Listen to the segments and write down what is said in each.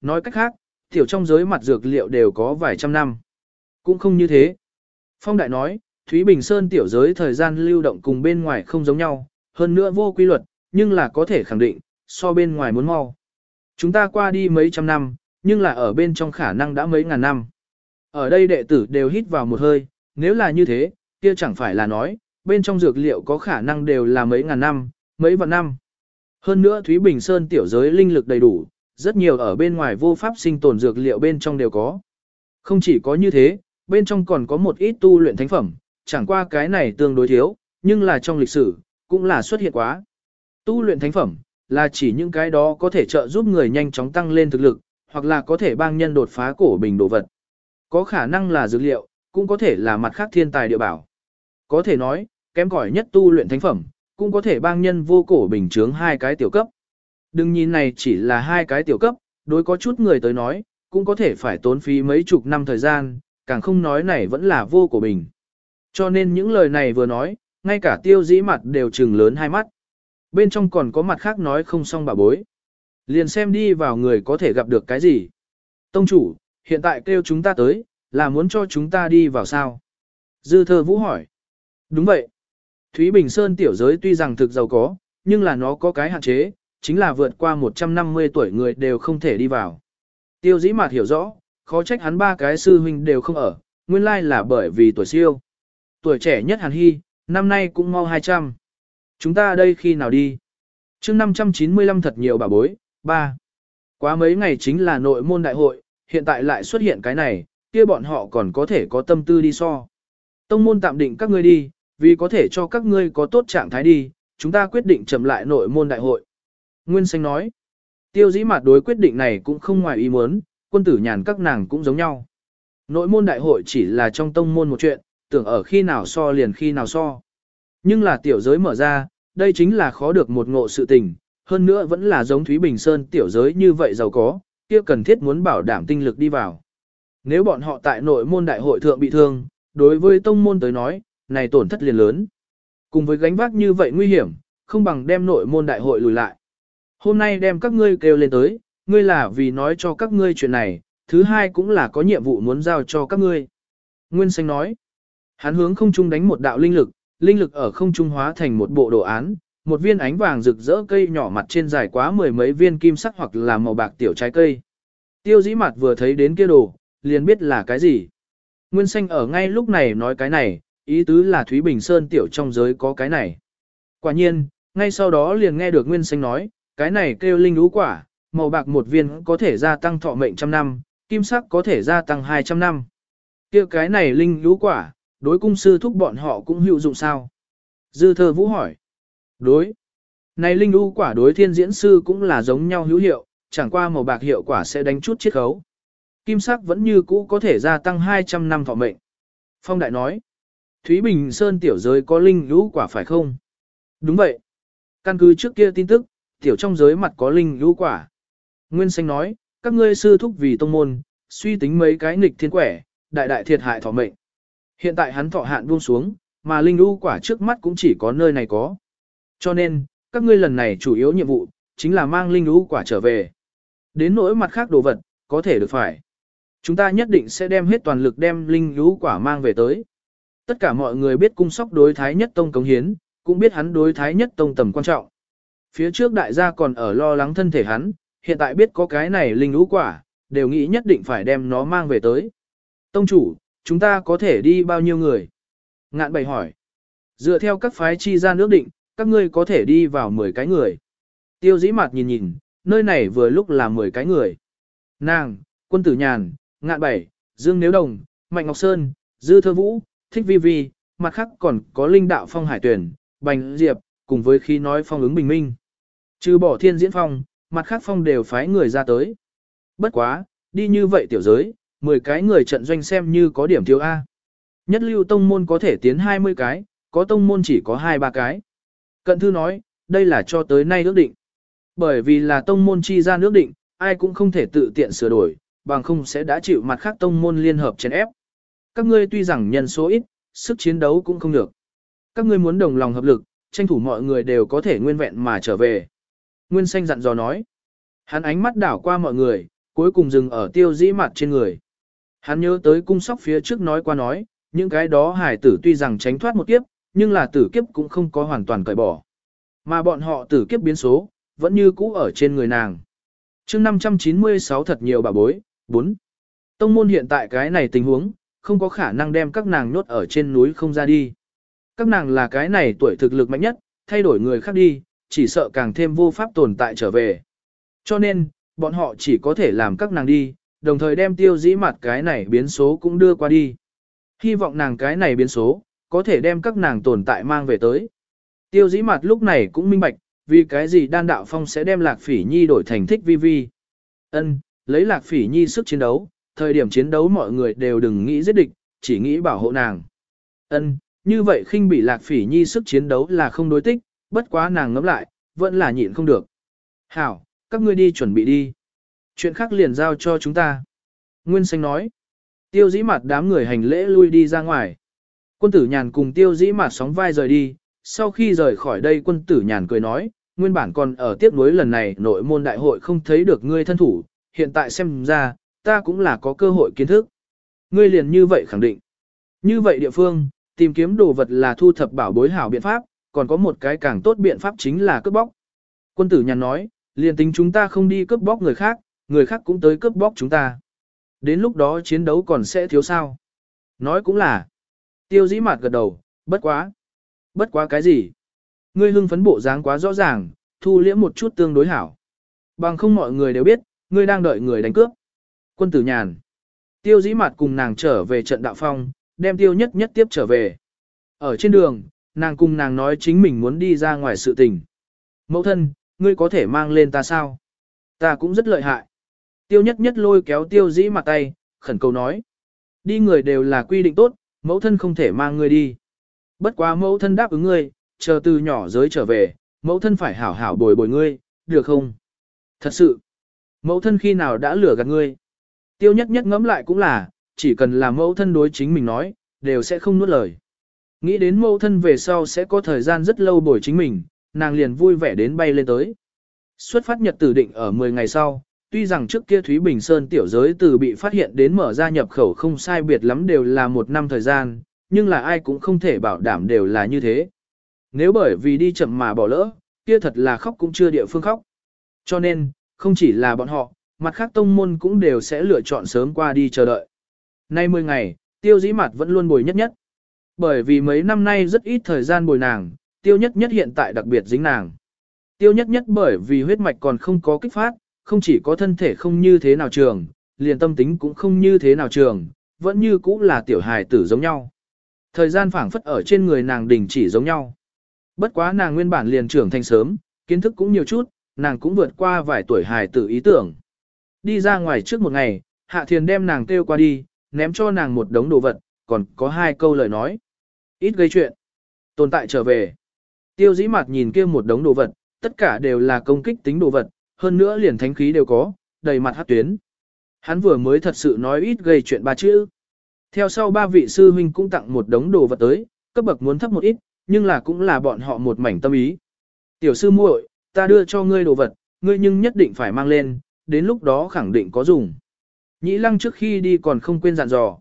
nói cách khác, tiểu trong giới mặt dược liệu đều có vài trăm năm. Cũng không như thế. Phong Đại nói, Thúy Bình Sơn tiểu giới thời gian lưu động cùng bên ngoài không giống nhau, hơn nữa vô quy luật, nhưng là có thể khẳng định, so bên ngoài muốn mau. Chúng ta qua đi mấy trăm năm, nhưng là ở bên trong khả năng đã mấy ngàn năm. Ở đây đệ tử đều hít vào một hơi, nếu là như thế, kia chẳng phải là nói, bên trong dược liệu có khả năng đều là mấy ngàn năm, mấy vạn năm. Hơn nữa Thúy Bình Sơn tiểu giới linh lực đầy đủ, rất nhiều ở bên ngoài vô pháp sinh tồn dược liệu bên trong đều có. Không chỉ có như thế, bên trong còn có một ít tu luyện thánh phẩm, chẳng qua cái này tương đối thiếu, nhưng là trong lịch sử, cũng là xuất hiện quá. Tu luyện thánh phẩm, là chỉ những cái đó có thể trợ giúp người nhanh chóng tăng lên thực lực, hoặc là có thể bang nhân đột phá cổ bình đồ vật. Có khả năng là dược liệu, cũng có thể là mặt khác thiên tài địa bảo. Có thể nói, kém cỏi nhất tu luyện thánh phẩm, cũng có thể bang nhân vô cổ bình chướng hai cái tiểu cấp. Đừng nhìn này chỉ là hai cái tiểu cấp, đối có chút người tới nói, cũng có thể phải tốn phí mấy chục năm thời gian, càng không nói này vẫn là vô của bình. Cho nên những lời này vừa nói, ngay cả tiêu dĩ mặt đều trừng lớn hai mắt. Bên trong còn có mặt khác nói không xong bà bối. Liền xem đi vào người có thể gặp được cái gì. Tông chủ, hiện tại kêu chúng ta tới, là muốn cho chúng ta đi vào sao? Dư thơ vũ hỏi. Đúng vậy. Thúy Bình Sơn tiểu giới tuy rằng thực giàu có, nhưng là nó có cái hạn chế, chính là vượt qua 150 tuổi người đều không thể đi vào. Tiêu dĩ mạt hiểu rõ, khó trách hắn ba cái sư huynh đều không ở, nguyên lai là bởi vì tuổi siêu. Tuổi trẻ nhất Hàn Hy, năm nay cũng mau 200. Chúng ta đây khi nào đi? chương 595 thật nhiều bà bối, ba Quá mấy ngày chính là nội môn đại hội, hiện tại lại xuất hiện cái này, kia bọn họ còn có thể có tâm tư đi so. Tông môn tạm định các ngươi đi, vì có thể cho các ngươi có tốt trạng thái đi, chúng ta quyết định chậm lại nội môn đại hội. Nguyên Sinh nói, tiêu dĩ mặt đối quyết định này cũng không ngoài ý muốn, quân tử nhàn các nàng cũng giống nhau. Nội môn đại hội chỉ là trong tông môn một chuyện, tưởng ở khi nào so liền khi nào so. Nhưng là tiểu giới mở ra, đây chính là khó được một ngộ sự tình, hơn nữa vẫn là giống Thúy Bình Sơn tiểu giới như vậy giàu có, kia cần thiết muốn bảo đảm tinh lực đi vào. Nếu bọn họ tại nội môn đại hội thượng bị thương, đối với tông môn tới nói, này tổn thất liền lớn. Cùng với gánh vác như vậy nguy hiểm, không bằng đem nội môn đại hội lùi lại. Hôm nay đem các ngươi kêu lên tới, ngươi là vì nói cho các ngươi chuyện này, thứ hai cũng là có nhiệm vụ muốn giao cho các ngươi. Nguyên Xanh nói, hắn hướng không trung đánh một đạo linh lực, linh lực ở không trung hóa thành một bộ đồ án, một viên ánh vàng rực rỡ cây nhỏ mặt trên dài quá mười mấy viên kim sắc hoặc là màu bạc tiểu trái cây. Tiêu dĩ mặt vừa thấy đến kia đồ, liền biết là cái gì. Nguyên Xanh ở ngay lúc này nói cái này, ý tứ là Thúy Bình Sơn tiểu trong giới có cái này. Quả nhiên, ngay sau đó liền nghe được Nguyên Xanh nói, cái này kêu linh lũ quả, màu bạc một viên có thể gia tăng thọ mệnh trăm năm, kim sắc có thể gia tăng 200 năm. kia cái này linh lũ quả, đối cung sư thúc bọn họ cũng hữu dụng sao? Dư thơ vũ hỏi. Đối. Này linh lũ quả đối thiên diễn sư cũng là giống nhau hữu hiệu, chẳng qua màu bạc hiệu quả sẽ đánh chút chiết khấu. Kim sắc vẫn như cũ có thể gia tăng 200 năm thọ mệnh. Phong Đại nói. Thúy Bình Sơn tiểu giới có linh lũ quả phải không? Đúng vậy. Căn cứ trước kia tin tức, tiểu trong giới mặt có linh lũ quả. Nguyên Xanh nói, các ngươi sư thúc vì tông môn, suy tính mấy cái nghịch thiên quẻ, đại đại thiệt hại thọ mệnh. Hiện tại hắn thọ hạn buông xuống, mà linh lũ quả trước mắt cũng chỉ có nơi này có. Cho nên, các ngươi lần này chủ yếu nhiệm vụ, chính là mang linh lũ quả trở về. Đến nỗi mặt khác đồ vật, có thể được phải. Chúng ta nhất định sẽ đem hết toàn lực đem linh lũ quả mang về tới. Tất cả mọi người biết cung sóc đối thái nhất tông cống hiến, cũng biết hắn đối thái nhất tông tầm quan trọng. Phía trước đại gia còn ở lo lắng thân thể hắn, hiện tại biết có cái này linh lũ quả, đều nghĩ nhất định phải đem nó mang về tới. Tông chủ, chúng ta có thể đi bao nhiêu người? Ngạn bày hỏi. Dựa theo các phái chi gian nước định, các ngươi có thể đi vào 10 cái người. Tiêu dĩ mặt nhìn nhìn, nơi này vừa lúc là 10 cái người. Nàng, quân tử nhàn, ngạn bảy, dương nếu đồng, mạnh ngọc sơn, dư thơ vũ, thích vi vi, mặt khác còn có linh đạo phong hải tuyển, bành diệp, cùng với khi nói phong ứng bình minh. Trừ bỏ thiên diễn phong, mặt khác phong đều phái người ra tới. Bất quá, đi như vậy tiểu giới, 10 cái người trận doanh xem như có điểm thiếu A. Nhất lưu tông môn có thể tiến 20 cái, có tông môn chỉ có 2-3 cái. Cận thư nói, đây là cho tới nay ước định. Bởi vì là tông môn chi ra nước định, ai cũng không thể tự tiện sửa đổi, bằng không sẽ đã chịu mặt khác tông môn liên hợp chèn ép. Các ngươi tuy rằng nhân số ít, sức chiến đấu cũng không được. Các ngươi muốn đồng lòng hợp lực, tranh thủ mọi người đều có thể nguyên vẹn mà trở về. Nguyên Xanh dặn dò nói. Hắn ánh mắt đảo qua mọi người, cuối cùng dừng ở tiêu dĩ mặt trên người. Hắn nhớ tới cung sóc phía trước nói qua nói, những cái đó hải tử tuy rằng tránh thoát một kiếp, nhưng là tử kiếp cũng không có hoàn toàn cởi bỏ. Mà bọn họ tử kiếp biến số, vẫn như cũ ở trên người nàng. chương 596 thật nhiều bà bối, 4. Tông môn hiện tại cái này tình huống, không có khả năng đem các nàng nhốt ở trên núi không ra đi. Các nàng là cái này tuổi thực lực mạnh nhất, thay đổi người khác đi, chỉ sợ càng thêm vô pháp tồn tại trở về. Cho nên, bọn họ chỉ có thể làm các nàng đi, đồng thời đem tiêu dĩ mặt cái này biến số cũng đưa qua đi. Hy vọng nàng cái này biến số, có thể đem các nàng tồn tại mang về tới. Tiêu dĩ mặt lúc này cũng minh bạch, vì cái gì đan đạo phong sẽ đem lạc phỉ nhi đổi thành thích vi vi. ân lấy lạc phỉ nhi sức chiến đấu, thời điểm chiến đấu mọi người đều đừng nghĩ giết địch, chỉ nghĩ bảo hộ nàng. ân như vậy khinh bị lạc phỉ nhi sức chiến đấu là không đối tích, bất quá nàng ngẫm lại, vẫn là nhịn không được. Hảo, các ngươi đi chuẩn bị đi. Chuyện khác liền giao cho chúng ta. Nguyên Xanh nói. Tiêu dĩ mặt đám người hành lễ lui đi ra ngoài. Quân tử nhàn cùng tiêu dĩ mặt sóng vai rời đi. Sau khi rời khỏi đây quân tử nhàn cười nói, nguyên bản còn ở tiếp nối lần này nội môn đại hội không thấy được ngươi thân thủ, hiện tại xem ra, ta cũng là có cơ hội kiến thức. Ngươi liền như vậy khẳng định. Như vậy địa phương, tìm kiếm đồ vật là thu thập bảo bối hảo biện pháp, còn có một cái càng tốt biện pháp chính là cướp bóc. Quân tử nhàn nói, liền tính chúng ta không đi cướp bóc người khác, người khác cũng tới cướp bóc chúng ta. Đến lúc đó chiến đấu còn sẽ thiếu sao. Nói cũng là. Tiêu dĩ mạt gật đầu, bất quá. Bất quá cái gì? Ngươi hưng phấn bộ dáng quá rõ ràng, thu liễm một chút tương đối hảo. Bằng không mọi người đều biết, ngươi đang đợi người đánh cướp. Quân tử nhàn. Tiêu dĩ mặt cùng nàng trở về trận đạo phong, đem tiêu nhất nhất tiếp trở về. Ở trên đường, nàng cùng nàng nói chính mình muốn đi ra ngoài sự tình. Mẫu thân, ngươi có thể mang lên ta sao? Ta cũng rất lợi hại. Tiêu nhất nhất lôi kéo tiêu dĩ mặt tay, khẩn cầu nói. Đi người đều là quy định tốt, mẫu thân không thể mang ngươi đi. Bất quá mẫu thân đáp ứng ngươi, chờ từ nhỏ giới trở về, mẫu thân phải hảo hảo bồi bồi ngươi, được không? Thật sự, mẫu thân khi nào đã lừa gạt ngươi? Tiêu nhất nhất ngẫm lại cũng là, chỉ cần là mẫu thân đối chính mình nói, đều sẽ không nuốt lời. Nghĩ đến mẫu thân về sau sẽ có thời gian rất lâu bồi chính mình, nàng liền vui vẻ đến bay lên tới. Xuất phát nhật tử định ở 10 ngày sau, tuy rằng trước kia Thúy Bình Sơn tiểu giới từ bị phát hiện đến mở ra nhập khẩu không sai biệt lắm đều là một năm thời gian, nhưng là ai cũng không thể bảo đảm đều là như thế. Nếu bởi vì đi chậm mà bỏ lỡ, kia thật là khóc cũng chưa địa phương khóc. Cho nên, không chỉ là bọn họ, mặt khác tông môn cũng đều sẽ lựa chọn sớm qua đi chờ đợi. Nay 10 ngày, tiêu dĩ mặt vẫn luôn bồi nhất nhất. Bởi vì mấy năm nay rất ít thời gian bồi nàng, tiêu nhất nhất hiện tại đặc biệt dính nàng. Tiêu nhất nhất bởi vì huyết mạch còn không có kích phát, không chỉ có thân thể không như thế nào trường, liền tâm tính cũng không như thế nào trường, vẫn như cũ là tiểu hài tử giống nhau. Thời gian phảng phất ở trên người nàng đình chỉ giống nhau. Bất quá nàng nguyên bản liền trưởng thành sớm, kiến thức cũng nhiều chút, nàng cũng vượt qua vài tuổi hài tử ý tưởng. Đi ra ngoài trước một ngày, Hạ Thiền đem nàng kêu qua đi, ném cho nàng một đống đồ vật, còn có hai câu lời nói. Ít gây chuyện. Tồn tại trở về. Tiêu dĩ mặt nhìn kia một đống đồ vật, tất cả đều là công kích tính đồ vật, hơn nữa liền thánh khí đều có, đầy mặt hát tuyến. Hắn vừa mới thật sự nói ít gây chuyện ba chữ. Theo sau ba vị sư huynh cũng tặng một đống đồ vật tới, cấp bậc muốn thấp một ít, nhưng là cũng là bọn họ một mảnh tâm ý. Tiểu sư muội, ta đưa cho ngươi đồ vật, ngươi nhưng nhất định phải mang lên, đến lúc đó khẳng định có dùng. Nhĩ lăng trước khi đi còn không quên dặn dò.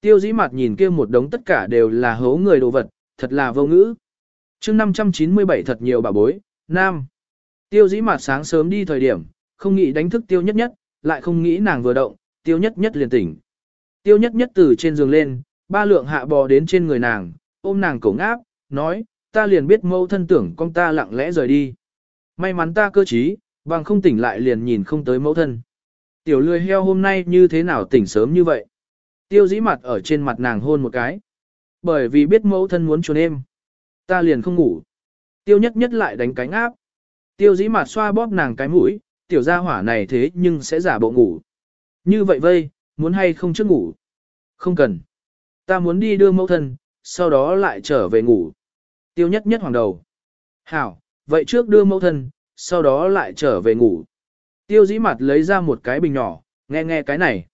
Tiêu dĩ mặt nhìn kia một đống tất cả đều là hố người đồ vật, thật là vô ngữ. chương 597 thật nhiều bà bối, nam. Tiêu dĩ mặt sáng sớm đi thời điểm, không nghĩ đánh thức tiêu nhất nhất, lại không nghĩ nàng vừa động, tiêu nhất nhất liền tỉnh. Tiêu nhất nhất từ trên giường lên, ba lượng hạ bò đến trên người nàng, ôm nàng cổ ngáp, nói, ta liền biết mâu thân tưởng con ta lặng lẽ rời đi. May mắn ta cơ trí, bằng không tỉnh lại liền nhìn không tới mẫu thân. Tiểu lười heo hôm nay như thế nào tỉnh sớm như vậy? Tiêu dĩ mặt ở trên mặt nàng hôn một cái. Bởi vì biết mẫu thân muốn trốn em. Ta liền không ngủ. Tiêu nhất nhất lại đánh cánh áp. Tiêu dĩ mặt xoa bóp nàng cái mũi, tiểu gia hỏa này thế nhưng sẽ giả bộ ngủ. Như vậy vây, muốn hay không trước ngủ? Không cần. Ta muốn đi đưa mẫu thân, sau đó lại trở về ngủ. Tiêu nhất nhất hoàng đầu. Hảo, vậy trước đưa mẫu thân, sau đó lại trở về ngủ. Tiêu dĩ mặt lấy ra một cái bình nhỏ, nghe nghe cái này.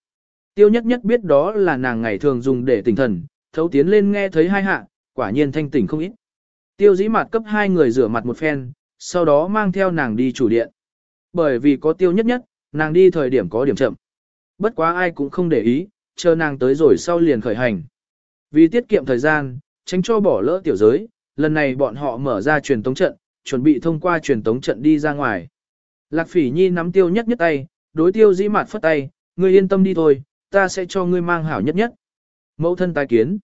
Tiêu nhất nhất biết đó là nàng ngày thường dùng để tỉnh thần, thấu tiến lên nghe thấy hai hạ, quả nhiên thanh tỉnh không ít. Tiêu dĩ mặt cấp hai người rửa mặt một phen, sau đó mang theo nàng đi chủ điện. Bởi vì có tiêu nhất nhất, Nàng đi thời điểm có điểm chậm. Bất quá ai cũng không để ý, chờ nàng tới rồi sau liền khởi hành. Vì tiết kiệm thời gian, tránh cho bỏ lỡ tiểu giới, lần này bọn họ mở ra truyền tống trận, chuẩn bị thông qua truyền tống trận đi ra ngoài. Lạc phỉ nhi nắm tiêu nhất nhất tay, đối tiêu dĩ mạt phất tay, ngươi yên tâm đi thôi, ta sẽ cho ngươi mang hảo nhất nhất. Mẫu thân tái kiến.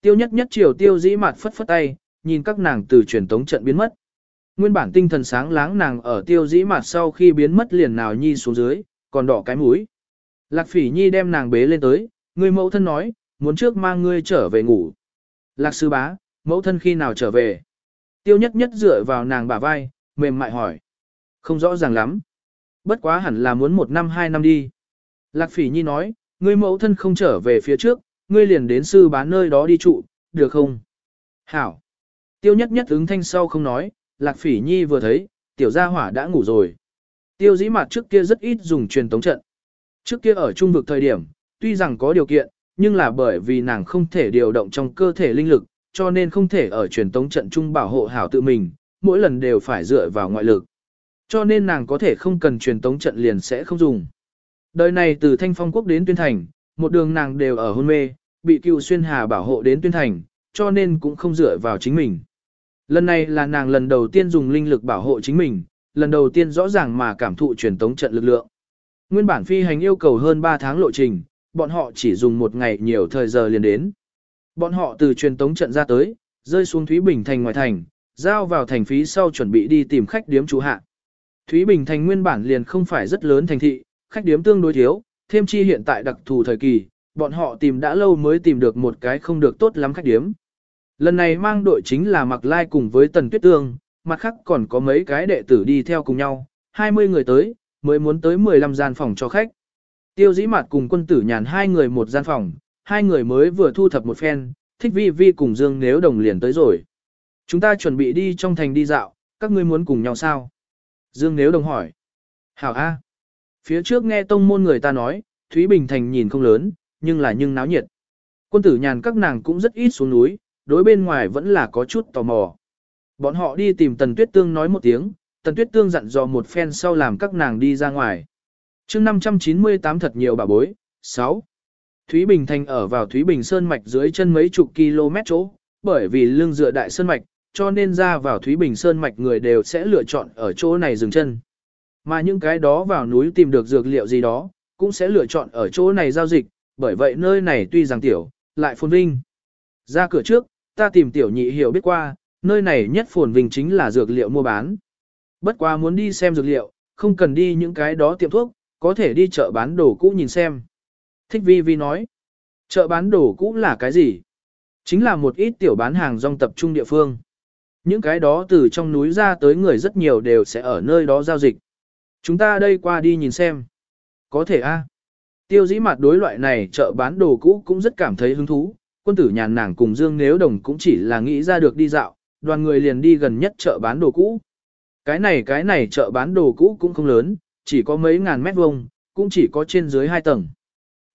Tiêu nhất nhất chiều tiêu dĩ mạt phất phất tay, nhìn các nàng từ truyền tống trận biến mất. Nguyên bản tinh thần sáng láng nàng ở tiêu dĩ mạt sau khi biến mất liền nào nhi xuống dưới, còn đỏ cái mũi. Lạc phỉ nhi đem nàng bế lên tới, người mẫu thân nói, muốn trước mang ngươi trở về ngủ. Lạc sư bá, mẫu thân khi nào trở về? Tiêu nhất nhất dựa vào nàng bả vai, mềm mại hỏi. Không rõ ràng lắm. Bất quá hẳn là muốn một năm hai năm đi. Lạc phỉ nhi nói, ngươi mẫu thân không trở về phía trước, ngươi liền đến sư bá nơi đó đi trụ, được không? Hảo. Tiêu nhất nhất ứng thanh sau không nói, lạc phỉ nhi vừa thấy, tiểu gia hỏa đã ngủ rồi. Tiêu dĩ mặt trước kia rất ít dùng truyền tống trận. Trước kia ở trung vực thời điểm, tuy rằng có điều kiện, nhưng là bởi vì nàng không thể điều động trong cơ thể linh lực, cho nên không thể ở truyền tống trận trung bảo hộ hảo tự mình, mỗi lần đều phải dựa vào ngoại lực. Cho nên nàng có thể không cần truyền tống trận liền sẽ không dùng. Đời này từ Thanh Phong Quốc đến Tuyên Thành, một đường nàng đều ở hôn mê, bị cựu xuyên hà bảo hộ đến Tuyên Thành, cho nên cũng không dựa vào chính mình. Lần này là nàng lần đầu tiên dùng linh lực bảo hộ chính mình, lần đầu tiên rõ ràng mà cảm thụ truyền tống trận lực lượng. Nguyên bản phi hành yêu cầu hơn 3 tháng lộ trình, bọn họ chỉ dùng một ngày nhiều thời giờ liền đến. Bọn họ từ truyền tống trận ra tới, rơi xuống Thúy Bình thành ngoài thành, giao vào thành phí sau chuẩn bị đi tìm khách điếm trú hạ. Thúy Bình thành nguyên bản liền không phải rất lớn thành thị, khách điếm tương đối thiếu, thêm chi hiện tại đặc thù thời kỳ, bọn họ tìm đã lâu mới tìm được một cái không được tốt lắm khách điếm. Lần này mang đội chính là Mạc Lai cùng với Tần Tuyết Tương, mặt khác còn có mấy cái đệ tử đi theo cùng nhau, 20 người tới, mới muốn tới 15 gian phòng cho khách. Tiêu dĩ mặt cùng quân tử nhàn hai người một gian phòng, hai người mới vừa thu thập một phen, thích vi vi cùng Dương Nếu Đồng liền tới rồi. Chúng ta chuẩn bị đi trong thành đi dạo, các ngươi muốn cùng nhau sao? Dương Nếu Đồng hỏi. Hảo A. Phía trước nghe tông môn người ta nói, Thúy Bình Thành nhìn không lớn, nhưng là nhưng náo nhiệt. Quân tử nhàn các nàng cũng rất ít xuống núi, đối bên ngoài vẫn là có chút tò mò. Bọn họ đi tìm Tần Tuyết Tương nói một tiếng, Tần Tuyết Tương dặn dò một phen sau làm các nàng đi ra ngoài. chương 598 thật nhiều bà bối. 6. Thúy Bình Thành ở vào Thúy Bình Sơn Mạch dưới chân mấy chục km chỗ, bởi vì lưng dựa đại Sơn Mạch, cho nên ra vào Thúy Bình Sơn Mạch người đều sẽ lựa chọn ở chỗ này dừng chân. Mà những cái đó vào núi tìm được dược liệu gì đó, cũng sẽ lựa chọn ở chỗ này giao dịch, bởi vậy nơi này tuy rằng tiểu, lại phồn vinh. Ra cửa trước, ta tìm tiểu nhị hiểu biết qua, nơi này nhất phồn vinh chính là dược liệu mua bán. Bất quá muốn đi xem dược liệu, không cần đi những cái đó tiệm thuốc, có thể đi chợ bán đồ cũ nhìn xem. Thích vi vi nói, chợ bán đồ cũ là cái gì? Chính là một ít tiểu bán hàng rong tập trung địa phương. Những cái đó từ trong núi ra tới người rất nhiều đều sẽ ở nơi đó giao dịch. Chúng ta đây qua đi nhìn xem. Có thể a. Tiêu dĩ mặt đối loại này chợ bán đồ cũ cũng rất cảm thấy hứng thú, quân tử nhàn nàng cùng Dương Nếu Đồng cũng chỉ là nghĩ ra được đi dạo, đoàn người liền đi gần nhất chợ bán đồ cũ. Cái này cái này chợ bán đồ cũ cũng không lớn, chỉ có mấy ngàn mét vuông, cũng chỉ có trên dưới hai tầng.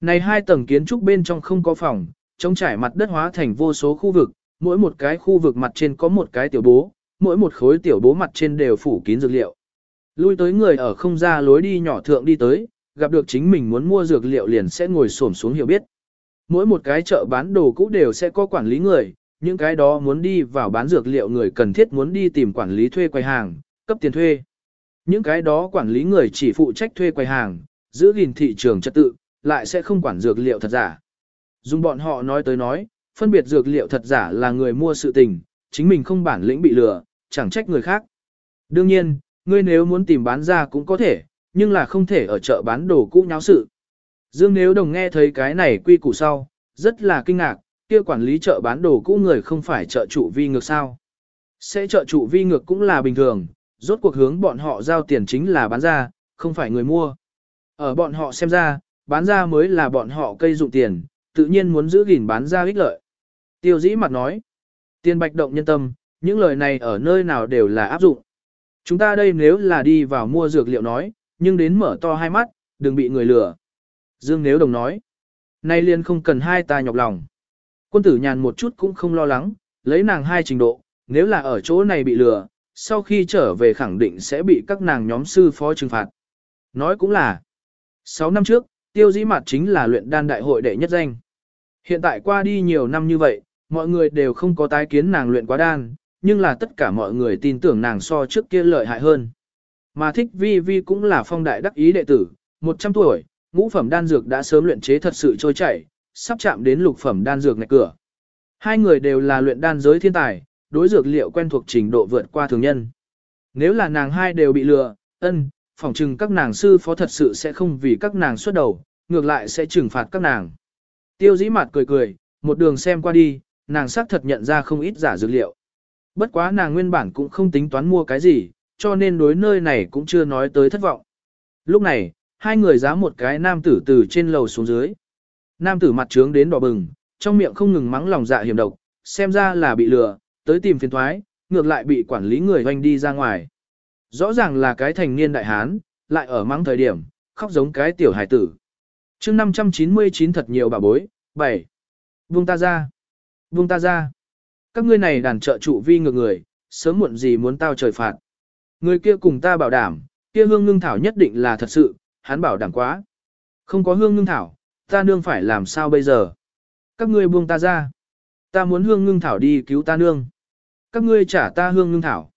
Này hai tầng kiến trúc bên trong không có phòng, trống trải mặt đất hóa thành vô số khu vực, mỗi một cái khu vực mặt trên có một cái tiểu bố, mỗi một khối tiểu bố mặt trên đều phủ kín dược liệu. Lui tới người ở không ra lối đi nhỏ thượng đi tới, gặp được chính mình muốn mua dược liệu liền sẽ ngồi xổm xuống hiểu biết. Mỗi một cái chợ bán đồ cũ đều sẽ có quản lý người, những cái đó muốn đi vào bán dược liệu người cần thiết muốn đi tìm quản lý thuê quầy hàng, cấp tiền thuê. Những cái đó quản lý người chỉ phụ trách thuê quầy hàng, giữ gìn thị trường trật tự, lại sẽ không quản dược liệu thật giả. Dùng bọn họ nói tới nói, phân biệt dược liệu thật giả là người mua sự tình, chính mình không bản lĩnh bị lừa, chẳng trách người khác. Đương nhiên, ngươi nếu muốn tìm bán ra cũng có thể, nhưng là không thể ở chợ bán đồ cũ nháo sự. Dương Nếu Đồng nghe thấy cái này quy củ sau, rất là kinh ngạc, kia quản lý chợ bán đồ cũ người không phải chợ trụ vi ngược sao. Sẽ chợ trụ vi ngược cũng là bình thường, rốt cuộc hướng bọn họ giao tiền chính là bán ra, không phải người mua. Ở bọn họ xem ra, bán ra mới là bọn họ cây dụng tiền, tự nhiên muốn giữ gìn bán ra ích lợi. Tiêu dĩ mặt nói, tiền bạch động nhân tâm, những lời này ở nơi nào đều là áp dụng. Chúng ta đây nếu là đi vào mua dược liệu nói, nhưng đến mở to hai mắt, đừng bị người lừa. Dương Nếu Đồng nói, nay liền không cần hai ta nhọc lòng. Quân tử nhàn một chút cũng không lo lắng, lấy nàng hai trình độ, nếu là ở chỗ này bị lừa, sau khi trở về khẳng định sẽ bị các nàng nhóm sư phó trừng phạt. Nói cũng là, 6 năm trước, tiêu dĩ mặt chính là luyện đan đại hội đệ nhất danh. Hiện tại qua đi nhiều năm như vậy, mọi người đều không có tái kiến nàng luyện quá đan, nhưng là tất cả mọi người tin tưởng nàng so trước kia lợi hại hơn. Mà thích vi vi cũng là phong đại đắc ý đệ tử, 100 tuổi, ngũ phẩm đan dược đã sớm luyện chế thật sự trôi chảy, sắp chạm đến lục phẩm đan dược ngạch cửa. Hai người đều là luyện đan giới thiên tài, đối dược liệu quen thuộc trình độ vượt qua thường nhân. Nếu là nàng hai đều bị lừa, ân, phỏng chừng các nàng sư phó thật sự sẽ không vì các nàng xuất đầu, ngược lại sẽ trừng phạt các nàng. Tiêu dĩ mặt cười cười, một đường xem qua đi, nàng xác thật nhận ra không ít giả dược liệu. Bất quá nàng nguyên bản cũng không tính toán mua cái gì, cho nên đối nơi này cũng chưa nói tới thất vọng. Lúc này, hai người giá một cái nam tử từ trên lầu xuống dưới. Nam tử mặt trướng đến đỏ bừng, trong miệng không ngừng mắng lòng dạ hiểm độc, xem ra là bị lừa, tới tìm phiền thoái, ngược lại bị quản lý người hoanh đi ra ngoài. Rõ ràng là cái thành niên đại hán, lại ở mắng thời điểm, khóc giống cái tiểu hải tử. chương 599 thật nhiều bà bối, 7. Vung ta ra. Vung ta ra. Các ngươi này đàn trợ trụ vi ngược người, sớm muộn gì muốn tao trời phạt. Người kia cùng ta bảo đảm, kia hương ngưng thảo nhất định là thật sự, hắn bảo đảm quá. Không có hương ngưng thảo, ta nương phải làm sao bây giờ? Các ngươi buông ta ra. Ta muốn hương ngưng thảo đi cứu ta nương. Các ngươi trả ta hương ngưng thảo.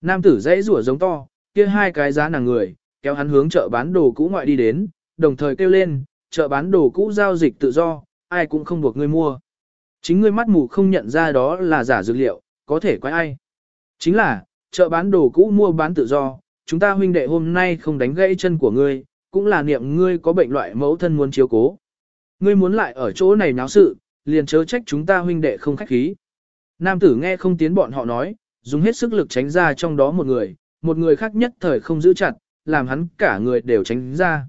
Nam tử dãy rủa giống to, kia hai cái giá nàng người, kéo hắn hướng chợ bán đồ cũ ngoại đi đến, đồng thời kêu lên, chợ bán đồ cũ giao dịch tự do, ai cũng không buộc ngươi mua. Chính ngươi mắt mù không nhận ra đó là giả dược liệu, có thể quái ai. Chính là, chợ bán đồ cũ mua bán tự do, chúng ta huynh đệ hôm nay không đánh gãy chân của ngươi, cũng là niệm ngươi có bệnh loại mẫu thân muốn chiếu cố. Ngươi muốn lại ở chỗ này náo sự, liền chớ trách chúng ta huynh đệ không khách khí. Nam tử nghe không tiến bọn họ nói, dùng hết sức lực tránh ra trong đó một người, một người khác nhất thời không giữ chặt, làm hắn cả người đều tránh ra.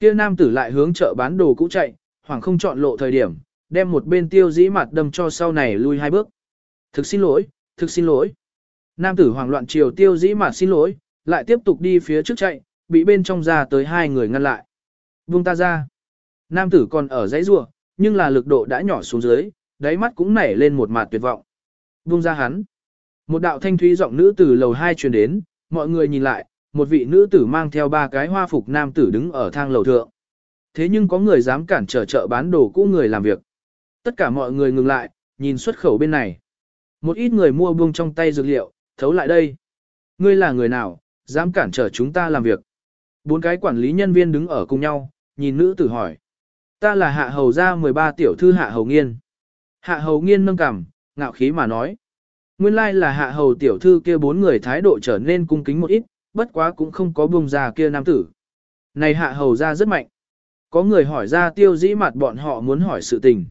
Kia nam tử lại hướng chợ bán đồ cũ chạy, hoàng không chọn lộ thời điểm, đem một bên tiêu dĩ mặt đâm cho sau này lui hai bước. Thực xin lỗi, thực xin lỗi. Nam tử hoảng loạn chiều tiêu dĩ mặt xin lỗi, lại tiếp tục đi phía trước chạy, bị bên trong ra tới hai người ngăn lại. vương ta ra. Nam tử còn ở dãy rua, nhưng là lực độ đã nhỏ xuống dưới, đáy mắt cũng nảy lên một mặt tuyệt vọng. Vương ra hắn. Một đạo thanh thúy giọng nữ từ lầu hai truyền đến, mọi người nhìn lại, một vị nữ tử mang theo ba cái hoa phục nam tử đứng ở thang lầu thượng. Thế nhưng có người dám cản trở chợ bán đồ cũ người làm việc. Tất cả mọi người ngừng lại, nhìn xuất khẩu bên này. Một ít người mua buông trong tay dược liệu, thấu lại đây. Ngươi là người nào, dám cản trở chúng ta làm việc. Bốn cái quản lý nhân viên đứng ở cùng nhau, nhìn nữ tử hỏi. Ta là hạ hầu gia 13 tiểu thư hạ hầu nghiên. Hạ hầu nghiên nâng cằm, ngạo khí mà nói. Nguyên lai like là hạ hầu tiểu thư kia bốn người thái độ trở nên cung kính một ít, bất quá cũng không có buông ra kia nam tử. Này hạ hầu gia rất mạnh. Có người hỏi ra tiêu dĩ mặt bọn họ muốn hỏi sự tình.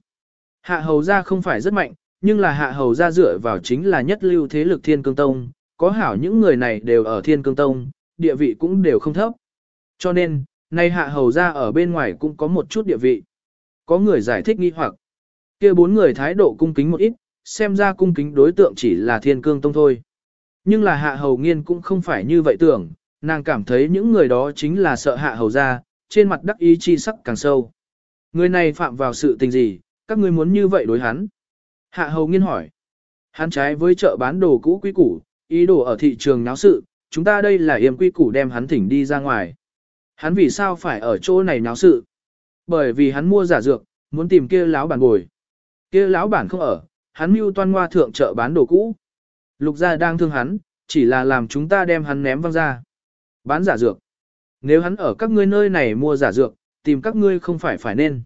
Hạ hầu gia không phải rất mạnh, nhưng là hạ hầu gia dựa vào chính là nhất lưu thế lực thiên cương tông, có hảo những người này đều ở thiên cương tông, địa vị cũng đều không thấp. Cho nên, nay hạ hầu gia ở bên ngoài cũng có một chút địa vị. Có người giải thích nghi hoặc, kia bốn người thái độ cung kính một ít, xem ra cung kính đối tượng chỉ là thiên cương tông thôi. Nhưng là hạ hầu nghiên cũng không phải như vậy tưởng, nàng cảm thấy những người đó chính là sợ hạ hầu gia, trên mặt đắc ý chi sắc càng sâu. Người này phạm vào sự tình gì, các ngươi muốn như vậy đối hắn. Hạ hầu nghiên hỏi. Hắn trái với chợ bán đồ cũ quý củ, ý đồ ở thị trường náo sự, chúng ta đây là yểm quy củ đem hắn thỉnh đi ra ngoài. Hắn vì sao phải ở chỗ này náo sự? Bởi vì hắn mua giả dược, muốn tìm kia lão bản bồi. Kia lão bản không ở, hắn mưu toan ngoa thượng chợ bán đồ cũ. Lục gia đang thương hắn, chỉ là làm chúng ta đem hắn ném văng ra. Bán giả dược. Nếu hắn ở các ngươi nơi này mua giả dược, tìm các ngươi không phải phải nên.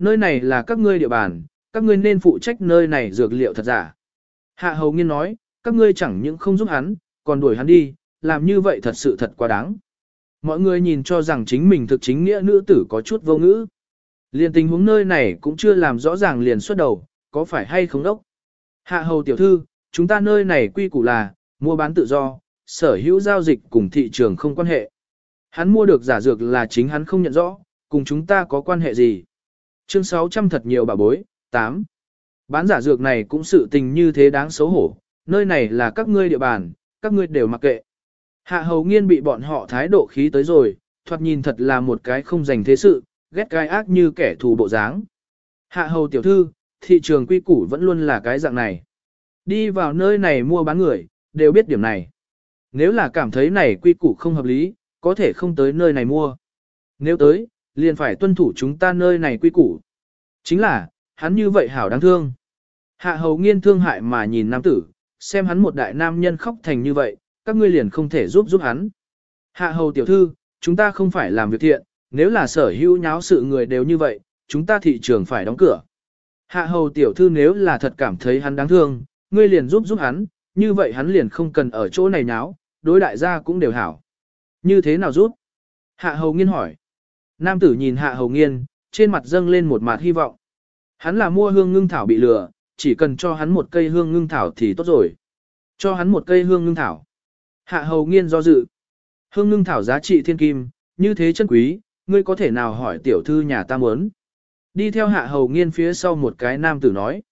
Nơi này là các ngươi địa bàn, các ngươi nên phụ trách nơi này dược liệu thật giả. Hạ hầu nghiên nói, các ngươi chẳng những không giúp hắn, còn đuổi hắn đi, làm như vậy thật sự thật quá đáng. Mọi người nhìn cho rằng chính mình thực chính nghĩa nữ tử có chút vô ngữ. Liền tình huống nơi này cũng chưa làm rõ ràng liền xuất đầu, có phải hay không đốc. Hạ hầu tiểu thư, chúng ta nơi này quy củ là, mua bán tự do, sở hữu giao dịch cùng thị trường không quan hệ. Hắn mua được giả dược là chính hắn không nhận rõ, cùng chúng ta có quan hệ gì. Chương 600 thật nhiều bà bối, 8. Bán giả dược này cũng sự tình như thế đáng xấu hổ, nơi này là các ngươi địa bàn, các ngươi đều mặc kệ. Hạ hầu nghiên bị bọn họ thái độ khí tới rồi, thoạt nhìn thật là một cái không dành thế sự, ghét gai ác như kẻ thù bộ dáng. Hạ hầu tiểu thư, thị trường quy củ vẫn luôn là cái dạng này. Đi vào nơi này mua bán người, đều biết điểm này. Nếu là cảm thấy này quy củ không hợp lý, có thể không tới nơi này mua. Nếu tới, liền phải tuân thủ chúng ta nơi này quy củ. Chính là, hắn như vậy hảo đáng thương. Hạ hầu nghiên thương hại mà nhìn nam tử, xem hắn một đại nam nhân khóc thành như vậy, các ngươi liền không thể giúp giúp hắn. Hạ hầu tiểu thư, chúng ta không phải làm việc thiện, nếu là sở hữu nháo sự người đều như vậy, chúng ta thị trường phải đóng cửa. Hạ hầu tiểu thư nếu là thật cảm thấy hắn đáng thương, ngươi liền giúp giúp hắn, như vậy hắn liền không cần ở chỗ này nháo, đối đại gia cũng đều hảo. Như thế nào giúp? Hạ hầu nghiên hỏi. Nam tử nhìn hạ hầu nghiên, trên mặt dâng lên một mặt hy vọng. Hắn là mua hương ngưng thảo bị lừa, chỉ cần cho hắn một cây hương ngưng thảo thì tốt rồi. Cho hắn một cây hương ngưng thảo. Hạ hầu nghiên do dự. Hương ngưng thảo giá trị thiên kim, như thế chân quý, ngươi có thể nào hỏi tiểu thư nhà ta muốn. Đi theo hạ hầu nghiên phía sau một cái nam tử nói.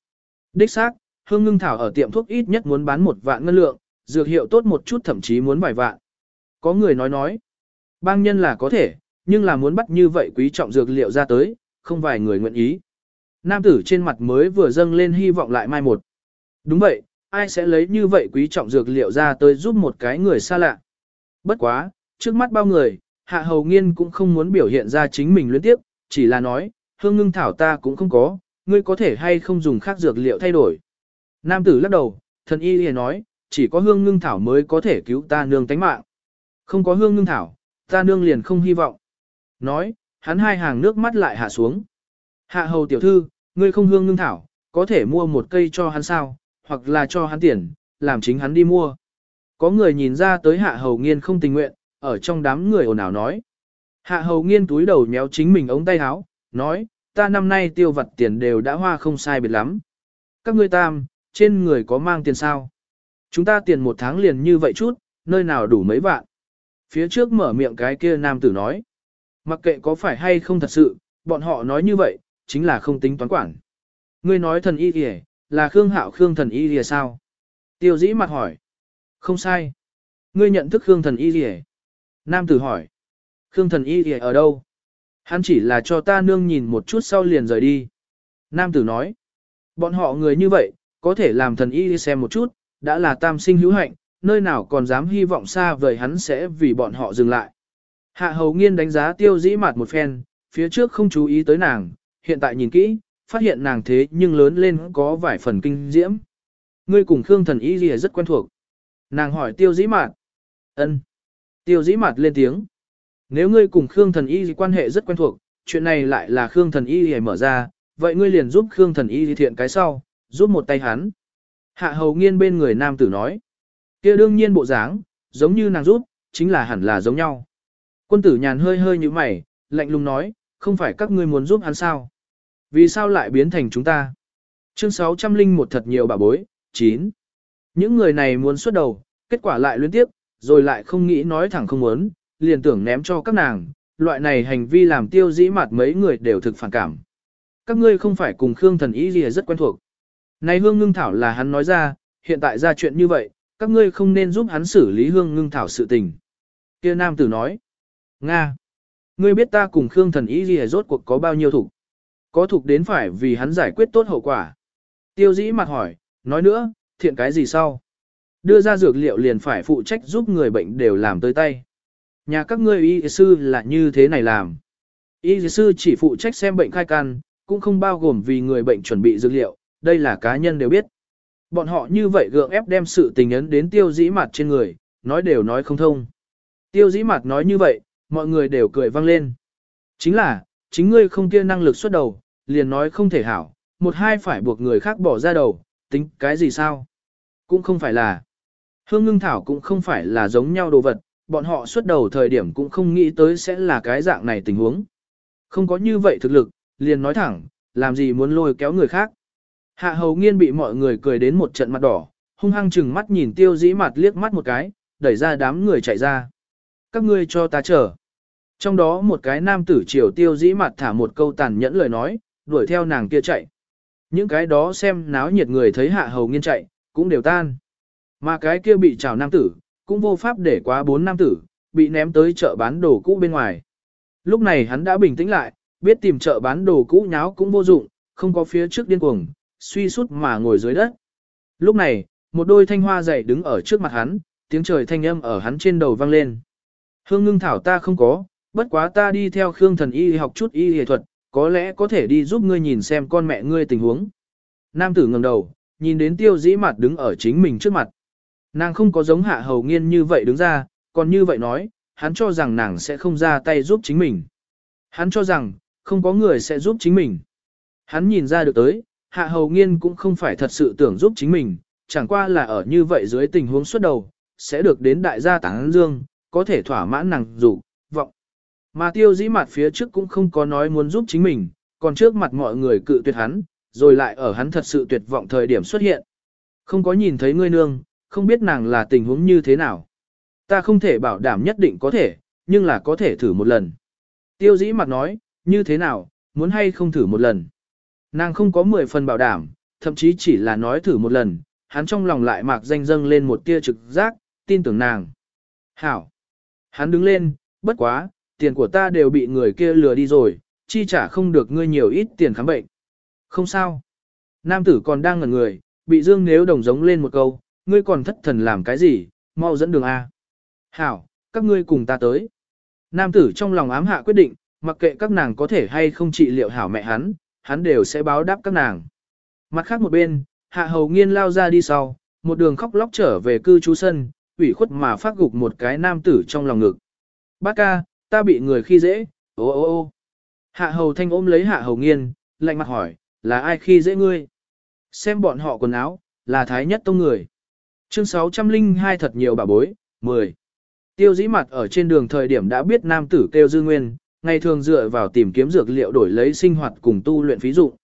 Đích xác, hương ngưng thảo ở tiệm thuốc ít nhất muốn bán một vạn ngân lượng, dược hiệu tốt một chút thậm chí muốn vài vạn. Có người nói nói, bang nhân là có thể, nhưng là muốn bắt như vậy quý trọng dược liệu ra tới, không vài người nguyện ý. Nam tử trên mặt mới vừa dâng lên hy vọng lại mai một. Đúng vậy, ai sẽ lấy như vậy quý trọng dược liệu ra tới giúp một cái người xa lạ. Bất quá, trước mắt bao người, hạ hầu nghiên cũng không muốn biểu hiện ra chính mình luyến tiếp, chỉ là nói, hương ngưng thảo ta cũng không có, ngươi có thể hay không dùng khác dược liệu thay đổi. Nam tử lắc đầu, thần y liền nói, chỉ có hương ngưng thảo mới có thể cứu ta nương tánh mạng. Không có hương ngưng thảo, ta nương liền không hy vọng. Nói, hắn hai hàng nước mắt lại hạ xuống. Hạ hầu tiểu thư, ngươi không hương ngưng thảo, có thể mua một cây cho hắn sao, hoặc là cho hắn tiền, làm chính hắn đi mua. Có người nhìn ra tới hạ hầu nghiên không tình nguyện, ở trong đám người ồn ào nói. Hạ hầu nghiên túi đầu méo chính mình ống tay áo, nói, ta năm nay tiêu vặt tiền đều đã hoa không sai biệt lắm. Các ngươi tam, trên người có mang tiền sao? Chúng ta tiền một tháng liền như vậy chút, nơi nào đủ mấy vạn. Phía trước mở miệng cái kia nam tử nói. Mặc kệ có phải hay không thật sự, bọn họ nói như vậy, chính là không tính toán quản. Ngươi nói thần y kìa, là Khương Hạo Khương thần y kìa sao? Tiêu dĩ mặt hỏi. Không sai. Ngươi nhận thức Khương thần y kìa. Nam tử hỏi. Khương thần y kìa ở đâu? Hắn chỉ là cho ta nương nhìn một chút sau liền rời đi. Nam tử nói. Bọn họ người như vậy, có thể làm thần y xem một chút, đã là tam sinh hữu hạnh, nơi nào còn dám hy vọng xa vời hắn sẽ vì bọn họ dừng lại. Hạ hầu nghiên đánh giá tiêu dĩ mặt một phen, phía trước không chú ý tới nàng, hiện tại nhìn kỹ, phát hiện nàng thế nhưng lớn lên có vài phần kinh diễm. Ngươi cùng Khương thần y gì rất quen thuộc. Nàng hỏi tiêu dĩ mạt. ân Tiêu dĩ mạt lên tiếng. Nếu ngươi cùng Khương thần y quan hệ rất quen thuộc, chuyện này lại là Khương thần y mở ra, vậy ngươi liền giúp Khương thần y thiện cái sau, giúp một tay hắn. Hạ hầu nghiên bên người nam tử nói. kia đương nhiên bộ dáng, giống như nàng giúp, chính là hẳn là giống nhau. Quân tử nhàn hơi hơi như mày, lạnh lùng nói, không phải các ngươi muốn giúp hắn sao? Vì sao lại biến thành chúng ta? Chương 600 linh một thật nhiều bà bối, 9. Những người này muốn xuất đầu, kết quả lại liên tiếp, rồi lại không nghĩ nói thẳng không muốn, liền tưởng ném cho các nàng, loại này hành vi làm tiêu dĩ mặt mấy người đều thực phản cảm. Các ngươi không phải cùng Khương thần ý gì rất quen thuộc. Này hương ngưng thảo là hắn nói ra, hiện tại ra chuyện như vậy, các ngươi không nên giúp hắn xử lý hương ngưng thảo sự tình. Kia nam tử nói, Nga, ngươi biết ta cùng Khương thần ý gì rốt cuộc có bao nhiêu thủ. Có thuộc đến phải vì hắn giải quyết tốt hậu quả. Tiêu dĩ mặt hỏi, nói nữa, thiện cái gì sau? Đưa ra dược liệu liền phải phụ trách giúp người bệnh đều làm tới tay. Nhà các ngươi y sư là như thế này làm. Y sư chỉ phụ trách xem bệnh khai căn, cũng không bao gồm vì người bệnh chuẩn bị dược liệu, đây là cá nhân đều biết. Bọn họ như vậy gượng ép đem sự tình ấn đến tiêu dĩ mặt trên người, nói đều nói không thông. Tiêu dĩ mặt nói như vậy, mọi người đều cười vang lên. Chính là, chính ngươi không kia năng lực xuất đầu, liền nói không thể hảo, một hai phải buộc người khác bỏ ra đầu, tính cái gì sao? Cũng không phải là. Hương ngưng thảo cũng không phải là giống nhau đồ vật, bọn họ xuất đầu thời điểm cũng không nghĩ tới sẽ là cái dạng này tình huống. Không có như vậy thực lực, liền nói thẳng, làm gì muốn lôi kéo người khác. Hạ hầu nghiên bị mọi người cười đến một trận mặt đỏ, hung hăng chừng mắt nhìn tiêu dĩ mặt liếc mắt một cái, đẩy ra đám người chạy ra. Các ngươi cho ta chờ. Trong đó một cái nam tử triều tiêu dĩ mặt thả một câu tàn nhẫn lời nói, đuổi theo nàng kia chạy. Những cái đó xem náo nhiệt người thấy hạ hầu nghiên chạy, cũng đều tan. Mà cái kia bị trào nam tử, cũng vô pháp để quá bốn nam tử, bị ném tới chợ bán đồ cũ bên ngoài. Lúc này hắn đã bình tĩnh lại, biết tìm chợ bán đồ cũ nháo cũng vô dụng, không có phía trước điên cuồng, suy sút mà ngồi dưới đất. Lúc này, một đôi thanh hoa dày đứng ở trước mặt hắn, tiếng trời thanh âm ở hắn trên đầu vang lên. Hương ngưng thảo ta không có, bất quá ta đi theo Khương thần y học chút y y thuật, có lẽ có thể đi giúp ngươi nhìn xem con mẹ ngươi tình huống. Nam tử ngẩng đầu, nhìn đến tiêu dĩ mặt đứng ở chính mình trước mặt. Nàng không có giống hạ hầu nghiên như vậy đứng ra, còn như vậy nói, hắn cho rằng nàng sẽ không ra tay giúp chính mình. Hắn cho rằng, không có người sẽ giúp chính mình. Hắn nhìn ra được tới, hạ hầu nghiên cũng không phải thật sự tưởng giúp chính mình, chẳng qua là ở như vậy dưới tình huống xuất đầu, sẽ được đến đại gia táng dương, có thể thỏa mãn nàng dục vọng. Mà tiêu dĩ mặt phía trước cũng không có nói muốn giúp chính mình, còn trước mặt mọi người cự tuyệt hắn, rồi lại ở hắn thật sự tuyệt vọng thời điểm xuất hiện. Không có nhìn thấy ngươi nương, không biết nàng là tình huống như thế nào. Ta không thể bảo đảm nhất định có thể, nhưng là có thể thử một lần. Tiêu dĩ mặt nói, như thế nào, muốn hay không thử một lần. Nàng không có 10 phần bảo đảm, thậm chí chỉ là nói thử một lần, hắn trong lòng lại mạc danh dâng lên một tia trực giác, tin tưởng nàng. Hảo. Hắn đứng lên, bất quá, tiền của ta đều bị người kia lừa đi rồi, chi trả không được ngươi nhiều ít tiền khám bệnh. Không sao. Nam tử còn đang ngẩn người, bị Dương Nếu Đồng giống lên một câu, ngươi còn thất thần làm cái gì, mau dẫn đường A. Hảo, các ngươi cùng ta tới. Nam tử trong lòng ám hạ quyết định, mặc kệ các nàng có thể hay không trị liệu hảo mẹ hắn, hắn đều sẽ báo đáp các nàng. Mặt khác một bên, hạ hầu nghiên lao ra đi sau, một đường khóc lóc trở về cư trú sân, ủy khuất mà phát gục một cái nam tử trong lòng ngực. Bác ca, ta bị người khi dễ, ô ô ô. Hạ hầu thanh ôm lấy hạ hầu nghiên, lạnh mặt hỏi, là ai khi dễ ngươi? Xem bọn họ quần áo, là thái nhất tông người. Chương 602 thật nhiều bà bối, 10. Tiêu dĩ mặt ở trên đường thời điểm đã biết nam tử kêu dư nguyên, ngày thường dựa vào tìm kiếm dược liệu đổi lấy sinh hoạt cùng tu luyện phí dụng.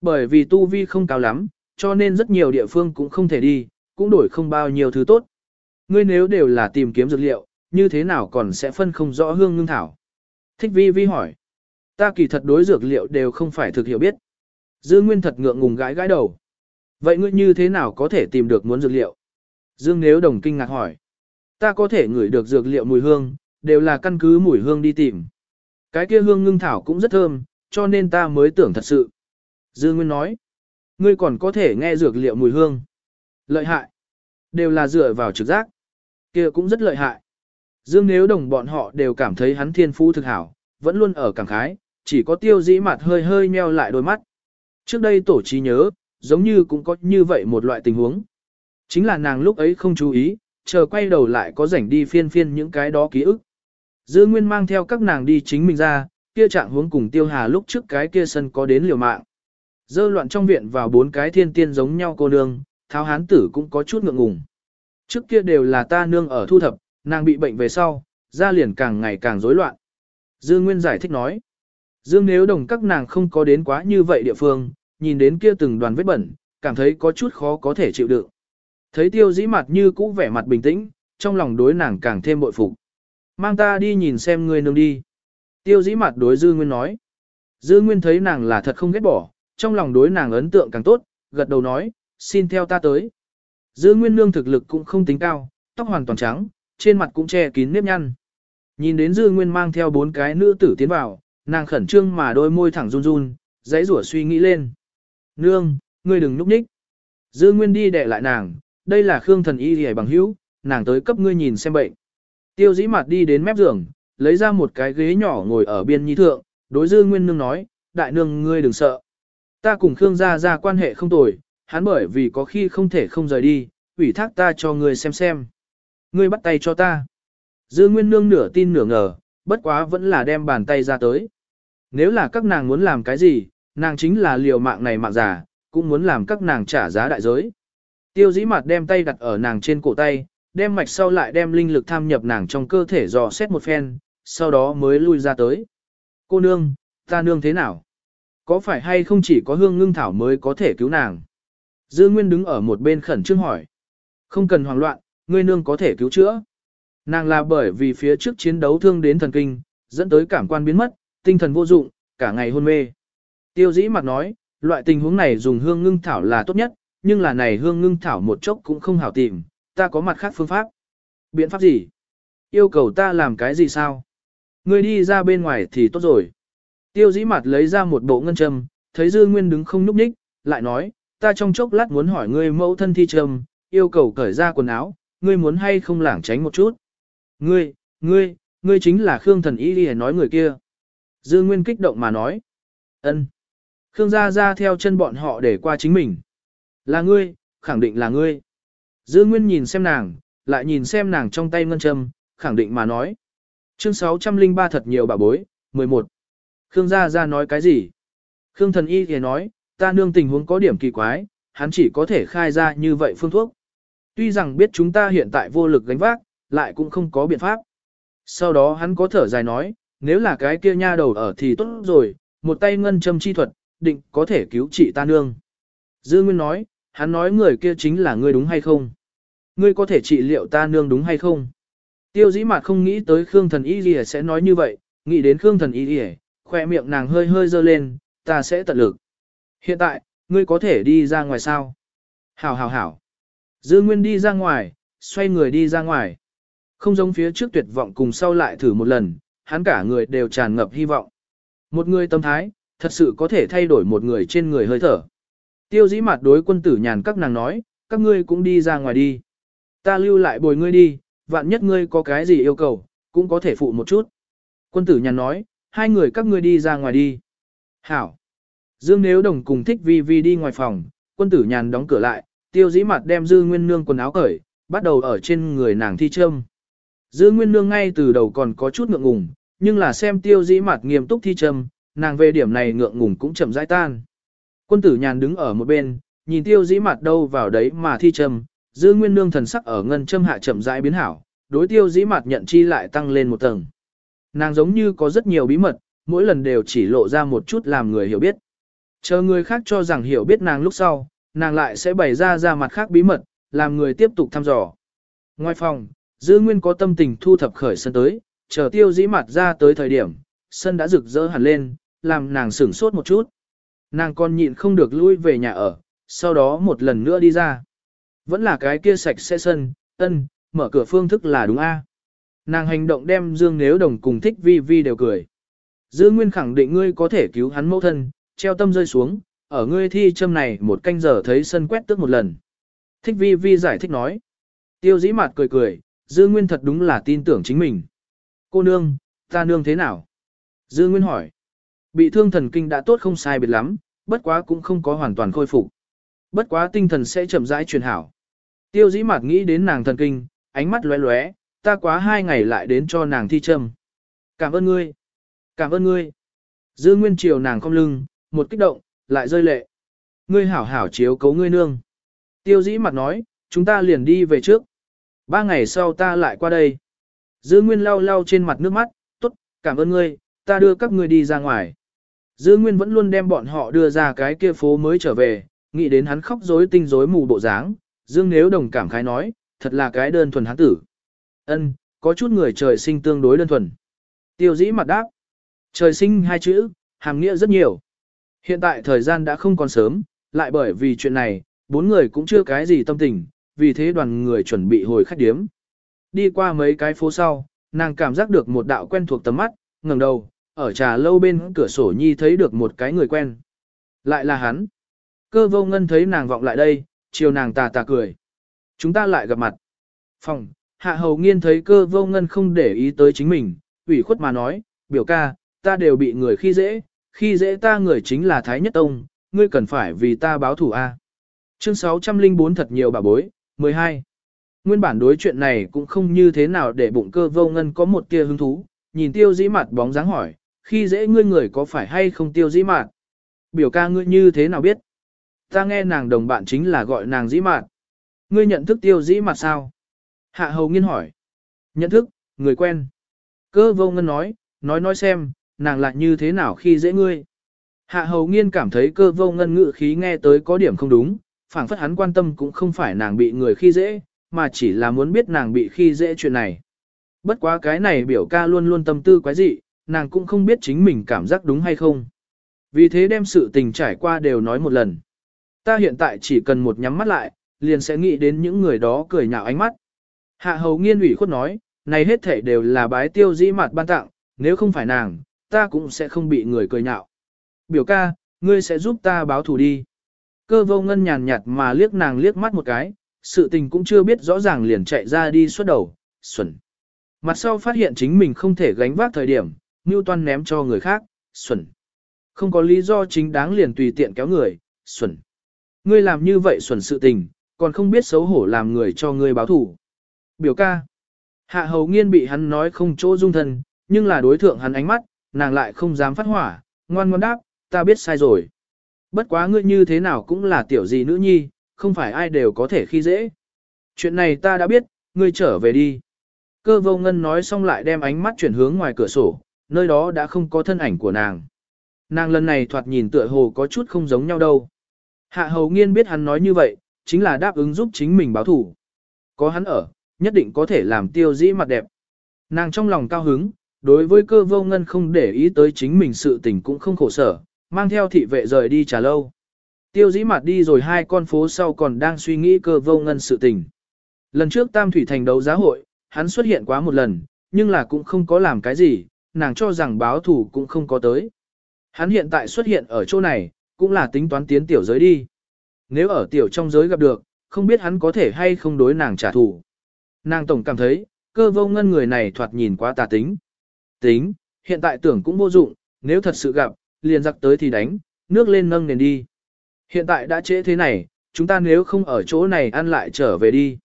Bởi vì tu vi không cao lắm, cho nên rất nhiều địa phương cũng không thể đi, cũng đổi không bao nhiêu thứ tốt. Ngươi nếu đều là tìm kiếm dược liệu, như thế nào còn sẽ phân không rõ hương ngưng thảo? Thích vi vi hỏi. Ta kỳ thật đối dược liệu đều không phải thực hiểu biết. Dương Nguyên thật ngượng ngùng gãi gãi đầu. Vậy ngươi như thế nào có thể tìm được muốn dược liệu? Dương Nếu Đồng kinh ngạc hỏi. Ta có thể ngửi được dược liệu mùi hương, đều là căn cứ mùi hương đi tìm. Cái kia hương ngưng thảo cũng rất thơm, cho nên ta mới tưởng thật sự. Dương Nguyên nói. Ngươi còn có thể nghe dược liệu mùi hương. Lợi hại. Đều là dựa vào trực giác kia cũng rất lợi hại. Dương Nếu Đồng bọn họ đều cảm thấy hắn thiên phú thực hảo, vẫn luôn ở cảm khái, chỉ có tiêu dĩ mặt hơi hơi meo lại đôi mắt. Trước đây tổ trí nhớ, giống như cũng có như vậy một loại tình huống. Chính là nàng lúc ấy không chú ý, chờ quay đầu lại có rảnh đi phiên phiên những cái đó ký ức. Dư Nguyên mang theo các nàng đi chính mình ra, kia trạng hướng cùng tiêu hà lúc trước cái kia sân có đến liều mạng. Dơ loạn trong viện vào bốn cái thiên tiên giống nhau cô nương, tháo hán tử cũng có chút ngượng ngùng. Trước kia đều là ta nương ở thu thập, nàng bị bệnh về sau, da liền càng ngày càng rối loạn. Dương Nguyên giải thích nói. Dương nếu đồng các nàng không có đến quá như vậy địa phương, nhìn đến kia từng đoàn vết bẩn, cảm thấy có chút khó có thể chịu đựng. Thấy tiêu dĩ mặt như cũ vẻ mặt bình tĩnh, trong lòng đối nàng càng thêm bội phục. Mang ta đi nhìn xem người nương đi. Tiêu dĩ mặt đối Dư Nguyên nói. Dư Nguyên thấy nàng là thật không ghét bỏ, trong lòng đối nàng ấn tượng càng tốt, gật đầu nói, xin theo ta tới. Dư Nguyên nương thực lực cũng không tính cao, tóc hoàn toàn trắng, trên mặt cũng che kín nếp nhăn. Nhìn đến Dư Nguyên mang theo bốn cái nữ tử tiến vào, nàng khẩn trương mà đôi môi thẳng run run, dãy rủa suy nghĩ lên. Nương, ngươi đừng núp ních. Dư Nguyên đi để lại nàng, đây là Khương thần y hề bằng hữu, nàng tới cấp ngươi nhìn xem bệnh. Tiêu dĩ mặt đi đến mép giường, lấy ra một cái ghế nhỏ ngồi ở biên nhi thượng, đối Dư Nguyên nương nói, đại nương ngươi đừng sợ. Ta cùng Khương gia ra quan hệ không tồi, hắn bởi vì có khi không thể không rời đi, ủy thác ta cho ngươi xem xem. Ngươi bắt tay cho ta. Dư Nguyên nương nửa tin nửa ngờ, bất quá vẫn là đem bàn tay ra tới. Nếu là các nàng muốn làm cái gì, nàng chính là liều mạng này mạng giả, cũng muốn làm các nàng trả giá đại giới. Tiêu dĩ mặt đem tay đặt ở nàng trên cổ tay, đem mạch sau lại đem linh lực tham nhập nàng trong cơ thể dò xét một phen, sau đó mới lui ra tới. Cô nương, ta nương thế nào? Có phải hay không chỉ có hương ngưng thảo mới có thể cứu nàng? Dư Nguyên đứng ở một bên khẩn trương hỏi. Không cần hoảng loạn, ngươi nương có thể cứu chữa. Nàng là bởi vì phía trước chiến đấu thương đến thần kinh, dẫn tới cảm quan biến mất, tinh thần vô dụng, cả ngày hôn mê. Tiêu dĩ mặt nói, loại tình huống này dùng hương ngưng thảo là tốt nhất, nhưng là này hương ngưng thảo một chốc cũng không hảo tìm, ta có mặt khác phương pháp. Biện pháp gì? Yêu cầu ta làm cái gì sao? Ngươi đi ra bên ngoài thì tốt rồi. Tiêu dĩ mặt lấy ra một bộ ngân châm, thấy dư nguyên đứng không núp ních, lại nói, ta trong chốc lát muốn hỏi ngươi mẫu thân thi trầm, yêu cầu cởi ra quần áo, ngươi muốn hay không lảng tránh một chút. Ngươi, ngươi, ngươi chính là Khương thần y đi nói người kia. Dư Nguyên kích động mà nói. ân. Khương gia ra theo chân bọn họ để qua chính mình. Là ngươi, khẳng định là ngươi. Dư Nguyên nhìn xem nàng, lại nhìn xem nàng trong tay ngân châm, khẳng định mà nói. Chương 603 thật nhiều bà bối, 11. Khương gia ra nói cái gì? Khương thần y thì nói, ta nương tình huống có điểm kỳ quái, hắn chỉ có thể khai ra như vậy phương thuốc. Tuy rằng biết chúng ta hiện tại vô lực gánh vác, lại cũng không có biện pháp. Sau đó hắn có thở dài nói, nếu là cái kia nha đầu ở thì tốt rồi, một tay ngân châm chi thuật, định có thể cứu trị ta nương. Dư Nguyên nói, hắn nói người kia chính là ngươi đúng hay không? Ngươi có thể trị liệu ta nương đúng hay không? Tiêu dĩ mặt không nghĩ tới Khương thần y gì sẽ nói như vậy, nghĩ đến Khương thần y gì, khoe miệng nàng hơi hơi dơ lên, ta sẽ tận lực. Hiện tại, ngươi có thể đi ra ngoài sao? Hảo hảo hảo. Dư Nguyên đi ra ngoài, xoay người đi ra ngoài. Không giống phía trước tuyệt vọng cùng sau lại thử một lần, hắn cả người đều tràn ngập hy vọng. Một người tâm thái, thật sự có thể thay đổi một người trên người hơi thở. Tiêu dĩ mặt đối quân tử nhàn các nàng nói, các ngươi cũng đi ra ngoài đi. Ta lưu lại bồi ngươi đi, vạn nhất ngươi có cái gì yêu cầu, cũng có thể phụ một chút. Quân tử nhàn nói, hai người các ngươi đi ra ngoài đi. Hảo. Dương Nếu Đồng cùng thích vi vi đi ngoài phòng, quân tử nhàn đóng cửa lại, tiêu dĩ mặt đem dư nguyên nương quần áo cởi, bắt đầu ở trên người nàng thi châm. Dư nguyên nương ngay từ đầu còn có chút ngượng ngùng, nhưng là xem tiêu dĩ mặt nghiêm túc thi châm, nàng về điểm này ngượng ngùng cũng chậm rãi tan. Quân tử nhàn đứng ở một bên, nhìn tiêu dĩ mặt đâu vào đấy mà thi châm, dư nguyên nương thần sắc ở ngân châm hạ chậm rãi biến hảo, đối tiêu dĩ mặt nhận chi lại tăng lên một tầng. Nàng giống như có rất nhiều bí mật, mỗi lần đều chỉ lộ ra một chút làm người hiểu biết. Chờ người khác cho rằng hiểu biết nàng lúc sau, nàng lại sẽ bày ra ra mặt khác bí mật, làm người tiếp tục thăm dò. Ngoài phòng, Dư Nguyên có tâm tình thu thập khởi sân tới, chờ tiêu dĩ mặt ra tới thời điểm, sân đã rực rỡ hẳn lên, làm nàng sửng sốt một chút. Nàng còn nhịn không được lui về nhà ở, sau đó một lần nữa đi ra. Vẫn là cái kia sạch sẽ sân, ân, mở cửa phương thức là đúng a. Nàng hành động đem Dương Nếu Đồng cùng thích vi vi đều cười. Dư Nguyên khẳng định ngươi có thể cứu hắn mẫu thân, treo tâm rơi xuống, ở ngươi thi châm này một canh giờ thấy sân quét tước một lần. Thích vi vi giải thích nói. Tiêu dĩ mạt cười cười, Dư Nguyên thật đúng là tin tưởng chính mình. Cô nương, ta nương thế nào? Dư Nguyên hỏi. Bị thương thần kinh đã tốt không sai biệt lắm, bất quá cũng không có hoàn toàn khôi phục. Bất quá tinh thần sẽ chậm rãi truyền hảo. Tiêu dĩ mạt nghĩ đến nàng thần kinh, ánh mắt lóe lóe, ta quá hai ngày lại đến cho nàng thi châm. Cảm ơn ngươi. Cảm ơn ngươi. Dư Nguyên chiều nàng không lưng, một kích động, lại rơi lệ. Ngươi hảo hảo chiếu cấu ngươi nương. Tiêu dĩ mặt nói, chúng ta liền đi về trước. Ba ngày sau ta lại qua đây. Dư Nguyên lau lau trên mặt nước mắt, tốt, cảm ơn ngươi, ta đưa các ngươi đi ra ngoài. Dư Nguyên vẫn luôn đem bọn họ đưa ra cái kia phố mới trở về, nghĩ đến hắn khóc rối tinh rối mù bộ dáng, Dương Nếu đồng cảm khái nói, thật là cái đơn thuần hắn tử. Ân, có chút người trời sinh tương đối đơn thuần. Tiêu dĩ mặt đáp. Trời sinh hai chữ, hàm nghĩa rất nhiều. Hiện tại thời gian đã không còn sớm, lại bởi vì chuyện này, bốn người cũng chưa cái gì tâm tình, vì thế đoàn người chuẩn bị hồi khách điếm. Đi qua mấy cái phố sau, nàng cảm giác được một đạo quen thuộc tầm mắt, ngẩng đầu, ở trà lâu bên cửa sổ nhi thấy được một cái người quen. Lại là hắn. Cơ vô ngân thấy nàng vọng lại đây, chiều nàng tà tà cười. Chúng ta lại gặp mặt. Phòng, hạ hầu nghiên thấy cơ vô ngân không để ý tới chính mình, ủy khuất mà nói, biểu ca, ta đều bị người khi dễ, khi dễ ta người chính là Thái Nhất Tông, ngươi cần phải vì ta báo thủ A. Chương 604 thật nhiều bà bối, 12. Nguyên bản đối chuyện này cũng không như thế nào để bụng cơ vô ngân có một tia hứng thú, nhìn tiêu dĩ mặt bóng dáng hỏi, khi dễ ngươi người có phải hay không tiêu dĩ mặt? Biểu ca ngươi như thế nào biết? Ta nghe nàng đồng bạn chính là gọi nàng dĩ mặt. Ngươi nhận thức tiêu dĩ mặt sao? Hạ hầu nghiên hỏi. Nhận thức, người quen. Cơ vô ngân nói, nói nói xem, nàng lại như thế nào khi dễ ngươi. Hạ hầu nghiên cảm thấy cơ vô ngân ngự khí nghe tới có điểm không đúng, phảng phất hắn quan tâm cũng không phải nàng bị người khi dễ, mà chỉ là muốn biết nàng bị khi dễ chuyện này. Bất quá cái này biểu ca luôn luôn tâm tư quái dị, nàng cũng không biết chính mình cảm giác đúng hay không. Vì thế đem sự tình trải qua đều nói một lần. Ta hiện tại chỉ cần một nhắm mắt lại, liền sẽ nghĩ đến những người đó cười nhạo ánh mắt. Hạ hầu nghiên ủy khuất nói, này hết thể đều là bái tiêu dĩ mặt ban tặng, nếu không phải nàng, ta cũng sẽ không bị người cười nhạo. Biểu ca, ngươi sẽ giúp ta báo thù đi. Cơ vô ngân nhàn nhạt mà liếc nàng liếc mắt một cái, sự tình cũng chưa biết rõ ràng liền chạy ra đi suốt đầu, xuẩn. mặt sau phát hiện chính mình không thể gánh vác thời điểm, Newton ném cho người khác, xuẩn. Không có lý do chính đáng liền tùy tiện kéo người, xuẩn. Ngươi làm như vậy xuẩn sự tình, còn không biết xấu hổ làm người cho ngươi báo thủ. Biểu ca. Hạ hầu nghiên bị hắn nói không chỗ dung thân, nhưng là đối thượng hắn ánh mắt, nàng lại không dám phát hỏa, ngoan ngoan đáp, ta biết sai rồi. Bất quá ngươi như thế nào cũng là tiểu gì nữ nhi, không phải ai đều có thể khi dễ. Chuyện này ta đã biết, ngươi trở về đi. Cơ vô ngân nói xong lại đem ánh mắt chuyển hướng ngoài cửa sổ, nơi đó đã không có thân ảnh của nàng. Nàng lần này thoạt nhìn tựa hồ có chút không giống nhau đâu. Hạ hầu nghiên biết hắn nói như vậy, chính là đáp ứng giúp chính mình báo thủ. Có hắn ở, nhất định có thể làm tiêu dĩ mặt đẹp. Nàng trong lòng cao hứng, đối với cơ vô ngân không để ý tới chính mình sự tình cũng không khổ sở, mang theo thị vệ rời đi trả lâu. Tiêu dĩ mặt đi rồi hai con phố sau còn đang suy nghĩ cơ vô ngân sự tình. Lần trước Tam Thủy Thành đấu giá hội, hắn xuất hiện quá một lần, nhưng là cũng không có làm cái gì, nàng cho rằng báo thủ cũng không có tới. Hắn hiện tại xuất hiện ở chỗ này, cũng là tính toán tiến tiểu giới đi. Nếu ở tiểu trong giới gặp được, không biết hắn có thể hay không đối nàng trả thù. Nàng tổng cảm thấy, cơ vô ngân người này thoạt nhìn quá tà tính. Tính, hiện tại tưởng cũng vô dụng, nếu thật sự gặp, liền giặc tới thì đánh, nước lên nâng nền đi. Hiện tại đã trễ thế này, chúng ta nếu không ở chỗ này ăn lại trở về đi.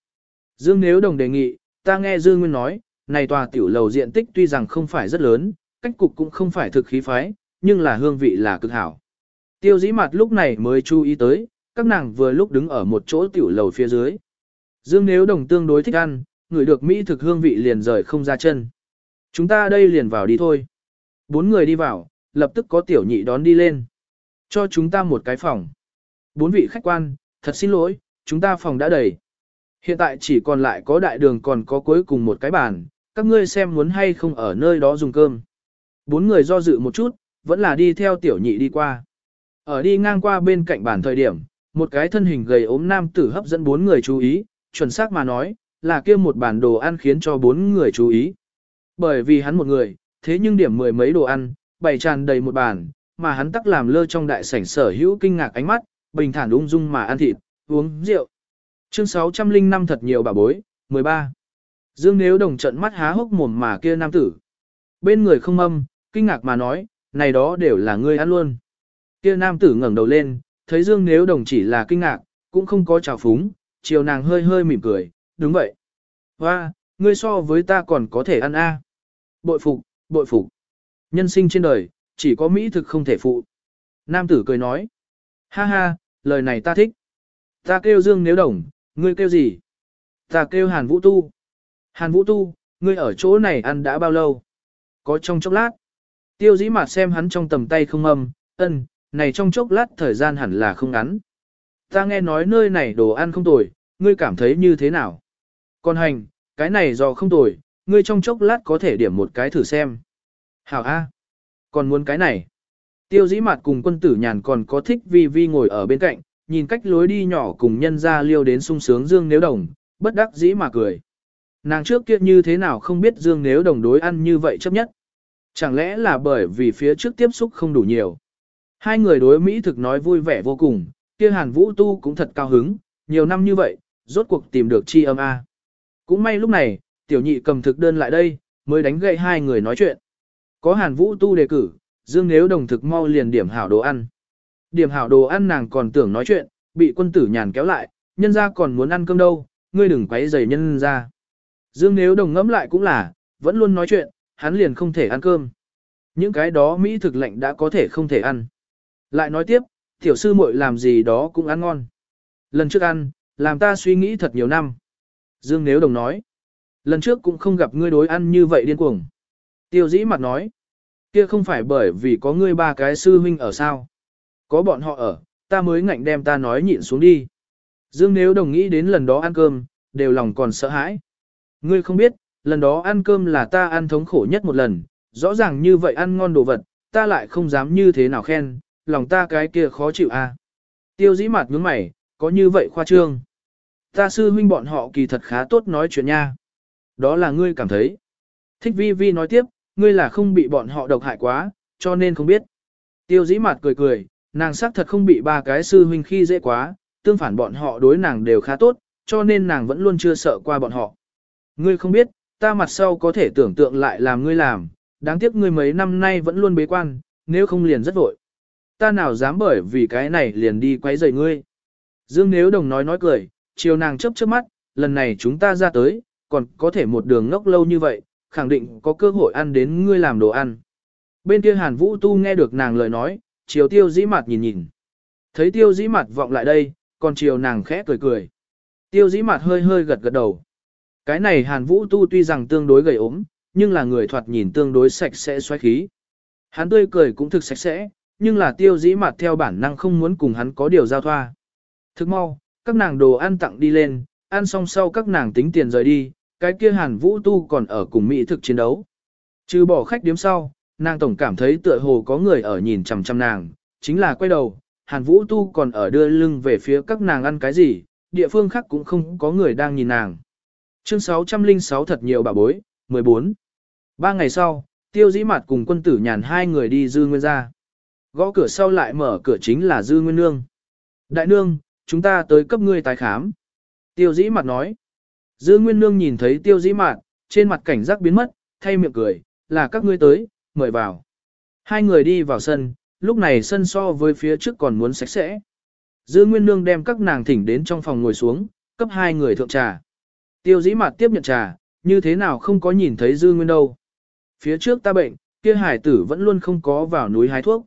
Dương Nếu Đồng đề nghị, ta nghe Dương Nguyên nói, này tòa tiểu lầu diện tích tuy rằng không phải rất lớn, cách cục cũng không phải thực khí phái, nhưng là hương vị là cực hảo. Tiêu dĩ mặt lúc này mới chú ý tới, các nàng vừa lúc đứng ở một chỗ tiểu lầu phía dưới. Dương Nếu Đồng tương đối thích ăn, người được Mỹ thực hương vị liền rời không ra chân. Chúng ta đây liền vào đi thôi. Bốn người đi vào, lập tức có tiểu nhị đón đi lên. Cho chúng ta một cái phòng. Bốn vị khách quan, thật xin lỗi, chúng ta phòng đã đầy. Hiện tại chỉ còn lại có đại đường còn có cuối cùng một cái bàn, các ngươi xem muốn hay không ở nơi đó dùng cơm. Bốn người do dự một chút, vẫn là đi theo tiểu nhị đi qua. Ở đi ngang qua bên cạnh bàn thời điểm, một cái thân hình gầy ốm nam tử hấp dẫn bốn người chú ý, chuẩn xác mà nói, là kia một bản đồ ăn khiến cho bốn người chú ý. Bởi vì hắn một người, thế nhưng điểm mười mấy đồ ăn, bày tràn đầy một bàn, mà hắn tắc làm lơ trong đại sảnh sở hữu kinh ngạc ánh mắt, bình thản ung dung mà ăn thịt, uống rượu. Chương 605 thật nhiều bà bối, 13. Dương Nếu Đồng trận mắt há hốc mồm mà kia nam tử. Bên người không âm, kinh ngạc mà nói, này đó đều là ngươi ăn luôn. Kia nam tử ngẩng đầu lên, thấy Dương Nếu Đồng chỉ là kinh ngạc, cũng không có trào phúng, chiều nàng hơi hơi mỉm cười, đúng vậy. Hoa, ngươi so với ta còn có thể ăn a. Bội phục, bội phục. Nhân sinh trên đời, chỉ có mỹ thực không thể phụ. Nam tử cười nói. Ha ha, lời này ta thích. Ta kêu Dương Nếu Đồng, ngươi kêu gì? Ta kêu Hàn Vũ Tu. Hàn Vũ Tu, ngươi ở chỗ này ăn đã bao lâu? Có trong chốc lát. Tiêu dĩ mặt xem hắn trong tầm tay không âm, ân, này trong chốc lát thời gian hẳn là không ngắn. Ta nghe nói nơi này đồ ăn không tồi, ngươi cảm thấy như thế nào? Còn hành, cái này do không tồi, ngươi trong chốc lát có thể điểm một cái thử xem. Hảo A. Còn muốn cái này. Tiêu dĩ mặt cùng quân tử nhàn còn có thích vi vi ngồi ở bên cạnh, nhìn cách lối đi nhỏ cùng nhân ra liêu đến sung sướng Dương Nếu Đồng, bất đắc dĩ mà cười. Nàng trước kia như thế nào không biết Dương Nếu Đồng đối ăn như vậy chấp nhất. Chẳng lẽ là bởi vì phía trước tiếp xúc không đủ nhiều. Hai người đối Mỹ thực nói vui vẻ vô cùng, kia Hàn Vũ Tu cũng thật cao hứng, nhiều năm như vậy, rốt cuộc tìm được chi âm A. Cũng may lúc này, tiểu nhị cầm thực đơn lại đây, mới đánh gậy hai người nói chuyện. Có Hàn Vũ Tu đề cử, Dương Nếu Đồng thực mau liền điểm hảo đồ ăn. Điểm hảo đồ ăn nàng còn tưởng nói chuyện, bị quân tử nhàn kéo lại, nhân ra còn muốn ăn cơm đâu, ngươi đừng quấy rầy nhân ra. Dương Nếu Đồng ngẫm lại cũng là, vẫn luôn nói chuyện, hắn liền không thể ăn cơm. Những cái đó Mỹ thực lệnh đã có thể không thể ăn. Lại nói tiếp, tiểu sư muội làm gì đó cũng ăn ngon. Lần trước ăn, làm ta suy nghĩ thật nhiều năm. Dương Nếu Đồng nói, lần trước cũng không gặp ngươi đối ăn như vậy điên cuồng. Tiêu dĩ mặt nói, kia không phải bởi vì có ngươi ba cái sư huynh ở sao. Có bọn họ ở, ta mới ngạnh đem ta nói nhịn xuống đi. Dương Nếu Đồng nghĩ đến lần đó ăn cơm, đều lòng còn sợ hãi. Ngươi không biết, lần đó ăn cơm là ta ăn thống khổ nhất một lần, rõ ràng như vậy ăn ngon đồ vật, ta lại không dám như thế nào khen, lòng ta cái kia khó chịu a. À. Tiêu dĩ mặt nhướng mày, có như vậy khoa trương. Ta sư huynh bọn họ kỳ thật khá tốt nói chuyện nha. Đó là ngươi cảm thấy. Thích vi vi nói tiếp, ngươi là không bị bọn họ độc hại quá, cho nên không biết. Tiêu dĩ mặt cười cười, nàng xác thật không bị ba cái sư huynh khi dễ quá, tương phản bọn họ đối nàng đều khá tốt, cho nên nàng vẫn luôn chưa sợ qua bọn họ. Ngươi không biết, ta mặt sau có thể tưởng tượng lại làm ngươi làm, đáng tiếc ngươi mấy năm nay vẫn luôn bế quan, nếu không liền rất vội. Ta nào dám bởi vì cái này liền đi quấy rầy ngươi. Dương Nếu Đồng nói nói cười, chiều nàng chớp chớp mắt, lần này chúng ta ra tới, còn có thể một đường ngốc lâu như vậy, khẳng định có cơ hội ăn đến ngươi làm đồ ăn. Bên kia Hàn Vũ Tu nghe được nàng lời nói, chiều tiêu dĩ mặt nhìn nhìn. Thấy tiêu dĩ mặt vọng lại đây, còn chiều nàng khẽ cười cười. Tiêu dĩ mặt hơi hơi gật gật đầu. Cái này Hàn Vũ Tu tuy rằng tương đối gầy ốm, nhưng là người thoạt nhìn tương đối sạch sẽ xoáy khí. Hắn tươi cười cũng thực sạch sẽ, nhưng là tiêu dĩ mặt theo bản năng không muốn cùng hắn có điều giao thoa. Thức mau, các nàng đồ ăn tặng đi lên, ăn xong sau các nàng tính tiền rời đi, cái kia hàn vũ tu còn ở cùng Mỹ thực chiến đấu. Trừ bỏ khách điếm sau, nàng tổng cảm thấy tựa hồ có người ở nhìn chằm chằm nàng, chính là quay đầu, hàn vũ tu còn ở đưa lưng về phía các nàng ăn cái gì, địa phương khác cũng không có người đang nhìn nàng. Chương 606 thật nhiều bà bối, 14. Ba ngày sau, tiêu dĩ mặt cùng quân tử nhàn hai người đi dư nguyên ra. Gõ cửa sau lại mở cửa chính là dư nguyên nương. Đại nương, chúng ta tới cấp ngươi tái khám. Tiêu dĩ mặt nói. Dư nguyên nương nhìn thấy tiêu dĩ mặt, trên mặt cảnh giác biến mất, thay miệng cười, là các ngươi tới, mời vào. Hai người đi vào sân, lúc này sân so với phía trước còn muốn sạch sẽ. Dư nguyên nương đem các nàng thỉnh đến trong phòng ngồi xuống, cấp hai người thượng trà. Tiêu dĩ mặt tiếp nhận trà, như thế nào không có nhìn thấy dư nguyên đâu. Phía trước ta bệnh, kia hải tử vẫn luôn không có vào núi hái thuốc.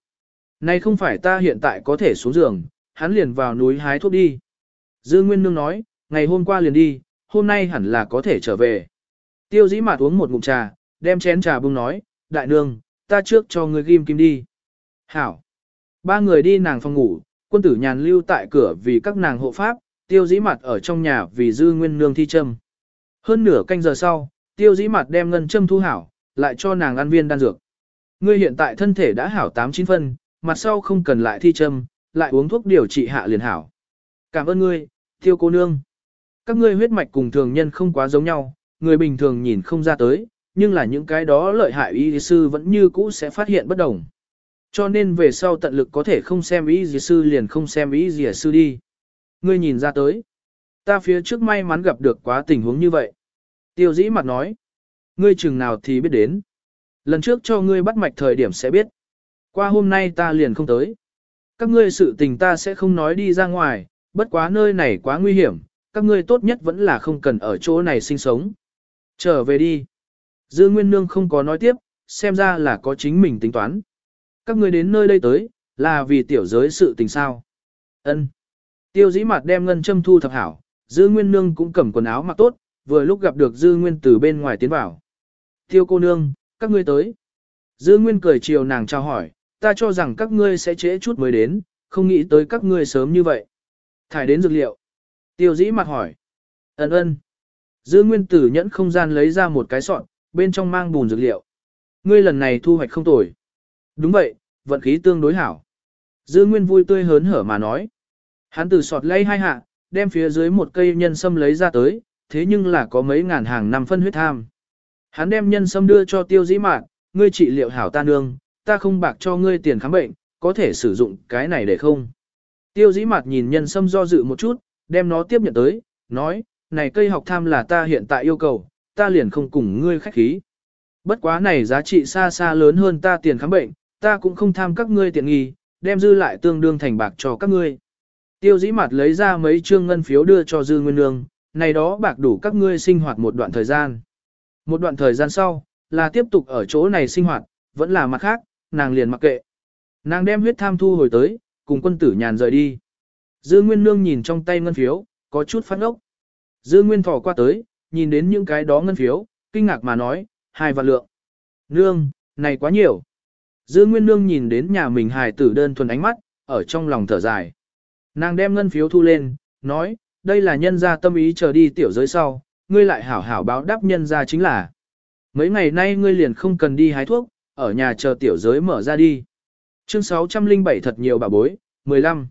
Này không phải ta hiện tại có thể xuống giường, hắn liền vào núi hái thuốc đi. Dư Nguyên Nương nói, ngày hôm qua liền đi, hôm nay hẳn là có thể trở về. Tiêu dĩ mạt uống một ngụm trà, đem chén trà bưng nói, đại nương, ta trước cho người ghim kim đi. Hảo. Ba người đi nàng phòng ngủ, quân tử nhàn lưu tại cửa vì các nàng hộ pháp, tiêu dĩ mặt ở trong nhà vì dư nguyên nương thi châm. Hơn nửa canh giờ sau, tiêu dĩ mặt đem ngân châm thu hảo, lại cho nàng ăn viên đan dược. Ngươi hiện tại thân thể đã hảo 8-9 phân, mặt sau không cần lại thi châm, lại uống thuốc điều trị hạ liền hảo. Cảm ơn ngươi, tiêu cô nương. Các ngươi huyết mạch cùng thường nhân không quá giống nhau, người bình thường nhìn không ra tới, nhưng là những cái đó lợi hại y sư vẫn như cũ sẽ phát hiện bất đồng. Cho nên về sau tận lực có thể không xem y dì sư liền không xem y dì sư đi. Ngươi nhìn ra tới. Ta phía trước may mắn gặp được quá tình huống như vậy. Tiêu dĩ mặt nói. Ngươi chừng nào thì biết đến. Lần trước cho ngươi bắt mạch thời điểm sẽ biết. Qua hôm nay ta liền không tới. Các ngươi sự tình ta sẽ không nói đi ra ngoài, bất quá nơi này quá nguy hiểm, các ngươi tốt nhất vẫn là không cần ở chỗ này sinh sống. Trở về đi. Dư Nguyên Nương không có nói tiếp, xem ra là có chính mình tính toán. Các ngươi đến nơi đây tới, là vì tiểu giới sự tình sao. Ân. Tiêu dĩ mặt đem ngân châm thu thập hảo, Dư Nguyên Nương cũng cầm quần áo mặc tốt, vừa lúc gặp được Dư Nguyên từ bên ngoài tiến vào. Tiêu cô nương, các ngươi tới. Dư Nguyên cười chiều nàng chào hỏi, ta cho rằng các ngươi sẽ trễ chút mới đến, không nghĩ tới các ngươi sớm như vậy. Thải đến dược liệu. Tiêu dĩ mặt hỏi. Ấn ơn. Dư Nguyên tử nhẫn không gian lấy ra một cái sọn, bên trong mang bùn dược liệu. Ngươi lần này thu hoạch không tồi. Đúng vậy, vận khí tương đối hảo. Dư Nguyên vui tươi hớn hở mà nói. Hắn từ sọt lấy hai hạ, đem phía dưới một cây nhân sâm lấy ra tới, thế nhưng là có mấy ngàn hàng năm phân huyết tham. Hắn đem nhân sâm đưa cho tiêu dĩ mạn, ngươi trị liệu hảo ta nương, ta không bạc cho ngươi tiền khám bệnh, có thể sử dụng cái này để không. Tiêu dĩ mạt nhìn nhân sâm do dự một chút, đem nó tiếp nhận tới, nói, này cây học tham là ta hiện tại yêu cầu, ta liền không cùng ngươi khách khí. Bất quá này giá trị xa xa lớn hơn ta tiền khám bệnh, ta cũng không tham các ngươi tiện nghi, đem dư lại tương đương thành bạc cho các ngươi. Tiêu dĩ mặt lấy ra mấy trương ngân phiếu đưa cho dư nguyên nương, này đó bạc đủ các ngươi sinh hoạt một đoạn thời gian. Một đoạn thời gian sau, là tiếp tục ở chỗ này sinh hoạt, vẫn là mặt khác, nàng liền mặc kệ. Nàng đem huyết tham thu hồi tới, cùng quân tử nhàn rời đi. Dư Nguyên Nương nhìn trong tay ngân phiếu, có chút phát ốc. Dư Nguyên thỏ qua tới, nhìn đến những cái đó ngân phiếu, kinh ngạc mà nói, hai vạn lượng. Nương, này quá nhiều. Dư Nguyên Nương nhìn đến nhà mình hài tử đơn thuần ánh mắt, ở trong lòng thở dài. Nàng đem ngân phiếu thu lên, nói, đây là nhân gia tâm ý chờ đi tiểu giới sau, ngươi lại hảo hảo báo đáp nhân gia chính là. Mấy ngày nay ngươi liền không cần đi hái thuốc, ở nhà chờ tiểu giới mở ra đi. Chương 607 thật nhiều bà bối, 15.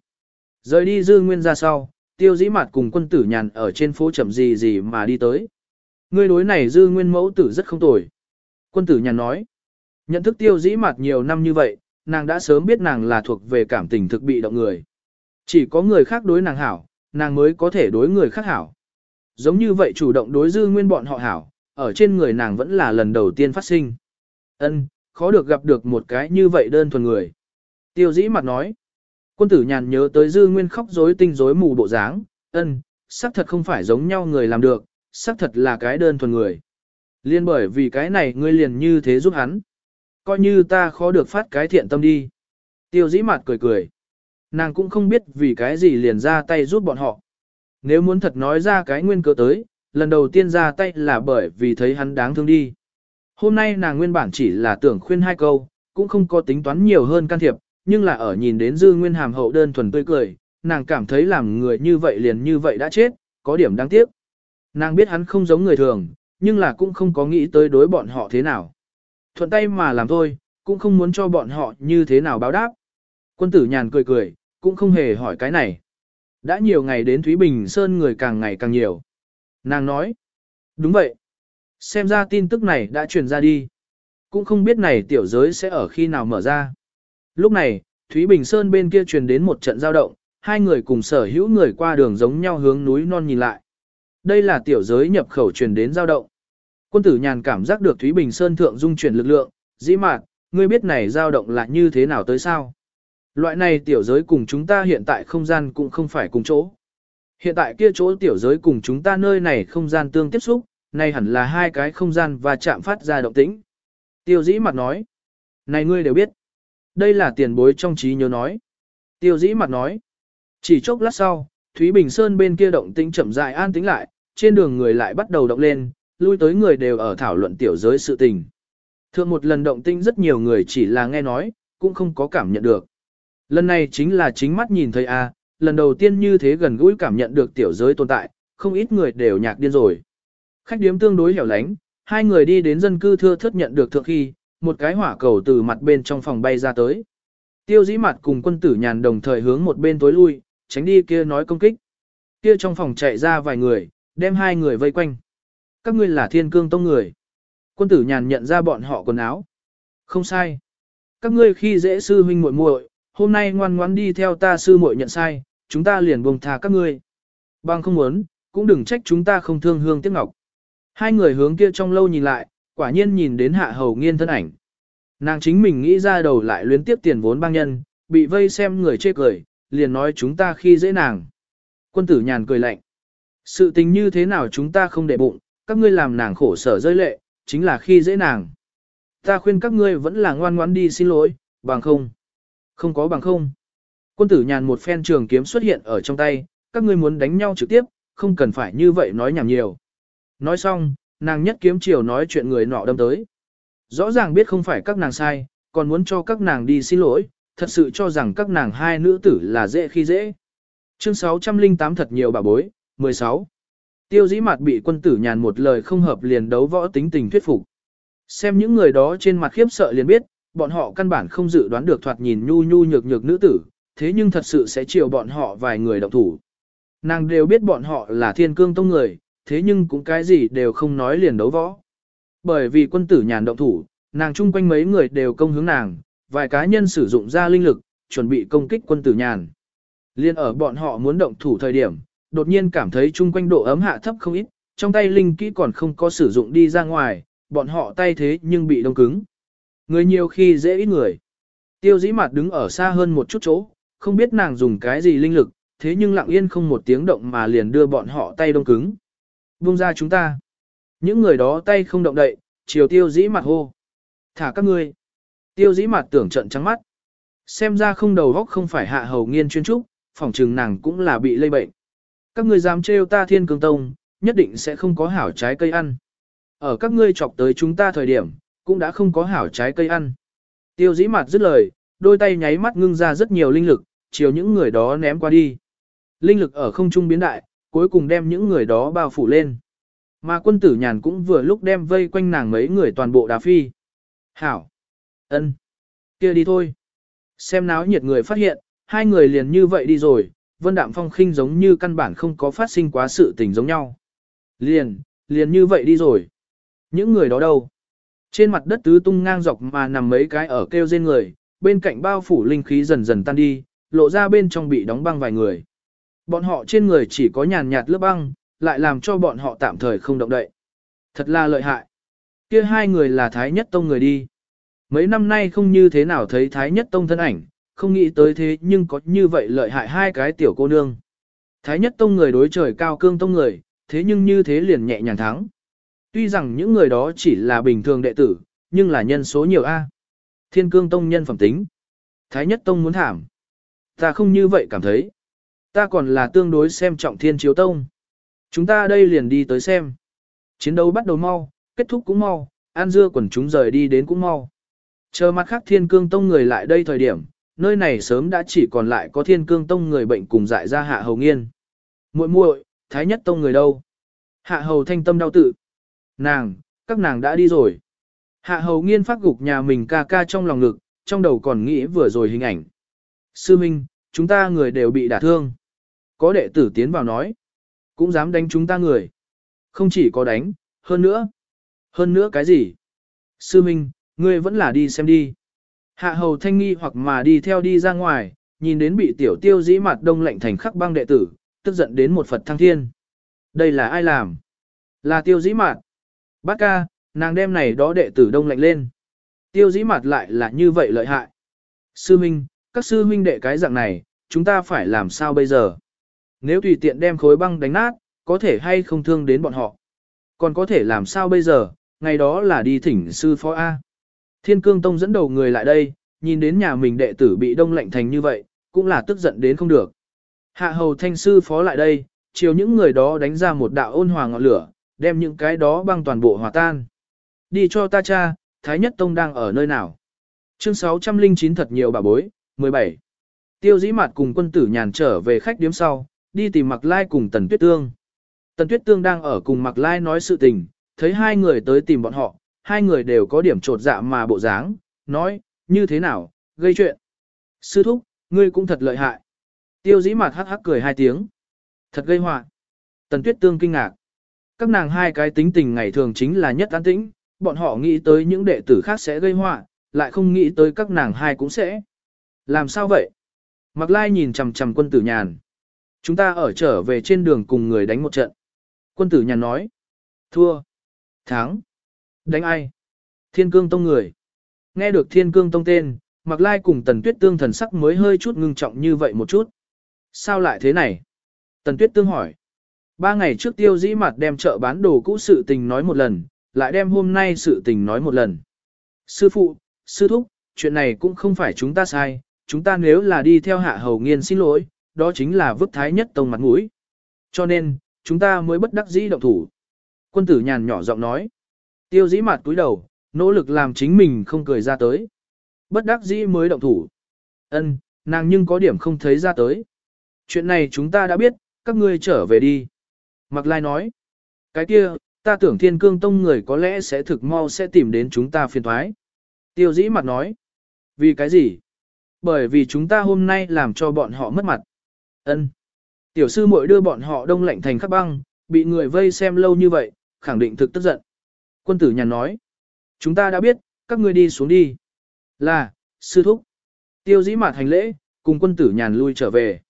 Rời đi dư nguyên ra sau, tiêu dĩ mặt cùng quân tử nhàn ở trên phố chậm gì gì mà đi tới. Ngươi đối này dư nguyên mẫu tử rất không tồi. Quân tử nhàn nói, nhận thức tiêu dĩ mặt nhiều năm như vậy, nàng đã sớm biết nàng là thuộc về cảm tình thực bị động người. Chỉ có người khác đối nàng hảo, nàng mới có thể đối người khác hảo. Giống như vậy chủ động đối dư nguyên bọn họ hảo, ở trên người nàng vẫn là lần đầu tiên phát sinh. Ân, khó được gặp được một cái như vậy đơn thuần người. Tiêu dĩ mặt nói. Quân tử nhàn nhớ tới dư nguyên khóc rối tinh rối mù bộ dáng, ân, xác thật không phải giống nhau người làm được, xác thật là cái đơn thuần người. Liên bởi vì cái này ngươi liền như thế giúp hắn. Coi như ta khó được phát cái thiện tâm đi. Tiêu dĩ mặt cười cười. Nàng cũng không biết vì cái gì liền ra tay giúp bọn họ. Nếu muốn thật nói ra cái nguyên cớ tới, lần đầu tiên ra tay là bởi vì thấy hắn đáng thương đi. Hôm nay nàng nguyên bản chỉ là tưởng khuyên hai câu, cũng không có tính toán nhiều hơn can thiệp, nhưng là ở nhìn đến dư nguyên hàm hậu đơn thuần tươi cười, nàng cảm thấy làm người như vậy liền như vậy đã chết, có điểm đáng tiếc. Nàng biết hắn không giống người thường, nhưng là cũng không có nghĩ tới đối bọn họ thế nào. Thuận tay mà làm thôi, cũng không muốn cho bọn họ như thế nào báo đáp. Quân tử nhàn cười cười, cũng không hề hỏi cái này. Đã nhiều ngày đến Thúy Bình Sơn người càng ngày càng nhiều. Nàng nói, đúng vậy. Xem ra tin tức này đã truyền ra đi. Cũng không biết này tiểu giới sẽ ở khi nào mở ra. Lúc này, Thúy Bình Sơn bên kia truyền đến một trận giao động, hai người cùng sở hữu người qua đường giống nhau hướng núi non nhìn lại. Đây là tiểu giới nhập khẩu truyền đến giao động. Quân tử nhàn cảm giác được Thúy Bình Sơn thượng dung chuyển lực lượng, dĩ mạt, ngươi biết này giao động là như thế nào tới sao? Loại này tiểu giới cùng chúng ta hiện tại không gian cũng không phải cùng chỗ. Hiện tại kia chỗ tiểu giới cùng chúng ta nơi này không gian tương tiếp xúc, này hẳn là hai cái không gian và chạm phát ra động tĩnh. Tiêu dĩ mặt nói. Này ngươi đều biết. Đây là tiền bối trong trí nhớ nói. Tiêu dĩ mặt nói. Chỉ chốc lát sau, Thúy Bình Sơn bên kia động tĩnh chậm rãi an tĩnh lại, trên đường người lại bắt đầu động lên, lui tới người đều ở thảo luận tiểu giới sự tình. Thượng một lần động tĩnh rất nhiều người chỉ là nghe nói, cũng không có cảm nhận được. Lần này chính là chính mắt nhìn thấy a, lần đầu tiên như thế gần gũi cảm nhận được tiểu giới tồn tại, không ít người đều nhạc điên rồi. Khách điếm tương đối hẻo lánh, hai người đi đến dân cư thưa thất nhận được thượng khi, một cái hỏa cầu từ mặt bên trong phòng bay ra tới. Tiêu dĩ mặt cùng quân tử nhàn đồng thời hướng một bên tối lui, tránh đi kia nói công kích. Kia trong phòng chạy ra vài người, đem hai người vây quanh. Các ngươi là thiên cương tông người. Quân tử nhàn nhận ra bọn họ quần áo. Không sai. Các ngươi khi dễ sư huynh muội muội, hôm nay ngoan ngoãn đi theo ta sư muội nhận sai, chúng ta liền buông tha các ngươi. Bằng không muốn, cũng đừng trách chúng ta không thương hương tiếc ngọc. Hai người hướng kia trong lâu nhìn lại, quả nhiên nhìn đến hạ hầu nghiên thân ảnh. Nàng chính mình nghĩ ra đầu lại luyến tiếp tiền vốn băng nhân, bị vây xem người chê cười, liền nói chúng ta khi dễ nàng. Quân tử nhàn cười lạnh. Sự tình như thế nào chúng ta không để bụng, các ngươi làm nàng khổ sở rơi lệ, chính là khi dễ nàng. Ta khuyên các ngươi vẫn là ngoan ngoãn đi xin lỗi, bằng không. Không có bằng không. Quân tử nhàn một phen trường kiếm xuất hiện ở trong tay, các ngươi muốn đánh nhau trực tiếp, không cần phải như vậy nói nhảm nhiều. Nói xong, nàng nhất kiếm chiều nói chuyện người nọ đâm tới. Rõ ràng biết không phải các nàng sai, còn muốn cho các nàng đi xin lỗi, thật sự cho rằng các nàng hai nữ tử là dễ khi dễ. Chương 608 thật nhiều bà bối, 16. Tiêu dĩ mặt bị quân tử nhàn một lời không hợp liền đấu võ tính tình thuyết phục. Xem những người đó trên mặt khiếp sợ liền biết, bọn họ căn bản không dự đoán được thoạt nhìn nhu nhu nhược nhược nữ tử, thế nhưng thật sự sẽ chiều bọn họ vài người động thủ. Nàng đều biết bọn họ là thiên cương tông người, thế nhưng cũng cái gì đều không nói liền đấu võ. Bởi vì quân tử nhàn động thủ, nàng chung quanh mấy người đều công hướng nàng, vài cá nhân sử dụng ra linh lực, chuẩn bị công kích quân tử nhàn. Liên ở bọn họ muốn động thủ thời điểm, đột nhiên cảm thấy chung quanh độ ấm hạ thấp không ít, trong tay linh kỹ còn không có sử dụng đi ra ngoài, bọn họ tay thế nhưng bị đông cứng. Người nhiều khi dễ ít người. Tiêu dĩ mặt đứng ở xa hơn một chút chỗ, không biết nàng dùng cái gì linh lực, thế nhưng lặng yên không một tiếng động mà liền đưa bọn họ tay đông cứng. Buông ra chúng ta. Những người đó tay không động đậy, chiều tiêu dĩ mặt hô. Thả các ngươi. Tiêu dĩ mặt tưởng trận trắng mắt. Xem ra không đầu góc không phải hạ hầu nghiên chuyên trúc, phỏng trừng nàng cũng là bị lây bệnh. Các ngươi dám trêu ta thiên cương tông, nhất định sẽ không có hảo trái cây ăn. Ở các ngươi chọc tới chúng ta thời điểm, cũng đã không có hảo trái cây ăn. Tiêu dĩ mặt dứt lời, đôi tay nháy mắt ngưng ra rất nhiều linh lực, chiều những người đó ném qua đi. Linh lực ở không trung biến đại, cuối cùng đem những người đó bao phủ lên. Mà quân tử nhàn cũng vừa lúc đem vây quanh nàng mấy người toàn bộ đá phi. Hảo! ân, kia đi thôi. Xem náo nhiệt người phát hiện, hai người liền như vậy đi rồi, vân đạm phong khinh giống như căn bản không có phát sinh quá sự tình giống nhau. Liền, liền như vậy đi rồi. Những người đó đâu? Trên mặt đất tứ tung ngang dọc mà nằm mấy cái ở kêu rên người, bên cạnh bao phủ linh khí dần dần tan đi, lộ ra bên trong bị đóng băng vài người. Bọn họ trên người chỉ có nhàn nhạt lớp băng, lại làm cho bọn họ tạm thời không động đậy. Thật là lợi hại. Kia hai người là Thái Nhất Tông người đi. Mấy năm nay không như thế nào thấy Thái Nhất Tông thân ảnh, không nghĩ tới thế nhưng có như vậy lợi hại hai cái tiểu cô nương. Thái Nhất Tông người đối trời cao cương tông người, thế nhưng như thế liền nhẹ nhàng thắng. Tuy rằng những người đó chỉ là bình thường đệ tử, nhưng là nhân số nhiều A. Thiên cương tông nhân phẩm tính. Thái nhất tông muốn thảm. Ta không như vậy cảm thấy. Ta còn là tương đối xem trọng thiên chiếu tông. Chúng ta đây liền đi tới xem. Chiến đấu bắt đầu mau, kết thúc cũng mau, an dưa quần chúng rời đi đến cũng mau. Chờ mặt khác thiên cương tông người lại đây thời điểm, nơi này sớm đã chỉ còn lại có thiên cương tông người bệnh cùng dại ra hạ hầu nghiên. muội muội thái nhất tông người đâu? Hạ hầu thanh tâm đau tự. Nàng, các nàng đã đi rồi. Hạ hầu nghiên phát gục nhà mình ca ca trong lòng ngực, trong đầu còn nghĩ vừa rồi hình ảnh. Sư Minh, chúng ta người đều bị đả thương. Có đệ tử tiến vào nói. Cũng dám đánh chúng ta người. Không chỉ có đánh, hơn nữa. Hơn nữa cái gì? Sư Minh, ngươi vẫn là đi xem đi. Hạ hầu thanh nghi hoặc mà đi theo đi ra ngoài, nhìn đến bị tiểu tiêu dĩ mặt đông lạnh thành khắc băng đệ tử, tức giận đến một Phật thăng thiên. Đây là ai làm? Là tiêu dĩ mạt. Bác ca, nàng đem này đó đệ tử đông lạnh lên. Tiêu dĩ mặt lại là như vậy lợi hại. Sư Minh, các sư huynh đệ cái dạng này, chúng ta phải làm sao bây giờ? Nếu tùy tiện đem khối băng đánh nát, có thể hay không thương đến bọn họ? Còn có thể làm sao bây giờ? Ngày đó là đi thỉnh sư phó A. Thiên cương tông dẫn đầu người lại đây, nhìn đến nhà mình đệ tử bị đông lạnh thành như vậy, cũng là tức giận đến không được. Hạ hầu thanh sư phó lại đây, chiều những người đó đánh ra một đạo ôn hòa ngọn lửa, đem những cái đó băng toàn bộ hòa tan. Đi cho ta cha, Thái Nhất Tông đang ở nơi nào? Chương 609 thật nhiều bà bối, 17. Tiêu dĩ mặt cùng quân tử nhàn trở về khách điếm sau, đi tìm Mạc Lai cùng Tần Tuyết Tương. Tần Tuyết Tương đang ở cùng Mạc Lai nói sự tình, thấy hai người tới tìm bọn họ, hai người đều có điểm trột dạ mà bộ dáng, nói, như thế nào, gây chuyện. Sư thúc, ngươi cũng thật lợi hại. Tiêu dĩ mặt hắc hắc cười hai tiếng. Thật gây họa. Tần Tuyết Tương kinh ngạc. Các nàng hai cái tính tình ngày thường chính là nhất an tĩnh, bọn họ nghĩ tới những đệ tử khác sẽ gây họa, lại không nghĩ tới các nàng hai cũng sẽ. Làm sao vậy? Mạc Lai nhìn chằm chằm quân tử nhàn. Chúng ta ở trở về trên đường cùng người đánh một trận. Quân tử nhàn nói. Thua. Thắng. Đánh ai? Thiên cương tông người. Nghe được thiên cương tông tên, Mạc Lai cùng Tần Tuyết Tương thần sắc mới hơi chút ngưng trọng như vậy một chút. Sao lại thế này? Tần Tuyết Tương hỏi. Ba ngày trước tiêu dĩ mặt đem chợ bán đồ cũ sự tình nói một lần, lại đem hôm nay sự tình nói một lần. Sư phụ, sư thúc, chuyện này cũng không phải chúng ta sai, chúng ta nếu là đi theo hạ hầu nghiên xin lỗi, đó chính là vứt thái nhất tông mặt mũi. Cho nên, chúng ta mới bất đắc dĩ động thủ. Quân tử nhàn nhỏ giọng nói. Tiêu dĩ mặt cúi đầu, nỗ lực làm chính mình không cười ra tới. Bất đắc dĩ mới động thủ. Ân, nàng nhưng có điểm không thấy ra tới. Chuyện này chúng ta đã biết, các ngươi trở về đi. mặc Lai nói. Cái kia, ta tưởng thiên cương tông người có lẽ sẽ thực mau sẽ tìm đến chúng ta phiền thoái. Tiêu dĩ mặt nói. Vì cái gì? Bởi vì chúng ta hôm nay làm cho bọn họ mất mặt. Ân. Tiểu sư muội đưa bọn họ đông lạnh thành khắp băng, bị người vây xem lâu như vậy, khẳng định thực tức giận. Quân tử nhàn nói. Chúng ta đã biết, các ngươi đi xuống đi. Là, sư thúc. Tiêu dĩ mạt hành lễ, cùng quân tử nhàn lui trở về.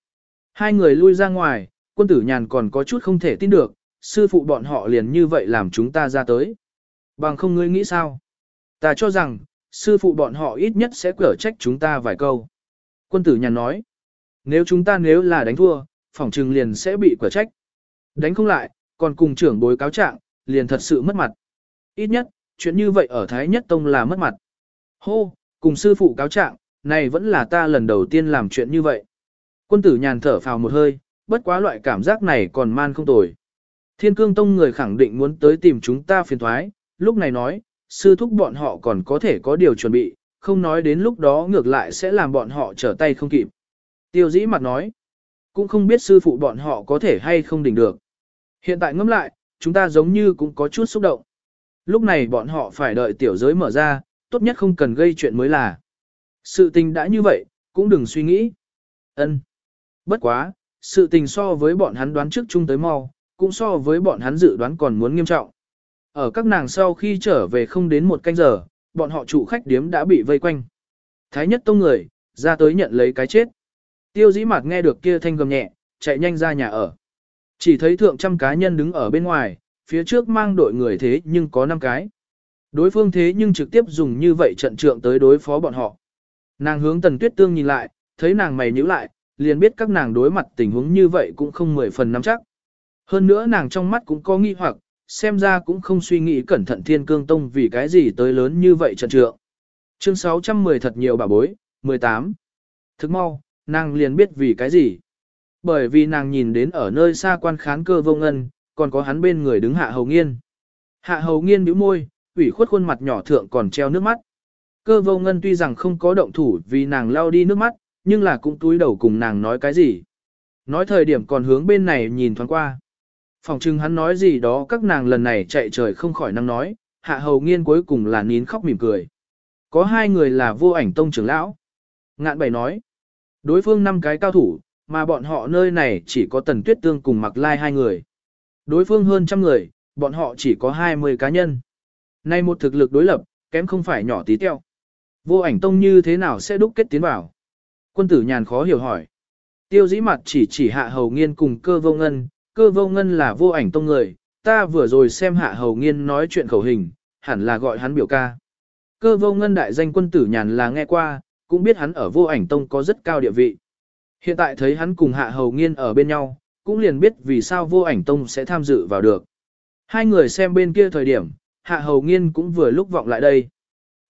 Hai người lui ra ngoài, quân tử nhàn còn có chút không thể tin được, sư phụ bọn họ liền như vậy làm chúng ta ra tới. Bằng không ngươi nghĩ sao? Ta cho rằng, sư phụ bọn họ ít nhất sẽ cở trách chúng ta vài câu. Quân tử nhàn nói, nếu chúng ta nếu là đánh thua, phỏng trừng liền sẽ bị cở trách. Đánh không lại, còn cùng trưởng bối cáo trạng, liền thật sự mất mặt. Ít nhất, chuyện như vậy ở Thái Nhất Tông là mất mặt. Hô, cùng sư phụ cáo trạng, này vẫn là ta lần đầu tiên làm chuyện như vậy. Quân tử nhàn thở phào một hơi, bất quá loại cảm giác này còn man không tồi. Thiên cương tông người khẳng định muốn tới tìm chúng ta phiền thoái, lúc này nói, sư thúc bọn họ còn có thể có điều chuẩn bị, không nói đến lúc đó ngược lại sẽ làm bọn họ trở tay không kịp. Tiêu dĩ mặt nói, cũng không biết sư phụ bọn họ có thể hay không đỉnh được. Hiện tại ngẫm lại, chúng ta giống như cũng có chút xúc động. Lúc này bọn họ phải đợi tiểu giới mở ra, tốt nhất không cần gây chuyện mới là. Sự tình đã như vậy, cũng đừng suy nghĩ. Ân. Bất quá, sự tình so với bọn hắn đoán trước chung tới mau, cũng so với bọn hắn dự đoán còn muốn nghiêm trọng. Ở các nàng sau khi trở về không đến một canh giờ, bọn họ chủ khách điếm đã bị vây quanh. Thái nhất tông người, ra tới nhận lấy cái chết. Tiêu dĩ mặt nghe được kia thanh gầm nhẹ, chạy nhanh ra nhà ở. Chỉ thấy thượng trăm cá nhân đứng ở bên ngoài, phía trước mang đội người thế nhưng có 5 cái. Đối phương thế nhưng trực tiếp dùng như vậy trận trượng tới đối phó bọn họ. Nàng hướng tần tuyết tương nhìn lại, thấy nàng mày nhíu lại, liền biết các nàng đối mặt tình huống như vậy cũng không mười phần nắm chắc. Hơn nữa nàng trong mắt cũng có nghi hoặc, xem ra cũng không suy nghĩ cẩn thận thiên cương tông vì cái gì tới lớn như vậy trận trượng. Chương 610 thật nhiều bà bối, 18. Thức mau, nàng liền biết vì cái gì. Bởi vì nàng nhìn đến ở nơi xa quan khán cơ vô ngân, còn có hắn bên người đứng hạ hầu nghiên. Hạ hầu nghiên bĩu môi, ủy khuất khuôn mặt nhỏ thượng còn treo nước mắt. Cơ vô ngân tuy rằng không có động thủ vì nàng lao đi nước mắt, nhưng là cũng túi đầu cùng nàng nói cái gì. Nói thời điểm còn hướng bên này nhìn thoáng qua. Phòng trưng hắn nói gì đó các nàng lần này chạy trời không khỏi năng nói, hạ hầu nghiên cuối cùng là nín khóc mỉm cười. Có hai người là vô ảnh tông trưởng lão. Ngạn bảy nói, đối phương năm cái cao thủ, mà bọn họ nơi này chỉ có tần tuyết tương cùng mặc lai hai người. Đối phương hơn trăm người, bọn họ chỉ có hai mươi cá nhân. Nay một thực lực đối lập, kém không phải nhỏ tí teo. Vô ảnh tông như thế nào sẽ đúc kết tiến vào? Quân tử nhàn khó hiểu hỏi. Tiêu dĩ mặt chỉ chỉ hạ hầu nghiên cùng cơ vô ngân, cơ vô ngân là vô ảnh tông người, ta vừa rồi xem hạ hầu nghiên nói chuyện khẩu hình, hẳn là gọi hắn biểu ca. Cơ vô ngân đại danh quân tử nhàn là nghe qua, cũng biết hắn ở vô ảnh tông có rất cao địa vị. Hiện tại thấy hắn cùng hạ hầu nghiên ở bên nhau, cũng liền biết vì sao vô ảnh tông sẽ tham dự vào được. Hai người xem bên kia thời điểm, hạ hầu nghiên cũng vừa lúc vọng lại đây.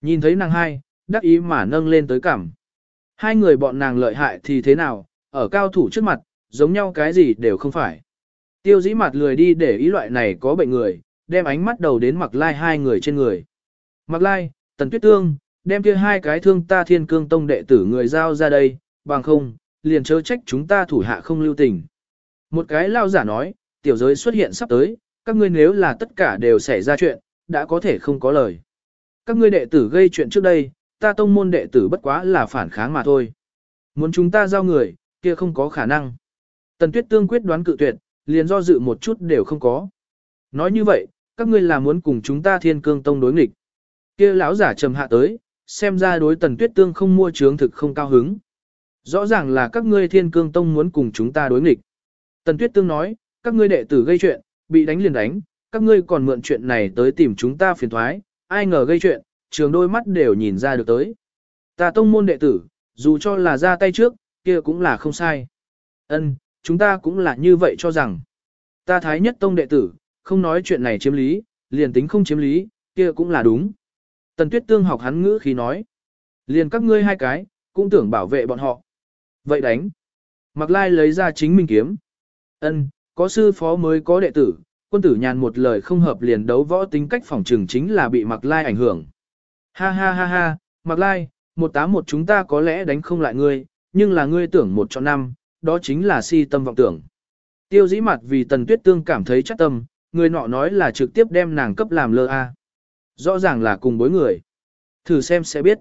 Nhìn thấy nàng hai, đắc ý mà nâng lên tới cảm. Hai người bọn nàng lợi hại thì thế nào, ở cao thủ trước mặt, giống nhau cái gì đều không phải. Tiêu dĩ mặt lười đi để ý loại này có bệnh người, đem ánh mắt đầu đến mặc lai hai người trên người. Mặc lai, tần tuyết tương, đem kia hai cái thương ta thiên cương tông đệ tử người giao ra đây, bằng không, liền chớ trách chúng ta thủ hạ không lưu tình. Một cái lao giả nói, tiểu giới xuất hiện sắp tới, các ngươi nếu là tất cả đều xảy ra chuyện, đã có thể không có lời. Các ngươi đệ tử gây chuyện trước đây, ta tông môn đệ tử bất quá là phản kháng mà thôi. Muốn chúng ta giao người, kia không có khả năng. Tần Tuyết Tương quyết đoán cự tuyệt, liền do dự một chút đều không có. Nói như vậy, các ngươi là muốn cùng chúng ta Thiên Cương Tông đối nghịch. Kia lão giả trầm hạ tới, xem ra đối Tần Tuyết Tương không mua chướng thực không cao hứng. Rõ ràng là các ngươi Thiên Cương Tông muốn cùng chúng ta đối nghịch. Tần Tuyết Tương nói, các ngươi đệ tử gây chuyện, bị đánh liền đánh, các ngươi còn mượn chuyện này tới tìm chúng ta phiền thoái, ai ngờ gây chuyện, trường đôi mắt đều nhìn ra được tới. Ta tông môn đệ tử, dù cho là ra tay trước, kia cũng là không sai. Ân, chúng ta cũng là như vậy cho rằng. Ta thái nhất tông đệ tử, không nói chuyện này chiếm lý, liền tính không chiếm lý, kia cũng là đúng. Tần tuyết tương học hắn ngữ khí nói. Liền các ngươi hai cái, cũng tưởng bảo vệ bọn họ. Vậy đánh. Mặc lai lấy ra chính mình kiếm. Ân, có sư phó mới có đệ tử, quân tử nhàn một lời không hợp liền đấu võ tính cách phòng trường chính là bị mặc lai ảnh hưởng. Ha ha ha ha, mặc lai, một tám một chúng ta có lẽ đánh không lại ngươi, nhưng là ngươi tưởng một cho năm, đó chính là si tâm vọng tưởng. Tiêu dĩ mặt vì tần tuyết tương cảm thấy chắc tâm, người nọ nói là trực tiếp đem nàng cấp làm lơ a. Rõ ràng là cùng bối người. Thử xem sẽ biết.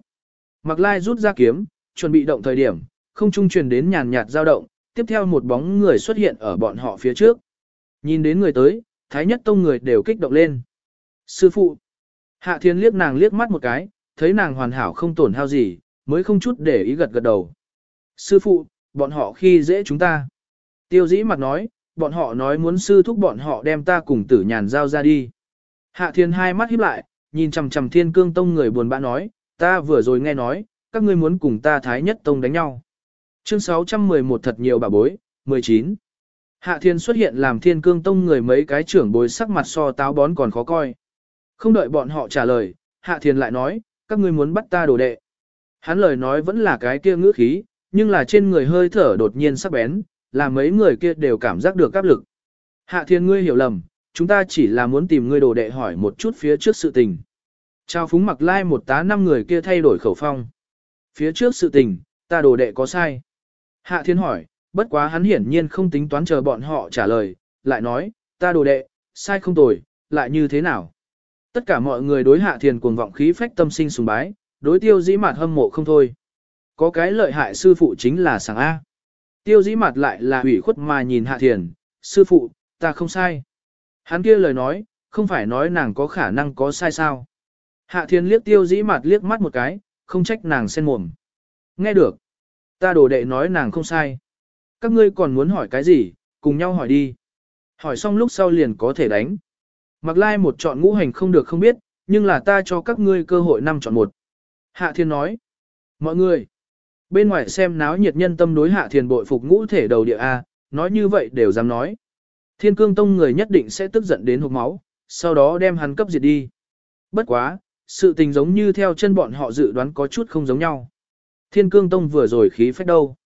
Mặc lai rút ra kiếm, chuẩn bị động thời điểm, không trung truyền đến nhàn nhạt dao động, tiếp theo một bóng người xuất hiện ở bọn họ phía trước. Nhìn đến người tới, thái nhất tông người đều kích động lên. Sư phụ. Hạ thiên liếc nàng liếc mắt một cái, thấy nàng hoàn hảo không tổn hao gì, mới không chút để ý gật gật đầu. Sư phụ, bọn họ khi dễ chúng ta. Tiêu dĩ mặt nói, bọn họ nói muốn sư thúc bọn họ đem ta cùng tử nhàn giao ra đi. Hạ thiên hai mắt híp lại, nhìn chằm chằm thiên cương tông người buồn bã nói, ta vừa rồi nghe nói, các ngươi muốn cùng ta thái nhất tông đánh nhau. Chương 611 thật nhiều bà bối, 19. Hạ thiên xuất hiện làm thiên cương tông người mấy cái trưởng bối sắc mặt so táo bón còn khó coi. Không đợi bọn họ trả lời, hạ thiên lại nói, các ngươi muốn bắt ta đồ đệ. Hắn lời nói vẫn là cái kia ngữ khí, nhưng là trên người hơi thở đột nhiên sắc bén, làm mấy người kia đều cảm giác được áp lực. Hạ thiên ngươi hiểu lầm, chúng ta chỉ là muốn tìm ngươi đồ đệ hỏi một chút phía trước sự tình. Trao phúng mặc lai một tá năm người kia thay đổi khẩu phong. Phía trước sự tình, ta đồ đệ có sai. Hạ thiên hỏi, bất quá hắn hiển nhiên không tính toán chờ bọn họ trả lời, lại nói, ta đồ đệ, sai không tồi, lại như thế nào. Tất cả mọi người đối hạ thiên cuồng vọng khí phách tâm sinh sùng bái, đối tiêu dĩ mạt hâm mộ không thôi. Có cái lợi hại sư phụ chính là sàng A. Tiêu dĩ mặt lại là ủy khuất mà nhìn hạ thiền, sư phụ, ta không sai. Hắn kia lời nói, không phải nói nàng có khả năng có sai sao. Hạ thiền liếc tiêu dĩ mặt liếc mắt một cái, không trách nàng sen mồm. Nghe được. Ta đổ đệ nói nàng không sai. Các ngươi còn muốn hỏi cái gì, cùng nhau hỏi đi. Hỏi xong lúc sau liền có thể đánh. Mặc lai một chọn ngũ hành không được không biết, nhưng là ta cho các ngươi cơ hội năm chọn một. Hạ thiên nói, mọi người, bên ngoài xem náo nhiệt nhân tâm đối hạ thiên bội phục ngũ thể đầu địa A, nói như vậy đều dám nói. Thiên cương tông người nhất định sẽ tức giận đến hộp máu, sau đó đem hắn cấp diệt đi. Bất quá, sự tình giống như theo chân bọn họ dự đoán có chút không giống nhau. Thiên cương tông vừa rồi khí phách đâu.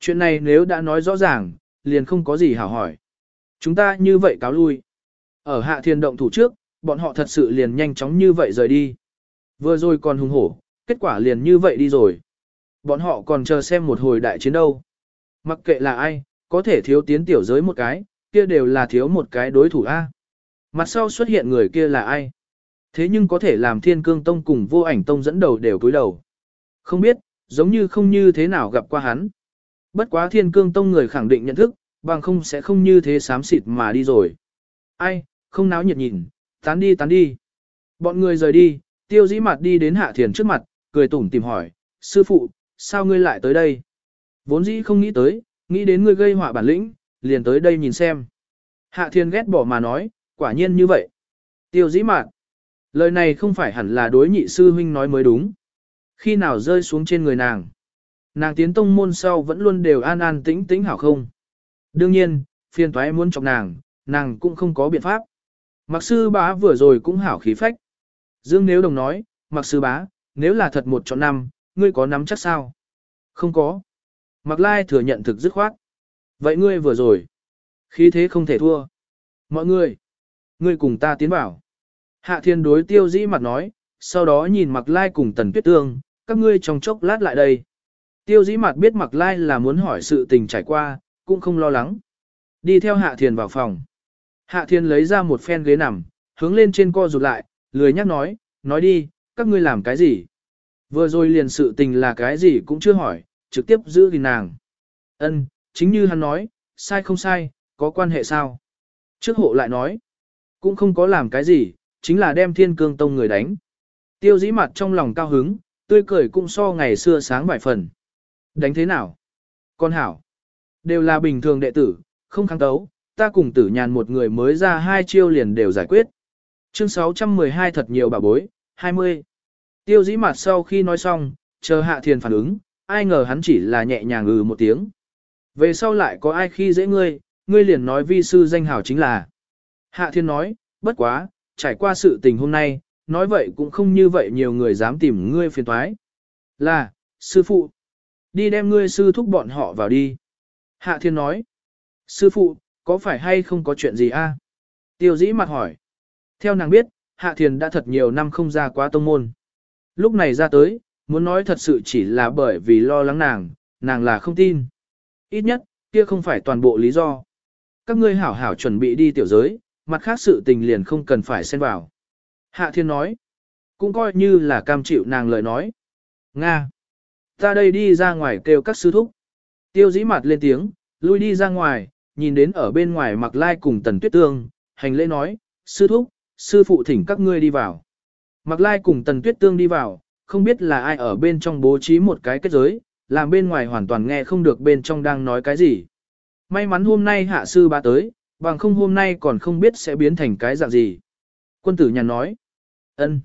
Chuyện này nếu đã nói rõ ràng, liền không có gì hảo hỏi. Chúng ta như vậy cáo lui. Ở hạ thiên động thủ trước, bọn họ thật sự liền nhanh chóng như vậy rời đi. Vừa rồi còn hùng hổ, kết quả liền như vậy đi rồi. Bọn họ còn chờ xem một hồi đại chiến đâu. Mặc kệ là ai, có thể thiếu tiến tiểu giới một cái, kia đều là thiếu một cái đối thủ A. Mặt sau xuất hiện người kia là ai? Thế nhưng có thể làm thiên cương tông cùng vô ảnh tông dẫn đầu đều cúi đầu. Không biết, giống như không như thế nào gặp qua hắn. Bất quá thiên cương tông người khẳng định nhận thức, bằng không sẽ không như thế xám xịt mà đi rồi. Ai, không náo nhiệt nhìn, tán đi tán đi. Bọn người rời đi, tiêu dĩ mặt đi đến hạ thiền trước mặt, cười tủm tìm hỏi, sư phụ, sao ngươi lại tới đây? Vốn dĩ không nghĩ tới, nghĩ đến ngươi gây họa bản lĩnh, liền tới đây nhìn xem. Hạ thiên ghét bỏ mà nói, quả nhiên như vậy. Tiêu dĩ mạn. Lời này không phải hẳn là đối nhị sư huynh nói mới đúng. Khi nào rơi xuống trên người nàng. Nàng tiến tông môn sau vẫn luôn đều an an tĩnh tĩnh hảo không. Đương nhiên, phiền toái muốn chọc nàng, nàng cũng không có biện pháp. Mặc sư bá vừa rồi cũng hảo khí phách. Dương nếu đồng nói, mặc sư bá, nếu là thật một chọn năm, ngươi có nắm chắc sao? Không có. Mặc lai thừa nhận thực dứt khoát. Vậy ngươi vừa rồi, khí thế không thể thua. Mọi người, ngươi cùng ta tiến vào. Hạ thiên đối tiêu dĩ mặt nói, sau đó nhìn mặc lai cùng tần tuyết tương, các ngươi trong chốc lát lại đây. Tiêu dĩ mặt biết mặc lai là muốn hỏi sự tình trải qua, cũng không lo lắng. Đi theo hạ thiên vào phòng. Hạ thiên lấy ra một phen ghế nằm, hướng lên trên co rụt lại, lười nhắc nói, nói đi, các ngươi làm cái gì? Vừa rồi liền sự tình là cái gì cũng chưa hỏi, trực tiếp giữ gìn nàng. Ân, chính như hắn nói, sai không sai, có quan hệ sao? Trước hộ lại nói, cũng không có làm cái gì, chính là đem thiên cương tông người đánh. Tiêu dĩ mặt trong lòng cao hứng, tươi cười cũng so ngày xưa sáng vài phần. Đánh thế nào? Con hảo. Đều là bình thường đệ tử, không kháng tấu, ta cùng tử nhàn một người mới ra hai chiêu liền đều giải quyết. Chương 612 thật nhiều bà bối, 20. Tiêu dĩ mặt sau khi nói xong, chờ hạ thiền phản ứng, ai ngờ hắn chỉ là nhẹ nhàng ngừ một tiếng. Về sau lại có ai khi dễ ngươi, ngươi liền nói vi sư danh hảo chính là. Hạ thiên nói, bất quá, trải qua sự tình hôm nay, nói vậy cũng không như vậy nhiều người dám tìm ngươi phiền toái. Là, sư phụ, đi đem ngươi sư thúc bọn họ vào đi. Hạ thiên nói, sư phụ, có phải hay không có chuyện gì a? Tiêu dĩ mặt hỏi. Theo nàng biết, Hạ Thiền đã thật nhiều năm không ra quá tông môn. Lúc này ra tới, muốn nói thật sự chỉ là bởi vì lo lắng nàng, nàng là không tin. Ít nhất, kia không phải toàn bộ lý do. Các ngươi hảo hảo chuẩn bị đi tiểu giới, mặt khác sự tình liền không cần phải xen vào. Hạ Thiên nói, cũng coi như là cam chịu nàng lời nói. Nga, ta đây đi ra ngoài kêu các sư thúc. Tiêu dĩ mặt lên tiếng, lui đi ra ngoài, nhìn đến ở bên ngoài mặc lai cùng tần tuyết tương, hành lễ nói, sư thúc, sư phụ thỉnh các ngươi đi vào. Mặc lai cùng tần tuyết tương đi vào, không biết là ai ở bên trong bố trí một cái kết giới, làm bên ngoài hoàn toàn nghe không được bên trong đang nói cái gì. May mắn hôm nay hạ sư ba tới, bằng không hôm nay còn không biết sẽ biến thành cái dạng gì. Quân tử nhà nói, ân,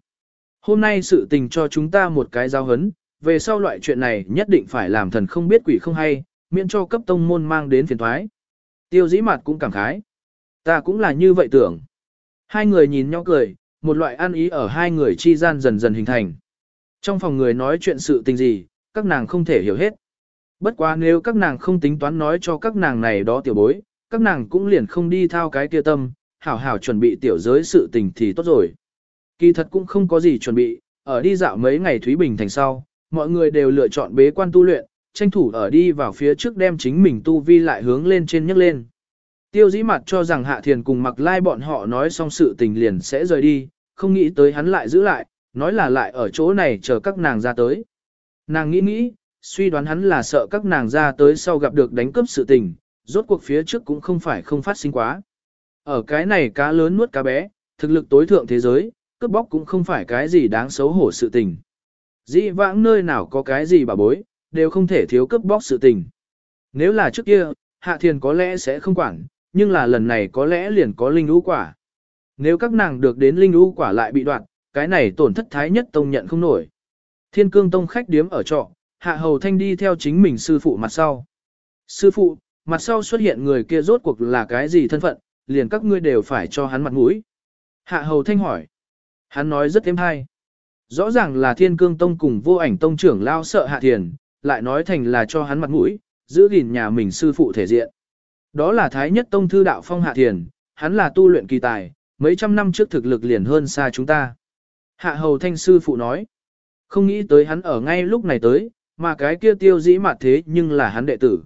hôm nay sự tình cho chúng ta một cái giao hấn, về sau loại chuyện này nhất định phải làm thần không biết quỷ không hay, miễn cho cấp tông môn mang đến phiền thoái. Tiêu dĩ mặt cũng cảm khái. Ta cũng là như vậy tưởng. Hai người nhìn nhau cười, một loại ăn ý ở hai người chi gian dần dần hình thành. Trong phòng người nói chuyện sự tình gì, các nàng không thể hiểu hết. Bất quá nếu các nàng không tính toán nói cho các nàng này đó tiểu bối, các nàng cũng liền không đi thao cái kia tâm, hảo hảo chuẩn bị tiểu giới sự tình thì tốt rồi. Kỳ thật cũng không có gì chuẩn bị, ở đi dạo mấy ngày Thúy Bình thành sau, mọi người đều lựa chọn bế quan tu luyện, tranh thủ ở đi vào phía trước đem chính mình tu vi lại hướng lên trên nhấc lên. Tiêu dĩ mặt cho rằng Hạ Thiền cùng mặc lai bọn họ nói xong sự tình liền sẽ rời đi, không nghĩ tới hắn lại giữ lại, nói là lại ở chỗ này chờ các nàng ra tới. Nàng nghĩ nghĩ, suy đoán hắn là sợ các nàng ra tới sau gặp được đánh cướp sự tình, rốt cuộc phía trước cũng không phải không phát sinh quá. Ở cái này cá lớn nuốt cá bé, thực lực tối thượng thế giới, cướp bóc cũng không phải cái gì đáng xấu hổ sự tình. Dĩ vãng nơi nào có cái gì bà bối, đều không thể thiếu cướp bóc sự tình. Nếu là trước kia, Hạ Thiền có lẽ sẽ không quản, nhưng là lần này có lẽ liền có linh lũ quả. Nếu các nàng được đến linh u quả lại bị đoạn, cái này tổn thất thái nhất tông nhận không nổi. Thiên cương tông khách điếm ở trọ, hạ hầu thanh đi theo chính mình sư phụ mặt sau. Sư phụ, mặt sau xuất hiện người kia rốt cuộc là cái gì thân phận, liền các ngươi đều phải cho hắn mặt mũi. Hạ hầu thanh hỏi. Hắn nói rất êm hay. Rõ ràng là thiên cương tông cùng vô ảnh tông trưởng lao sợ hạ thiền, lại nói thành là cho hắn mặt mũi, giữ gìn nhà mình sư phụ thể diện. Đó là thái nhất tông thư đạo phong hạ thiền, hắn là tu luyện kỳ tài, mấy trăm năm trước thực lực liền hơn xa chúng ta. Hạ hầu thanh sư phụ nói. Không nghĩ tới hắn ở ngay lúc này tới, mà cái kia tiêu dĩ mặt thế nhưng là hắn đệ tử.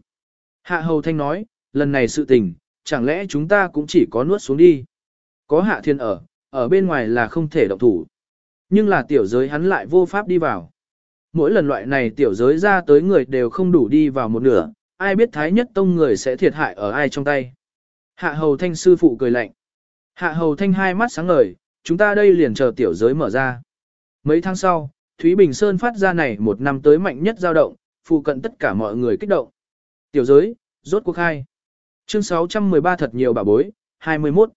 Hạ hầu thanh nói, lần này sự tình, chẳng lẽ chúng ta cũng chỉ có nuốt xuống đi. Có hạ thiên ở, ở bên ngoài là không thể động thủ. Nhưng là tiểu giới hắn lại vô pháp đi vào. Mỗi lần loại này tiểu giới ra tới người đều không đủ đi vào một nửa, ai biết thái nhất tông người sẽ thiệt hại ở ai trong tay. Hạ hầu thanh sư phụ cười lạnh. Hạ hầu thanh hai mắt sáng ngời, chúng ta đây liền chờ tiểu giới mở ra. Mấy tháng sau, Thúy Bình Sơn phát ra này một năm tới mạnh nhất dao động, phụ cận tất cả mọi người kích động. Tiểu giới, rốt cuộc hai. Chương 613 thật nhiều bà bối, 21.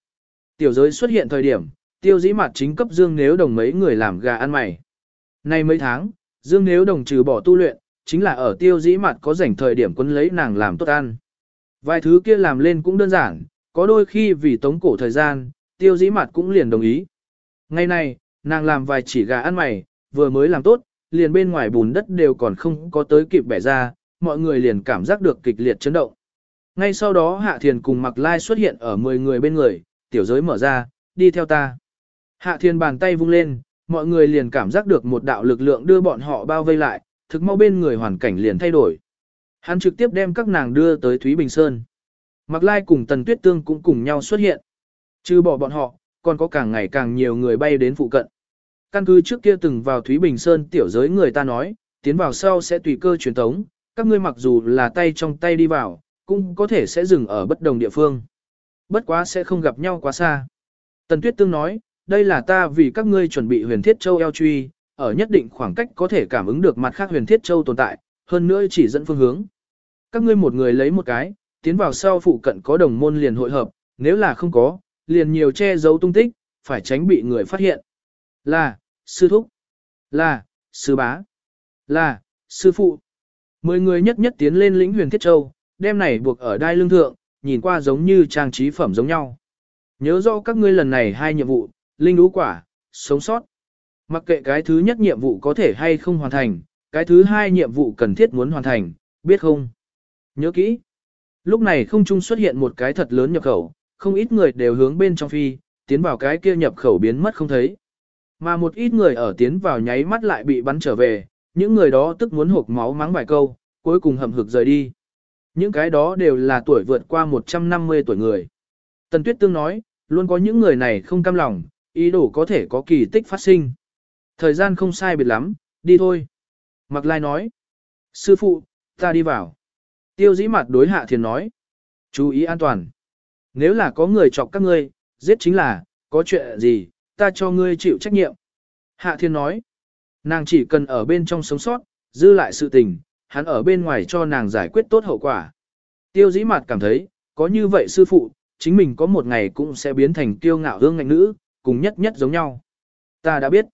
Tiểu giới xuất hiện thời điểm, tiêu dĩ mặt chính cấp Dương Nếu Đồng mấy người làm gà ăn mày. Nay mấy tháng, Dương Nếu Đồng trừ bỏ tu luyện, chính là ở tiêu dĩ mặt có rảnh thời điểm quân lấy nàng làm tốt ăn. Vài thứ kia làm lên cũng đơn giản, có đôi khi vì tống cổ thời gian, tiêu dĩ mặt cũng liền đồng ý. Ngày này, nàng làm vài chỉ gà ăn mày, vừa mới làm tốt, liền bên ngoài bùn đất đều còn không có tới kịp bẻ ra, mọi người liền cảm giác được kịch liệt chấn động. Ngay sau đó Hạ Thiền cùng Mặc Lai xuất hiện ở 10 người bên người, tiểu giới mở ra, đi theo ta. Hạ Thiền bàn tay vung lên, mọi người liền cảm giác được một đạo lực lượng đưa bọn họ bao vây lại, thực mau bên người hoàn cảnh liền thay đổi. Hắn trực tiếp đem các nàng đưa tới Thúy Bình Sơn. Mạc Lai cùng Tần Tuyết Tương cũng cùng nhau xuất hiện. Trừ bỏ bọn họ, còn có càng ngày càng nhiều người bay đến phụ cận. Căn cứ trước kia từng vào Thúy Bình Sơn tiểu giới người ta nói, tiến vào sau sẽ tùy cơ truyền tống, các ngươi mặc dù là tay trong tay đi vào, cũng có thể sẽ dừng ở bất đồng địa phương. Bất quá sẽ không gặp nhau quá xa. Tần Tuyết Tương nói, đây là ta vì các ngươi chuẩn bị huyền thiết châu eo truy, ở nhất định khoảng cách có thể cảm ứng được mặt khác huyền thiết châu tồn tại, hơn nữa chỉ dẫn phương hướng. Các ngươi một người lấy một cái, tiến vào sau phụ cận có đồng môn liền hội hợp, nếu là không có, liền nhiều che giấu tung tích, phải tránh bị người phát hiện. Là, sư thúc. Là, sư bá. Là, sư phụ. Mười người nhất nhất tiến lên lĩnh huyền thiết châu, đem này buộc ở đai lương thượng, nhìn qua giống như trang trí phẩm giống nhau. Nhớ rõ các ngươi lần này hai nhiệm vụ, linh đú quả, sống sót. Mặc kệ cái thứ nhất nhiệm vụ có thể hay không hoàn thành, cái thứ hai nhiệm vụ cần thiết muốn hoàn thành, biết không? Nhớ kỹ. Lúc này không trung xuất hiện một cái thật lớn nhập khẩu, không ít người đều hướng bên trong phi, tiến vào cái kia nhập khẩu biến mất không thấy. Mà một ít người ở tiến vào nháy mắt lại bị bắn trở về, những người đó tức muốn hộp máu mắng vài câu, cuối cùng hầm hực rời đi. Những cái đó đều là tuổi vượt qua 150 tuổi người. Tần Tuyết Tương nói, luôn có những người này không cam lòng, ý đồ có thể có kỳ tích phát sinh. Thời gian không sai biệt lắm, đi thôi. Mặc Lai nói, sư phụ, ta đi vào. Tiêu dĩ mặt đối hạ thiền nói, chú ý an toàn. Nếu là có người chọc các ngươi, giết chính là, có chuyện gì, ta cho ngươi chịu trách nhiệm. Hạ thiên nói, nàng chỉ cần ở bên trong sống sót, dư lại sự tình, hắn ở bên ngoài cho nàng giải quyết tốt hậu quả. Tiêu dĩ mặt cảm thấy, có như vậy sư phụ, chính mình có một ngày cũng sẽ biến thành tiêu ngạo hương ngạnh nữ, cùng nhất nhất giống nhau. Ta đã biết.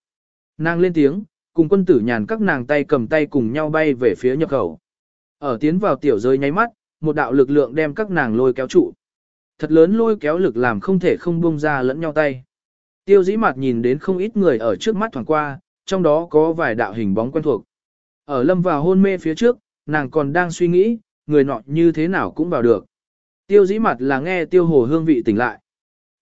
Nàng lên tiếng, cùng quân tử nhàn các nàng tay cầm tay cùng nhau bay về phía nhập khẩu. Ở tiến vào tiểu giới nháy mắt, một đạo lực lượng đem các nàng lôi kéo trụ. Thật lớn lôi kéo lực làm không thể không buông ra lẫn nhau tay. Tiêu dĩ mặt nhìn đến không ít người ở trước mắt thoảng qua, trong đó có vài đạo hình bóng quen thuộc. Ở lâm vào hôn mê phía trước, nàng còn đang suy nghĩ, người nọ như thế nào cũng vào được. Tiêu dĩ mặt là nghe tiêu hồ hương vị tỉnh lại.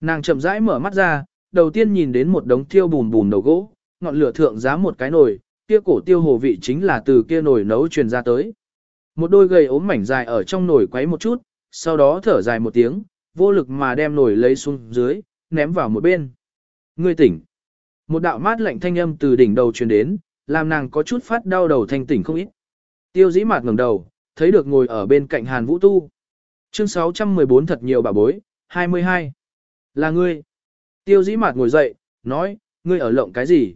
Nàng chậm rãi mở mắt ra, đầu tiên nhìn đến một đống tiêu bùn bùn đầu gỗ, ngọn lửa thượng giá một cái nồi, kia cổ tiêu hồ vị chính là từ kia nồi nấu truyền ra tới. Một đôi gầy ốm mảnh dài ở trong nồi quấy một chút, sau đó thở dài một tiếng, vô lực mà đem nồi lấy xuống dưới, ném vào một bên. Ngươi tỉnh. Một đạo mát lạnh thanh âm từ đỉnh đầu truyền đến, làm nàng có chút phát đau đầu thanh tỉnh không ít. Tiêu dĩ mạt ngẩng đầu, thấy được ngồi ở bên cạnh Hàn Vũ Tu. Chương 614 thật nhiều bà bối, 22. Là ngươi. Tiêu dĩ mạt ngồi dậy, nói, ngươi ở lộng cái gì?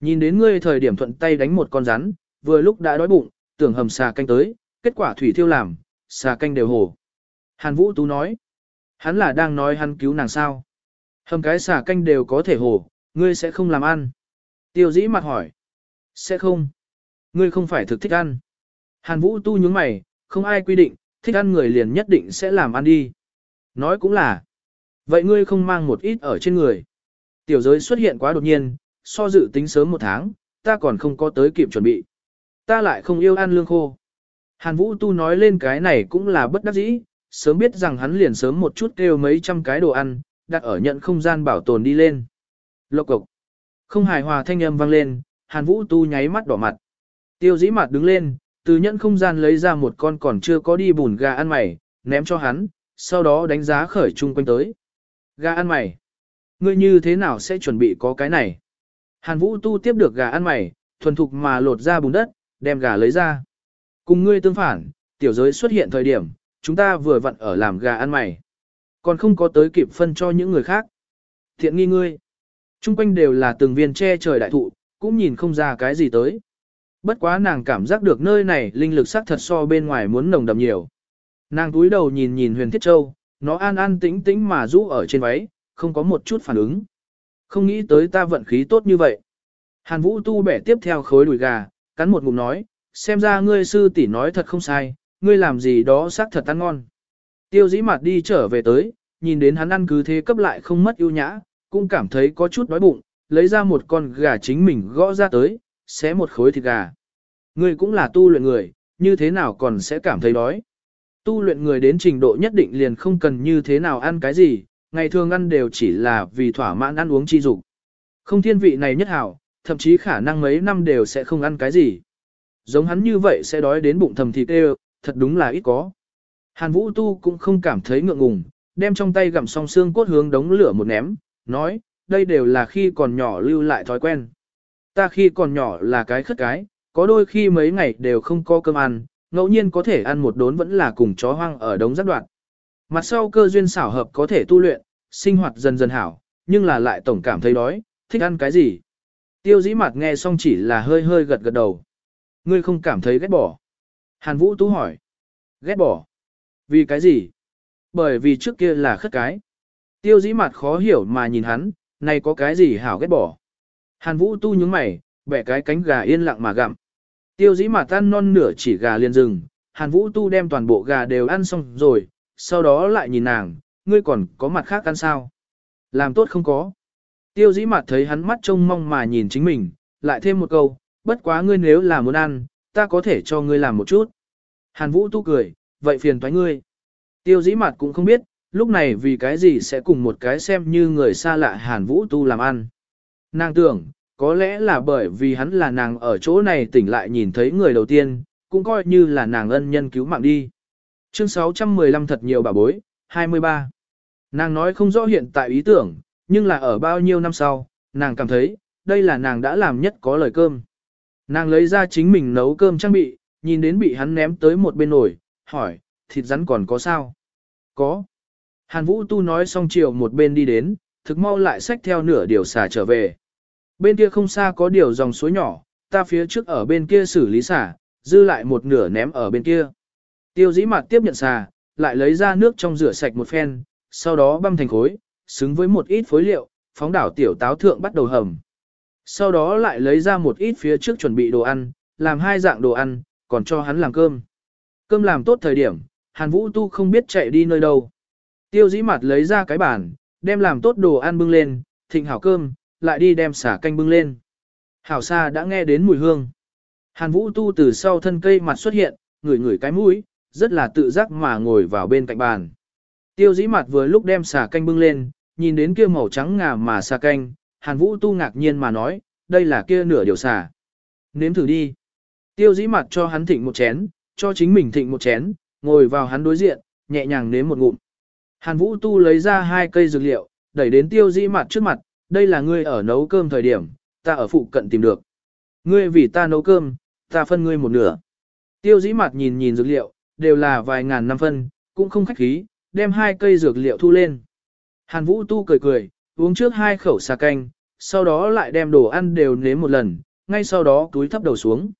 Nhìn đến ngươi thời điểm thuận tay đánh một con rắn, vừa lúc đã đói bụng, tưởng hầm xà canh tới, kết quả thủy thiêu làm, xà canh đều hồ. Hàn Vũ Tú nói, hắn là đang nói hắn cứu nàng sao. Hầm cái xà canh đều có thể hồ, ngươi sẽ không làm ăn. Tiêu dĩ mặt hỏi. Sẽ không. Ngươi không phải thực thích ăn. Hàn Vũ tu nhướng mày, không ai quy định, thích ăn người liền nhất định sẽ làm ăn đi. Nói cũng là. Vậy ngươi không mang một ít ở trên người. Tiểu giới xuất hiện quá đột nhiên, so dự tính sớm một tháng, ta còn không có tới kịp chuẩn bị. Ta lại không yêu ăn lương khô. Hàn Vũ Tu nói lên cái này cũng là bất đắc dĩ, sớm biết rằng hắn liền sớm một chút kêu mấy trăm cái đồ ăn, đặt ở nhận không gian bảo tồn đi lên. Lộc cộc. Không hài hòa thanh âm vang lên, Hàn Vũ Tu nháy mắt đỏ mặt. Tiêu dĩ mặt đứng lên, từ nhận không gian lấy ra một con còn chưa có đi bùn gà ăn mày, ném cho hắn, sau đó đánh giá khởi chung quanh tới. Gà ăn mày. Ngươi như thế nào sẽ chuẩn bị có cái này? Hàn Vũ Tu tiếp được gà ăn mày, thuần thục mà lột ra bùn đất, đem gà lấy ra. Cùng ngươi tương phản, tiểu giới xuất hiện thời điểm, chúng ta vừa vặn ở làm gà ăn mày. Còn không có tới kịp phân cho những người khác. Thiện nghi ngươi. Trung quanh đều là từng viên che trời đại thụ, cũng nhìn không ra cái gì tới. Bất quá nàng cảm giác được nơi này linh lực sắc thật so bên ngoài muốn nồng đậm nhiều. Nàng túi đầu nhìn nhìn huyền thiết châu, nó an an tĩnh tĩnh mà rũ ở trên váy, không có một chút phản ứng. Không nghĩ tới ta vận khí tốt như vậy. Hàn Vũ tu bẻ tiếp theo khối đùi gà, cắn một ngụm nói, xem ra ngươi sư tỷ nói thật không sai, ngươi làm gì đó xác thật ăn ngon. Tiêu dĩ mặt đi trở về tới, nhìn đến hắn ăn cứ thế cấp lại không mất ưu nhã, cũng cảm thấy có chút đói bụng, lấy ra một con gà chính mình gõ ra tới, xé một khối thịt gà. Ngươi cũng là tu luyện người, như thế nào còn sẽ cảm thấy đói. Tu luyện người đến trình độ nhất định liền không cần như thế nào ăn cái gì, ngày thường ăn đều chỉ là vì thỏa mãn ăn uống chi dục. Không thiên vị này nhất hảo, thậm chí khả năng mấy năm đều sẽ không ăn cái gì. Giống hắn như vậy sẽ đói đến bụng thầm thịt đều, thật đúng là ít có. Hàn Vũ Tu cũng không cảm thấy ngượng ngùng, đem trong tay gặm song xương cốt hướng đống lửa một ném, nói, đây đều là khi còn nhỏ lưu lại thói quen. Ta khi còn nhỏ là cái khất cái, có đôi khi mấy ngày đều không có cơm ăn, ngẫu nhiên có thể ăn một đốn vẫn là cùng chó hoang ở đống rác đoạn. Mặt sau cơ duyên xảo hợp có thể tu luyện, sinh hoạt dần dần hảo, nhưng là lại tổng cảm thấy đói, thích ăn cái gì. Tiêu dĩ mặt nghe xong chỉ là hơi hơi gật gật đầu. Ngươi không cảm thấy ghét bỏ. Hàn Vũ Tú hỏi. Ghét bỏ. Vì cái gì? Bởi vì trước kia là khất cái. Tiêu dĩ mặt khó hiểu mà nhìn hắn, này có cái gì hảo ghét bỏ. Hàn Vũ Tu nhướng mày, bẻ cái cánh gà yên lặng mà gặm. Tiêu dĩ mặt tan non nửa chỉ gà liền rừng, Hàn Vũ Tu đem toàn bộ gà đều ăn xong rồi, sau đó lại nhìn nàng, ngươi còn có mặt khác ăn sao? Làm tốt không có. Tiêu dĩ mặt thấy hắn mắt trông mong mà nhìn chính mình, lại thêm một câu, bất quá ngươi nếu là muốn ăn, ta có thể cho ngươi làm một chút. Hàn Vũ tu cười, vậy phiền toái ngươi. Tiêu dĩ mặt cũng không biết, lúc này vì cái gì sẽ cùng một cái xem như người xa lạ Hàn Vũ tu làm ăn. Nàng tưởng, có lẽ là bởi vì hắn là nàng ở chỗ này tỉnh lại nhìn thấy người đầu tiên, cũng coi như là nàng ân nhân cứu mạng đi. Chương 615 thật nhiều bà bối, 23. Nàng nói không rõ hiện tại ý tưởng, nhưng là ở bao nhiêu năm sau, nàng cảm thấy, đây là nàng đã làm nhất có lời cơm. Nàng lấy ra chính mình nấu cơm trang bị, nhìn đến bị hắn ném tới một bên nồi, hỏi, thịt rắn còn có sao? Có. Hàn Vũ Tu nói xong chiều một bên đi đến, thực mau lại xách theo nửa điều xả trở về. Bên kia không xa có điều dòng suối nhỏ, ta phía trước ở bên kia xử lý xả, dư lại một nửa ném ở bên kia. Tiêu dĩ mặt tiếp nhận xà, lại lấy ra nước trong rửa sạch một phen, sau đó băm thành khối, xứng với một ít phối liệu, phóng đảo tiểu táo thượng bắt đầu hầm. Sau đó lại lấy ra một ít phía trước chuẩn bị đồ ăn, làm hai dạng đồ ăn, còn cho hắn làm cơm. Cơm làm tốt thời điểm, Hàn Vũ Tu không biết chạy đi nơi đâu. Tiêu dĩ mặt lấy ra cái bàn, đem làm tốt đồ ăn bưng lên, thịnh hảo cơm, lại đi đem xả canh bưng lên. Hảo xa đã nghe đến mùi hương. Hàn Vũ Tu từ sau thân cây mặt xuất hiện, ngửi ngửi cái mũi, rất là tự giác mà ngồi vào bên cạnh bàn. Tiêu dĩ mặt vừa lúc đem xà canh bưng lên, nhìn đến kia màu trắng ngà mà xà canh, Hàn Vũ tu ngạc nhiên mà nói, đây là kia nửa điều xà. Nếm thử đi. Tiêu dĩ mặt cho hắn thịnh một chén, cho chính mình thịnh một chén, ngồi vào hắn đối diện, nhẹ nhàng nếm một ngụm. Hàn Vũ tu lấy ra hai cây dược liệu, đẩy đến tiêu dĩ mặt trước mặt, đây là ngươi ở nấu cơm thời điểm, ta ở phụ cận tìm được. Ngươi vì ta nấu cơm, ta phân ngươi một nửa. Tiêu dĩ mặt nhìn nhìn dược liệu, đều là vài ngàn năm phân, cũng không khách khí, đem hai cây dược liệu thu lên. Hàn Vũ Tu cười cười, uống trước hai khẩu xà canh, sau đó lại đem đồ ăn đều nếm một lần, ngay sau đó túi thấp đầu xuống.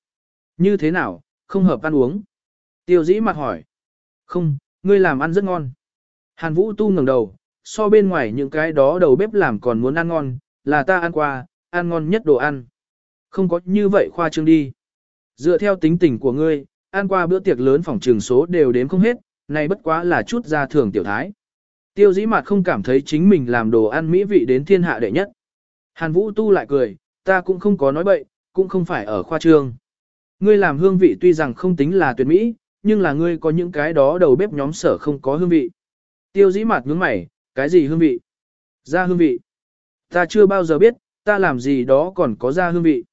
Như thế nào, không hợp ăn uống? Tiêu dĩ mặt hỏi. Không, ngươi làm ăn rất ngon. Hàn Vũ Tu ngẩng đầu, so bên ngoài những cái đó đầu bếp làm còn muốn ăn ngon, là ta ăn qua, ăn ngon nhất đồ ăn. Không có như vậy khoa trương đi. Dựa theo tính tình của ngươi, ăn qua bữa tiệc lớn phòng trường số đều đếm không hết, này bất quá là chút ra thường tiểu thái. Tiêu dĩ mặt không cảm thấy chính mình làm đồ ăn mỹ vị đến thiên hạ đệ nhất. Hàn Vũ tu lại cười, ta cũng không có nói bậy, cũng không phải ở khoa trương. Ngươi làm hương vị tuy rằng không tính là tuyệt mỹ, nhưng là ngươi có những cái đó đầu bếp nhóm sở không có hương vị. Tiêu dĩ mặt nhướng mày, cái gì hương vị? Ra hương vị. Ta chưa bao giờ biết, ta làm gì đó còn có ra hương vị.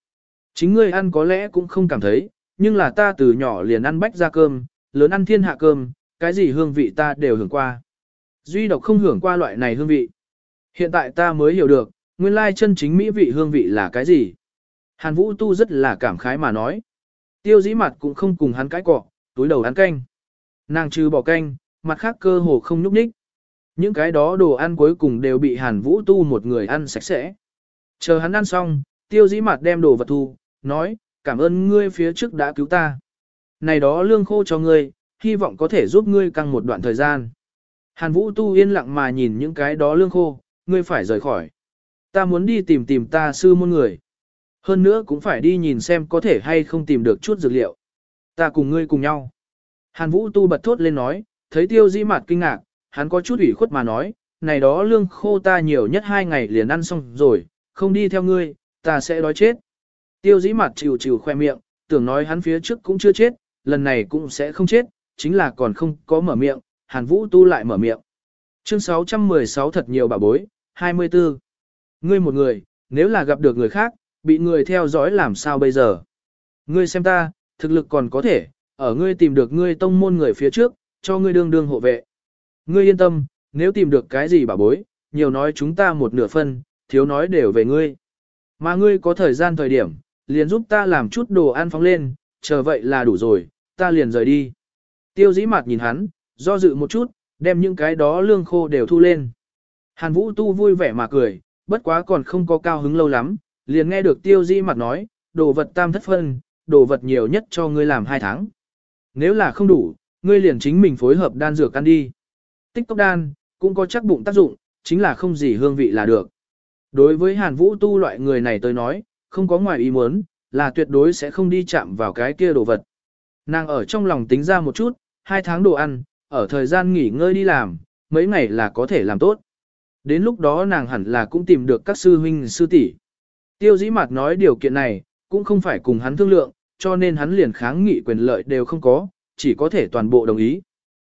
Chính ngươi ăn có lẽ cũng không cảm thấy, nhưng là ta từ nhỏ liền ăn bách ra cơm, lớn ăn thiên hạ cơm, cái gì hương vị ta đều hưởng qua. Duy độc không hưởng qua loại này hương vị. Hiện tại ta mới hiểu được, nguyên lai chân chính mỹ vị hương vị là cái gì. Hàn Vũ Tu rất là cảm khái mà nói. Tiêu dĩ mặt cũng không cùng hắn cãi cọ, túi đầu ăn canh. Nàng trừ bỏ canh, mặt khác cơ hồ không nhúc nhích. Những cái đó đồ ăn cuối cùng đều bị Hàn Vũ Tu một người ăn sạch sẽ. Chờ hắn ăn xong, tiêu dĩ mặt đem đồ vật thu, nói, cảm ơn ngươi phía trước đã cứu ta. Này đó lương khô cho ngươi, hy vọng có thể giúp ngươi căng một đoạn thời gian. Hàn Vũ Tu yên lặng mà nhìn những cái đó lương khô, ngươi phải rời khỏi. Ta muốn đi tìm tìm ta sư môn người. Hơn nữa cũng phải đi nhìn xem có thể hay không tìm được chút dược liệu. Ta cùng ngươi cùng nhau. Hàn Vũ Tu bật thốt lên nói, thấy tiêu di mặt kinh ngạc, hắn có chút ủy khuất mà nói, này đó lương khô ta nhiều nhất hai ngày liền ăn xong rồi, không đi theo ngươi, ta sẽ đói chết. Tiêu dĩ mặt chịu chịu khoe miệng, tưởng nói hắn phía trước cũng chưa chết, lần này cũng sẽ không chết, chính là còn không có mở miệng, Hàn Vũ tu lại mở miệng. Chương 616 thật nhiều bà bối, 24. Ngươi một người, nếu là gặp được người khác, bị người theo dõi làm sao bây giờ? Ngươi xem ta, thực lực còn có thể, ở ngươi tìm được ngươi tông môn người phía trước, cho ngươi đương đương hộ vệ. Ngươi yên tâm, nếu tìm được cái gì bà bối, nhiều nói chúng ta một nửa phân, thiếu nói đều về ngươi. Mà ngươi có thời gian thời điểm, liền giúp ta làm chút đồ ăn phóng lên, chờ vậy là đủ rồi, ta liền rời đi. Tiêu dĩ mặt nhìn hắn, do dự một chút, đem những cái đó lương khô đều thu lên. Hàn Vũ Tu vui vẻ mà cười, bất quá còn không có cao hứng lâu lắm, liền nghe được tiêu di mặt nói, đồ vật tam thất phân, đồ vật nhiều nhất cho ngươi làm hai tháng. Nếu là không đủ, ngươi liền chính mình phối hợp đan dược ăn đi. Tích tốc đan, cũng có chắc bụng tác dụng, chính là không gì hương vị là được. Đối với Hàn Vũ Tu loại người này tôi nói, không có ngoài ý muốn, là tuyệt đối sẽ không đi chạm vào cái kia đồ vật. Nàng ở trong lòng tính ra một chút, hai tháng đồ ăn, ở thời gian nghỉ ngơi đi làm, mấy ngày là có thể làm tốt. Đến lúc đó nàng hẳn là cũng tìm được các sư huynh sư tỷ. Tiêu dĩ mặt nói điều kiện này, cũng không phải cùng hắn thương lượng, cho nên hắn liền kháng nghị quyền lợi đều không có, chỉ có thể toàn bộ đồng ý.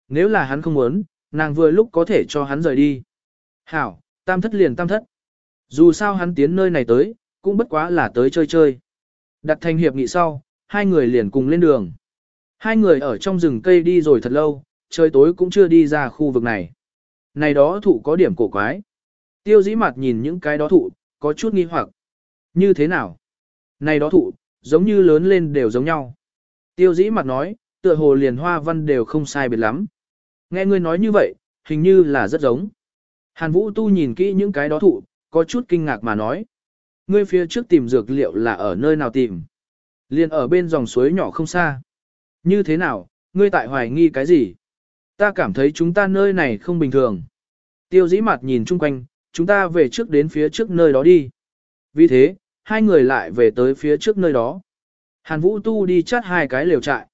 Nếu là hắn không muốn, nàng vừa lúc có thể cho hắn rời đi. Hảo, tam thất liền tam thất. Dù sao hắn tiến nơi này tới, cũng bất quá là tới chơi chơi. Đặt thành hiệp nghị sau, hai người liền cùng lên đường. Hai người ở trong rừng cây đi rồi thật lâu, trời tối cũng chưa đi ra khu vực này. Này đó thụ có điểm cổ quái. Tiêu dĩ mặt nhìn những cái đó thụ, có chút nghi hoặc. Như thế nào? Này đó thụ, giống như lớn lên đều giống nhau. Tiêu dĩ mặt nói, tựa hồ liền hoa văn đều không sai biệt lắm. Nghe ngươi nói như vậy, hình như là rất giống. Hàn Vũ Tu nhìn kỹ những cái đó thụ, có chút kinh ngạc mà nói. Ngươi phía trước tìm dược liệu là ở nơi nào tìm? Liền ở bên dòng suối nhỏ không xa. Như thế nào, ngươi tại hoài nghi cái gì? Ta cảm thấy chúng ta nơi này không bình thường. Tiêu dĩ mặt nhìn chung quanh, chúng ta về trước đến phía trước nơi đó đi. Vì thế, hai người lại về tới phía trước nơi đó. Hàn Vũ Tu đi chát hai cái lều trại.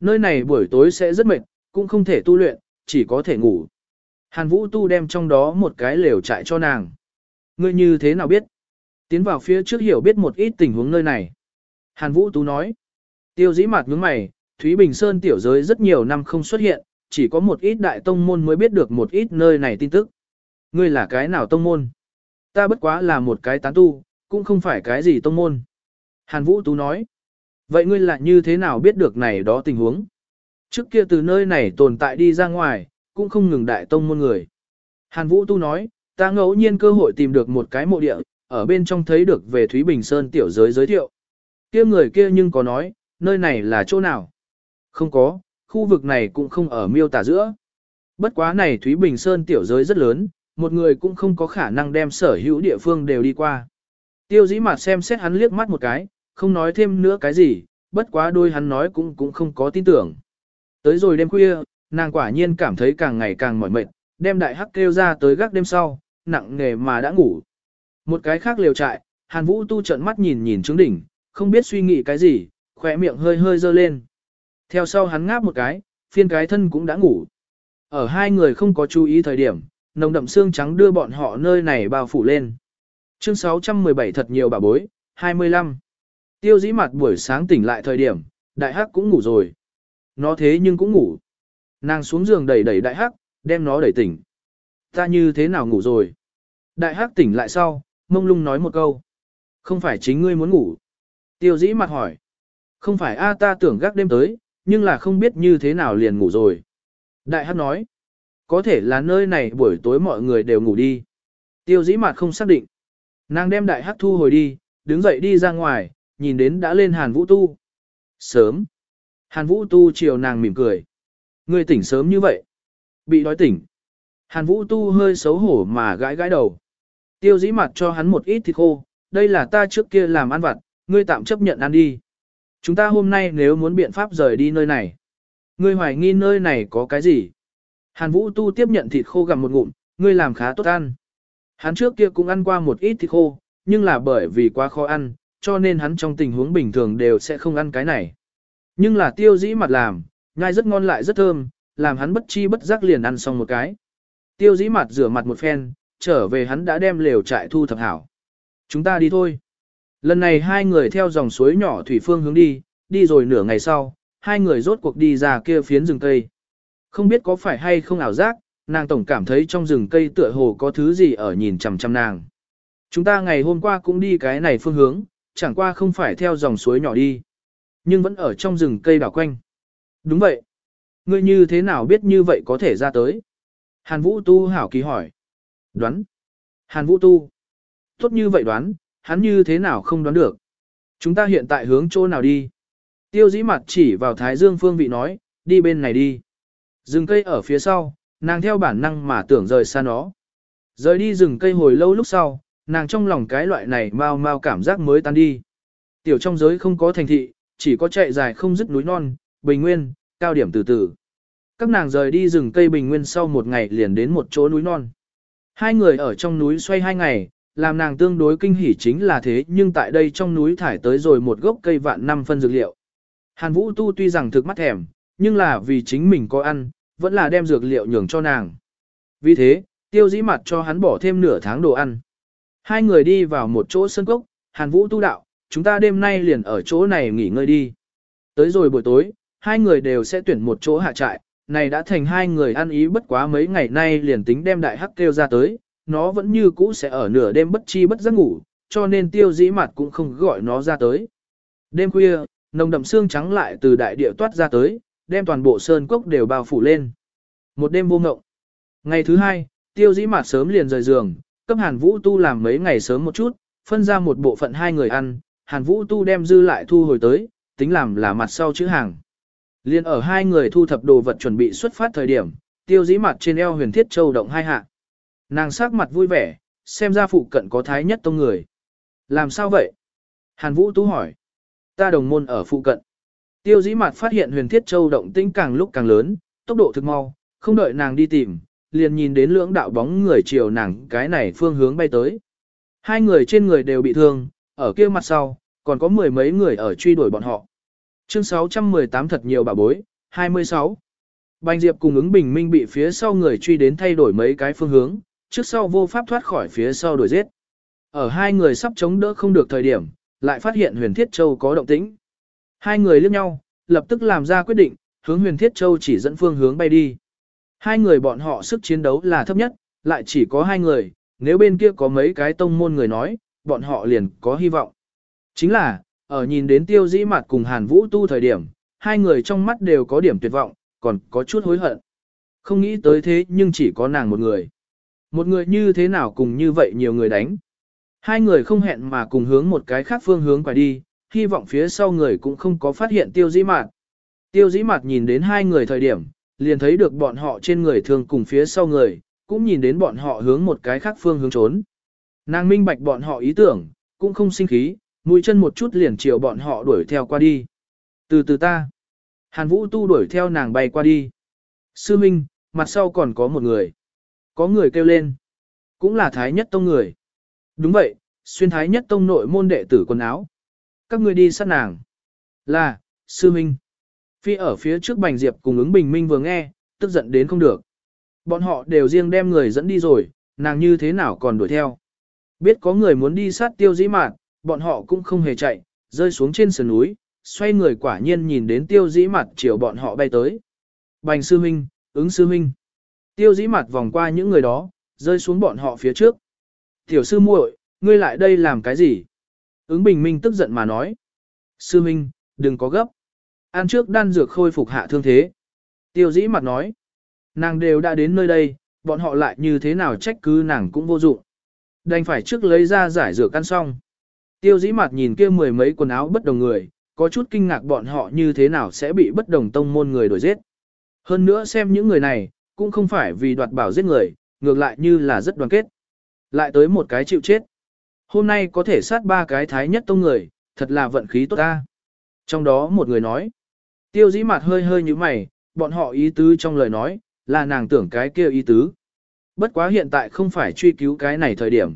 Nơi này buổi tối sẽ rất mệt, cũng không thể tu luyện, chỉ có thể ngủ. Hàn Vũ Tu đem trong đó một cái lều trại cho nàng. Ngươi như thế nào biết? Tiến vào phía trước hiểu biết một ít tình huống nơi này. Hàn Vũ tu nói. Tiêu dĩ mặt nhướng mày, Thúy Bình Sơn tiểu giới rất nhiều năm không xuất hiện, chỉ có một ít đại tông môn mới biết được một ít nơi này tin tức. Ngươi là cái nào tông môn? Ta bất quá là một cái tán tu, cũng không phải cái gì tông môn. Hàn Vũ Tú nói. Vậy ngươi là như thế nào biết được này đó tình huống? Trước kia từ nơi này tồn tại đi ra ngoài, cũng không ngừng đại tông môn người. Hàn Vũ Tu nói, ta ngẫu nhiên cơ hội tìm được một cái mộ địa, ở bên trong thấy được về Thúy Bình Sơn tiểu giới giới thiệu. kia người kia nhưng có nói, nơi này là chỗ nào? Không có, khu vực này cũng không ở miêu tả giữa. Bất quá này Thúy Bình Sơn tiểu giới rất lớn, một người cũng không có khả năng đem sở hữu địa phương đều đi qua. Tiêu dĩ mặt xem xét hắn liếc mắt một cái, không nói thêm nữa cái gì, bất quá đôi hắn nói cũng cũng không có tin tưởng. Tới rồi đêm khuya, nàng quả nhiên cảm thấy càng ngày càng mỏi mệt, đem đại hắc kêu ra tới gác đêm sau, nặng nghề mà đã ngủ. Một cái khác liều trại, Hàn Vũ tu trận mắt nhìn nhìn trứng đỉnh, không biết suy nghĩ cái gì, khỏe miệng hơi hơi dơ lên. Theo sau hắn ngáp một cái, phiên cái thân cũng đã ngủ. Ở hai người không có chú ý thời điểm, nồng đậm xương trắng đưa bọn họ nơi này bao phủ lên. Chương 617 thật nhiều bà bối, 25. Tiêu dĩ mặt buổi sáng tỉnh lại thời điểm, đại hắc cũng ngủ rồi. Nó thế nhưng cũng ngủ. Nàng xuống giường đẩy đẩy đại hắc, đem nó đẩy tỉnh. Ta như thế nào ngủ rồi? Đại hắc tỉnh lại sau, mông lung nói một câu. Không phải chính ngươi muốn ngủ. Tiêu dĩ mặt hỏi. Không phải a ta tưởng gác đêm tới, nhưng là không biết như thế nào liền ngủ rồi. Đại hắc nói. Có thể là nơi này buổi tối mọi người đều ngủ đi. Tiêu dĩ mặt không xác định. Nàng đem đại hắc thu hồi đi, đứng dậy đi ra ngoài, nhìn đến đã lên hàn vũ tu. Sớm. Hàn vũ tu chiều nàng mỉm cười. Ngươi tỉnh sớm như vậy. Bị đói tỉnh. Hàn vũ tu hơi xấu hổ mà gãi gãi đầu. Tiêu dĩ mặt cho hắn một ít thịt khô, đây là ta trước kia làm ăn vặt, ngươi tạm chấp nhận ăn đi. Chúng ta hôm nay nếu muốn biện pháp rời đi nơi này. Ngươi hoài nghi nơi này có cái gì? Hàn Vũ Tu tiếp nhận thịt khô gặm một ngụm, ngươi làm khá tốt ăn. Hắn trước kia cũng ăn qua một ít thịt khô, nhưng là bởi vì quá khó ăn, cho nên hắn trong tình huống bình thường đều sẽ không ăn cái này. Nhưng là tiêu dĩ mặt làm, nhai rất ngon lại rất thơm, làm hắn bất chi bất giác liền ăn xong một cái. Tiêu dĩ mặt rửa mặt một phen, trở về hắn đã đem lều trại thu thập hảo. Chúng ta đi thôi. Lần này hai người theo dòng suối nhỏ thủy phương hướng đi, đi rồi nửa ngày sau, hai người rốt cuộc đi ra kia phiến rừng cây. Không biết có phải hay không ảo giác, nàng tổng cảm thấy trong rừng cây tựa hồ có thứ gì ở nhìn chằm chằm nàng. Chúng ta ngày hôm qua cũng đi cái này phương hướng, chẳng qua không phải theo dòng suối nhỏ đi, nhưng vẫn ở trong rừng cây đảo quanh. Đúng vậy. Ngươi như thế nào biết như vậy có thể ra tới? Hàn Vũ Tu hảo kỳ hỏi. Đoán. Hàn Vũ Tu. Tốt như vậy đoán, hắn như thế nào không đoán được. Chúng ta hiện tại hướng chỗ nào đi? Tiêu dĩ mặt chỉ vào Thái Dương phương vị nói, đi bên này đi. Rừng cây ở phía sau, nàng theo bản năng mà tưởng rời xa nó. Rời đi rừng cây hồi lâu lúc sau, nàng trong lòng cái loại này mau mau cảm giác mới tan đi. Tiểu trong giới không có thành thị, chỉ có chạy dài không dứt núi non, bình nguyên, cao điểm từ từ. Các nàng rời đi rừng cây bình nguyên sau một ngày liền đến một chỗ núi non. Hai người ở trong núi xoay hai ngày, làm nàng tương đối kinh hỉ chính là thế nhưng tại đây trong núi thải tới rồi một gốc cây vạn năm phân dược liệu. Hàn Vũ Tu tuy rằng thực mắt thèm, nhưng là vì chính mình có ăn, vẫn là đem dược liệu nhường cho nàng. Vì thế, tiêu dĩ mặt cho hắn bỏ thêm nửa tháng đồ ăn. Hai người đi vào một chỗ sân cốc, Hàn Vũ tu đạo, chúng ta đêm nay liền ở chỗ này nghỉ ngơi đi. Tới rồi buổi tối, hai người đều sẽ tuyển một chỗ hạ trại, này đã thành hai người ăn ý bất quá mấy ngày nay liền tính đem đại hắc kêu ra tới, nó vẫn như cũ sẽ ở nửa đêm bất chi bất giấc ngủ, cho nên tiêu dĩ mặt cũng không gọi nó ra tới. Đêm khuya, nồng đậm xương trắng lại từ đại địa toát ra tới, đem toàn bộ sơn cốc đều bao phủ lên. Một đêm vô ngộng. Ngày thứ hai, tiêu dĩ mặt sớm liền rời giường, cấp hàn vũ tu làm mấy ngày sớm một chút, phân ra một bộ phận hai người ăn, hàn vũ tu đem dư lại thu hồi tới, tính làm là mặt sau chữ hàng. Liên ở hai người thu thập đồ vật chuẩn bị xuất phát thời điểm, tiêu dĩ mặt trên eo huyền thiết châu động hai hạ. Nàng sắc mặt vui vẻ, xem ra phụ cận có thái nhất tông người. Làm sao vậy? Hàn Vũ Tú hỏi. Ta đồng môn ở phụ cận. Tiêu dĩ mặt phát hiện huyền thiết châu động tĩnh càng lúc càng lớn, tốc độ thực mau, không đợi nàng đi tìm, liền nhìn đến lưỡng đạo bóng người chiều nàng cái này phương hướng bay tới. Hai người trên người đều bị thương, ở kia mặt sau, còn có mười mấy người ở truy đuổi bọn họ. Chương 618 thật nhiều bà bối, 26. Bành Diệp cùng ứng bình minh bị phía sau người truy đến thay đổi mấy cái phương hướng, trước sau vô pháp thoát khỏi phía sau đuổi giết. Ở hai người sắp chống đỡ không được thời điểm, lại phát hiện huyền thiết châu có động tĩnh. Hai người liếc nhau, lập tức làm ra quyết định, hướng huyền thiết châu chỉ dẫn phương hướng bay đi. Hai người bọn họ sức chiến đấu là thấp nhất, lại chỉ có hai người, nếu bên kia có mấy cái tông môn người nói, bọn họ liền có hy vọng. Chính là, ở nhìn đến tiêu dĩ mặt cùng hàn vũ tu thời điểm, hai người trong mắt đều có điểm tuyệt vọng, còn có chút hối hận. Không nghĩ tới thế nhưng chỉ có nàng một người. Một người như thế nào cùng như vậy nhiều người đánh. Hai người không hẹn mà cùng hướng một cái khác phương hướng quay đi, hy vọng phía sau người cũng không có phát hiện tiêu dĩ mạt. Tiêu dĩ mạt nhìn đến hai người thời điểm, liền thấy được bọn họ trên người thường cùng phía sau người, cũng nhìn đến bọn họ hướng một cái khác phương hướng trốn. Nàng minh bạch bọn họ ý tưởng, cũng không sinh khí, mũi chân một chút liền chiều bọn họ đuổi theo qua đi. Từ từ ta, Hàn Vũ tu đuổi theo nàng bay qua đi. Sư Minh, mặt sau còn có một người. Có người kêu lên. Cũng là Thái Nhất Tông người. Đúng vậy, xuyên Thái Nhất Tông nội môn đệ tử quần áo. Các ngươi đi sát nàng. Là, Sư Minh. Phi ở phía trước Bành Diệp cùng ứng bình minh vừa nghe, tức giận đến không được. Bọn họ đều riêng đem người dẫn đi rồi, nàng như thế nào còn đuổi theo. Biết có người muốn đi sát tiêu dĩ mạn, bọn họ cũng không hề chạy, rơi xuống trên sườn núi, xoay người quả nhiên nhìn đến tiêu dĩ mặt chiều bọn họ bay tới. Bành sư huynh, ứng sư huynh. Tiêu dĩ mặt vòng qua những người đó, rơi xuống bọn họ phía trước. Tiểu sư muội, ngươi lại đây làm cái gì? Ứng bình minh tức giận mà nói. Sư Minh, đừng có gấp. Ăn trước đan dược khôi phục hạ thương thế. Tiêu dĩ mặt nói. Nàng đều đã đến nơi đây, bọn họ lại như thế nào trách cứ nàng cũng vô dụng. Đành phải trước lấy ra giải dược ăn xong. Tiêu dĩ mặt nhìn kia mười mấy quần áo bất đồng người, có chút kinh ngạc bọn họ như thế nào sẽ bị bất đồng tông môn người đuổi giết. Hơn nữa xem những người này, cũng không phải vì đoạt bảo giết người, ngược lại như là rất đoàn kết. Lại tới một cái chịu chết. Hôm nay có thể sát ba cái thái nhất tông người, thật là vận khí tốt ta. Trong đó một người nói, tiêu dĩ mặt hơi hơi như mày, bọn họ ý tứ trong lời nói, là nàng tưởng cái kia ý tứ. Bất quá hiện tại không phải truy cứu cái này thời điểm.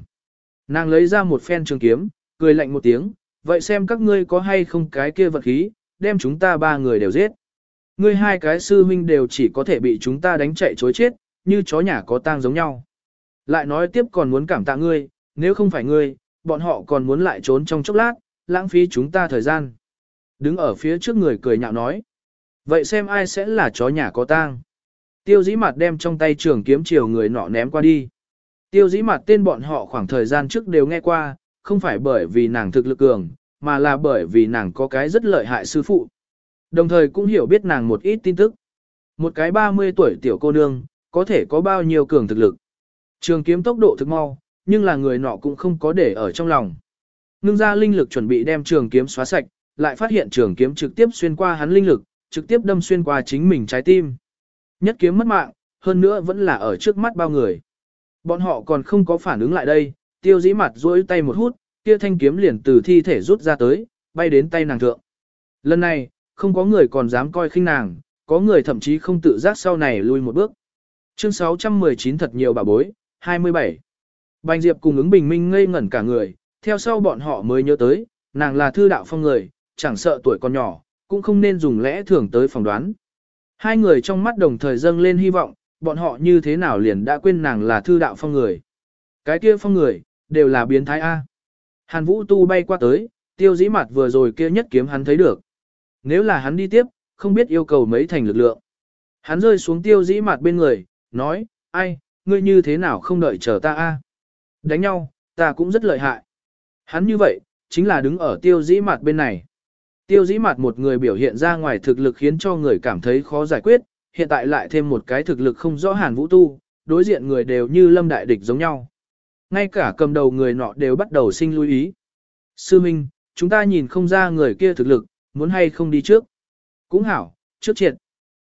Nàng lấy ra một phen trường kiếm, cười lạnh một tiếng, vậy xem các ngươi có hay không cái kia vật khí, đem chúng ta ba người đều giết. Ngươi hai cái sư huynh đều chỉ có thể bị chúng ta đánh chạy chối chết, như chó nhà có tang giống nhau. Lại nói tiếp còn muốn cảm tạ ngươi, nếu không phải ngươi, bọn họ còn muốn lại trốn trong chốc lát, lãng phí chúng ta thời gian. Đứng ở phía trước người cười nhạo nói. Vậy xem ai sẽ là chó nhà có tang. Tiêu dĩ mặt đem trong tay trường kiếm chiều người nọ ném qua đi. Tiêu dĩ mặt tên bọn họ khoảng thời gian trước đều nghe qua, không phải bởi vì nàng thực lực cường, mà là bởi vì nàng có cái rất lợi hại sư phụ. Đồng thời cũng hiểu biết nàng một ít tin tức. Một cái 30 tuổi tiểu cô nương, có thể có bao nhiêu cường thực lực. Trường kiếm tốc độ thực mau, nhưng là người nọ cũng không có để ở trong lòng. Ngưng ra linh lực chuẩn bị đem trường kiếm xóa sạch, lại phát hiện trường kiếm trực tiếp xuyên qua hắn linh lực, trực tiếp đâm xuyên qua chính mình trái tim. Nhất kiếm mất mạng, hơn nữa vẫn là ở trước mắt bao người. Bọn họ còn không có phản ứng lại đây, tiêu dĩ mặt duỗi tay một hút, kia thanh kiếm liền từ thi thể rút ra tới, bay đến tay nàng thượng. Lần này, không có người còn dám coi khinh nàng, có người thậm chí không tự giác sau này lui một bước. Chương 619 thật nhiều bà bối, 27. Bành Diệp cùng ứng bình minh ngây ngẩn cả người, theo sau bọn họ mới nhớ tới, nàng là thư đạo phong người, chẳng sợ tuổi còn nhỏ, cũng không nên dùng lẽ thường tới phỏng đoán. Hai người trong mắt đồng thời dâng lên hy vọng, bọn họ như thế nào liền đã quên nàng là thư đạo phong người. Cái kia phong người, đều là biến thái A. Hàn Vũ Tu bay qua tới, tiêu dĩ mặt vừa rồi kia nhất kiếm hắn thấy được. Nếu là hắn đi tiếp, không biết yêu cầu mấy thành lực lượng. Hắn rơi xuống tiêu dĩ mặt bên người, nói, ai, ngươi như thế nào không đợi chờ ta a? Đánh nhau, ta cũng rất lợi hại. Hắn như vậy, chính là đứng ở tiêu dĩ mặt bên này. Tiêu dĩ mặt một người biểu hiện ra ngoài thực lực khiến cho người cảm thấy khó giải quyết, hiện tại lại thêm một cái thực lực không rõ hàn vũ tu, đối diện người đều như lâm đại địch giống nhau. Ngay cả cầm đầu người nọ đều bắt đầu sinh lưu ý. Sư Minh, chúng ta nhìn không ra người kia thực lực, muốn hay không đi trước. Cũng hảo, trước triệt.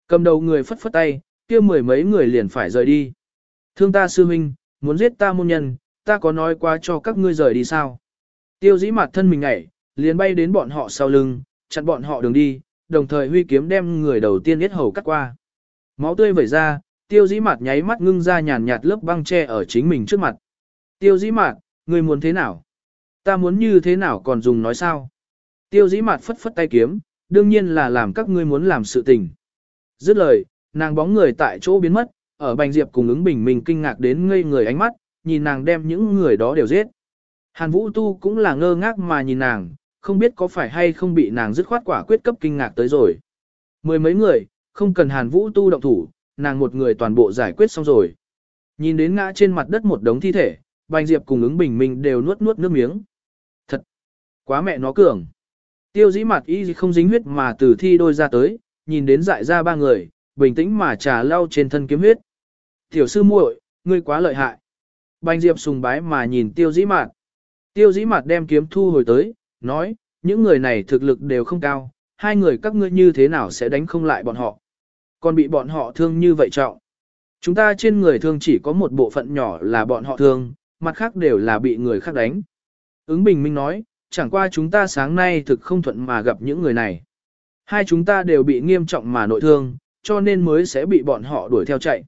Cầm đầu người phất phất tay, kia mười mấy người liền phải rời đi. Thương ta sư huynh muốn giết ta môn nhân, ta có nói qua cho các ngươi rời đi sao. Tiêu dĩ mặt thân mình ngảy, liền bay đến bọn họ sau lưng, chặn bọn họ đường đi, đồng thời huy kiếm đem người đầu tiên giết hầu cắt qua. Máu tươi vẩy ra, tiêu dĩ mặt nháy mắt ngưng ra nhàn nhạt lớp băng che ở chính mình trước mặt. Tiêu dĩ mạt, người muốn thế nào? Ta muốn như thế nào còn dùng nói sao? Tiêu dĩ mặt phất phất tay kiếm, đương nhiên là làm các ngươi muốn làm sự tình. Dứt lời, nàng bóng người tại chỗ biến mất, ở bành diệp cùng ứng bình mình kinh ngạc đến ngây người ánh mắt, nhìn nàng đem những người đó đều giết. Hàn Vũ Tu cũng là ngơ ngác mà nhìn nàng, không biết có phải hay không bị nàng dứt khoát quả quyết cấp kinh ngạc tới rồi. Mười mấy người, không cần Hàn Vũ Tu động thủ, nàng một người toàn bộ giải quyết xong rồi. Nhìn đến ngã trên mặt đất một đống thi thể, Bành Diệp cùng ứng bình mình đều nuốt nuốt nước miếng. Thật! Quá mẹ nó cường! Tiêu dĩ mặt y không dính huyết mà từ thi đôi ra tới, nhìn đến dại ra ba người, bình tĩnh mà trà lau trên thân kiếm huyết. Tiểu sư muội, ngươi quá lợi hại. Bành Diệp sùng bái mà nhìn tiêu dĩ mặt. Tiêu dĩ mặt đem kiếm thu hồi tới, nói, những người này thực lực đều không cao, hai người các ngươi như thế nào sẽ đánh không lại bọn họ. Còn bị bọn họ thương như vậy trọng. Chúng ta trên người thương chỉ có một bộ phận nhỏ là bọn họ thương, mặt khác đều là bị người khác đánh. Ứng bình minh nói, chẳng qua chúng ta sáng nay thực không thuận mà gặp những người này. Hai chúng ta đều bị nghiêm trọng mà nội thương, cho nên mới sẽ bị bọn họ đuổi theo chạy.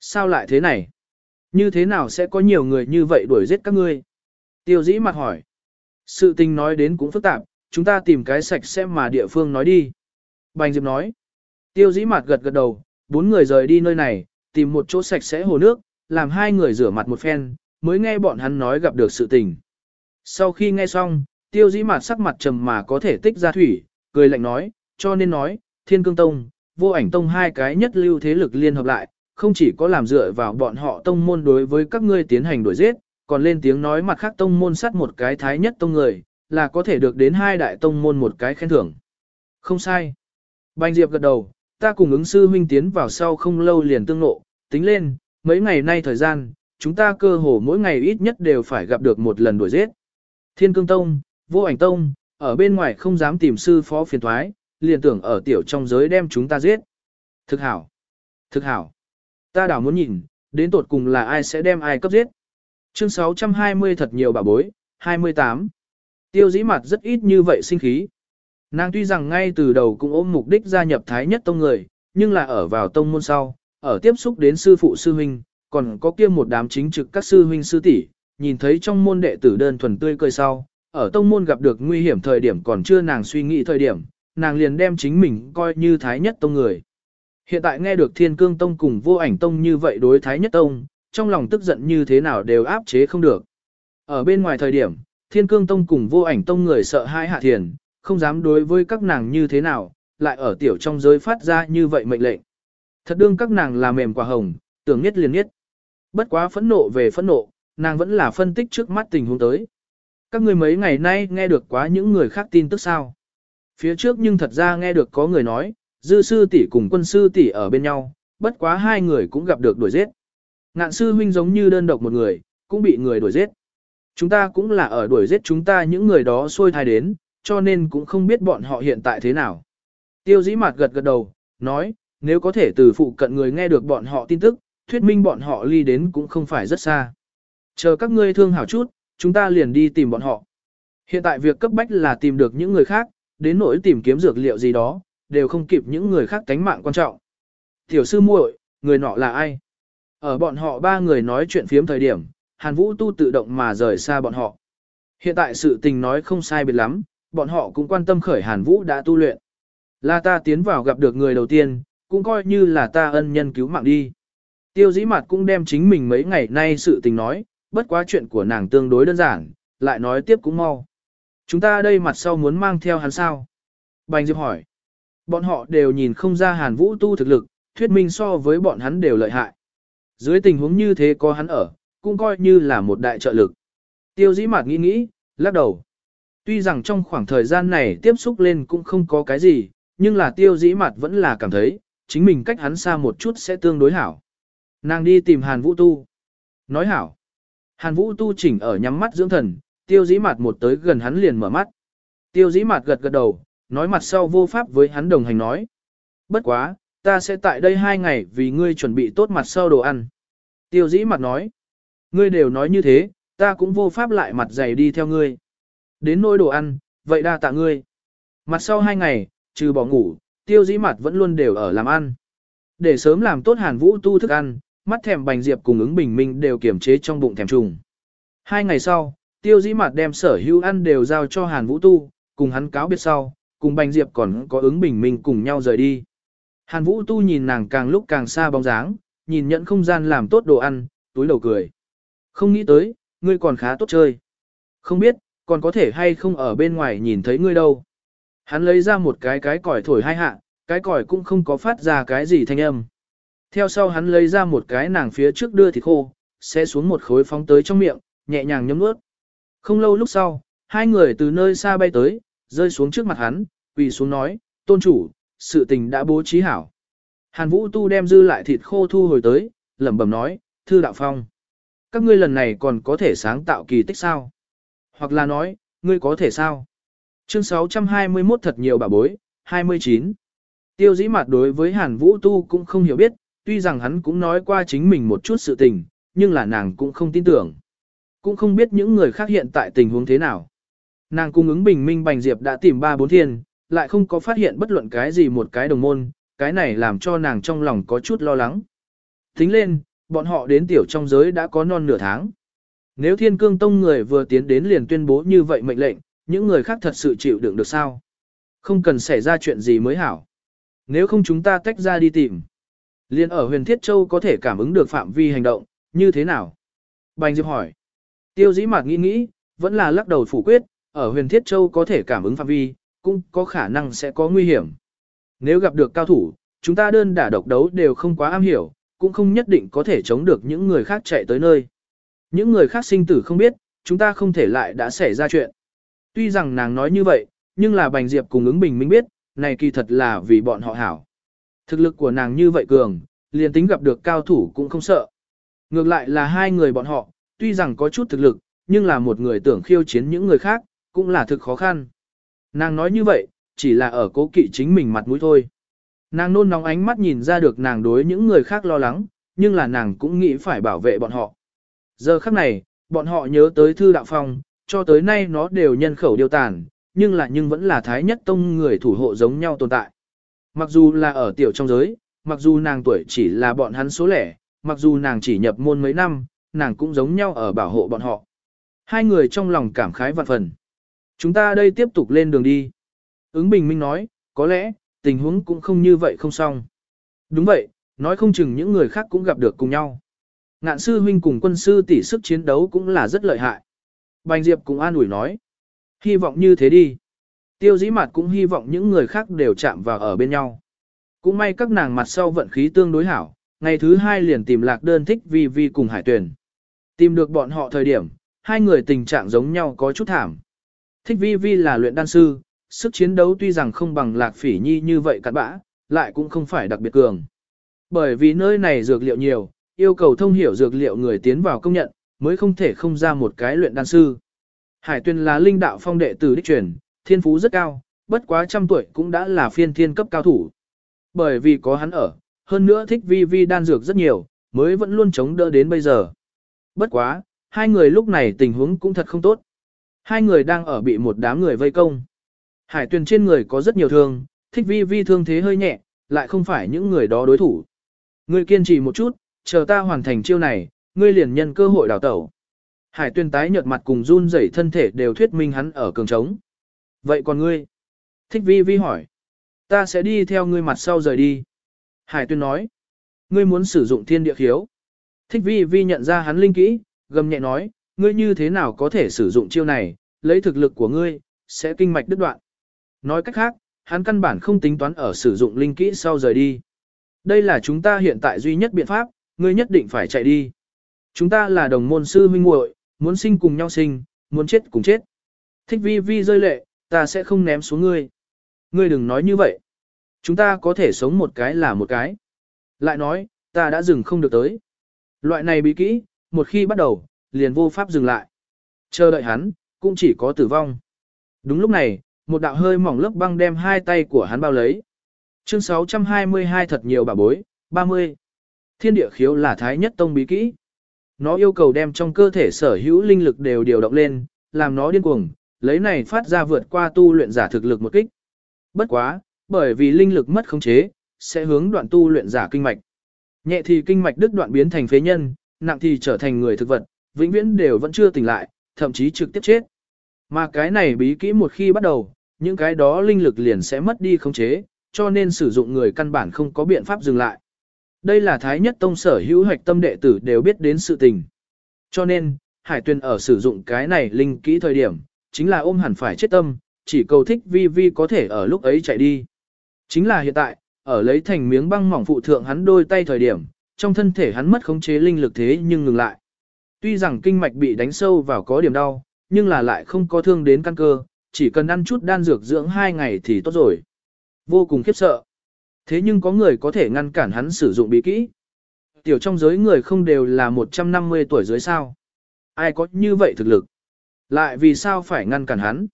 Sao lại thế này? Như thế nào sẽ có nhiều người như vậy đuổi giết các ngươi? Tiêu dĩ mặt hỏi. Sự tình nói đến cũng phức tạp, chúng ta tìm cái sạch sẽ mà địa phương nói đi. Bành Diệp nói. Tiêu dĩ mặt gật gật đầu, bốn người rời đi nơi này, tìm một chỗ sạch sẽ hồ nước, làm hai người rửa mặt một phen, mới nghe bọn hắn nói gặp được sự tình. Sau khi nghe xong, tiêu dĩ mặt sắc mặt trầm mà có thể tích ra thủy, cười lạnh nói, cho nên nói, thiên cương tông, vô ảnh tông hai cái nhất lưu thế lực liên hợp lại, không chỉ có làm dựa vào bọn họ tông môn đối với các ngươi tiến hành đuổi giết, còn lên tiếng nói mặt khác tông môn sát một cái thái nhất tông người, là có thể được đến hai đại tông môn một cái khen thưởng. Không sai. Bành Diệp gật đầu, ta cùng ứng sư huynh tiến vào sau không lâu liền tương nộ, tính lên, mấy ngày nay thời gian, chúng ta cơ hồ mỗi ngày ít nhất đều phải gặp được một lần đuổi giết. Thiên cương tông, vô ảnh tông, ở bên ngoài không dám tìm sư phó phiền thoái, liền tưởng ở tiểu trong giới đem chúng ta giết. Thực hảo. Thực hảo. Ta đảo muốn nhìn, đến tột cùng là ai sẽ đem ai cấp giết. Chương 620 thật nhiều bà bối, 28. Tiêu dĩ mặt rất ít như vậy sinh khí. Nàng tuy rằng ngay từ đầu cũng ôm mục đích gia nhập Thái Nhất Tông người, nhưng là ở vào tông môn sau, ở tiếp xúc đến sư phụ sư huynh, còn có kia một đám chính trực các sư huynh sư tỷ, nhìn thấy trong môn đệ tử đơn thuần tươi cười sau, ở tông môn gặp được nguy hiểm thời điểm còn chưa nàng suy nghĩ thời điểm, nàng liền đem chính mình coi như Thái Nhất Tông người. Hiện tại nghe được Thiên Cương Tông cùng Vô Ảnh Tông như vậy đối Thái Nhất Tông, trong lòng tức giận như thế nào đều áp chế không được. Ở bên ngoài thời điểm, Thiên Cương Tông cùng Vô Ảnh Tông người sợ hai hạ thiền, không dám đối với các nàng như thế nào, lại ở tiểu trong giới phát ra như vậy mệnh lệnh. Thật đương các nàng là mềm quả hồng, tưởng nhất liền nhất. Bất quá phẫn nộ về phẫn nộ, nàng vẫn là phân tích trước mắt tình huống tới. Các người mấy ngày nay nghe được quá những người khác tin tức sao. Phía trước nhưng thật ra nghe được có người nói, dư sư tỷ cùng quân sư tỷ ở bên nhau, bất quá hai người cũng gặp được đuổi giết. Ngạn sư huynh giống như đơn độc một người, cũng bị người đuổi giết. Chúng ta cũng là ở đuổi giết chúng ta những người đó xôi thai đến, cho nên cũng không biết bọn họ hiện tại thế nào. Tiêu dĩ mạt gật gật đầu, nói, nếu có thể từ phụ cận người nghe được bọn họ tin tức, thuyết minh bọn họ ly đến cũng không phải rất xa. Chờ các ngươi thương hảo chút, chúng ta liền đi tìm bọn họ. Hiện tại việc cấp bách là tìm được những người khác, đến nỗi tìm kiếm dược liệu gì đó, đều không kịp những người khác tánh mạng quan trọng. Tiểu sư muội, người nọ là ai? Ở bọn họ ba người nói chuyện phiếm thời điểm, Hàn Vũ tu tự động mà rời xa bọn họ. Hiện tại sự tình nói không sai biệt lắm, bọn họ cũng quan tâm khởi Hàn Vũ đã tu luyện. Là ta tiến vào gặp được người đầu tiên, cũng coi như là ta ân nhân cứu mạng đi. Tiêu dĩ mặt cũng đem chính mình mấy ngày nay sự tình nói, bất quá chuyện của nàng tương đối đơn giản, lại nói tiếp cũng mau. Chúng ta đây mặt sau muốn mang theo hắn sao? Bành Diệp hỏi. Bọn họ đều nhìn không ra Hàn Vũ tu thực lực, thuyết minh so với bọn hắn đều lợi hại. Dưới tình huống như thế có hắn ở, cũng coi như là một đại trợ lực. Tiêu dĩ mạt nghĩ nghĩ, lắc đầu. Tuy rằng trong khoảng thời gian này tiếp xúc lên cũng không có cái gì, nhưng là tiêu dĩ mặt vẫn là cảm thấy, chính mình cách hắn xa một chút sẽ tương đối hảo. Nàng đi tìm Hàn Vũ Tu. Nói hảo. Hàn Vũ Tu chỉnh ở nhắm mắt dưỡng thần, tiêu dĩ mặt một tới gần hắn liền mở mắt. Tiêu dĩ mặt gật gật đầu, nói mặt sau vô pháp với hắn đồng hành nói. Bất quá, ta sẽ tại đây hai ngày vì ngươi chuẩn bị tốt mặt sau đồ ăn. Tiêu dĩ mặt nói. Ngươi đều nói như thế, ta cũng vô pháp lại mặt dày đi theo ngươi. Đến nỗi đồ ăn, vậy đa tạ ngươi. Mặt sau hai ngày, trừ bỏ ngủ, tiêu dĩ mặt vẫn luôn đều ở làm ăn. Để sớm làm tốt hàn vũ tu thức ăn, mắt thèm bành diệp cùng ứng bình minh đều kiểm chế trong bụng thèm trùng. Hai ngày sau, tiêu dĩ mặt đem sở hữu ăn đều giao cho hàn vũ tu, cùng hắn cáo biệt sau, cùng bành diệp còn có ứng bình minh cùng nhau rời đi. Hàn vũ tu nhìn nàng càng lúc càng xa bóng dáng, nhìn nhận không gian làm tốt đồ ăn, túi đầu cười. Không nghĩ tới, ngươi còn khá tốt chơi. Không biết, còn có thể hay không ở bên ngoài nhìn thấy ngươi đâu. Hắn lấy ra một cái cái còi thổi hai hạ, cái còi cũng không có phát ra cái gì thanh âm. Theo sau hắn lấy ra một cái nàng phía trước đưa thịt khô, sẽ xuống một khối phóng tới trong miệng, nhẹ nhàng nhấm ướt. Không lâu lúc sau, hai người từ nơi xa bay tới, rơi xuống trước mặt hắn, quỳ xuống nói, tôn chủ, sự tình đã bố trí hảo. Hàn Vũ Tu đem dư lại thịt khô thu hồi tới, lẩm bẩm nói, thư đạo phong. Các ngươi lần này còn có thể sáng tạo kỳ tích sao? Hoặc là nói, ngươi có thể sao? Chương 621 thật nhiều bà bối, 29. Tiêu dĩ mặt đối với Hàn Vũ Tu cũng không hiểu biết, tuy rằng hắn cũng nói qua chính mình một chút sự tình, nhưng là nàng cũng không tin tưởng. Cũng không biết những người khác hiện tại tình huống thế nào. Nàng cung ứng bình minh bành diệp đã tìm ba bốn thiên, lại không có phát hiện bất luận cái gì một cái đồng môn, cái này làm cho nàng trong lòng có chút lo lắng. Tính lên, bọn họ đến tiểu trong giới đã có non nửa tháng. Nếu thiên cương tông người vừa tiến đến liền tuyên bố như vậy mệnh lệnh, những người khác thật sự chịu đựng được sao? Không cần xảy ra chuyện gì mới hảo. Nếu không chúng ta tách ra đi tìm. Liên ở huyền Thiết Châu có thể cảm ứng được phạm vi hành động, như thế nào? Bành Diệp hỏi. Tiêu dĩ mạc nghĩ nghĩ, vẫn là lắc đầu phủ quyết, ở huyền Thiết Châu có thể cảm ứng phạm vi, cũng có khả năng sẽ có nguy hiểm. Nếu gặp được cao thủ, chúng ta đơn đả độc đấu đều không quá am hiểu, cũng không nhất định có thể chống được những người khác chạy tới nơi. Những người khác sinh tử không biết, chúng ta không thể lại đã xảy ra chuyện. Tuy rằng nàng nói như vậy, nhưng là Bành Diệp cùng ứng bình minh biết, này kỳ thật là vì bọn họ hảo. Thực lực của nàng như vậy cường, liền tính gặp được cao thủ cũng không sợ. Ngược lại là hai người bọn họ, tuy rằng có chút thực lực, nhưng là một người tưởng khiêu chiến những người khác, cũng là thực khó khăn. Nàng nói như vậy, chỉ là ở cố kỵ chính mình mặt mũi thôi. Nàng nôn nóng ánh mắt nhìn ra được nàng đối những người khác lo lắng, nhưng là nàng cũng nghĩ phải bảo vệ bọn họ. Giờ khắc này, bọn họ nhớ tới thư đạo phong, cho tới nay nó đều nhân khẩu điều tàn, nhưng là nhưng vẫn là thái nhất tông người thủ hộ giống nhau tồn tại. Mặc dù là ở tiểu trong giới, mặc dù nàng tuổi chỉ là bọn hắn số lẻ, mặc dù nàng chỉ nhập môn mấy năm, nàng cũng giống nhau ở bảo hộ bọn họ. Hai người trong lòng cảm khái vạn phần. Chúng ta đây tiếp tục lên đường đi. Ứng bình minh nói, có lẽ, tình huống cũng không như vậy không xong. Đúng vậy, nói không chừng những người khác cũng gặp được cùng nhau. Ngạn sư huynh cùng quân sư tỷ sức chiến đấu cũng là rất lợi hại. Bành Diệp cũng an ủi nói. Hy vọng như thế đi. Tiêu dĩ mặt cũng hy vọng những người khác đều chạm vào ở bên nhau. Cũng may các nàng mặt sau vận khí tương đối hảo, ngày thứ hai liền tìm lạc đơn thích vi vi cùng hải tuyển. Tìm được bọn họ thời điểm, hai người tình trạng giống nhau có chút thảm. Thích vi vi là luyện đan sư, sức chiến đấu tuy rằng không bằng lạc phỉ nhi như vậy cặn bã, lại cũng không phải đặc biệt cường. Bởi vì nơi này dược liệu nhiều, yêu cầu thông hiểu dược liệu người tiến vào công nhận, mới không thể không ra một cái luyện đan sư. Hải tuyên là linh đạo phong đệ tử đích truyền, thiên phú rất cao, bất quá trăm tuổi cũng đã là phiên thiên cấp cao thủ. Bởi vì có hắn ở, hơn nữa thích vi vi đan dược rất nhiều, mới vẫn luôn chống đỡ đến bây giờ. Bất quá, hai người lúc này tình huống cũng thật không tốt. Hai người đang ở bị một đám người vây công. Hải tuyền trên người có rất nhiều thương, thích vi vi thương thế hơi nhẹ, lại không phải những người đó đối thủ. Ngươi kiên trì một chút, chờ ta hoàn thành chiêu này, ngươi liền nhân cơ hội đào tẩu. Hải tuyên tái nhợt mặt cùng run rẩy thân thể đều thuyết minh hắn ở cường trống. Vậy còn ngươi? Thích vi vi hỏi. Ta sẽ đi theo ngươi mặt sau rời đi. Hải tuyên nói. Ngươi muốn sử dụng thiên địa khiếu. Thích vi vi nhận ra hắn linh kỹ, gầm nhẹ nói, ngươi như thế nào có thể sử dụng chiêu này, lấy thực lực của ngươi, sẽ kinh mạch đứt đoạn. Nói cách khác, hắn căn bản không tính toán ở sử dụng linh kỹ sau rời đi. Đây là chúng ta hiện tại duy nhất biện pháp, ngươi nhất định phải chạy đi. Chúng ta là đồng môn sư huynh muội, muốn sinh cùng nhau sinh, muốn chết cùng chết. Thích vi vi rơi lệ, ta sẽ không ném xuống ngươi. Ngươi đừng nói như vậy. Chúng ta có thể sống một cái là một cái. Lại nói, ta đã dừng không được tới. Loại này bí kỹ, một khi bắt đầu, liền vô pháp dừng lại. Chờ đợi hắn, cũng chỉ có tử vong. Đúng lúc này, một đạo hơi mỏng lớp băng đem hai tay của hắn bao lấy. Chương 622 thật nhiều bà bối, 30. Thiên địa khiếu là thái nhất tông bí kỹ. Nó yêu cầu đem trong cơ thể sở hữu linh lực đều điều động lên, làm nó điên cuồng, lấy này phát ra vượt qua tu luyện giả thực lực một kích. Bất quá, bởi vì linh lực mất khống chế, sẽ hướng đoạn tu luyện giả kinh mạch. Nhẹ thì kinh mạch đứt đoạn biến thành phế nhân, nặng thì trở thành người thực vật, vĩnh viễn đều vẫn chưa tỉnh lại, thậm chí trực tiếp chết. Mà cái này bí kỹ một khi bắt đầu, những cái đó linh lực liền sẽ mất đi khống chế, cho nên sử dụng người căn bản không có biện pháp dừng lại. Đây là Thái Nhất Tông sở hữu hoạch tâm đệ tử đều biết đến sự tình. Cho nên, Hải Tuyền ở sử dụng cái này linh kỹ thời điểm, chính là ôm hẳn phải chết tâm, chỉ cầu thích vi vi có thể ở lúc ấy chạy đi. Chính là hiện tại, ở lấy thành miếng băng mỏng phụ thượng hắn đôi tay thời điểm, trong thân thể hắn mất khống chế linh lực thế nhưng ngừng lại. Tuy rằng kinh mạch bị đánh sâu vào có điểm đau, nhưng là lại không có thương đến căn cơ, chỉ cần ăn chút đan dược dưỡng hai ngày thì tốt rồi. Vô cùng khiếp sợ. Thế nhưng có người có thể ngăn cản hắn sử dụng bí kỹ. Tiểu trong giới người không đều là 150 tuổi dưới sao. Ai có như vậy thực lực? Lại vì sao phải ngăn cản hắn?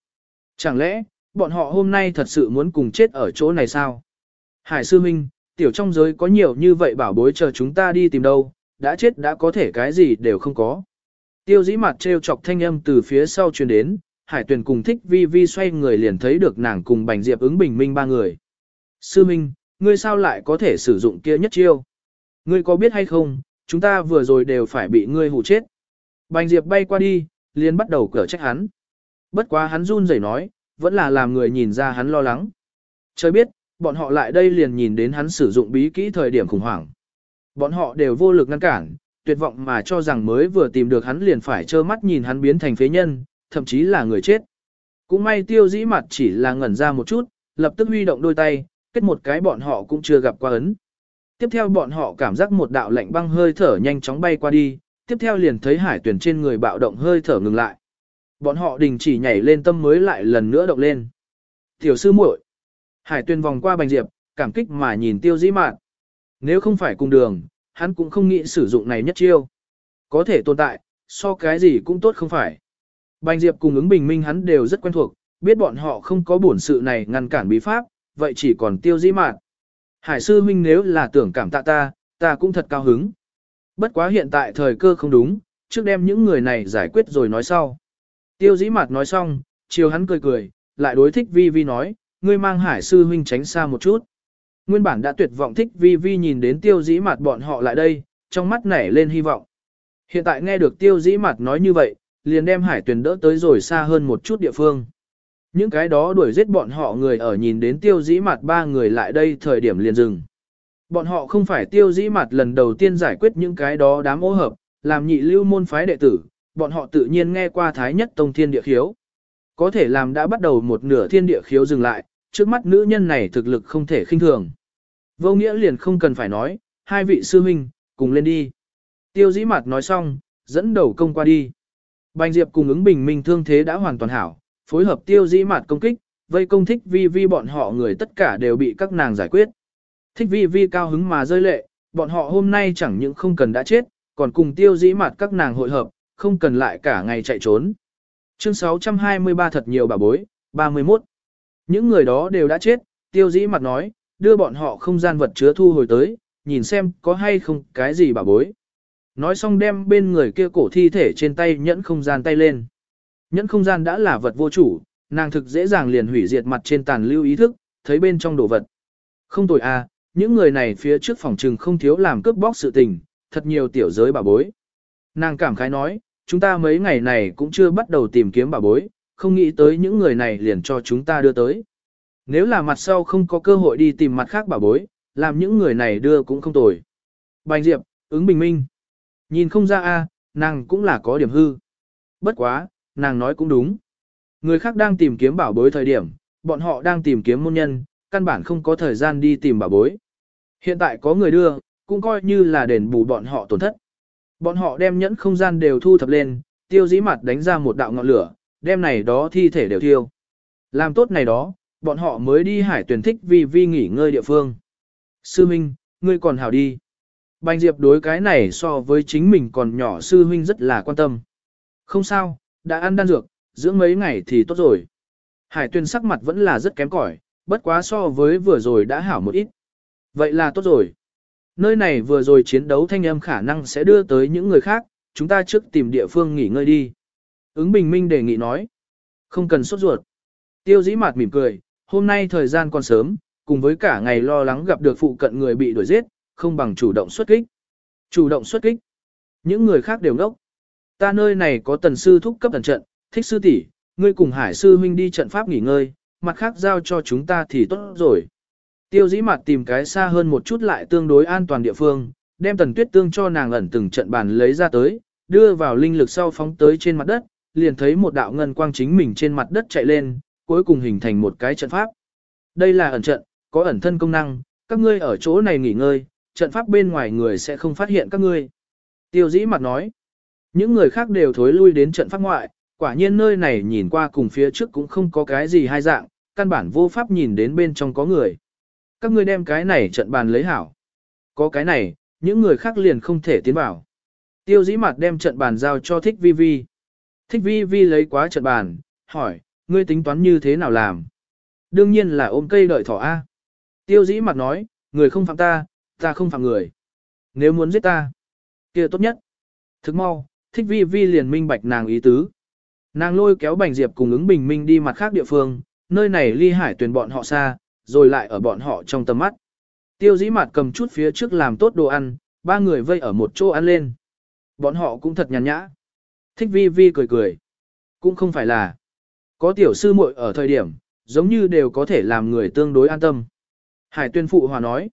Chẳng lẽ, bọn họ hôm nay thật sự muốn cùng chết ở chỗ này sao? Hải sư minh, tiểu trong giới có nhiều như vậy bảo bối chờ chúng ta đi tìm đâu, đã chết đã có thể cái gì đều không có. Tiêu dĩ mặt trêu chọc thanh âm từ phía sau truyền đến, hải tuyền cùng thích vi vi xoay người liền thấy được nàng cùng bành diệp ứng bình minh ba người. Sư minh, ngươi sao lại có thể sử dụng kia nhất chiêu? Ngươi có biết hay không, chúng ta vừa rồi đều phải bị ngươi hù chết. Bành Diệp bay qua đi, liền bắt đầu cửa trách hắn. Bất quá hắn run rẩy nói, vẫn là làm người nhìn ra hắn lo lắng. Trời biết, bọn họ lại đây liền nhìn đến hắn sử dụng bí kỹ thời điểm khủng hoảng. Bọn họ đều vô lực ngăn cản, tuyệt vọng mà cho rằng mới vừa tìm được hắn liền phải trơ mắt nhìn hắn biến thành phế nhân, thậm chí là người chết. Cũng may tiêu dĩ mặt chỉ là ngẩn ra một chút, lập tức huy động đôi tay, kết một cái bọn họ cũng chưa gặp qua ấn. Tiếp theo bọn họ cảm giác một đạo lạnh băng hơi thở nhanh chóng bay qua đi, tiếp theo liền thấy hải tuyển trên người bạo động hơi thở ngừng lại. Bọn họ đình chỉ nhảy lên tâm mới lại lần nữa động lên. Tiểu sư muội, Hải tuyển vòng qua bành diệp, cảm kích mà nhìn tiêu dĩ mạn. Nếu không phải cùng đường, hắn cũng không nghĩ sử dụng này nhất chiêu. Có thể tồn tại, so cái gì cũng tốt không phải. Bành diệp cùng ứng bình minh hắn đều rất quen thuộc, biết bọn họ không có bổn sự này ngăn cản bí pháp, vậy chỉ còn tiêu dĩ mạn. Hải sư huynh nếu là tưởng cảm tạ ta, ta cũng thật cao hứng. Bất quá hiện tại thời cơ không đúng, trước đem những người này giải quyết rồi nói sau. Tiêu dĩ mặt nói xong, chiều hắn cười cười, lại đối thích vi vi nói, ngươi mang hải sư huynh tránh xa một chút. Nguyên bản đã tuyệt vọng thích vi vi nhìn đến tiêu dĩ mặt bọn họ lại đây, trong mắt nảy lên hy vọng. Hiện tại nghe được tiêu dĩ mặt nói như vậy, liền đem hải tuyển đỡ tới rồi xa hơn một chút địa phương. Những cái đó đuổi giết bọn họ người ở nhìn đến tiêu dĩ mặt ba người lại đây thời điểm liền dừng. Bọn họ không phải tiêu dĩ mặt lần đầu tiên giải quyết những cái đó đám ô hợp, làm nhị lưu môn phái đệ tử, bọn họ tự nhiên nghe qua thái nhất tông thiên địa khiếu. Có thể làm đã bắt đầu một nửa thiên địa khiếu dừng lại, trước mắt nữ nhân này thực lực không thể khinh thường. Vô nghĩa liền không cần phải nói, hai vị sư huynh, cùng lên đi. Tiêu dĩ mặt nói xong, dẫn đầu công qua đi. Bành Diệp cùng ứng bình minh thương thế đã hoàn toàn hảo, phối hợp tiêu dĩ mặt công kích, vây công thích vi vi bọn họ người tất cả đều bị các nàng giải quyết. Thích vi vi cao hứng mà rơi lệ, bọn họ hôm nay chẳng những không cần đã chết, còn cùng tiêu dĩ mặt các nàng hội hợp, không cần lại cả ngày chạy trốn. Chương 623 thật nhiều bà bối, 31. Những người đó đều đã chết, tiêu dĩ mặt nói, đưa bọn họ không gian vật chứa thu hồi tới, nhìn xem có hay không cái gì bà bối. Nói xong đem bên người kia cổ thi thể trên tay nhẫn không gian tay lên. Nhẫn không gian đã là vật vô chủ, nàng thực dễ dàng liền hủy diệt mặt trên tàn lưu ý thức, thấy bên trong đồ vật. Không tội à, những người này phía trước phòng trừng không thiếu làm cướp bóc sự tình, thật nhiều tiểu giới bà bối. Nàng cảm khái nói, chúng ta mấy ngày này cũng chưa bắt đầu tìm kiếm bà bối, không nghĩ tới những người này liền cho chúng ta đưa tới. Nếu là mặt sau không có cơ hội đi tìm mặt khác bà bối, làm những người này đưa cũng không tồi. Bành Diệp, ứng bình minh. Nhìn không ra a, nàng cũng là có điểm hư. Bất quá, nàng nói cũng đúng. Người khác đang tìm kiếm bảo bối thời điểm, bọn họ đang tìm kiếm môn nhân, căn bản không có thời gian đi tìm bảo bối. Hiện tại có người đưa, cũng coi như là đền bù bọn họ tổn thất. Bọn họ đem nhẫn không gian đều thu thập lên, tiêu dĩ mặt đánh ra một đạo ngọn lửa, đem này đó thi thể đều thiêu. Làm tốt này đó, bọn họ mới đi hải tuyển thích vì vi nghỉ ngơi địa phương. Sư Minh, ngươi còn hảo đi. Bành Diệp đối cái này so với chính mình còn nhỏ sư huynh rất là quan tâm. Không sao, đã ăn đan dược, dưỡng mấy ngày thì tốt rồi. Hải tuyên sắc mặt vẫn là rất kém cỏi, bất quá so với vừa rồi đã hảo một ít. Vậy là tốt rồi. Nơi này vừa rồi chiến đấu thanh âm khả năng sẽ đưa tới những người khác, chúng ta trước tìm địa phương nghỉ ngơi đi. Ứng bình minh đề nghị nói. Không cần sốt ruột. Tiêu dĩ mạt mỉm cười, hôm nay thời gian còn sớm, cùng với cả ngày lo lắng gặp được phụ cận người bị đuổi giết, không bằng chủ động xuất kích. Chủ động xuất kích. Những người khác đều ngốc. Ta nơi này có tần sư thúc cấp tần trận, thích sư tỷ, ngươi cùng hải sư huynh đi trận pháp nghỉ ngơi, mặt khác giao cho chúng ta thì tốt rồi. Tiêu dĩ mặt tìm cái xa hơn một chút lại tương đối an toàn địa phương, đem tần tuyết tương cho nàng ẩn từng trận bàn lấy ra tới, đưa vào linh lực sau phóng tới trên mặt đất, liền thấy một đạo ngân quang chính mình trên mặt đất chạy lên, cuối cùng hình thành một cái trận pháp. Đây là ẩn trận, có ẩn thân công năng, các ngươi ở chỗ này nghỉ ngơi, trận pháp bên ngoài người sẽ không phát hiện các ngươi. Tiêu dĩ mặt nói, những người khác đều thối lui đến trận pháp ngoại, quả nhiên nơi này nhìn qua cùng phía trước cũng không có cái gì hai dạng, căn bản vô pháp nhìn đến bên trong có người. Các ngươi đem cái này trận bàn lấy hảo. Có cái này, những người khác liền không thể tiến vào. Tiêu dĩ mặt đem trận bàn giao cho thích vi vi. Thích vi vi lấy quá trận bàn, hỏi, ngươi tính toán như thế nào làm? Đương nhiên là ôm cây đợi thỏ A. Tiêu dĩ mặt nói, người không phạm ta, ta không phạm người. Nếu muốn giết ta, kia tốt nhất. Thức mau, thích vi vi liền minh bạch nàng ý tứ. Nàng lôi kéo Bành Diệp cùng ứng bình minh đi mặt khác địa phương, nơi này ly hải tuyển bọn họ xa, rồi lại ở bọn họ trong tầm mắt. Tiêu dĩ mặt cầm chút phía trước làm tốt đồ ăn, ba người vây ở một chỗ ăn lên. Bọn họ cũng thật nhàn nhã. Thích vi vi cười cười. Cũng không phải là. Có tiểu sư muội ở thời điểm, giống như đều có thể làm người tương đối an tâm. Hải tuyên phụ hòa nói.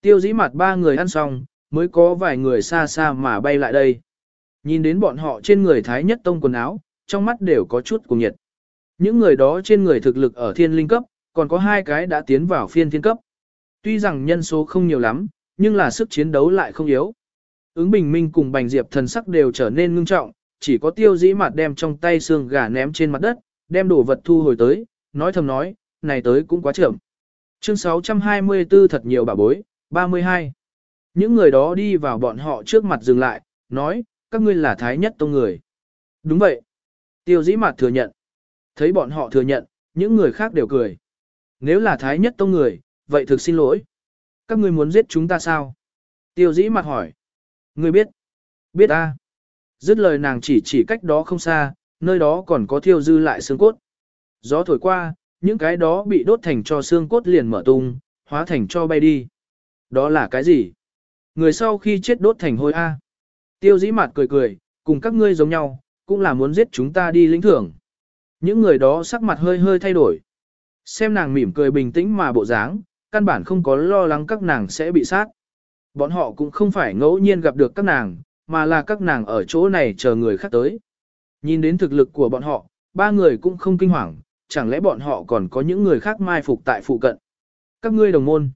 Tiêu dĩ mặt ba người ăn xong, mới có vài người xa xa mà bay lại đây. Nhìn đến bọn họ trên người thái nhất tông quần áo, trong mắt đều có chút cùng nhiệt. Những người đó trên người thực lực ở thiên linh cấp, còn có hai cái đã tiến vào phiên thiên cấp. Tuy rằng nhân số không nhiều lắm, nhưng là sức chiến đấu lại không yếu. Ứng bình minh cùng bành diệp thần sắc đều trở nên ngưng trọng, chỉ có tiêu dĩ mặt đem trong tay xương gà ném trên mặt đất, đem đồ vật thu hồi tới, nói thầm nói, này tới cũng quá chậm. Chương 624 thật nhiều bà bối, 32. Những người đó đi vào bọn họ trước mặt dừng lại, nói, các ngươi là thái nhất tông người. Đúng vậy. Tiêu dĩ mặt thừa nhận. Thấy bọn họ thừa nhận, những người khác đều cười. Nếu là thái nhất tông người, vậy thực xin lỗi. Các ngươi muốn giết chúng ta sao? Tiêu dĩ mặt hỏi. Ngươi biết? Biết a. Dứt lời nàng chỉ chỉ cách đó không xa, nơi đó còn có thiêu dư lại xương cốt. Gió thổi qua, những cái đó bị đốt thành cho xương cốt liền mở tung, hóa thành cho bay đi. Đó là cái gì? Người sau khi chết đốt thành hôi A. Tiêu dĩ mặt cười cười, cùng các ngươi giống nhau, cũng là muốn giết chúng ta đi lĩnh thưởng. Những người đó sắc mặt hơi hơi thay đổi. Xem nàng mỉm cười bình tĩnh mà bộ dáng, căn bản không có lo lắng các nàng sẽ bị sát. Bọn họ cũng không phải ngẫu nhiên gặp được các nàng, mà là các nàng ở chỗ này chờ người khác tới. Nhìn đến thực lực của bọn họ, ba người cũng không kinh hoàng, chẳng lẽ bọn họ còn có những người khác mai phục tại phụ cận. Các ngươi đồng môn,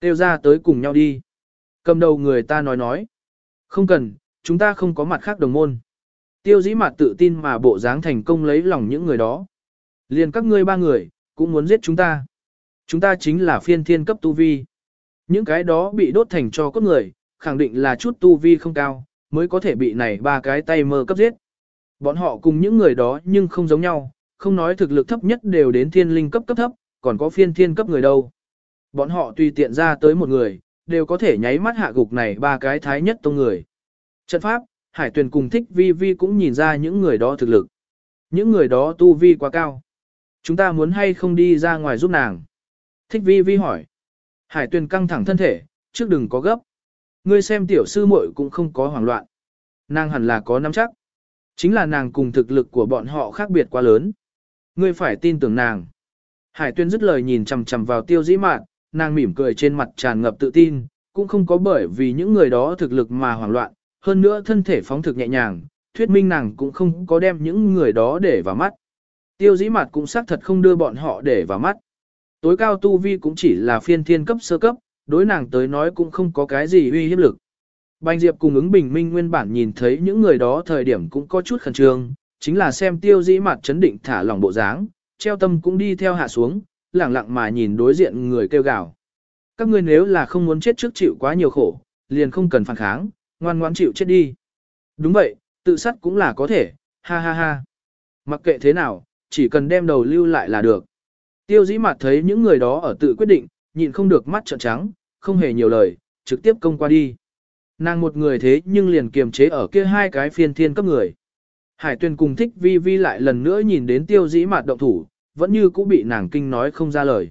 tiêu ra tới cùng nhau đi. Cầm đầu người ta nói nói. Không cần, chúng ta không có mặt khác đồng môn. Tiêu dĩ mặt tự tin mà bộ dáng thành công lấy lòng những người đó. Liền các ngươi ba người, cũng muốn giết chúng ta. Chúng ta chính là phiên thiên cấp tu vi. Những cái đó bị đốt thành cho cốt người, khẳng định là chút tu vi không cao, mới có thể bị này ba cái tay mơ cấp giết. Bọn họ cùng những người đó nhưng không giống nhau, không nói thực lực thấp nhất đều đến thiên linh cấp cấp thấp, còn có phiên thiên cấp người đâu. Bọn họ tùy tiện ra tới một người, đều có thể nháy mắt hạ gục này ba cái thái nhất tông người. Trận pháp, Hải Tuyền cùng thích vi vi cũng nhìn ra những người đó thực lực. Những người đó tu vi quá cao. Chúng ta muốn hay không đi ra ngoài giúp nàng? Thích vi vi hỏi. Hải Tuyền căng thẳng thân thể, trước đừng có gấp. Ngươi xem tiểu sư muội cũng không có hoảng loạn. Nàng hẳn là có nắm chắc. Chính là nàng cùng thực lực của bọn họ khác biệt quá lớn. Ngươi phải tin tưởng nàng. Hải Tuyên dứt lời nhìn chằm chằm vào tiêu dĩ mạn, nàng mỉm cười trên mặt tràn ngập tự tin, cũng không có bởi vì những người đó thực lực mà hoảng loạn, hơn nữa thân thể phóng thực nhẹ nhàng, thuyết minh nàng cũng không có đem những người đó để vào mắt. Tiêu dĩ mặt cũng xác thật không đưa bọn họ để vào mắt. Tối cao tu vi cũng chỉ là phiên thiên cấp sơ cấp, đối nàng tới nói cũng không có cái gì uy hiếp lực. Bành Diệp cùng ứng bình minh nguyên bản nhìn thấy những người đó thời điểm cũng có chút khẩn trương, chính là xem tiêu dĩ mặt chấn định thả lỏng bộ dáng, treo tâm cũng đi theo hạ xuống, lẳng lặng mà nhìn đối diện người kêu gào. Các ngươi nếu là không muốn chết trước chịu quá nhiều khổ, liền không cần phản kháng, ngoan ngoãn chịu chết đi. Đúng vậy, tự sát cũng là có thể, ha ha ha. Mặc kệ thế nào, chỉ cần đem đầu lưu lại là được. Tiêu dĩ mặt thấy những người đó ở tự quyết định, nhịn không được mắt trợn trắng, không hề nhiều lời, trực tiếp công qua đi. Nàng một người thế nhưng liền kiềm chế ở kia hai cái phiên thiên cấp người. Hải tuyên cùng thích vi vi lại lần nữa nhìn đến tiêu dĩ mặt động thủ, vẫn như cũng bị nàng kinh nói không ra lời.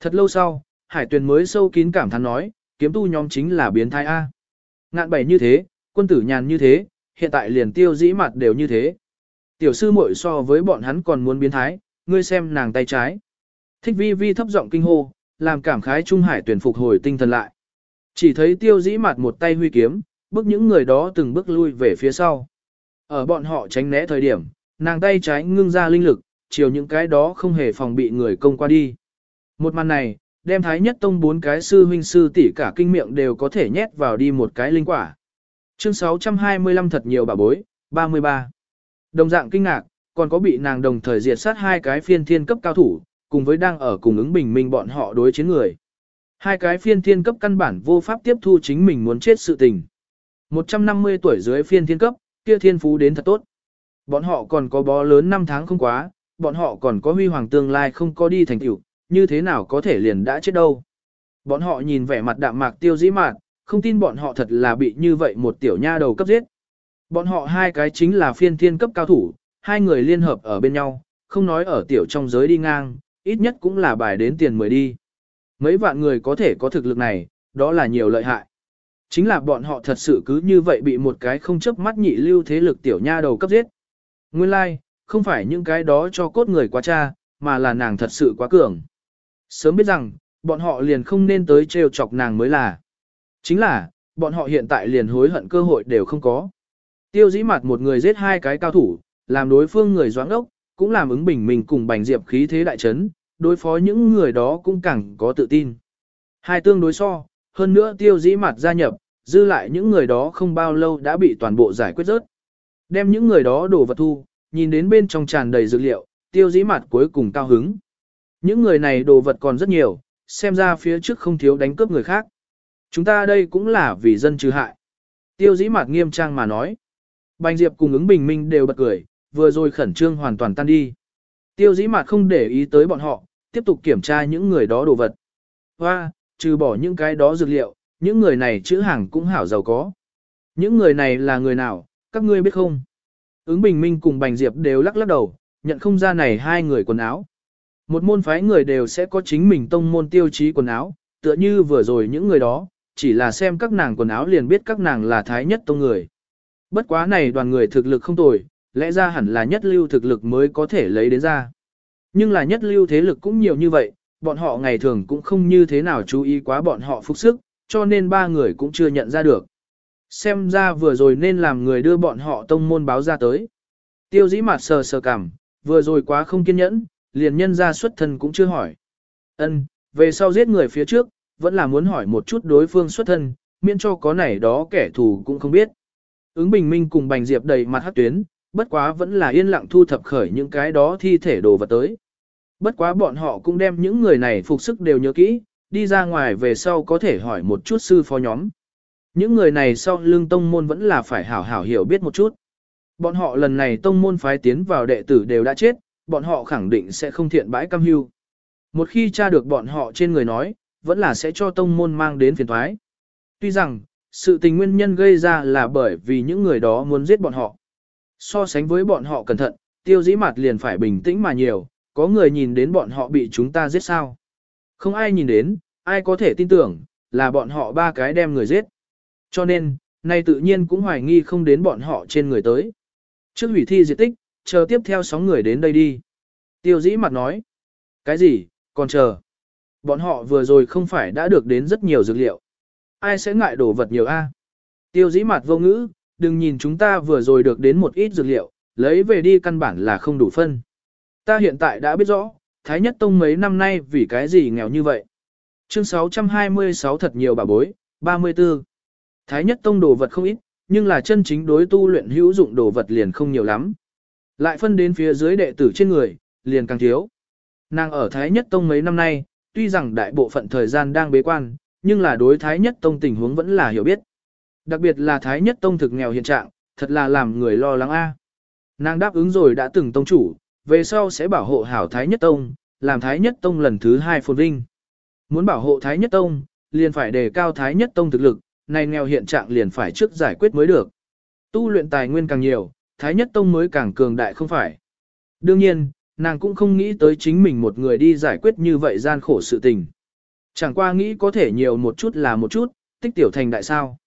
Thật lâu sau, hải tuyên mới sâu kín cảm thán nói, kiếm tu nhóm chính là biến thái A. Ngạn bảy như thế, quân tử nhàn như thế, hiện tại liền tiêu dĩ mặt đều như thế. Tiểu sư muội so với bọn hắn còn muốn biến thái, ngươi xem nàng tay trái. Thích vi vi thấp giọng kinh hô, làm cảm khái Trung Hải tuyển phục hồi tinh thần lại. Chỉ thấy tiêu dĩ mặt một tay huy kiếm, bước những người đó từng bước lui về phía sau. Ở bọn họ tránh né thời điểm, nàng tay trái ngưng ra linh lực, chiều những cái đó không hề phòng bị người công qua đi. Một màn này, đem thái nhất tông bốn cái sư huynh sư tỷ cả kinh miệng đều có thể nhét vào đi một cái linh quả. Chương 625 thật nhiều bà bối, 33. Đồng dạng kinh ngạc, còn có bị nàng đồng thời diệt sát hai cái phiên thiên cấp cao thủ, cùng với đang ở cùng ứng bình minh bọn họ đối chiến người. Hai cái phiên thiên cấp căn bản vô pháp tiếp thu chính mình muốn chết sự tình. 150 tuổi dưới phiên thiên cấp, kia thiên phú đến thật tốt. Bọn họ còn có bó lớn năm tháng không quá, bọn họ còn có huy hoàng tương lai không có đi thành tựu, như thế nào có thể liền đã chết đâu. Bọn họ nhìn vẻ mặt đạm mạc tiêu dĩ mạc, không tin bọn họ thật là bị như vậy một tiểu nha đầu cấp giết. Bọn họ hai cái chính là phiên thiên cấp cao thủ, hai người liên hợp ở bên nhau, không nói ở tiểu trong giới đi ngang, ít nhất cũng là bài đến tiền mới đi. Mấy vạn người có thể có thực lực này, đó là nhiều lợi hại. Chính là bọn họ thật sự cứ như vậy bị một cái không chấp mắt nhị lưu thế lực tiểu nha đầu cấp giết. Nguyên lai, like, không phải những cái đó cho cốt người quá cha, mà là nàng thật sự quá cường. Sớm biết rằng, bọn họ liền không nên tới trêu chọc nàng mới là. Chính là, bọn họ hiện tại liền hối hận cơ hội đều không có. Tiêu dĩ mặt một người giết hai cái cao thủ, làm đối phương người doãn ốc, cũng làm ứng bình mình cùng bành diệp khí thế đại chấn, đối phó những người đó cũng càng có tự tin. Hai tương đối so, hơn nữa tiêu dĩ mặt gia nhập, dư lại những người đó không bao lâu đã bị toàn bộ giải quyết rớt. Đem những người đó đổ vật thu, nhìn đến bên trong tràn đầy dữ liệu, tiêu dĩ mặt cuối cùng cao hứng. Những người này đồ vật còn rất nhiều, xem ra phía trước không thiếu đánh cướp người khác. Chúng ta đây cũng là vì dân trừ hại. Tiêu dĩ mặt nghiêm trang mà nói. Bành Diệp cùng ứng bình minh đều bật cười, vừa rồi khẩn trương hoàn toàn tan đi. Tiêu dĩ mặt không để ý tới bọn họ, tiếp tục kiểm tra những người đó đồ vật. Hoa, trừ bỏ những cái đó dược liệu, những người này chữ hàng cũng hảo giàu có. Những người này là người nào, các ngươi biết không? Ứng bình minh cùng Bành Diệp đều lắc lắc đầu, nhận không ra này hai người quần áo. Một môn phái người đều sẽ có chính mình tông môn tiêu chí quần áo, tựa như vừa rồi những người đó, chỉ là xem các nàng quần áo liền biết các nàng là thái nhất tông người. Bất quá này đoàn người thực lực không tồi, lẽ ra hẳn là nhất lưu thực lực mới có thể lấy đến ra. Nhưng là nhất lưu thế lực cũng nhiều như vậy, bọn họ ngày thường cũng không như thế nào chú ý quá bọn họ phục sức, cho nên ba người cũng chưa nhận ra được. Xem ra vừa rồi nên làm người đưa bọn họ tông môn báo ra tới. Tiêu dĩ mặt sờ sờ cảm, vừa rồi quá không kiên nhẫn, liền nhân ra xuất thân cũng chưa hỏi. Ân, về sau giết người phía trước, vẫn là muốn hỏi một chút đối phương xuất thân, miễn cho có này đó kẻ thù cũng không biết. Ứng bình minh cùng bành diệp đầy mặt hát tuyến, bất quá vẫn là yên lặng thu thập khởi những cái đó thi thể đồ vật tới. Bất quá bọn họ cũng đem những người này phục sức đều nhớ kỹ, đi ra ngoài về sau có thể hỏi một chút sư phó nhóm. Những người này sau lưng tông môn vẫn là phải hảo hảo hiểu biết một chút. Bọn họ lần này tông môn phái tiến vào đệ tử đều đã chết, bọn họ khẳng định sẽ không thiện bãi cam hưu. Một khi tra được bọn họ trên người nói, vẫn là sẽ cho tông môn mang đến phiền thoái. Tuy rằng, sự tình nguyên nhân gây ra là bởi vì những người đó muốn giết bọn họ. So sánh với bọn họ cẩn thận, tiêu dĩ mặt liền phải bình tĩnh mà nhiều, có người nhìn đến bọn họ bị chúng ta giết sao. Không ai nhìn đến, ai có thể tin tưởng, là bọn họ ba cái đem người giết. Cho nên, nay tự nhiên cũng hoài nghi không đến bọn họ trên người tới. Trước hủy thi diệt tích, chờ tiếp theo sóng người đến đây đi. Tiêu dĩ mặt nói. Cái gì, còn chờ. Bọn họ vừa rồi không phải đã được đến rất nhiều dược liệu. Ai sẽ ngại đổ vật nhiều a? Tiêu dĩ mặt vô ngữ, đừng nhìn chúng ta vừa rồi được đến một ít dược liệu, lấy về đi căn bản là không đủ phân. Ta hiện tại đã biết rõ, Thái Nhất Tông mấy năm nay vì cái gì nghèo như vậy. Chương 626 thật nhiều bà bối, 34. Thái Nhất Tông đồ vật không ít, nhưng là chân chính đối tu luyện hữu dụng đồ vật liền không nhiều lắm. Lại phân đến phía dưới đệ tử trên người, liền càng thiếu. Nàng ở Thái Nhất Tông mấy năm nay, tuy rằng đại bộ phận thời gian đang bế quan, nhưng là đối Thái Nhất Tông tình huống vẫn là hiểu biết. Đặc biệt là Thái Nhất Tông thực nghèo hiện trạng, thật là làm người lo lắng a. Nàng đáp ứng rồi đã từng tông chủ, về sau sẽ bảo hộ hảo Thái Nhất Tông, làm Thái Nhất Tông lần thứ hai phồn vinh. Muốn bảo hộ Thái Nhất Tông, liền phải đề cao Thái Nhất Tông thực lực, này nghèo hiện trạng liền phải trước giải quyết mới được. Tu luyện tài nguyên càng nhiều, Thái Nhất Tông mới càng cường đại không phải. Đương nhiên, nàng cũng không nghĩ tới chính mình một người đi giải quyết như vậy gian khổ sự tình. Chẳng qua nghĩ có thể nhiều một chút là một chút, tích tiểu thành đại sao.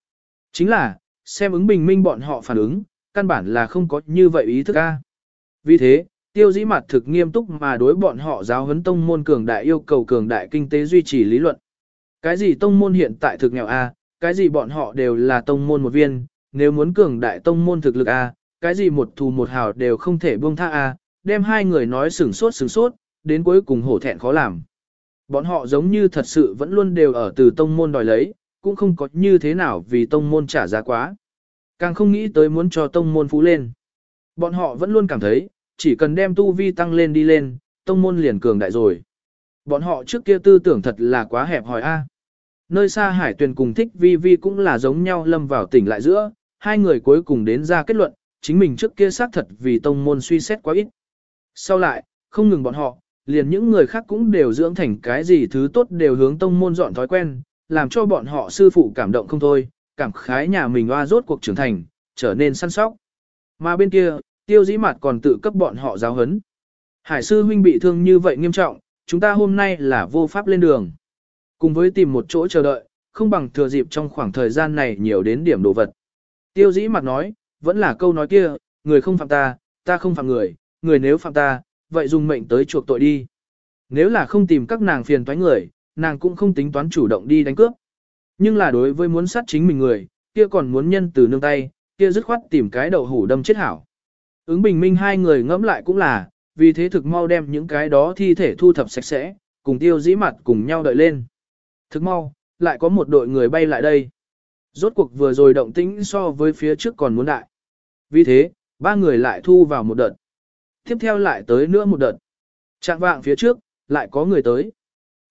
Chính là, xem ứng bình minh bọn họ phản ứng, căn bản là không có như vậy ý thức a. Vì thế, tiêu dĩ mặt thực nghiêm túc mà đối bọn họ giáo huấn tông môn cường đại yêu cầu cường đại kinh tế duy trì lý luận. Cái gì tông môn hiện tại thực nghèo a, cái gì bọn họ đều là tông môn một viên, nếu muốn cường đại tông môn thực lực a, cái gì một thù một hào đều không thể buông tha a, đem hai người nói sửng sốt sửng sốt, đến cuối cùng hổ thẹn khó làm. Bọn họ giống như thật sự vẫn luôn đều ở từ tông môn đòi lấy, cũng không có như thế nào vì tông môn trả giá quá. Càng không nghĩ tới muốn cho tông môn phú lên. Bọn họ vẫn luôn cảm thấy, chỉ cần đem tu vi tăng lên đi lên, tông môn liền cường đại rồi. Bọn họ trước kia tư tưởng thật là quá hẹp hòi a. Nơi xa hải tuyền cùng thích vi vi cũng là giống nhau lâm vào tỉnh lại giữa, hai người cuối cùng đến ra kết luận, chính mình trước kia xác thật vì tông môn suy xét quá ít. Sau lại, không ngừng bọn họ, liền những người khác cũng đều dưỡng thành cái gì thứ tốt đều hướng tông môn dọn thói quen, làm cho bọn họ sư phụ cảm động không thôi, cảm khái nhà mình hoa rốt cuộc trưởng thành, trở nên săn sóc. Mà bên kia, tiêu dĩ mặt còn tự cấp bọn họ giáo hấn. Hải sư huynh bị thương như vậy nghiêm trọng, chúng ta hôm nay là vô pháp lên đường. Cùng với tìm một chỗ chờ đợi, không bằng thừa dịp trong khoảng thời gian này nhiều đến điểm đồ vật. Tiêu dĩ mặt nói, vẫn là câu nói kia, người không phạm ta, ta không phạm người, người nếu phạm ta, vậy dùng mệnh tới chuộc tội đi. Nếu là không tìm các nàng phiền toái người, nàng cũng không tính toán chủ động đi đánh cướp. Nhưng là đối với muốn sát chính mình người, kia còn muốn nhân từ nương tay, kia dứt khoát tìm cái đậu hủ đâm chết hảo. Ứng bình minh hai người ngẫm lại cũng là, vì thế thực mau đem những cái đó thi thể thu thập sạch sẽ, cùng tiêu dĩ mặt cùng nhau đợi lên. Thực mau, lại có một đội người bay lại đây. Rốt cuộc vừa rồi động tĩnh so với phía trước còn muốn đại. Vì thế, ba người lại thu vào một đợt. Tiếp theo lại tới nữa một đợt. Trạng vạng phía trước, lại có người tới.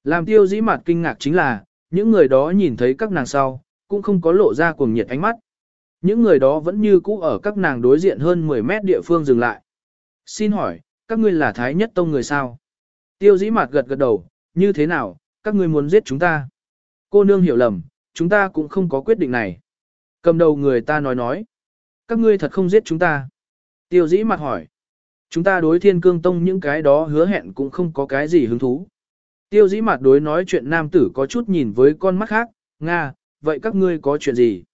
Làm tiêu dĩ mặt kinh ngạc chính là, những người đó nhìn thấy các nàng sau, cũng không có lộ ra cuồng nhiệt ánh mắt. Những người đó vẫn như cũ ở các nàng đối diện hơn 10 mét địa phương dừng lại. Xin hỏi, các ngươi là Thái Nhất Tông người sao? Tiêu dĩ mặt gật gật đầu, như thế nào, các ngươi muốn giết chúng ta? Cô nương hiểu lầm, chúng ta cũng không có quyết định này. Cầm đầu người ta nói nói. Các ngươi thật không giết chúng ta. Tiêu dĩ mặt hỏi. Chúng ta đối thiên cương tông những cái đó hứa hẹn cũng không có cái gì hứng thú. Tiêu dĩ mặt đối nói chuyện nam tử có chút nhìn với con mắt khác, Nga, vậy các ngươi có chuyện gì?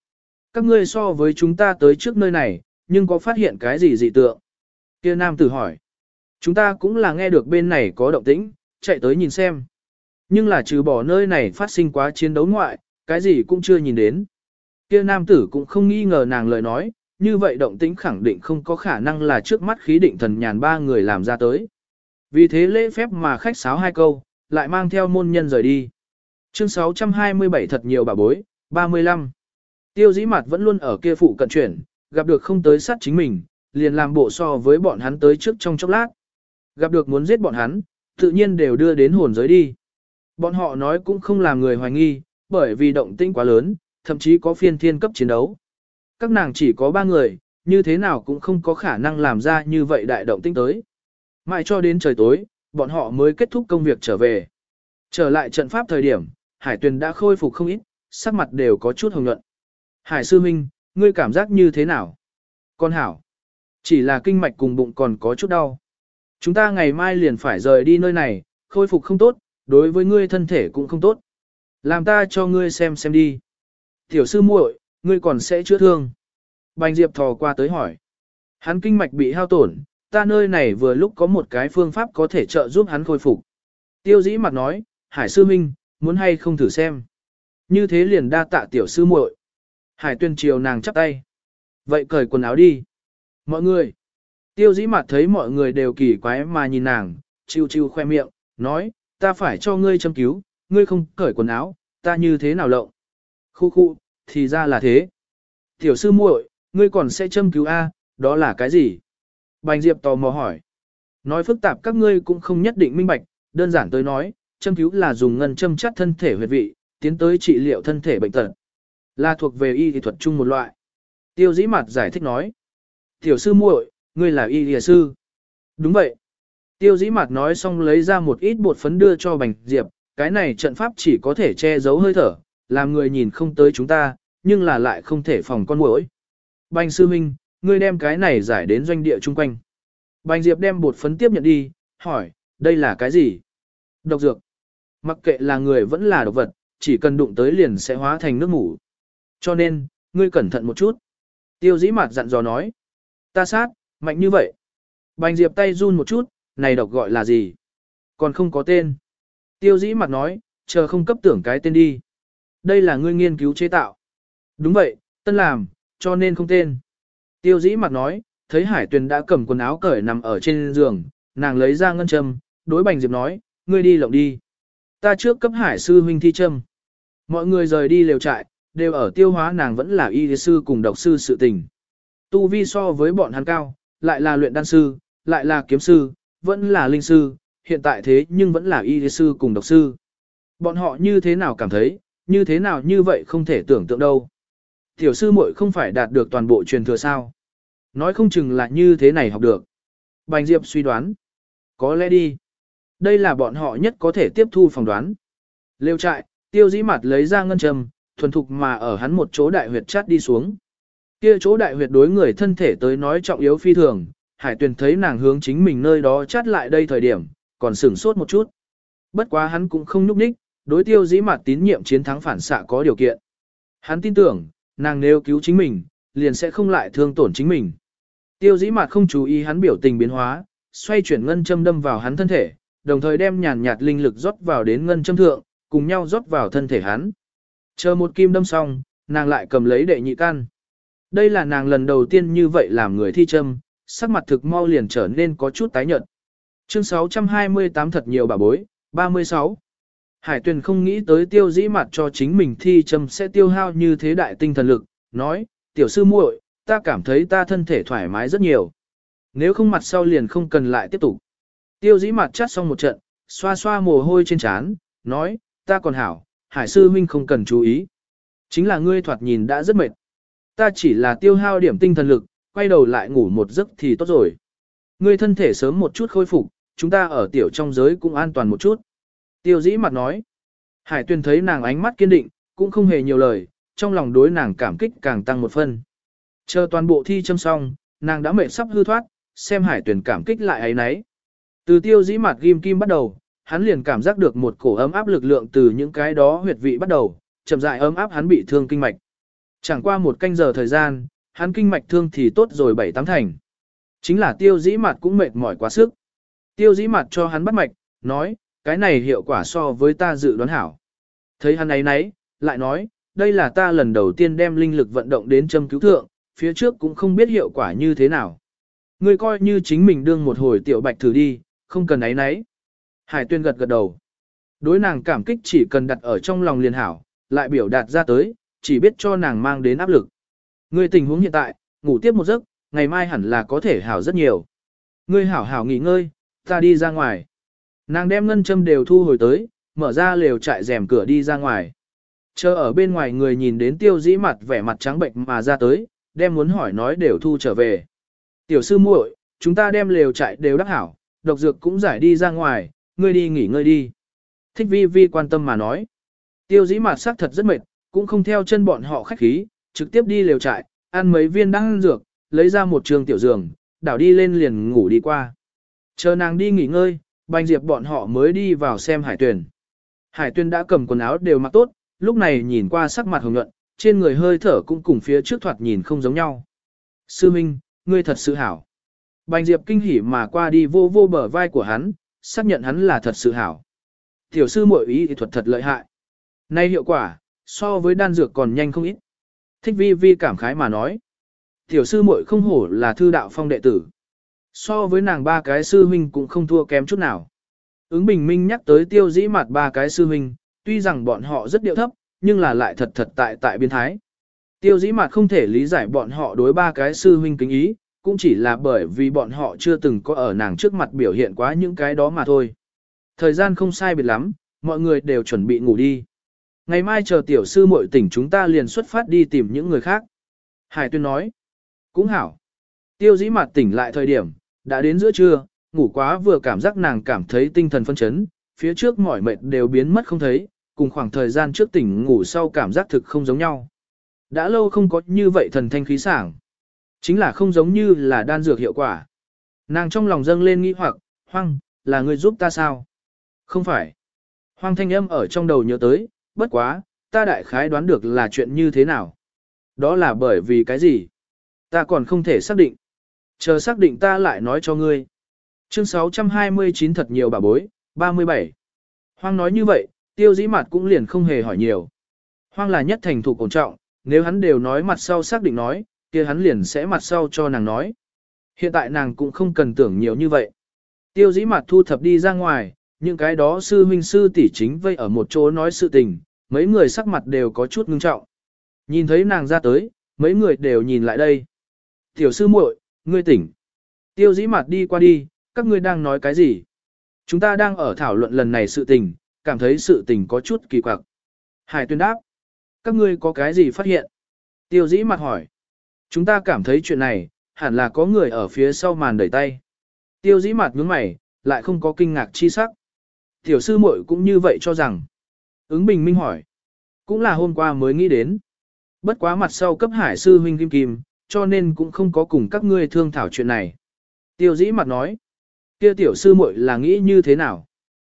Các ngươi so với chúng ta tới trước nơi này, nhưng có phát hiện cái gì dị tượng? Kia nam tử hỏi. Chúng ta cũng là nghe được bên này có động tĩnh, chạy tới nhìn xem. Nhưng là trừ bỏ nơi này phát sinh quá chiến đấu ngoại, cái gì cũng chưa nhìn đến. Kia nam tử cũng không nghi ngờ nàng lời nói, như vậy động tĩnh khẳng định không có khả năng là trước mắt khí định thần nhàn ba người làm ra tới. Vì thế lễ phép mà khách sáo hai câu, lại mang theo môn nhân rời đi. Chương 627 thật nhiều bà bối, 35. Tiêu dĩ mặt vẫn luôn ở kia phụ cận chuyển, gặp được không tới sát chính mình, liền làm bộ so với bọn hắn tới trước trong chốc lát. Gặp được muốn giết bọn hắn, tự nhiên đều đưa đến hồn giới đi. Bọn họ nói cũng không làm người hoài nghi, bởi vì động tĩnh quá lớn, thậm chí có phiên thiên cấp chiến đấu. Các nàng chỉ có ba người, như thế nào cũng không có khả năng làm ra như vậy đại động tĩnh tới. Mãi cho đến trời tối, bọn họ mới kết thúc công việc trở về. Trở lại trận pháp thời điểm, Hải Tuyền đã khôi phục không ít, sắc mặt đều có chút hồng nhuận. Hải Sư Minh, ngươi cảm giác như thế nào? Con Hảo, chỉ là kinh mạch cùng bụng còn có chút đau. Chúng ta ngày mai liền phải rời đi nơi này, khôi phục không tốt, đối với ngươi thân thể cũng không tốt. Làm ta cho ngươi xem xem đi. Tiểu sư muội, ngươi còn sẽ chữa thương. Bành Diệp thò qua tới hỏi. Hắn kinh mạch bị hao tổn, ta nơi này vừa lúc có một cái phương pháp có thể trợ giúp hắn khôi phục. Tiêu dĩ mặt nói, Hải sư minh, muốn hay không thử xem. Như thế liền đa tạ tiểu sư muội. Hải tuyên chiều nàng chắp tay. Vậy cởi quần áo đi. Mọi người. Tiêu dĩ mặt thấy mọi người đều kỳ quái mà nhìn nàng, chiêu chiêu khoe miệng, nói, ta phải cho ngươi châm cứu, ngươi không cởi quần áo, ta như thế nào lộng. Khu khu, thì ra là thế. Tiểu sư muội, ngươi còn sẽ châm cứu A, đó là cái gì? Bành Diệp tò mò hỏi. Nói phức tạp các ngươi cũng không nhất định minh bạch, đơn giản tới nói, châm cứu là dùng ngân châm chắt thân thể huyệt vị, tiến tới trị liệu thân thể bệnh tật. Là thuộc về y thuật chung một loại. Tiêu dĩ mặt giải thích nói. Tiểu sư muội, ngươi là y lìa sư. Đúng vậy. Tiêu dĩ mặt nói xong lấy ra một ít bột phấn đưa cho Bành Diệp, cái này trận pháp chỉ có thể che giấu hơi thở, làm người nhìn không tới chúng ta, nhưng là lại không thể phòng con muỗi. Bành sư minh, ngươi đem cái này giải đến doanh địa chung quanh. Bành Diệp đem bột phấn tiếp nhận đi, hỏi, đây là cái gì? Độc dược. Mặc kệ là người vẫn là độc vật, chỉ cần đụng tới liền sẽ hóa thành nước ngủ. Cho nên, ngươi cẩn thận một chút. Tiêu dĩ mặt dặn dò nói. Ta sát, mạnh như vậy. Bành Diệp tay run một chút, này độc gọi là gì? Còn không có tên. Tiêu dĩ mặt nói, chờ không cấp tưởng cái tên đi. Đây là ngươi nghiên cứu chế tạo. Đúng vậy, tân làm, cho nên không tên. Tiêu dĩ mặt nói, thấy Hải Tuyền đã cầm quần áo cởi nằm ở trên giường, nàng lấy ra ngân châm, đối Bành Diệp nói, ngươi đi lộng đi. Ta trước cấp Hải sư huynh thi châm. Mọi người rời đi lều trại, đều ở tiêu hóa nàng vẫn là y sư cùng độc sư sự tình. Tu vi so với bọn hắn cao, lại là luyện đan sư, lại là kiếm sư, vẫn là linh sư, hiện tại thế nhưng vẫn là y sư cùng độc sư. Bọn họ như thế nào cảm thấy, như thế nào như vậy không thể tưởng tượng đâu. Tiểu sư muội không phải đạt được toàn bộ truyền thừa sao. Nói không chừng là như thế này học được. Bành Diệp suy đoán. Có lẽ đi. Đây là bọn họ nhất có thể tiếp thu phỏng đoán. Lêu trại, tiêu dĩ mặt lấy ra ngân trầm, thuần thục mà ở hắn một chỗ đại huyệt chát đi xuống. Kia chỗ đại huyệt đối người thân thể tới nói trọng yếu phi thường, Hải Tuyền thấy nàng hướng chính mình nơi đó chát lại đây thời điểm, còn sửng sốt một chút. Bất quá hắn cũng không núp đích, đối tiêu dĩ mặt tín nhiệm chiến thắng phản xạ có điều kiện. Hắn tin tưởng, nàng nếu cứu chính mình, liền sẽ không lại thương tổn chính mình. Tiêu dĩ mặt không chú ý hắn biểu tình biến hóa, xoay chuyển ngân châm đâm vào hắn thân thể, đồng thời đem nhàn nhạt linh lực rót vào đến ngân châm thượng, cùng nhau rót vào thân thể hắn. Chờ một kim đâm xong, nàng lại cầm lấy đệ nhị can. Đây là nàng lần đầu tiên như vậy làm người thi châm, sắc mặt thực mau liền trở nên có chút tái nhợt. Chương 628 thật nhiều bà bối, 36. Hải tuyền không nghĩ tới tiêu dĩ mặt cho chính mình thi châm sẽ tiêu hao như thế đại tinh thần lực, nói, tiểu sư muội, ta cảm thấy ta thân thể thoải mái rất nhiều. Nếu không mặt sau liền không cần lại tiếp tục. Tiêu dĩ mặt chắt xong một trận, xoa xoa mồ hôi trên trán, nói, ta còn hảo, hải sư huynh không cần chú ý. Chính là ngươi thoạt nhìn đã rất mệt. Ta chỉ là tiêu hao điểm tinh thần lực, quay đầu lại ngủ một giấc thì tốt rồi. Ngươi thân thể sớm một chút khôi phục, chúng ta ở tiểu trong giới cũng an toàn một chút. Tiêu dĩ mặt nói. Hải tuyên thấy nàng ánh mắt kiên định, cũng không hề nhiều lời, trong lòng đối nàng cảm kích càng tăng một phân. Chờ toàn bộ thi châm xong, nàng đã mệt sắp hư thoát, xem hải tuyển cảm kích lại ấy nấy. Từ tiêu dĩ mặt ghim kim bắt đầu, hắn liền cảm giác được một cổ ấm áp lực lượng từ những cái đó huyệt vị bắt đầu, chậm rãi ấm áp hắn bị thương kinh mạch. Chẳng qua một canh giờ thời gian, hắn kinh mạch thương thì tốt rồi bảy tám thành. Chính là tiêu dĩ mặt cũng mệt mỏi quá sức. Tiêu dĩ mặt cho hắn bắt mạch, nói, cái này hiệu quả so với ta dự đoán hảo. Thấy hắn ấy nấy, lại nói, đây là ta lần đầu tiên đem linh lực vận động đến châm cứu thượng, phía trước cũng không biết hiệu quả như thế nào. Ngươi coi như chính mình đương một hồi tiểu bạch thử đi, không cần ấy nấy. Hải tuyên gật gật đầu. Đối nàng cảm kích chỉ cần đặt ở trong lòng liền hảo, lại biểu đạt ra tới, chỉ biết cho nàng mang đến áp lực. Ngươi tình huống hiện tại, ngủ tiếp một giấc, ngày mai hẳn là có thể hảo rất nhiều. Ngươi hảo hảo nghỉ ngơi, ta đi ra ngoài. Nàng đem ngân châm đều thu hồi tới, mở ra lều trại rèm cửa đi ra ngoài. Chờ ở bên ngoài người nhìn đến tiêu dĩ mặt vẻ mặt trắng bệnh mà ra tới, đem muốn hỏi nói đều thu trở về. Tiểu sư muội, chúng ta đem lều trại đều đắc hảo, độc dược cũng giải đi ra ngoài, ngươi đi nghỉ ngơi đi. Thích vi vi quan tâm mà nói. Tiêu dĩ mặt sắc thật rất mệt, cũng không theo chân bọn họ khách khí, trực tiếp đi lều trại, ăn mấy viên đăng dược, lấy ra một trường tiểu giường, đảo đi lên liền ngủ đi qua. Chờ nàng đi nghỉ ngơi, bành diệp bọn họ mới đi vào xem hải Tuyền. Hải Tuyền đã cầm quần áo đều mặc tốt, lúc này nhìn qua sắc mặt hồng nhuận, trên người hơi thở cũng cùng phía trước thoạt nhìn không giống nhau. Sư Minh, ngươi thật sự hảo. Bành Diệp kinh hỉ mà qua đi vô vô bờ vai của hắn, xác nhận hắn là thật sự hảo. Tiểu sư muội ý thì thuật thật lợi hại. Nay hiệu quả, so với đan dược còn nhanh không ít. Thích vi vi cảm khái mà nói. Tiểu sư muội không hổ là thư đạo phong đệ tử. So với nàng ba cái sư huynh cũng không thua kém chút nào. Ứng bình minh nhắc tới tiêu dĩ mặt ba cái sư huynh, tuy rằng bọn họ rất điệu thấp, nhưng là lại thật thật tại tại biến thái. Tiêu dĩ mặt không thể lý giải bọn họ đối ba cái sư huynh kính ý, cũng chỉ là bởi vì bọn họ chưa từng có ở nàng trước mặt biểu hiện quá những cái đó mà thôi. Thời gian không sai biệt lắm, mọi người đều chuẩn bị ngủ đi. Ngày mai chờ tiểu sư muội tỉnh chúng ta liền xuất phát đi tìm những người khác. Hải tuyên nói, cũng hảo. Tiêu dĩ mặt tỉnh lại thời điểm, đã đến giữa trưa, ngủ quá vừa cảm giác nàng cảm thấy tinh thần phân chấn, phía trước mỏi mệt đều biến mất không thấy, cùng khoảng thời gian trước tỉnh ngủ sau cảm giác thực không giống nhau. Đã lâu không có như vậy thần thanh khí sảng. Chính là không giống như là đan dược hiệu quả. Nàng trong lòng dâng lên nghĩ hoặc, hoang, là người giúp ta sao? Không phải. Hoang thanh âm ở trong đầu nhớ tới, bất quá, ta đại khái đoán được là chuyện như thế nào. Đó là bởi vì cái gì? Ta còn không thể xác định. Chờ xác định ta lại nói cho ngươi. Chương 629 thật nhiều bà bối, 37. Hoang nói như vậy, tiêu dĩ mặt cũng liền không hề hỏi nhiều. Hoang là nhất thành thủ cổ trọng, nếu hắn đều nói mặt sau xác định nói, kia hắn liền sẽ mặt sau cho nàng nói. Hiện tại nàng cũng không cần tưởng nhiều như vậy. Tiêu dĩ mặt thu thập đi ra ngoài, những cái đó sư huynh sư tỷ chính vây ở một chỗ nói sự tình, mấy người sắc mặt đều có chút ngưng trọng. Nhìn thấy nàng ra tới, mấy người đều nhìn lại đây. Tiểu sư muội, ngươi tỉnh. Tiêu dĩ mặt đi qua đi, các ngươi đang nói cái gì? Chúng ta đang ở thảo luận lần này sự tình, cảm thấy sự tình có chút kỳ quặc. Hải tuyên đáp. Các ngươi có cái gì phát hiện? Tiêu dĩ mặt hỏi. Chúng ta cảm thấy chuyện này, hẳn là có người ở phía sau màn đẩy tay. Tiêu dĩ mặt nhướng mày, lại không có kinh ngạc chi sắc. Tiểu sư muội cũng như vậy cho rằng. Ứng bình minh hỏi. Cũng là hôm qua mới nghĩ đến. Bất quá mặt sau cấp hải sư huynh kim kim, cho nên cũng không có cùng các ngươi thương thảo chuyện này. Tiêu dĩ mặt nói. Kia tiểu sư muội là nghĩ như thế nào?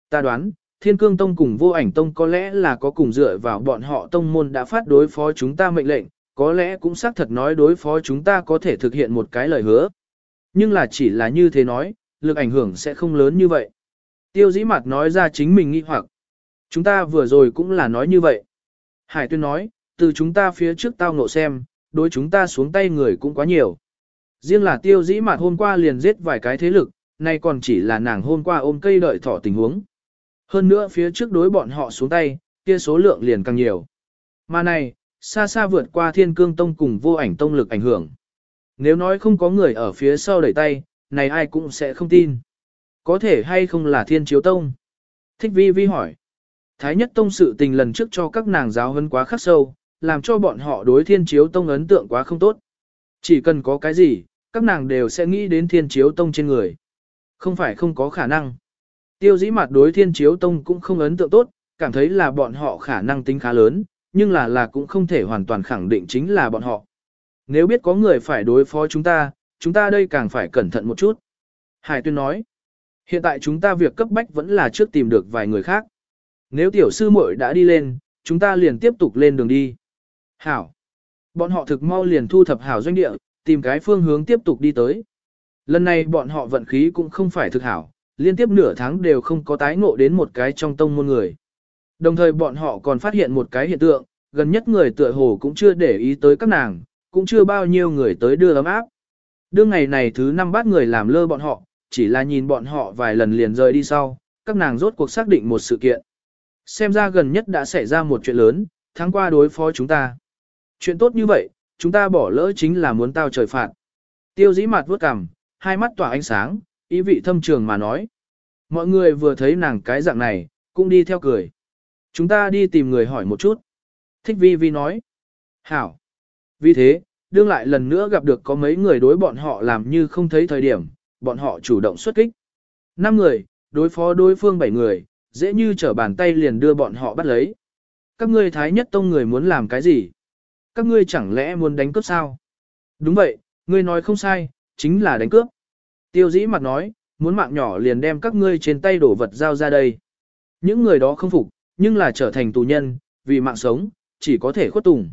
Ta đoán, Thiên cương tông cùng vô ảnh tông có lẽ là có cùng dựa vào bọn họ tông môn đã phát đối phó chúng ta mệnh lệnh, có lẽ cũng xác thật nói đối phó chúng ta có thể thực hiện một cái lời hứa. Nhưng là chỉ là như thế nói, lực ảnh hưởng sẽ không lớn như vậy. Tiêu dĩ mặt nói ra chính mình nghi hoặc. Chúng ta vừa rồi cũng là nói như vậy. Hải tuyên nói, từ chúng ta phía trước tao ngộ xem, đối chúng ta xuống tay người cũng quá nhiều. Riêng là tiêu dĩ mặt hôm qua liền giết vài cái thế lực, nay còn chỉ là nàng hôm qua ôm cây đợi thỏ tình huống. Hơn nữa phía trước đối bọn họ xuống tay, kia số lượng liền càng nhiều. Mà này, xa xa vượt qua thiên cương tông cùng vô ảnh tông lực ảnh hưởng. Nếu nói không có người ở phía sau đẩy tay, này ai cũng sẽ không tin. Có thể hay không là thiên chiếu tông? Thích vi vi hỏi. Thái nhất tông sự tình lần trước cho các nàng giáo hơn quá khắc sâu, làm cho bọn họ đối thiên chiếu tông ấn tượng quá không tốt. Chỉ cần có cái gì, các nàng đều sẽ nghĩ đến thiên chiếu tông trên người. Không phải không có khả năng. Tiêu dĩ mặt đối thiên chiếu tông cũng không ấn tượng tốt, cảm thấy là bọn họ khả năng tính khá lớn, nhưng là là cũng không thể hoàn toàn khẳng định chính là bọn họ. Nếu biết có người phải đối phó chúng ta, chúng ta đây càng phải cẩn thận một chút. Hải tuyên nói, hiện tại chúng ta việc cấp bách vẫn là trước tìm được vài người khác. Nếu tiểu sư muội đã đi lên, chúng ta liền tiếp tục lên đường đi. Hảo. Bọn họ thực mau liền thu thập hảo doanh địa, tìm cái phương hướng tiếp tục đi tới. Lần này bọn họ vận khí cũng không phải thực hảo, liên tiếp nửa tháng đều không có tái ngộ đến một cái trong tông môn người. Đồng thời bọn họ còn phát hiện một cái hiện tượng, gần nhất người tựa hồ cũng chưa để ý tới các nàng, cũng chưa bao nhiêu người tới đưa ấm áp. Đương ngày này thứ năm bát người làm lơ bọn họ, chỉ là nhìn bọn họ vài lần liền rời đi sau, các nàng rốt cuộc xác định một sự kiện. Xem ra gần nhất đã xảy ra một chuyện lớn, tháng qua đối phó chúng ta. Chuyện tốt như vậy, chúng ta bỏ lỡ chính là muốn tao trời phạt. Tiêu dĩ mặt vuốt cằm, hai mắt tỏa ánh sáng, ý vị thâm trường mà nói. Mọi người vừa thấy nàng cái dạng này, cũng đi theo cười. Chúng ta đi tìm người hỏi một chút. Thích vi vi nói. Hảo. Vì thế, đương lại lần nữa gặp được có mấy người đối bọn họ làm như không thấy thời điểm, bọn họ chủ động xuất kích. Năm người, đối phó đối phương bảy người, dễ như trở bàn tay liền đưa bọn họ bắt lấy. Các ngươi thái nhất tông người muốn làm cái gì? Các ngươi chẳng lẽ muốn đánh cướp sao? Đúng vậy, ngươi nói không sai, chính là đánh cướp. Tiêu dĩ mặt nói, muốn mạng nhỏ liền đem các ngươi trên tay đổ vật giao ra đây. Những người đó không phục, nhưng là trở thành tù nhân, vì mạng sống, chỉ có thể khuất tùng.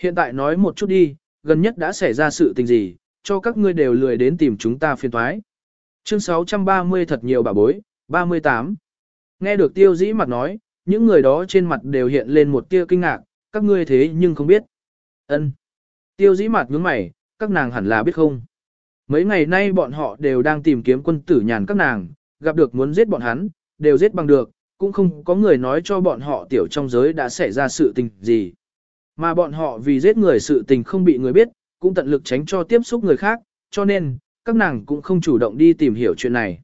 Hiện tại nói một chút đi, gần nhất đã xảy ra sự tình gì, cho các ngươi đều lười đến tìm chúng ta phiền thoái. Chương 630 thật nhiều bà bối, 38. Nghe được tiêu dĩ mặt nói, những người đó trên mặt đều hiện lên một tia kinh ngạc, các ngươi thế nhưng không biết ân Tiêu dĩ mặt nhướng mày, các nàng hẳn là biết không. Mấy ngày nay bọn họ đều đang tìm kiếm quân tử nhàn các nàng, gặp được muốn giết bọn hắn, đều giết bằng được, cũng không có người nói cho bọn họ tiểu trong giới đã xảy ra sự tình gì. Mà bọn họ vì giết người sự tình không bị người biết, cũng tận lực tránh cho tiếp xúc người khác, cho nên, các nàng cũng không chủ động đi tìm hiểu chuyện này.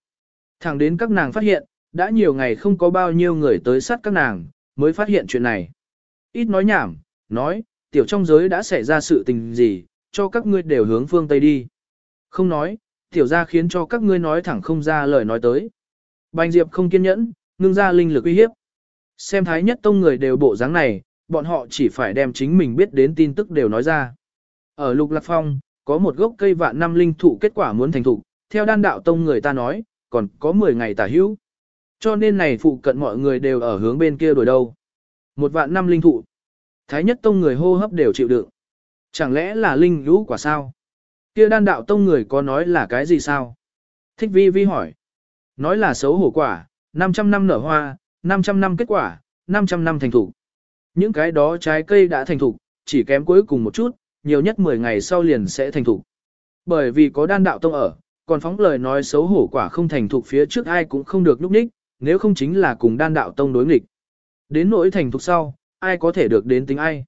Thẳng đến các nàng phát hiện, đã nhiều ngày không có bao nhiêu người tới sát các nàng, mới phát hiện chuyện này. Ít nói nhảm, nói, tiểu trong giới đã xảy ra sự tình gì, cho các ngươi đều hướng phương Tây đi. Không nói, tiểu ra khiến cho các ngươi nói thẳng không ra lời nói tới. Bành Diệp không kiên nhẫn, ngưng ra linh lực uy hiếp. Xem thái nhất tông người đều bộ dáng này, bọn họ chỉ phải đem chính mình biết đến tin tức đều nói ra. Ở Lục Lạc Phong, có một gốc cây vạn năm linh thụ kết quả muốn thành thụ, theo đan đạo tông người ta nói, còn có 10 ngày tả hữu. Cho nên này phụ cận mọi người đều ở hướng bên kia đổi đâu. Một vạn năm linh thụ. Thái nhất tông người hô hấp đều chịu đựng. Chẳng lẽ là linh lũ quả sao? Kia đan đạo tông người có nói là cái gì sao? Thích vi vi hỏi. Nói là xấu hổ quả, 500 năm nở hoa, 500 năm kết quả, 500 năm thành thủ. Những cái đó trái cây đã thành thục, chỉ kém cuối cùng một chút, nhiều nhất 10 ngày sau liền sẽ thành thục. Bởi vì có đan đạo tông ở, còn phóng lời nói xấu hổ quả không thành thục phía trước ai cũng không được núp ních, nếu không chính là cùng đan đạo tông đối nghịch. Đến nỗi thành thục sau, ai có thể được đến tính ai.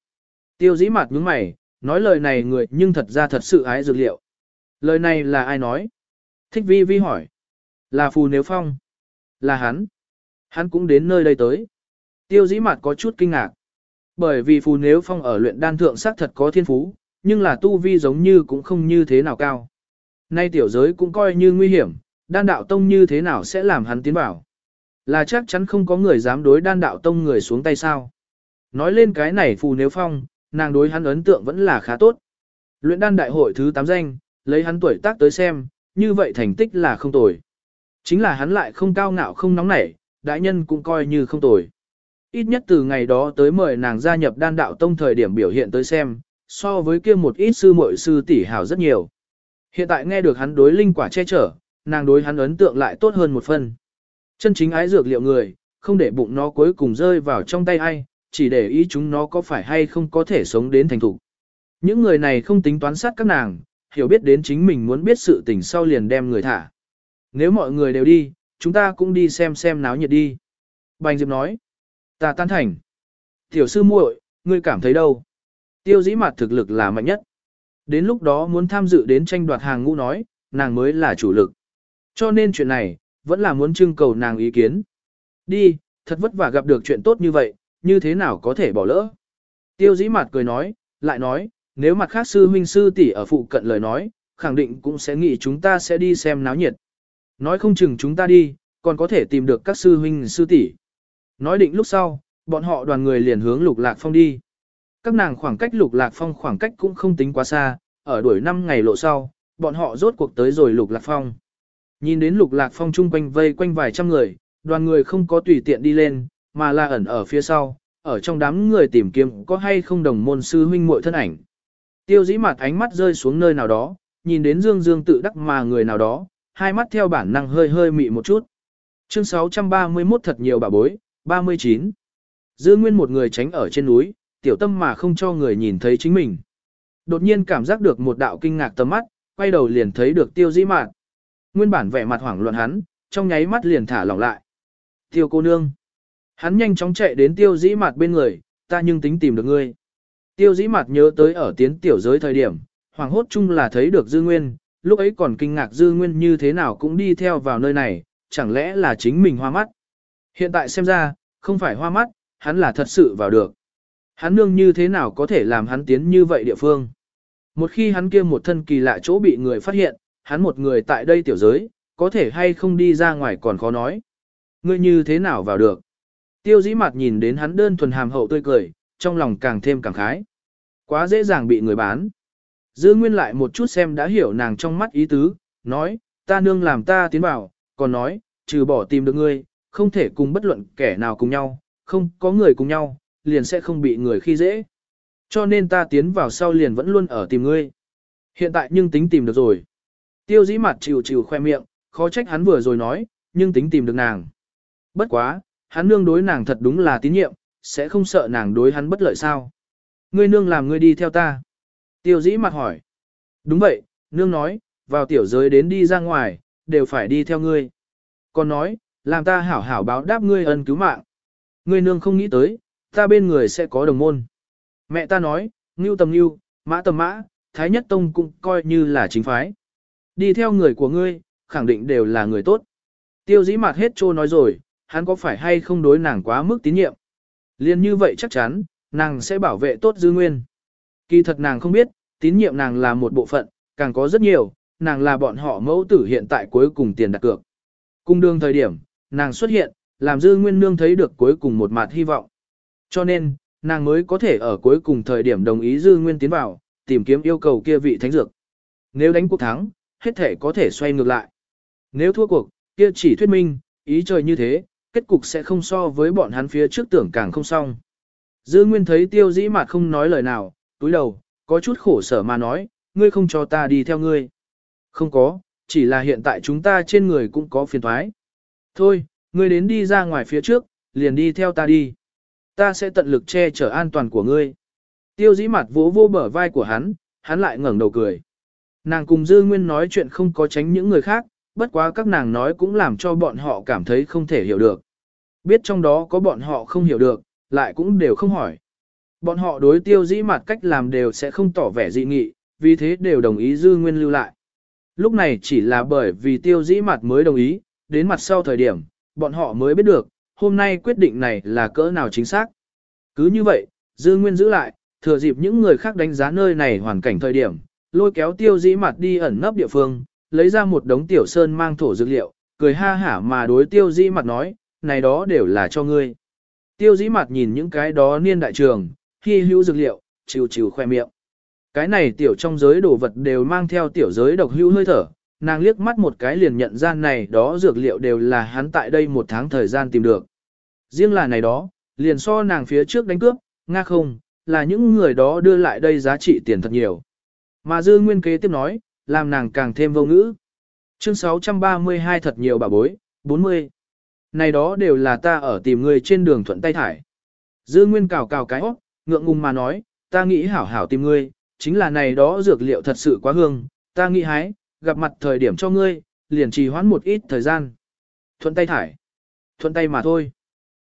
Tiêu dĩ mặt nhướng mày, nói lời này người nhưng thật ra thật sự ái dược liệu. Lời này là ai nói? Thích vi vi hỏi. Là phù nếu phong. Là hắn. Hắn cũng đến nơi đây tới. Tiêu dĩ mặt có chút kinh ngạc. Bởi vì phù nếu phong ở luyện đan thượng xác thật có thiên phú, nhưng là tu vi giống như cũng không như thế nào cao. Nay tiểu giới cũng coi như nguy hiểm, đan đạo tông như thế nào sẽ làm hắn tiến bảo. Là chắc chắn không có người dám đối đan đạo tông người xuống tay sao. Nói lên cái này phù nếu phong, nàng đối hắn ấn tượng vẫn là khá tốt. Luyện đan đại hội thứ 8 danh, lấy hắn tuổi tác tới xem, như vậy thành tích là không tồi. Chính là hắn lại không cao ngạo không nóng nảy, đại nhân cũng coi như không tồi. Ít nhất từ ngày đó tới mời nàng gia nhập đan đạo tông thời điểm biểu hiện tới xem, so với kia một ít sư muội sư tỷ hảo rất nhiều. Hiện tại nghe được hắn đối linh quả che chở, nàng đối hắn ấn tượng lại tốt hơn một phần. Chân chính ái dược liệu người, không để bụng nó cuối cùng rơi vào trong tay ai, chỉ để ý chúng nó có phải hay không có thể sống đến thành thủ. Những người này không tính toán sát các nàng, hiểu biết đến chính mình muốn biết sự tình sau liền đem người thả. Nếu mọi người đều đi, chúng ta cũng đi xem xem náo nhiệt đi. Bành Diệp nói, ta tan thành. Tiểu sư muội, ngươi cảm thấy đâu? Tiêu dĩ mặt thực lực là mạnh nhất. Đến lúc đó muốn tham dự đến tranh đoạt hàng ngũ nói, nàng mới là chủ lực. Cho nên chuyện này, vẫn là muốn trưng cầu nàng ý kiến. Đi, thật vất vả gặp được chuyện tốt như vậy, như thế nào có thể bỏ lỡ. Tiêu dĩ mặt cười nói, lại nói, nếu mặt khác sư huynh sư tỷ ở phụ cận lời nói, khẳng định cũng sẽ nghĩ chúng ta sẽ đi xem náo nhiệt. Nói không chừng chúng ta đi, còn có thể tìm được các sư huynh sư tỷ. Nói định lúc sau, bọn họ đoàn người liền hướng lục lạc phong đi. Các nàng khoảng cách lục lạc phong khoảng cách cũng không tính quá xa, ở đuổi 5 ngày lộ sau, bọn họ rốt cuộc tới rồi lục lạc phong. Nhìn đến lục lạc phong chung quanh vây quanh vài trăm người, đoàn người không có tùy tiện đi lên, mà là ẩn ở phía sau, ở trong đám người tìm kiếm có hay không đồng môn sư huynh muội thân ảnh. Tiêu dĩ mặt ánh mắt rơi xuống nơi nào đó, nhìn đến dương dương tự đắc mà người nào đó, hai mắt theo bản năng hơi hơi mị một chút. Chương 631 thật nhiều bà bối, 39. Dư nguyên một người tránh ở trên núi, tiểu tâm mà không cho người nhìn thấy chính mình. Đột nhiên cảm giác được một đạo kinh ngạc tầm mắt, quay đầu liền thấy được tiêu dĩ mạn. Nguyên bản vẻ mặt hoảng loạn hắn, trong nháy mắt liền thả lỏng lại. Tiêu cô nương. Hắn nhanh chóng chạy đến tiêu dĩ mạt bên người, ta nhưng tính tìm được ngươi. Tiêu dĩ mạt nhớ tới ở tiến tiểu giới thời điểm, hoàng hốt chung là thấy được dư nguyên, lúc ấy còn kinh ngạc dư nguyên như thế nào cũng đi theo vào nơi này, chẳng lẽ là chính mình hoa mắt. Hiện tại xem ra, không phải hoa mắt, hắn là thật sự vào được. Hắn nương như thế nào có thể làm hắn tiến như vậy địa phương. Một khi hắn kia một thân kỳ lạ chỗ bị người phát hiện, hắn một người tại đây tiểu giới, có thể hay không đi ra ngoài còn khó nói. Ngươi như thế nào vào được? Tiêu dĩ mặt nhìn đến hắn đơn thuần hàm hậu tươi cười, trong lòng càng thêm càng khái. Quá dễ dàng bị người bán. Dư Nguyên lại một chút xem đã hiểu nàng trong mắt ý tứ, nói, ta nương làm ta tiến vào, còn nói, trừ bỏ tìm được ngươi, không thể cùng bất luận kẻ nào cùng nhau, không có người cùng nhau, liền sẽ không bị người khi dễ. Cho nên ta tiến vào sau liền vẫn luôn ở tìm ngươi. Hiện tại nhưng tính tìm được rồi. Tiêu dĩ mặt chịu chịu khoe miệng, khó trách hắn vừa rồi nói, nhưng tính tìm được nàng. Bất quá, hắn nương đối nàng thật đúng là tín nhiệm, sẽ không sợ nàng đối hắn bất lợi sao. Ngươi nương làm ngươi đi theo ta. Tiêu dĩ mặt hỏi. Đúng vậy, nương nói, vào tiểu giới đến đi ra ngoài, đều phải đi theo ngươi. Còn nói, làm ta hảo hảo báo đáp ngươi ân cứu mạng. Ngươi nương không nghĩ tới, ta bên người sẽ có đồng môn. Mẹ ta nói, ngưu tầm ngưu, mã tầm mã, thái nhất tông cũng coi như là chính phái. Đi theo người của ngươi, khẳng định đều là người tốt. Tiêu dĩ mặt hết trô nói rồi, hắn có phải hay không đối nàng quá mức tín nhiệm. Liên như vậy chắc chắn, nàng sẽ bảo vệ tốt dư nguyên. Kỳ thật nàng không biết, tín nhiệm nàng là một bộ phận, càng có rất nhiều, nàng là bọn họ mẫu tử hiện tại cuối cùng tiền đặt cược. Cung đương thời điểm, nàng xuất hiện, làm dư nguyên nương thấy được cuối cùng một mặt hy vọng. Cho nên, nàng mới có thể ở cuối cùng thời điểm đồng ý dư nguyên tiến vào, tìm kiếm yêu cầu kia vị thánh dược. Nếu đánh cuộc thắng, hết thể có thể xoay ngược lại. Nếu thua cuộc, kia chỉ thuyết minh, ý trời như thế, kết cục sẽ không so với bọn hắn phía trước tưởng càng không xong. Dư Nguyên thấy tiêu dĩ mặt không nói lời nào, túi đầu, có chút khổ sở mà nói, ngươi không cho ta đi theo ngươi. Không có, chỉ là hiện tại chúng ta trên người cũng có phiền thoái. Thôi, ngươi đến đi ra ngoài phía trước, liền đi theo ta đi. Ta sẽ tận lực che chở an toàn của ngươi. Tiêu dĩ mặt vỗ vô bờ vai của hắn, hắn lại ngẩng đầu cười. Nàng cùng Dư Nguyên nói chuyện không có tránh những người khác, bất quá các nàng nói cũng làm cho bọn họ cảm thấy không thể hiểu được. Biết trong đó có bọn họ không hiểu được, lại cũng đều không hỏi. Bọn họ đối tiêu dĩ mặt cách làm đều sẽ không tỏ vẻ dị nghị, vì thế đều đồng ý dư nguyên lưu lại. Lúc này chỉ là bởi vì tiêu dĩ mặt mới đồng ý, đến mặt sau thời điểm, bọn họ mới biết được, hôm nay quyết định này là cỡ nào chính xác. Cứ như vậy, dư nguyên giữ lại, thừa dịp những người khác đánh giá nơi này hoàn cảnh thời điểm, lôi kéo tiêu dĩ mặt đi ẩn nấp địa phương, lấy ra một đống tiểu sơn mang thổ dược liệu, cười ha hả mà đối tiêu dĩ mặt nói, này đó đều là cho ngươi. Tiêu dĩ mặt nhìn những cái đó niên đại trường, hy hữu dược liệu, chịu chịu khoe miệng. Cái này tiểu trong giới đồ vật đều mang theo tiểu giới độc hữu hơi thở, nàng liếc mắt một cái liền nhận ra này đó dược liệu đều là hắn tại đây một tháng thời gian tìm được. Riêng là này đó, liền so nàng phía trước đánh cướp, nga không, là những người đó đưa lại đây giá trị tiền thật nhiều. Mà dư nguyên kế tiếp nói, làm nàng càng thêm vô ngữ. Chương 632 thật nhiều bà bối, 40. Này đó đều là ta ở tìm người trên đường thuận tay thải. Dư nguyên cào cào cái óc, ngượng ngùng mà nói, ta nghĩ hảo hảo tìm ngươi, chính là này đó dược liệu thật sự quá hương, ta nghĩ hái, gặp mặt thời điểm cho ngươi, liền trì hoãn một ít thời gian. Thuận tay thải. Thuận tay mà thôi.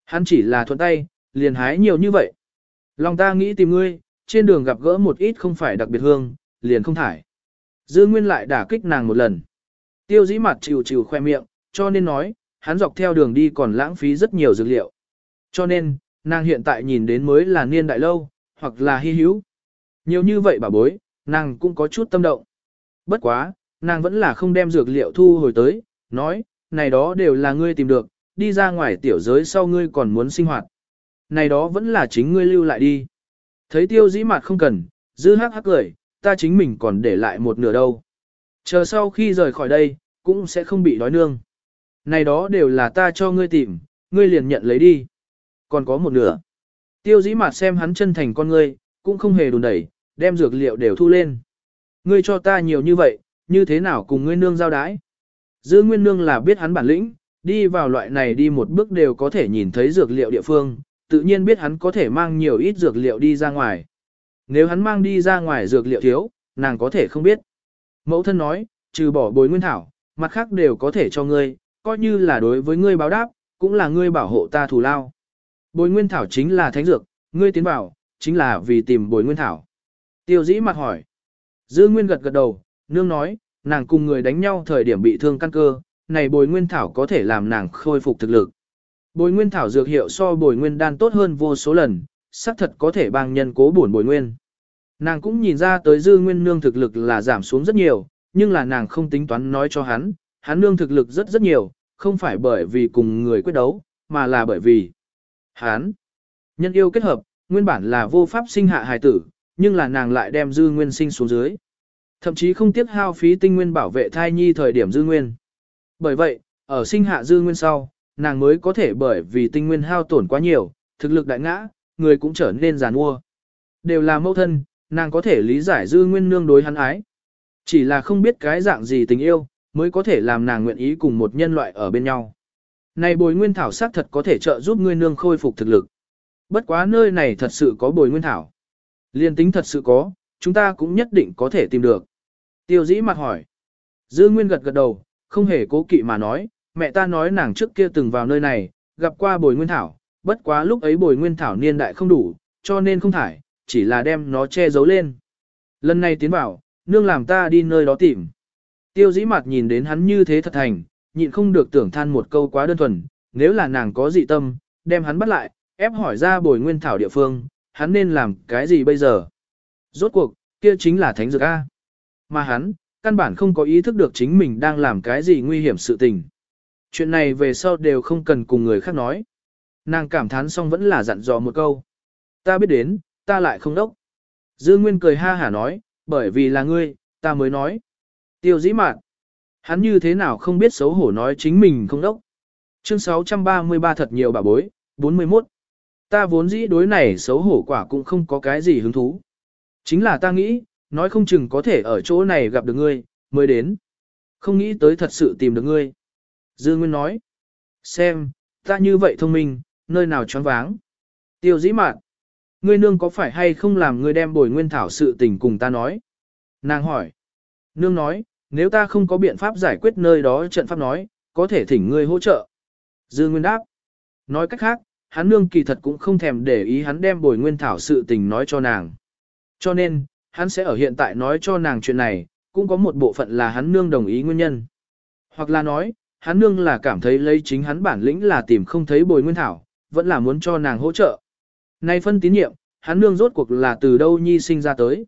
Hắn chỉ là thuận tay, liền hái nhiều như vậy. Lòng ta nghĩ tìm ngươi, trên đường gặp gỡ một ít không phải đặc biệt hương, liền không thải. Dư Nguyên lại đả kích nàng một lần. Tiêu dĩ mặt chịu chịu khoe miệng, cho nên nói, hắn dọc theo đường đi còn lãng phí rất nhiều dược liệu. Cho nên, nàng hiện tại nhìn đến mới là niên đại lâu, hoặc là hy hữu. Nhiều như vậy bà bối, nàng cũng có chút tâm động. Bất quá, nàng vẫn là không đem dược liệu thu hồi tới, nói, này đó đều là ngươi tìm được, đi ra ngoài tiểu giới sau ngươi còn muốn sinh hoạt. Này đó vẫn là chính ngươi lưu lại đi. Thấy tiêu dĩ mặt không cần, dư hắc hắc cười, ta chính mình còn để lại một nửa đâu. Chờ sau khi rời khỏi đây, cũng sẽ không bị đói nương. Này đó đều là ta cho ngươi tìm, ngươi liền nhận lấy đi. Còn có một nửa. Tiêu dĩ mặt xem hắn chân thành con ngươi, cũng không hề đùn đẩy, đem dược liệu đều thu lên. Ngươi cho ta nhiều như vậy, như thế nào cùng ngươi nương giao đái? Dư nguyên nương là biết hắn bản lĩnh, đi vào loại này đi một bước đều có thể nhìn thấy dược liệu địa phương, tự nhiên biết hắn có thể mang nhiều ít dược liệu đi ra ngoài. Nếu hắn mang đi ra ngoài dược liệu thiếu, nàng có thể không biết. Mẫu thân nói, trừ bỏ bồi nguyên thảo, mặt khác đều có thể cho ngươi, coi như là đối với ngươi báo đáp, cũng là ngươi bảo hộ ta thù lao. Bồi nguyên thảo chính là thánh dược, ngươi tiến vào, chính là vì tìm bồi nguyên thảo. Tiêu dĩ mặt hỏi. Dư nguyên gật gật đầu, nương nói, nàng cùng người đánh nhau thời điểm bị thương căn cơ, này bồi nguyên thảo có thể làm nàng khôi phục thực lực. Bồi nguyên thảo dược hiệu so bồi nguyên đan tốt hơn vô số lần, xác thật có thể bằng nhân cố bổn bồi nguyên. Nàng cũng nhìn ra tới dư nguyên nương thực lực là giảm xuống rất nhiều, nhưng là nàng không tính toán nói cho hắn, hắn nương thực lực rất rất nhiều, không phải bởi vì cùng người quyết đấu, mà là bởi vì hắn nhân yêu kết hợp, nguyên bản là vô pháp sinh hạ hài tử, nhưng là nàng lại đem dư nguyên sinh xuống dưới. Thậm chí không tiếc hao phí tinh nguyên bảo vệ thai nhi thời điểm dư nguyên. Bởi vậy, ở sinh hạ dư nguyên sau, nàng mới có thể bởi vì tinh nguyên hao tổn quá nhiều, thực lực đại ngã, người cũng trở nên giàn mua. Đều là mẫu thân, nàng có thể lý giải dư nguyên nương đối hắn ái. Chỉ là không biết cái dạng gì tình yêu, mới có thể làm nàng nguyện ý cùng một nhân loại ở bên nhau. Này bồi nguyên thảo xác thật có thể trợ giúp ngươi nương khôi phục thực lực. Bất quá nơi này thật sự có bồi nguyên thảo. Liên tính thật sự có, chúng ta cũng nhất định có thể tìm được. Tiêu dĩ mặt hỏi. Dư Nguyên gật gật đầu, không hề cố kỵ mà nói, mẹ ta nói nàng trước kia từng vào nơi này, gặp qua bồi nguyên thảo, bất quá lúc ấy bồi nguyên thảo niên đại không đủ, cho nên không thải, chỉ là đem nó che giấu lên. Lần này tiến vào, nương làm ta đi nơi đó tìm. Tiêu dĩ mặt nhìn đến hắn như thế thật thành, nhịn không được tưởng than một câu quá đơn thuần, nếu là nàng có dị tâm, đem hắn bắt lại, ép hỏi ra bồi nguyên thảo địa phương, hắn nên làm cái gì bây giờ? Rốt cuộc, kia chính là thánh dược A. Mà hắn, căn bản không có ý thức được chính mình đang làm cái gì nguy hiểm sự tình. Chuyện này về sau đều không cần cùng người khác nói. Nàng cảm thán xong vẫn là dặn dò một câu. Ta biết đến, ta lại không đốc. Dư Nguyên cười ha hả nói, bởi vì là ngươi, ta mới nói. Tiêu dĩ mạn. Hắn như thế nào không biết xấu hổ nói chính mình không đốc. Chương 633 thật nhiều bà bối, 41. Ta vốn dĩ đối này xấu hổ quả cũng không có cái gì hứng thú. Chính là ta nghĩ, nói không chừng có thể ở chỗ này gặp được ngươi, mới đến. Không nghĩ tới thật sự tìm được ngươi. Dư Nguyên nói. Xem, ta như vậy thông minh, nơi nào choáng váng. Tiêu dĩ mạn. Ngươi nương có phải hay không làm ngươi đem bồi nguyên thảo sự tình cùng ta nói? Nàng hỏi. Nương nói, nếu ta không có biện pháp giải quyết nơi đó trận pháp nói, có thể thỉnh ngươi hỗ trợ. Dư Nguyên đáp. Nói cách khác, hắn nương kỳ thật cũng không thèm để ý hắn đem bồi nguyên thảo sự tình nói cho nàng. Cho nên, hắn sẽ ở hiện tại nói cho nàng chuyện này, cũng có một bộ phận là hắn nương đồng ý nguyên nhân. Hoặc là nói, hắn nương là cảm thấy lấy chính hắn bản lĩnh là tìm không thấy bồi nguyên thảo, vẫn là muốn cho nàng hỗ trợ. Nay phân tín nhiệm, hắn nương rốt cuộc là từ đâu nhi sinh ra tới.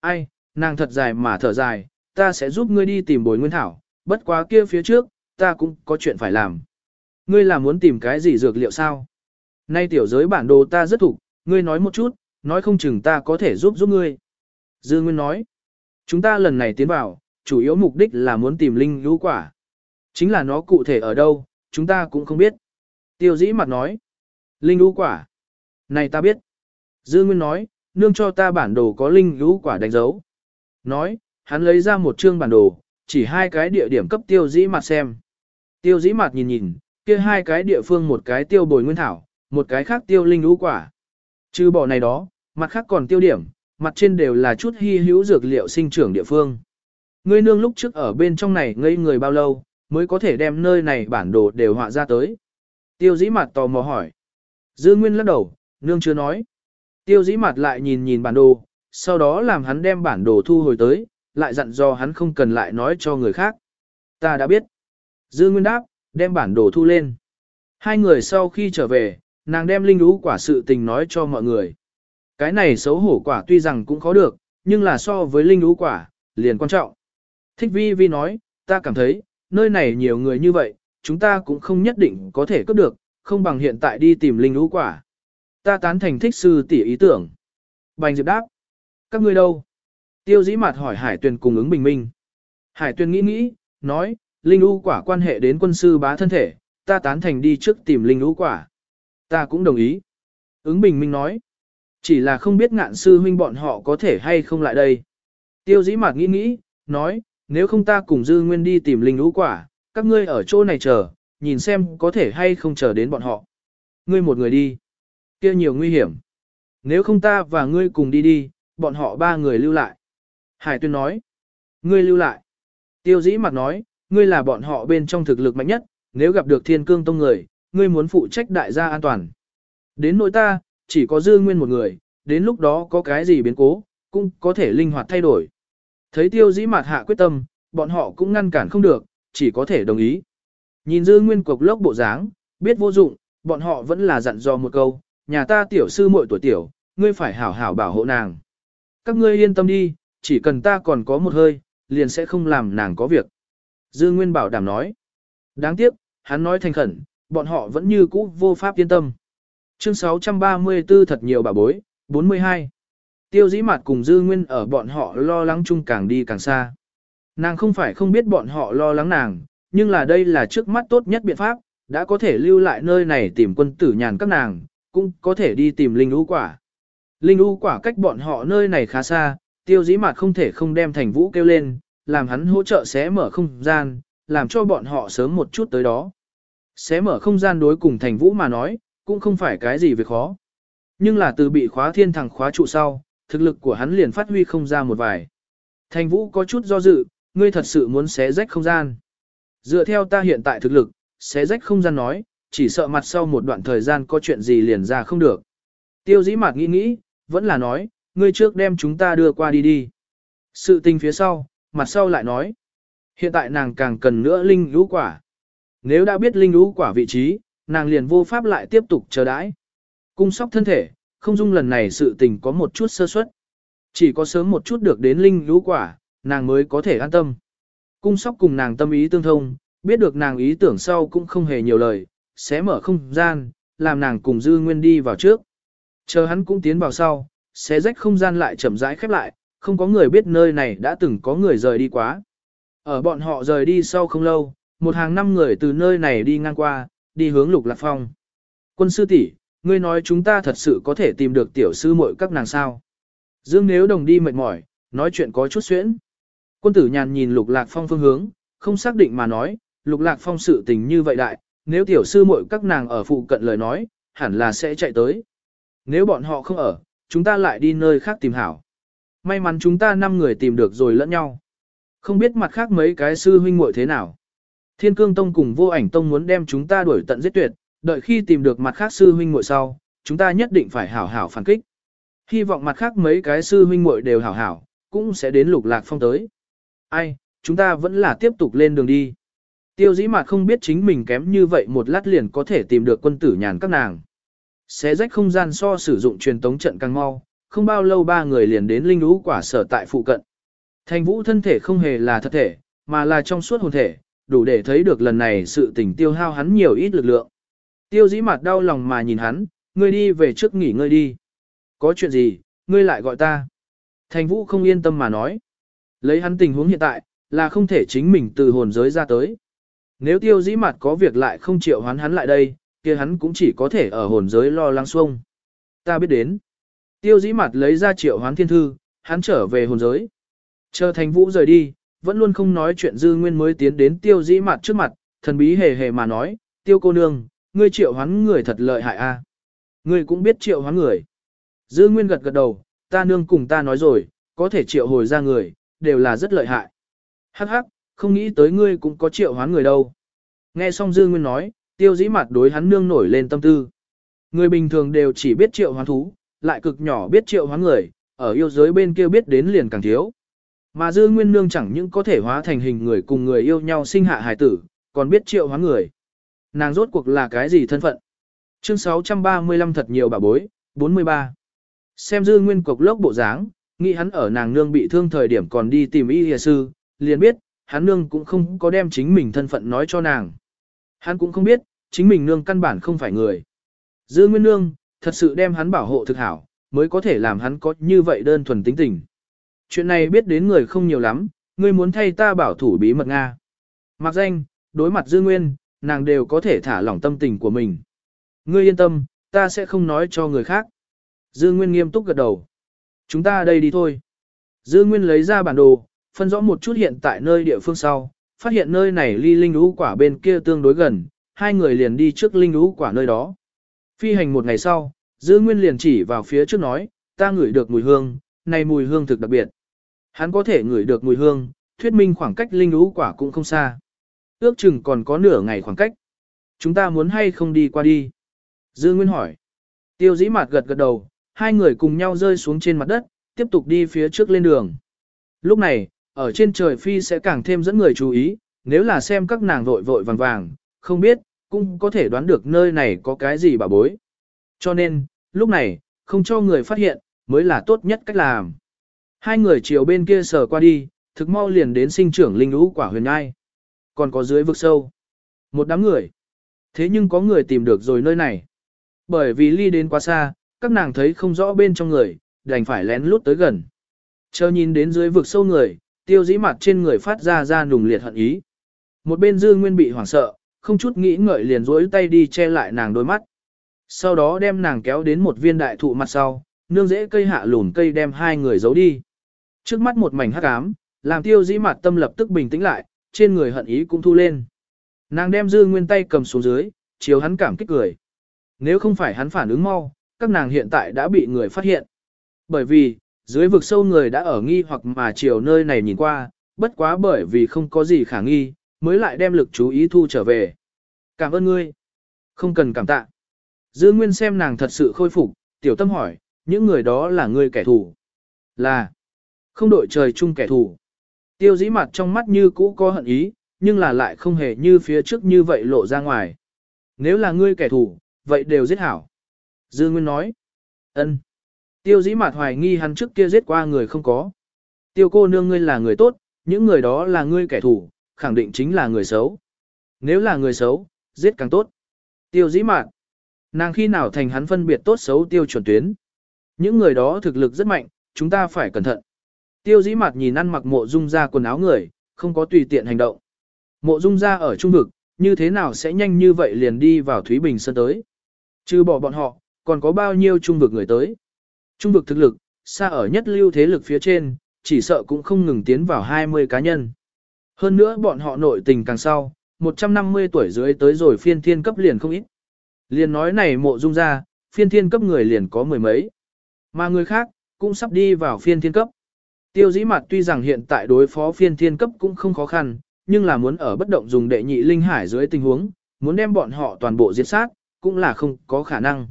Ai, nàng thật dài mà thở dài, ta sẽ giúp ngươi đi tìm bồi nguyên thảo, bất quá kia phía trước, ta cũng có chuyện phải làm. Ngươi là muốn tìm cái gì dược liệu sao? Nay tiểu giới bản đồ ta rất thủ, ngươi nói một chút, nói không chừng ta có thể giúp giúp ngươi. Dư Nguyên nói, chúng ta lần này tiến vào, chủ yếu mục đích là muốn tìm linh lũ quả. Chính là nó cụ thể ở đâu, chúng ta cũng không biết. Tiêu dĩ mặt nói. Linh lũ quả. Này ta biết. Dư Nguyên nói, nương cho ta bản đồ có linh lũ quả đánh dấu. Nói, hắn lấy ra một chương bản đồ, chỉ hai cái địa điểm cấp tiêu dĩ mặt xem. Tiêu dĩ mặt nhìn nhìn, kia hai cái địa phương một cái tiêu bồi nguyên thảo, một cái khác tiêu linh lũ quả. Trừ bỏ này đó, mặt khác còn tiêu điểm, mặt trên đều là chút hy hữu dược liệu sinh trưởng địa phương. Ngươi nương lúc trước ở bên trong này ngây người bao lâu, mới có thể đem nơi này bản đồ đều họa ra tới. Tiêu dĩ mặt tò mò hỏi. Dư Nguyên lắc đầu, nương chưa nói. Tiêu dĩ mặt lại nhìn nhìn bản đồ, sau đó làm hắn đem bản đồ thu hồi tới, lại dặn dò hắn không cần lại nói cho người khác. Ta đã biết. Dư Nguyên đáp, đem bản đồ thu lên. Hai người sau khi trở về, nàng đem linh lũ quả sự tình nói cho mọi người. Cái này xấu hổ quả tuy rằng cũng khó được, nhưng là so với linh lũ quả, liền quan trọng. Thích vi vi nói, ta cảm thấy, nơi này nhiều người như vậy, chúng ta cũng không nhất định có thể cướp được, không bằng hiện tại đi tìm linh lũ quả. Ta tán thành thích sư tỷ ý tưởng. Bành Diệp đáp. Các ngươi đâu? Tiêu dĩ mặt hỏi Hải Tuyền cùng ứng bình minh. Hải Tuyền nghĩ nghĩ, nói, linh lũ quả quan hệ đến quân sư bá thân thể, ta tán thành đi trước tìm linh lũ quả. Ta cũng đồng ý. Ứng bình minh nói. Chỉ là không biết ngạn sư huynh bọn họ có thể hay không lại đây. Tiêu dĩ mặt nghĩ nghĩ, nói, nếu không ta cùng dư nguyên đi tìm linh lũ quả, các ngươi ở chỗ này chờ, nhìn xem có thể hay không chờ đến bọn họ. Ngươi một người đi. kia nhiều nguy hiểm. Nếu không ta và ngươi cùng đi đi, bọn họ ba người lưu lại. Hải tuyên nói. Ngươi lưu lại. Tiêu dĩ mặt nói, ngươi là bọn họ bên trong thực lực mạnh nhất, nếu gặp được thiên cương tông người, ngươi muốn phụ trách đại gia an toàn. Đến nỗi ta, chỉ có dư nguyên một người, đến lúc đó có cái gì biến cố, cũng có thể linh hoạt thay đổi. Thấy tiêu dĩ mặt hạ quyết tâm, bọn họ cũng ngăn cản không được, chỉ có thể đồng ý. Nhìn dư nguyên cục lốc bộ dáng, biết vô dụng, bọn họ vẫn là dặn dò một câu, nhà ta tiểu sư muội tuổi tiểu, ngươi phải hảo hảo bảo hộ nàng. Các ngươi yên tâm đi, chỉ cần ta còn có một hơi, liền sẽ không làm nàng có việc. Dư Nguyên bảo đảm nói. Đáng tiếc, hắn nói thành khẩn, bọn họ vẫn như cũ vô pháp yên tâm. Chương 634 thật nhiều bà bối, 42. Tiêu dĩ mặt cùng Dư Nguyên ở bọn họ lo lắng chung càng đi càng xa. Nàng không phải không biết bọn họ lo lắng nàng, nhưng là đây là trước mắt tốt nhất biện pháp, đã có thể lưu lại nơi này tìm quân tử nhàn các nàng, cũng có thể đi tìm linh lũ quả. Linh lũ quả cách bọn họ nơi này khá xa, tiêu dĩ mặt không thể không đem thành vũ kêu lên, làm hắn hỗ trợ xé mở không gian, làm cho bọn họ sớm một chút tới đó. Xé mở không gian đối cùng thành vũ mà nói, cũng không phải cái gì việc khó. Nhưng là từ bị khóa thiên thằng khóa trụ sau, thực lực của hắn liền phát huy không ra một vài. Thành vũ có chút do dự, ngươi thật sự muốn xé rách không gian. Dựa theo ta hiện tại thực lực, xé rách không gian nói, chỉ sợ mặt sau một đoạn thời gian có chuyện gì liền ra không được. Tiêu dĩ mặt nghĩ nghĩ, vẫn là nói, ngươi trước đem chúng ta đưa qua đi đi. Sự tình phía sau, mặt sau lại nói. Hiện tại nàng càng cần nữa linh lũ quả. Nếu đã biết linh lũ quả vị trí, nàng liền vô pháp lại tiếp tục chờ đãi. Cung sóc thân thể, không dung lần này sự tình có một chút sơ suất. Chỉ có sớm một chút được đến linh lũ quả, nàng mới có thể an tâm. Cung sóc cùng nàng tâm ý tương thông, biết được nàng ý tưởng sau cũng không hề nhiều lời, sẽ mở không gian, làm nàng cùng dư nguyên đi vào trước. Chờ hắn cũng tiến vào sau, sẽ rách không gian lại chậm rãi khép lại, không có người biết nơi này đã từng có người rời đi quá. Ở bọn họ rời đi sau không lâu, một hàng năm người từ nơi này đi ngang qua, đi hướng lục lạc phong. Quân sư tỷ, ngươi nói chúng ta thật sự có thể tìm được tiểu sư muội các nàng sao. Dương nếu đồng đi mệt mỏi, nói chuyện có chút xuyễn. Quân tử nhàn nhìn lục lạc phong phương hướng, không xác định mà nói, lục lạc phong sự tình như vậy đại, nếu tiểu sư muội các nàng ở phụ cận lời nói, hẳn là sẽ chạy tới. Nếu bọn họ không ở, chúng ta lại đi nơi khác tìm hảo. May mắn chúng ta năm người tìm được rồi lẫn nhau. Không biết mặt khác mấy cái sư huynh muội thế nào. Thiên cương tông cùng vô ảnh tông muốn đem chúng ta đuổi tận giết tuyệt, đợi khi tìm được mặt khác sư huynh muội sau, chúng ta nhất định phải hảo hảo phản kích. Hy vọng mặt khác mấy cái sư huynh muội đều hảo hảo, cũng sẽ đến lục lạc phong tới. Ai, chúng ta vẫn là tiếp tục lên đường đi. Tiêu dĩ mặt không biết chính mình kém như vậy một lát liền có thể tìm được quân tử nhàn các nàng. Xé rách không gian so sử dụng truyền tống trận càng mau, không bao lâu ba người liền đến linh lũ quả sở tại phụ cận. Thành vũ thân thể không hề là thật thể, mà là trong suốt hồn thể, đủ để thấy được lần này sự tình tiêu hao hắn nhiều ít lực lượng. Tiêu dĩ mặt đau lòng mà nhìn hắn, ngươi đi về trước nghỉ ngơi đi. Có chuyện gì, ngươi lại gọi ta. Thành vũ không yên tâm mà nói. Lấy hắn tình huống hiện tại, là không thể chính mình từ hồn giới ra tới. Nếu tiêu dĩ mặt có việc lại không chịu hoán hắn lại đây, kia hắn cũng chỉ có thể ở hồn giới lo lắng xuông. Ta biết đến. Tiêu dĩ mặt lấy ra triệu hoán thiên thư, hắn trở về hồn giới. Chờ thành vũ rời đi, vẫn luôn không nói chuyện dư nguyên mới tiến đến tiêu dĩ mặt trước mặt, thần bí hề hề mà nói, tiêu cô nương, ngươi triệu hoán người thật lợi hại a. À? Ngươi cũng biết triệu hoán người. Dư nguyên gật gật đầu, ta nương cùng ta nói rồi, có thể triệu hồi ra người, đều là rất lợi hại. Hắc hắc, không nghĩ tới ngươi cũng có triệu hoán người đâu. Nghe xong dư nguyên nói, tiêu dĩ mặt đối hắn nương nổi lên tâm tư. Người bình thường đều chỉ biết triệu hoán thú, lại cực nhỏ biết triệu hoán người, ở yêu giới bên kia biết đến liền càng thiếu. Mà dư nguyên nương chẳng những có thể hóa thành hình người cùng người yêu nhau sinh hạ hài tử, còn biết triệu hóa người. Nàng rốt cuộc là cái gì thân phận? Chương 635 thật nhiều bà bối, 43. Xem dư nguyên cục lốc bộ dáng, nghĩ hắn ở nàng nương bị thương thời điểm còn đi tìm y hìa sư, liền biết, hắn nương cũng không có đem chính mình thân phận nói cho nàng. Hắn cũng không biết, chính mình nương căn bản không phải người. Dư nguyên nương, thật sự đem hắn bảo hộ thực hảo, mới có thể làm hắn có như vậy đơn thuần tính tình. Chuyện này biết đến người không nhiều lắm, ngươi muốn thay ta bảo thủ bí mật Nga. Mặc danh, đối mặt dư nguyên, nàng đều có thể thả lỏng tâm tình của mình. Ngươi yên tâm, ta sẽ không nói cho người khác. Dư nguyên nghiêm túc gật đầu. Chúng ta đây đi thôi. Dư nguyên lấy ra bản đồ, phân rõ một chút hiện tại nơi địa phương sau, phát hiện nơi này ly linh ú quả bên kia tương đối gần, hai người liền đi trước linh ú quả nơi đó. Phi hành một ngày sau, Dư Nguyên liền chỉ vào phía trước nói, ta ngửi được mùi hương, này mùi hương thực đặc biệt. Hắn có thể ngửi được mùi hương, thuyết minh khoảng cách linh ú quả cũng không xa. Ước chừng còn có nửa ngày khoảng cách. Chúng ta muốn hay không đi qua đi? Dư Nguyên hỏi. Tiêu dĩ mạt gật gật đầu, hai người cùng nhau rơi xuống trên mặt đất, tiếp tục đi phía trước lên đường. Lúc này, ở trên trời phi sẽ càng thêm dẫn người chú ý, nếu là xem các nàng vội vội vàng vàng, không biết, cũng có thể đoán được nơi này có cái gì bà bối. Cho nên, lúc này, không cho người phát hiện, mới là tốt nhất cách làm. Hai người chiều bên kia sờ qua đi, thực mau liền đến sinh trưởng linh lũ quả huyền ai. Còn có dưới vực sâu. Một đám người. Thế nhưng có người tìm được rồi nơi này. Bởi vì ly đến quá xa, các nàng thấy không rõ bên trong người, đành phải lén lút tới gần. Chờ nhìn đến dưới vực sâu người, tiêu dĩ mặt trên người phát ra ra nùng liệt hận ý. Một bên dư nguyên bị hoảng sợ, không chút nghĩ ngợi liền rỗi tay đi che lại nàng đôi mắt. Sau đó đem nàng kéo đến một viên đại thụ mặt sau, nương dễ cây hạ lùn cây đem hai người giấu đi. Trước mắt một mảnh hắc ám, làm tiêu dĩ mặt tâm lập tức bình tĩnh lại, trên người hận ý cũng thu lên. Nàng đem dư nguyên tay cầm xuống dưới, chiếu hắn cảm kích cười. Nếu không phải hắn phản ứng mau, các nàng hiện tại đã bị người phát hiện. Bởi vì, dưới vực sâu người đã ở nghi hoặc mà chiều nơi này nhìn qua, bất quá bởi vì không có gì khả nghi, mới lại đem lực chú ý thu trở về. Cảm ơn ngươi. Không cần cảm tạ. Dư Nguyên xem nàng thật sự khôi phục, tiểu tâm hỏi, những người đó là ngươi kẻ thù. Là. Không đội trời chung kẻ thù. Tiêu dĩ mặt trong mắt như cũ có hận ý, nhưng là lại không hề như phía trước như vậy lộ ra ngoài. Nếu là ngươi kẻ thù, vậy đều giết hảo. Dư Nguyên nói. ân. Tiêu dĩ Mạt hoài nghi hắn trước kia giết qua người không có. Tiêu cô nương ngươi là người tốt, những người đó là ngươi kẻ thù, khẳng định chính là người xấu. Nếu là người xấu, giết càng tốt. Tiêu dĩ Mạt, Nàng khi nào thành hắn phân biệt tốt xấu tiêu chuẩn tuyến. Những người đó thực lực rất mạnh, chúng ta phải cẩn thận. Tiêu dĩ mặt nhìn ăn mặc mộ dung ra quần áo người, không có tùy tiện hành động. Mộ dung ra ở trung vực, như thế nào sẽ nhanh như vậy liền đi vào Thúy Bình Sơn tới. Chứ bỏ bọn họ, còn có bao nhiêu trung vực người tới. Trung vực thực lực, xa ở nhất lưu thế lực phía trên, chỉ sợ cũng không ngừng tiến vào 20 cá nhân. Hơn nữa bọn họ nội tình càng sau, 150 tuổi dưới tới rồi phiên thiên cấp liền không ít. Liền nói này mộ dung ra, phiên thiên cấp người liền có mười mấy. Mà người khác, cũng sắp đi vào phiên thiên cấp. Tiêu dĩ mặt tuy rằng hiện tại đối phó phiên thiên cấp cũng không khó khăn, nhưng là muốn ở bất động dùng đệ nhị linh hải dưới tình huống, muốn đem bọn họ toàn bộ diệt sát, cũng là không có khả năng.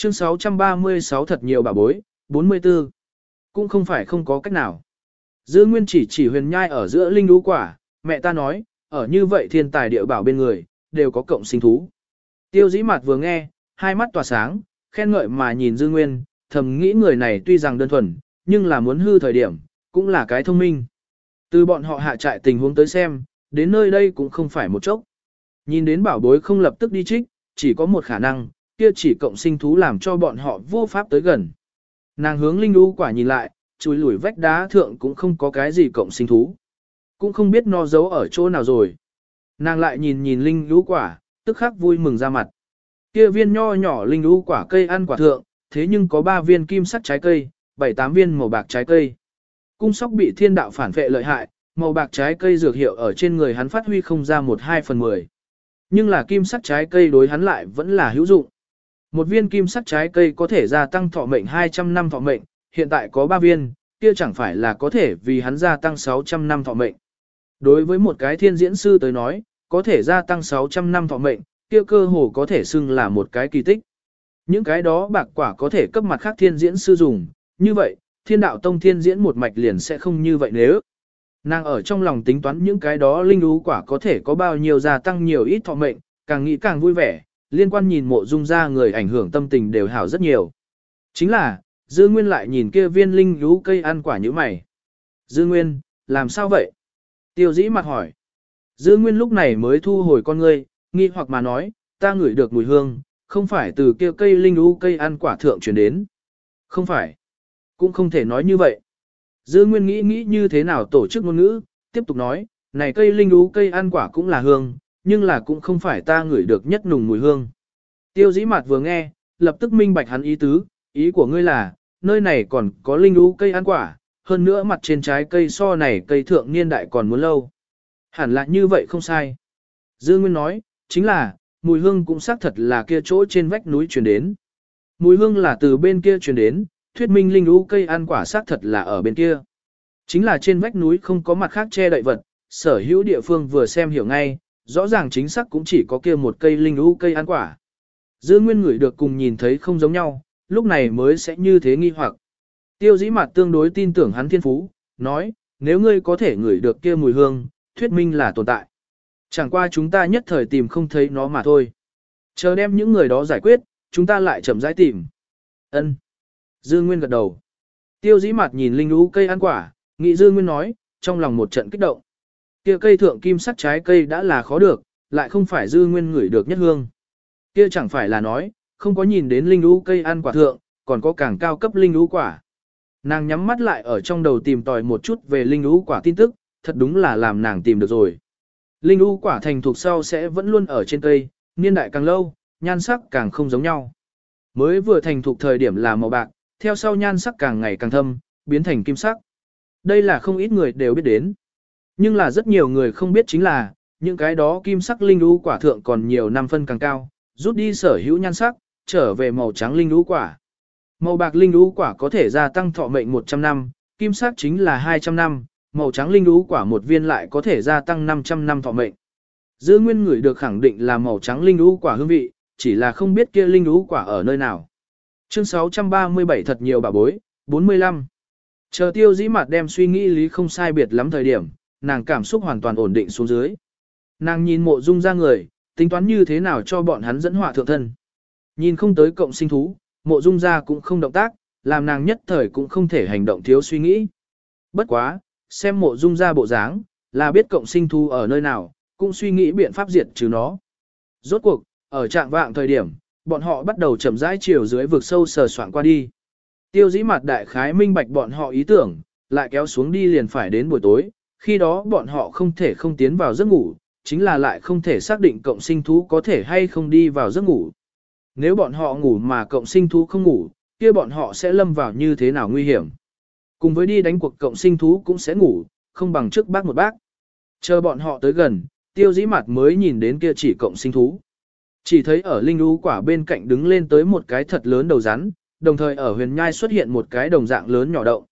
Chương 636 thật nhiều bà bối, 44. Cũng không phải không có cách nào. Dư Nguyên chỉ chỉ huyền nhai ở giữa linh đú quả, mẹ ta nói, ở như vậy thiên tài địa bảo bên người, đều có cộng sinh thú. Tiêu dĩ mặt vừa nghe, hai mắt tỏa sáng, khen ngợi mà nhìn Dư Nguyên, thầm nghĩ người này tuy rằng đơn thuần, nhưng là muốn hư thời điểm, cũng là cái thông minh. Từ bọn họ hạ trại tình huống tới xem, đến nơi đây cũng không phải một chốc. Nhìn đến bảo bối không lập tức đi trích, chỉ có một khả năng, kia chỉ cộng sinh thú làm cho bọn họ vô pháp tới gần. Nàng hướng linh u quả nhìn lại, chùi lủi vách đá thượng cũng không có cái gì cộng sinh thú. cũng không biết nó giấu ở chỗ nào rồi. Nàng lại nhìn nhìn linh lũ quả, tức khắc vui mừng ra mặt. Kia viên nho nhỏ linh lũ quả cây ăn quả thượng, thế nhưng có 3 viên kim sắc trái cây, 7-8 viên màu bạc trái cây. Cung sóc bị thiên đạo phản vệ lợi hại, màu bạc trái cây dược hiệu ở trên người hắn phát huy không ra 1-2 phần 10. Nhưng là kim sắc trái cây đối hắn lại vẫn là hữu dụng. Một viên kim sắc trái cây có thể gia tăng thọ mệnh 200 năm thọ mệnh, hiện tại có 3 viên, kia chẳng phải là có thể vì hắn gia tăng 600 năm thọ mệnh. Đối với một cái thiên diễn sư tới nói, có thể gia tăng 600 năm thọ mệnh, kia cơ hồ có thể xưng là một cái kỳ tích. Những cái đó bạc quả có thể cấp mặt khác thiên diễn sư dùng, như vậy, thiên đạo tông thiên diễn một mạch liền sẽ không như vậy nếu. Nàng ở trong lòng tính toán những cái đó linh ú quả có thể có bao nhiêu gia tăng nhiều ít thọ mệnh, càng nghĩ càng vui vẻ, liên quan nhìn mộ dung ra người ảnh hưởng tâm tình đều hảo rất nhiều. Chính là, Dư Nguyên lại nhìn kia viên linh ú cây ăn quả như mày. Dư Nguyên, làm sao vậy? Tiêu dĩ mặt hỏi. Dư Nguyên lúc này mới thu hồi con ngươi, nghi hoặc mà nói, ta ngửi được mùi hương, không phải từ kia cây linh ú cây ăn quả thượng chuyển đến. Không phải. Cũng không thể nói như vậy. Dư Nguyên nghĩ nghĩ như thế nào tổ chức ngôn ngữ, tiếp tục nói, này cây linh ú cây ăn quả cũng là hương, nhưng là cũng không phải ta ngửi được nhất nùng mùi hương. Tiêu dĩ mặt vừa nghe, lập tức minh bạch hắn ý tứ, ý của ngươi là, nơi này còn có linh ú cây ăn quả, hơn nữa mặt trên trái cây so này cây thượng niên đại còn muốn lâu. Hẳn là như vậy không sai. Dư Nguyên nói, chính là, mùi hương cũng xác thật là kia chỗ trên vách núi truyền đến. Mùi hương là từ bên kia truyền đến, thuyết minh linh ú cây ăn quả xác thật là ở bên kia. Chính là trên vách núi không có mặt khác che đậy vật, sở hữu địa phương vừa xem hiểu ngay, rõ ràng chính xác cũng chỉ có kia một cây linh u cây ăn quả. Dư Nguyên ngửi được cùng nhìn thấy không giống nhau, lúc này mới sẽ như thế nghi hoặc. Tiêu dĩ mặt tương đối tin tưởng hắn thiên phú, nói, nếu ngươi có thể ngửi được kia mùi hương, thuyết minh là tồn tại. Chẳng qua chúng ta nhất thời tìm không thấy nó mà thôi. Chờ đem những người đó giải quyết, chúng ta lại chậm rãi tìm. Ân. Dư Nguyên gật đầu. Tiêu dĩ mặt nhìn linh lũ cây ăn quả, nghị Dư Nguyên nói, trong lòng một trận kích động. Kia cây thượng kim sắc trái cây đã là khó được, lại không phải Dư Nguyên ngửi được nhất hương. Kia chẳng phải là nói, không có nhìn đến linh lũ cây ăn quả thượng, còn có càng cao cấp linh lũ quả. Nàng nhắm mắt lại ở trong đầu tìm tòi một chút về linh lũ quả tin tức, thật đúng là làm nàng tìm được rồi. Linh lũ quả thành thuộc sau sẽ vẫn luôn ở trên cây, niên đại càng lâu, nhan sắc càng không giống nhau. Mới vừa thành thuộc thời điểm là màu bạc, theo sau nhan sắc càng ngày càng thâm, biến thành kim sắc. Đây là không ít người đều biết đến. Nhưng là rất nhiều người không biết chính là, những cái đó kim sắc linh lũ quả thượng còn nhiều năm phân càng cao, rút đi sở hữu nhan sắc, trở về màu trắng linh lũ quả. Màu bạc linh lũ quả có thể gia tăng thọ mệnh 100 năm, kim sắc chính là 200 năm, màu trắng linh lũ quả một viên lại có thể gia tăng 500 năm thọ mệnh. Dư nguyên người được khẳng định là màu trắng linh lũ quả hương vị, chỉ là không biết kia linh lũ quả ở nơi nào. Chương 637 thật nhiều bà bối, 45. Chờ tiêu dĩ mặt đem suy nghĩ lý không sai biệt lắm thời điểm, nàng cảm xúc hoàn toàn ổn định xuống dưới. Nàng nhìn mộ dung ra người, tính toán như thế nào cho bọn hắn dẫn họa thượng thân. Nhìn không tới cộng sinh thú, mộ dung ra cũng không động tác, làm nàng nhất thời cũng không thể hành động thiếu suy nghĩ. Bất quá, xem mộ dung ra bộ dáng, là biết cộng sinh thú ở nơi nào, cũng suy nghĩ biện pháp diệt trừ nó. Rốt cuộc, ở trạng vạng thời điểm, bọn họ bắt đầu chậm rãi chiều dưới vực sâu sờ soạn qua đi. Tiêu dĩ mặt đại khái minh bạch bọn họ ý tưởng, lại kéo xuống đi liền phải đến buổi tối, khi đó bọn họ không thể không tiến vào giấc ngủ, chính là lại không thể xác định cộng sinh thú có thể hay không đi vào giấc ngủ. Nếu bọn họ ngủ mà cộng sinh thú không ngủ, kia bọn họ sẽ lâm vào như thế nào nguy hiểm. Cùng với đi đánh cuộc cộng sinh thú cũng sẽ ngủ, không bằng trước bác một bác. Chờ bọn họ tới gần, tiêu dĩ mặt mới nhìn đến kia chỉ cộng sinh thú. Chỉ thấy ở linh lũ quả bên cạnh đứng lên tới một cái thật lớn đầu rắn, đồng thời ở huyền nhai xuất hiện một cái đồng dạng lớn nhỏ động.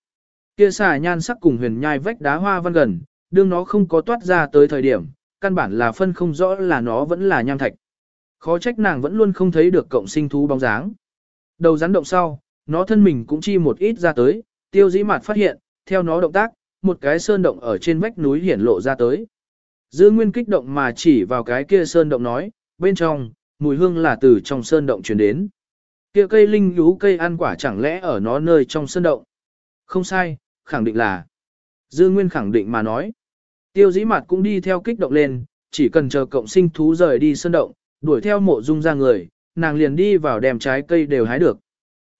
Kia xà nhan sắc cùng huyền nhai vách đá hoa văn gần, đương nó không có toát ra tới thời điểm, căn bản là phân không rõ là nó vẫn là nham thạch. Khó trách nàng vẫn luôn không thấy được cộng sinh thú bóng dáng. Đầu rắn động sau, nó thân mình cũng chi một ít ra tới, tiêu dĩ mạt phát hiện, theo nó động tác, một cái sơn động ở trên vách núi hiển lộ ra tới. Dư Nguyên kích động mà chỉ vào cái kia sơn động nói, bên trong, mùi hương là từ trong sơn động truyền đến. Kia cây linh lú cây ăn quả chẳng lẽ ở nó nơi trong sơn động? Không sai, khẳng định là. Dư Nguyên khẳng định mà nói. Tiêu dĩ mặt cũng đi theo kích động lên, chỉ cần chờ cộng sinh thú rời đi sơn động, đuổi theo mộ dung ra người, nàng liền đi vào đem trái cây đều hái được.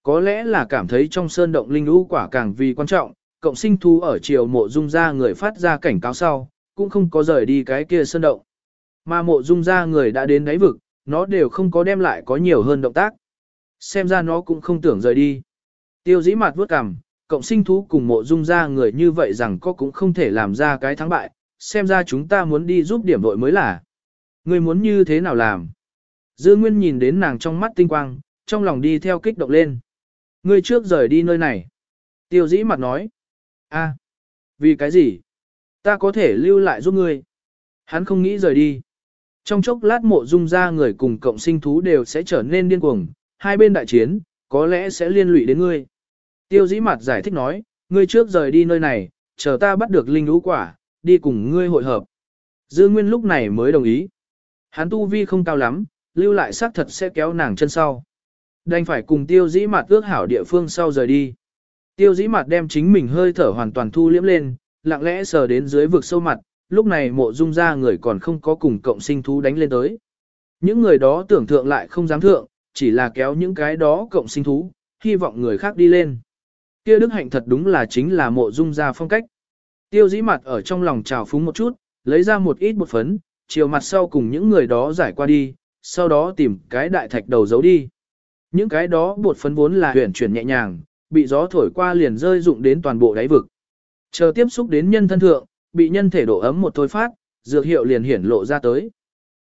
Có lẽ là cảm thấy trong sơn động linh lũ quả càng vì quan trọng, cộng sinh thú ở chiều mộ dung ra người phát ra cảnh cáo sau, cũng không có rời đi cái kia sơn động. Mà mộ dung ra người đã đến đáy vực, nó đều không có đem lại có nhiều hơn động tác. Xem ra nó cũng không tưởng rời đi. Tiêu dĩ mặt vuốt cằm, cộng sinh thú cùng mộ dung ra người như vậy rằng có cũng không thể làm ra cái thắng bại, xem ra chúng ta muốn đi giúp điểm đội mới là. Người muốn như thế nào làm? Dư Nguyên nhìn đến nàng trong mắt tinh quang, trong lòng đi theo kích động lên. Ngươi trước rời đi nơi này. Tiêu dĩ mặt nói. a, vì cái gì? Ta có thể lưu lại giúp ngươi. Hắn không nghĩ rời đi. Trong chốc lát mộ dung ra người cùng cộng sinh thú đều sẽ trở nên điên cuồng, hai bên đại chiến, có lẽ sẽ liên lụy đến ngươi. Tiêu dĩ mặt giải thích nói, ngươi trước rời đi nơi này, chờ ta bắt được linh lũ quả, đi cùng ngươi hội hợp. Dư Nguyên lúc này mới đồng ý. Hắn tu vi không cao lắm, lưu lại xác thật sẽ kéo nàng chân sau. Đành phải cùng tiêu dĩ mặt ước hảo địa phương sau rời đi. Tiêu dĩ mặt đem chính mình hơi thở hoàn toàn thu liễm lên, lặng lẽ sờ đến dưới vực sâu mặt, lúc này mộ dung ra người còn không có cùng cộng sinh thú đánh lên tới. Những người đó tưởng thượng lại không dám thượng, chỉ là kéo những cái đó cộng sinh thú, hy vọng người khác đi lên. Kia đức hạnh thật đúng là chính là mộ dung ra phong cách. Tiêu dĩ mặt ở trong lòng trào phúng một chút, lấy ra một ít bột phấn, chiều mặt sau cùng những người đó giải qua đi, sau đó tìm cái đại thạch đầu giấu đi. Những cái đó bột phấn vốn là huyển chuyển nhẹ nhàng, bị gió thổi qua liền rơi dụng đến toàn bộ đáy vực. Chờ tiếp xúc đến nhân thân thượng, bị nhân thể độ ấm một thôi phát, dược hiệu liền hiển lộ ra tới.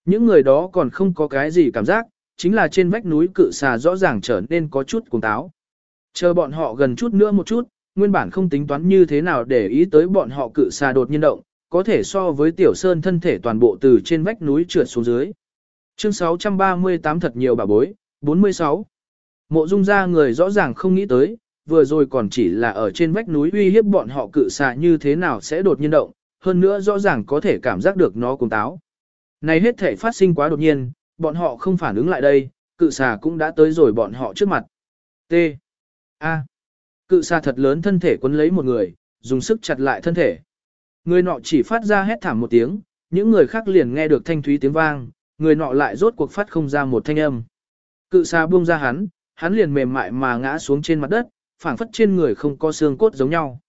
Những người đó còn không có cái gì cảm giác, chính là trên vách núi cự xà rõ ràng trở nên có chút cuồng táo. Chờ bọn họ gần chút nữa một chút, nguyên bản không tính toán như thế nào để ý tới bọn họ cự xà đột nhiên động, có thể so với tiểu sơn thân thể toàn bộ từ trên vách núi trượt xuống dưới. Chương 638 thật nhiều bà bối, 46. Mộ dung ra người rõ ràng không nghĩ tới, vừa rồi còn chỉ là ở trên vách núi uy hiếp bọn họ cự xà như thế nào sẽ đột nhiên động, hơn nữa rõ ràng có thể cảm giác được nó cùng táo. Này hết thể phát sinh quá đột nhiên, bọn họ không phản ứng lại đây, cự xà cũng đã tới rồi bọn họ trước mặt. T. A. Cự xà thật lớn thân thể quấn lấy một người, dùng sức chặt lại thân thể. Người nọ chỉ phát ra hét thảm một tiếng, những người khác liền nghe được thanh thúy tiếng vang, người nọ lại rốt cuộc phát không ra một thanh âm. Cự xà buông ra hắn, hắn liền mềm mại mà ngã xuống trên mặt đất, phảng phất trên người không có xương cốt giống nhau.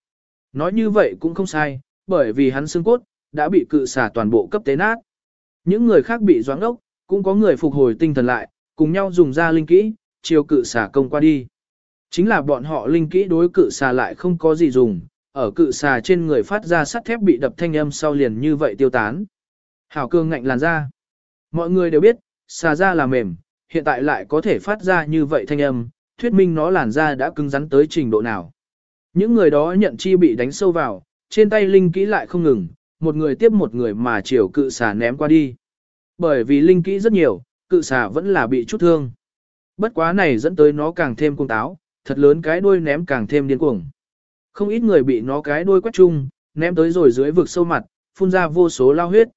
Nói như vậy cũng không sai, bởi vì hắn xương cốt, đã bị cự xà toàn bộ cấp tế nát. Những người khác bị doãn ốc, cũng có người phục hồi tinh thần lại, cùng nhau dùng ra linh kỹ, chiều cự xà công qua đi. Chính là bọn họ linh kỹ đối cự xà lại không có gì dùng, ở cự xà trên người phát ra sắt thép bị đập thanh âm sau liền như vậy tiêu tán. Hảo cương ngạnh làn ra. Mọi người đều biết, xà ra là mềm, hiện tại lại có thể phát ra như vậy thanh âm, thuyết minh nó làn da đã cứng rắn tới trình độ nào. Những người đó nhận chi bị đánh sâu vào, trên tay linh kỹ lại không ngừng, một người tiếp một người mà chiều cự xà ném qua đi. Bởi vì linh kỹ rất nhiều, cự xà vẫn là bị chút thương. Bất quá này dẫn tới nó càng thêm cung táo, thật lớn cái đuôi ném càng thêm điên cuồng. Không ít người bị nó cái đuôi quét chung, ném tới rồi dưới vực sâu mặt, phun ra vô số lao huyết.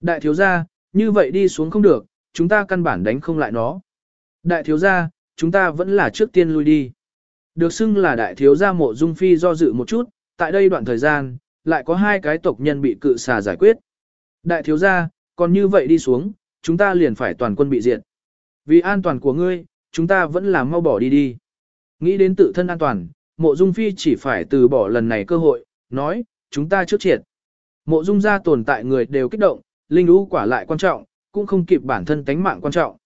Đại thiếu gia, như vậy đi xuống không được, chúng ta căn bản đánh không lại nó. Đại thiếu gia, chúng ta vẫn là trước tiên lui đi. Được xưng là đại thiếu gia mộ dung phi do dự một chút, tại đây đoạn thời gian, lại có hai cái tộc nhân bị cự xà giải quyết. Đại thiếu gia, còn như vậy đi xuống, chúng ta liền phải toàn quân bị diệt. Vì an toàn của ngươi, chúng ta vẫn là mau bỏ đi đi. Nghĩ đến tự thân an toàn, mộ dung phi chỉ phải từ bỏ lần này cơ hội, nói, chúng ta trước triệt. Mộ dung gia tồn tại người đều kích động, linh U quả lại quan trọng, cũng không kịp bản thân tánh mạng quan trọng.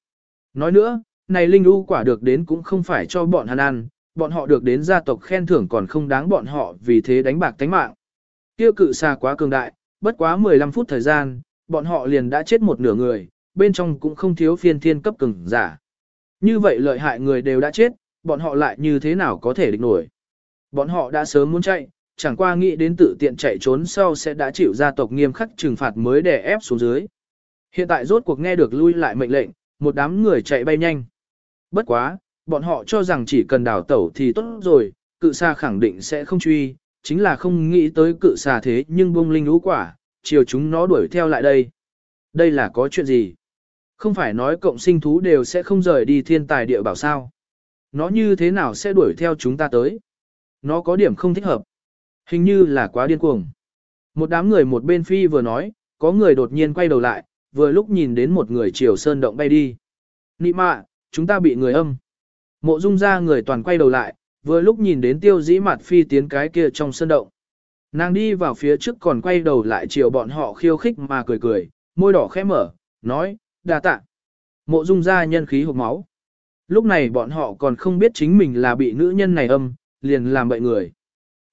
Nói nữa, này linh U quả được đến cũng không phải cho bọn hắn ăn, bọn họ được đến gia tộc khen thưởng còn không đáng bọn họ vì thế đánh bạc tánh mạng. Tiêu cự xa quá cường đại, bất quá 15 phút thời gian, bọn họ liền đã chết một nửa người, bên trong cũng không thiếu phiên thiên cấp cường giả. Như vậy lợi hại người đều đã chết, bọn họ lại như thế nào có thể địch nổi. Bọn họ đã sớm muốn chạy, chẳng qua nghĩ đến tự tiện chạy trốn sau sẽ đã chịu gia tộc nghiêm khắc trừng phạt mới để ép xuống dưới. Hiện tại rốt cuộc nghe được lui lại mệnh lệnh, một đám người chạy bay nhanh. Bất quá, bọn họ cho rằng chỉ cần đào tẩu thì tốt rồi, cự xà khẳng định sẽ không truy, chính là không nghĩ tới cự xà thế nhưng bông linh lũ quả, chiều chúng nó đuổi theo lại đây. Đây là có chuyện gì? Không phải nói cộng sinh thú đều sẽ không rời đi thiên tài địa bảo sao? Nó như thế nào sẽ đuổi theo chúng ta tới? Nó có điểm không thích hợp. Hình như là quá điên cuồng. Một đám người một bên phi vừa nói, có người đột nhiên quay đầu lại, vừa lúc nhìn đến một người chiều sơn động bay đi. Nị mạ, chúng ta bị người âm. Mộ dung ra người toàn quay đầu lại, vừa lúc nhìn đến tiêu dĩ mặt phi tiến cái kia trong sơn động. Nàng đi vào phía trước còn quay đầu lại chiều bọn họ khiêu khích mà cười cười, môi đỏ khẽ mở, nói, đa tạ. Mộ dung ra nhân khí hộp máu. Lúc này bọn họ còn không biết chính mình là bị nữ nhân này âm, liền làm bậy người.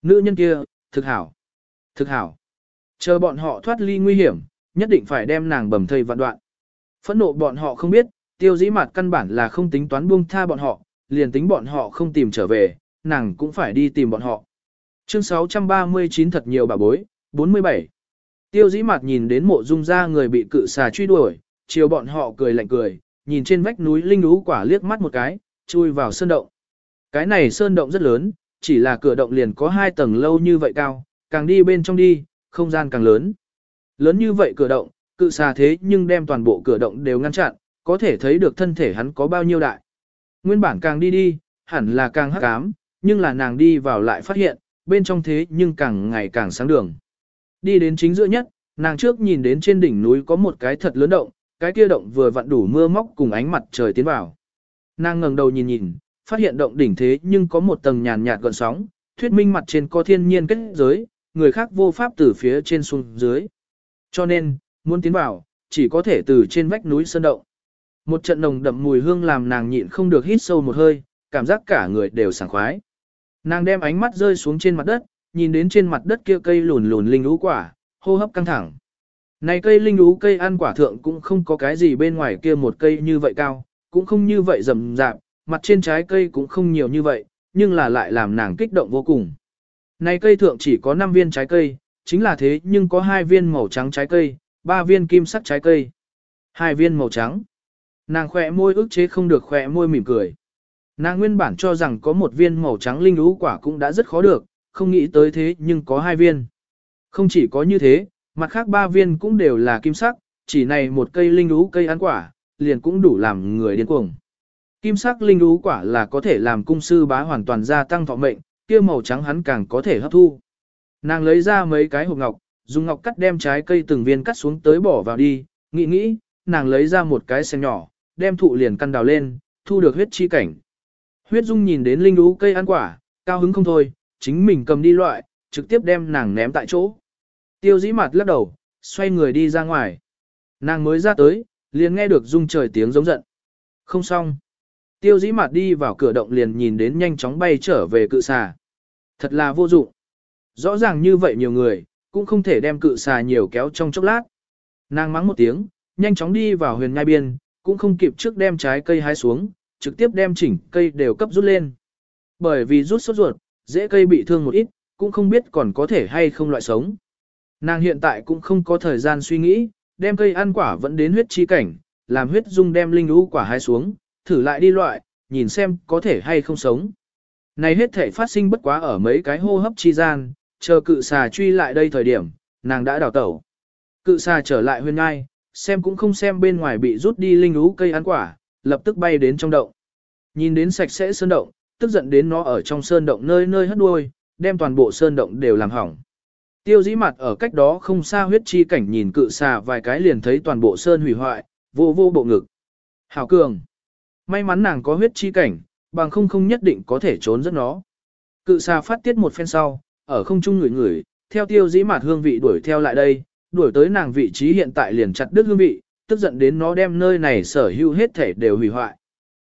Nữ nhân kia, thực hảo. Thực hảo. Chờ bọn họ thoát ly nguy hiểm, nhất định phải đem nàng bầm thây vạn đoạn. Phẫn nộ bọn họ không biết, tiêu dĩ mặt căn bản là không tính toán buông tha bọn họ, liền tính bọn họ không tìm trở về, nàng cũng phải đi tìm bọn họ. Chương 639 thật nhiều bà bối, 47. Tiêu dĩ mặt nhìn đến mộ dung ra người bị cự xà truy đuổi, chiều bọn họ cười lạnh cười, nhìn trên vách núi linh lú quả liếc mắt một cái, chui vào sơn động. Cái này sơn động rất lớn, chỉ là cửa động liền có hai tầng lâu như vậy cao, càng đi bên trong đi, không gian càng lớn. Lớn như vậy cửa động, cự xà thế nhưng đem toàn bộ cửa động đều ngăn chặn, có thể thấy được thân thể hắn có bao nhiêu đại. Nguyên bản càng đi đi, hẳn là càng hắc ám, nhưng là nàng đi vào lại phát hiện, bên trong thế nhưng càng ngày càng sáng đường. Đi đến chính giữa nhất, nàng trước nhìn đến trên đỉnh núi có một cái thật lớn động, cái kia động vừa vặn đủ mưa móc cùng ánh mặt trời tiến vào. Nàng ngẩng đầu nhìn nhìn, phát hiện động đỉnh thế nhưng có một tầng nhàn nhạt gợn sóng, thuyết minh mặt trên có thiên nhiên kết giới, người khác vô pháp từ phía trên xuống dưới. Cho nên, muốn tiến vào, chỉ có thể từ trên vách núi sơn động. Một trận nồng đậm mùi hương làm nàng nhịn không được hít sâu một hơi, cảm giác cả người đều sảng khoái. Nàng đem ánh mắt rơi xuống trên mặt đất, nhìn đến trên mặt đất kia cây lùn lùn linh lũ quả, hô hấp căng thẳng. Này cây linh lũ cây ăn quả thượng cũng không có cái gì bên ngoài kia một cây như vậy cao, cũng không như vậy rầm rạp, mặt trên trái cây cũng không nhiều như vậy, nhưng là lại làm nàng kích động vô cùng. Này cây thượng chỉ có 5 viên trái cây, chính là thế nhưng có hai viên màu trắng trái cây, ba viên kim sắc trái cây, hai viên màu trắng. Nàng khỏe môi ức chế không được khỏe môi mỉm cười. Nàng nguyên bản cho rằng có một viên màu trắng linh lũ quả cũng đã rất khó được, không nghĩ tới thế nhưng có hai viên. Không chỉ có như thế, mặt khác ba viên cũng đều là kim sắc, chỉ này một cây linh ú cây ăn quả, liền cũng đủ làm người điên cuồng. Kim sắc linh ú quả là có thể làm cung sư bá hoàn toàn gia tăng thọ mệnh, kia màu trắng hắn càng có thể hấp thu. Nàng lấy ra mấy cái hộp ngọc, dùng ngọc cắt đem trái cây từng viên cắt xuống tới bỏ vào đi, nghĩ nghĩ, nàng lấy ra một cái xem nhỏ, đem thụ liền căn đào lên, thu được huyết chi cảnh. Huyết dung nhìn đến linh lũ cây ăn quả, cao hứng không thôi, chính mình cầm đi loại, trực tiếp đem nàng ném tại chỗ. Tiêu dĩ mặt lắc đầu, xoay người đi ra ngoài. Nàng mới ra tới, liền nghe được dung trời tiếng giống giận. Không xong. Tiêu dĩ mặt đi vào cửa động liền nhìn đến nhanh chóng bay trở về cự xà. Thật là vô dụng. Rõ ràng như vậy nhiều người, cũng không thể đem cự xà nhiều kéo trong chốc lát. Nàng mắng một tiếng, nhanh chóng đi vào huyền nhai biên, cũng không kịp trước đem trái cây hái xuống, trực tiếp đem chỉnh cây đều cấp rút lên. Bởi vì rút sốt ruột, dễ cây bị thương một ít, cũng không biết còn có thể hay không loại sống. Nàng hiện tại cũng không có thời gian suy nghĩ, đem cây ăn quả vẫn đến huyết chi cảnh, làm huyết dung đem linh lũ quả hái xuống, thử lại đi loại, nhìn xem có thể hay không sống. Này hết thể phát sinh bất quá ở mấy cái hô hấp chi gian, chờ cự xà truy lại đây thời điểm, nàng đã đào tẩu. Cự xà trở lại huyên ngai, xem cũng không xem bên ngoài bị rút đi linh lũ cây ăn quả, lập tức bay đến trong động. Nhìn đến sạch sẽ sơn động, tức giận đến nó ở trong sơn động nơi nơi hất đuôi, đem toàn bộ sơn động đều làm hỏng. Tiêu dĩ mặt ở cách đó không xa huyết chi cảnh nhìn cự xà vài cái liền thấy toàn bộ sơn hủy hoại, vô vô bộ ngực. Hảo cường. May mắn nàng có huyết chi cảnh, bằng không không nhất định có thể trốn rất nó. Cự xà phát tiết một phen sau, ở không trung ngửi ngửi, theo tiêu dĩ mặt hương vị đuổi theo lại đây, đuổi tới nàng vị trí hiện tại liền chặt đứt hương vị, tức giận đến nó đem nơi này sở hữu hết thể đều hủy hoại.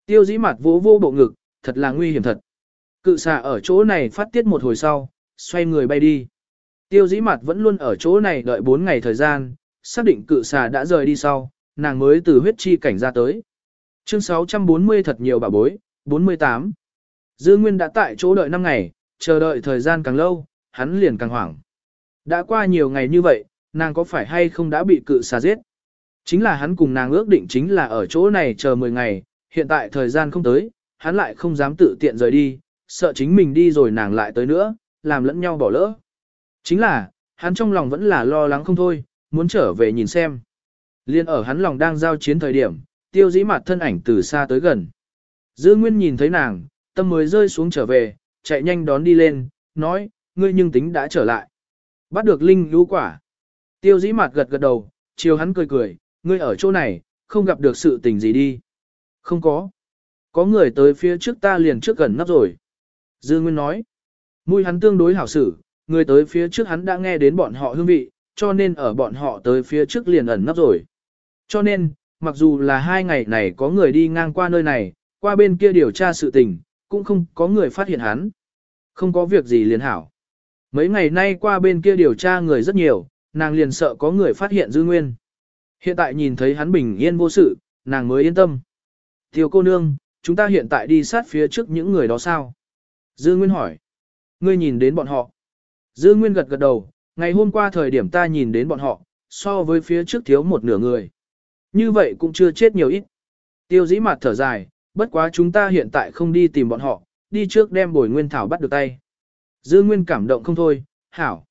Tiêu dĩ mặt vô vô bộ ngực, thật là nguy hiểm thật. Cự xà ở chỗ này phát tiết một hồi sau, xoay người bay đi. Tiêu dĩ mặt vẫn luôn ở chỗ này đợi 4 ngày thời gian, xác định cự xà đã rời đi sau, nàng mới từ huyết chi cảnh ra tới. Chương 640 thật nhiều bà bối, 48. Dư Nguyên đã tại chỗ đợi 5 ngày, chờ đợi thời gian càng lâu, hắn liền càng hoảng. Đã qua nhiều ngày như vậy, nàng có phải hay không đã bị cự xà giết? Chính là hắn cùng nàng ước định chính là ở chỗ này chờ 10 ngày, hiện tại thời gian không tới, hắn lại không dám tự tiện rời đi, sợ chính mình đi rồi nàng lại tới nữa, làm lẫn nhau bỏ lỡ. Chính là, hắn trong lòng vẫn là lo lắng không thôi, muốn trở về nhìn xem. Liên ở hắn lòng đang giao chiến thời điểm, tiêu dĩ mặt thân ảnh từ xa tới gần. Dư Nguyên nhìn thấy nàng, tâm mới rơi xuống trở về, chạy nhanh đón đi lên, nói, ngươi nhưng tính đã trở lại. Bắt được linh lũ quả. Tiêu dĩ mặt gật gật đầu, chiều hắn cười cười, ngươi ở chỗ này, không gặp được sự tình gì đi. Không có. Có người tới phía trước ta liền trước gần nắp rồi. Dư Nguyên nói. Mùi hắn tương đối hảo xử, người tới phía trước hắn đã nghe đến bọn họ hương vị, cho nên ở bọn họ tới phía trước liền ẩn nấp rồi. Cho nên, mặc dù là hai ngày này có người đi ngang qua nơi này, qua bên kia điều tra sự tình, cũng không có người phát hiện hắn. Không có việc gì liền hảo. Mấy ngày nay qua bên kia điều tra người rất nhiều, nàng liền sợ có người phát hiện dư nguyên. Hiện tại nhìn thấy hắn bình yên vô sự, nàng mới yên tâm. Thiếu cô nương, chúng ta hiện tại đi sát phía trước những người đó sao? Dư Nguyên hỏi. Ngươi nhìn đến bọn họ. Dư Nguyên gật gật đầu, ngày hôm qua thời điểm ta nhìn đến bọn họ, so với phía trước thiếu một nửa người. Như vậy cũng chưa chết nhiều ít. Tiêu dĩ mặt thở dài, bất quá chúng ta hiện tại không đi tìm bọn họ, đi trước đem bồi nguyên thảo bắt được tay. Dư Nguyên cảm động không thôi, hảo.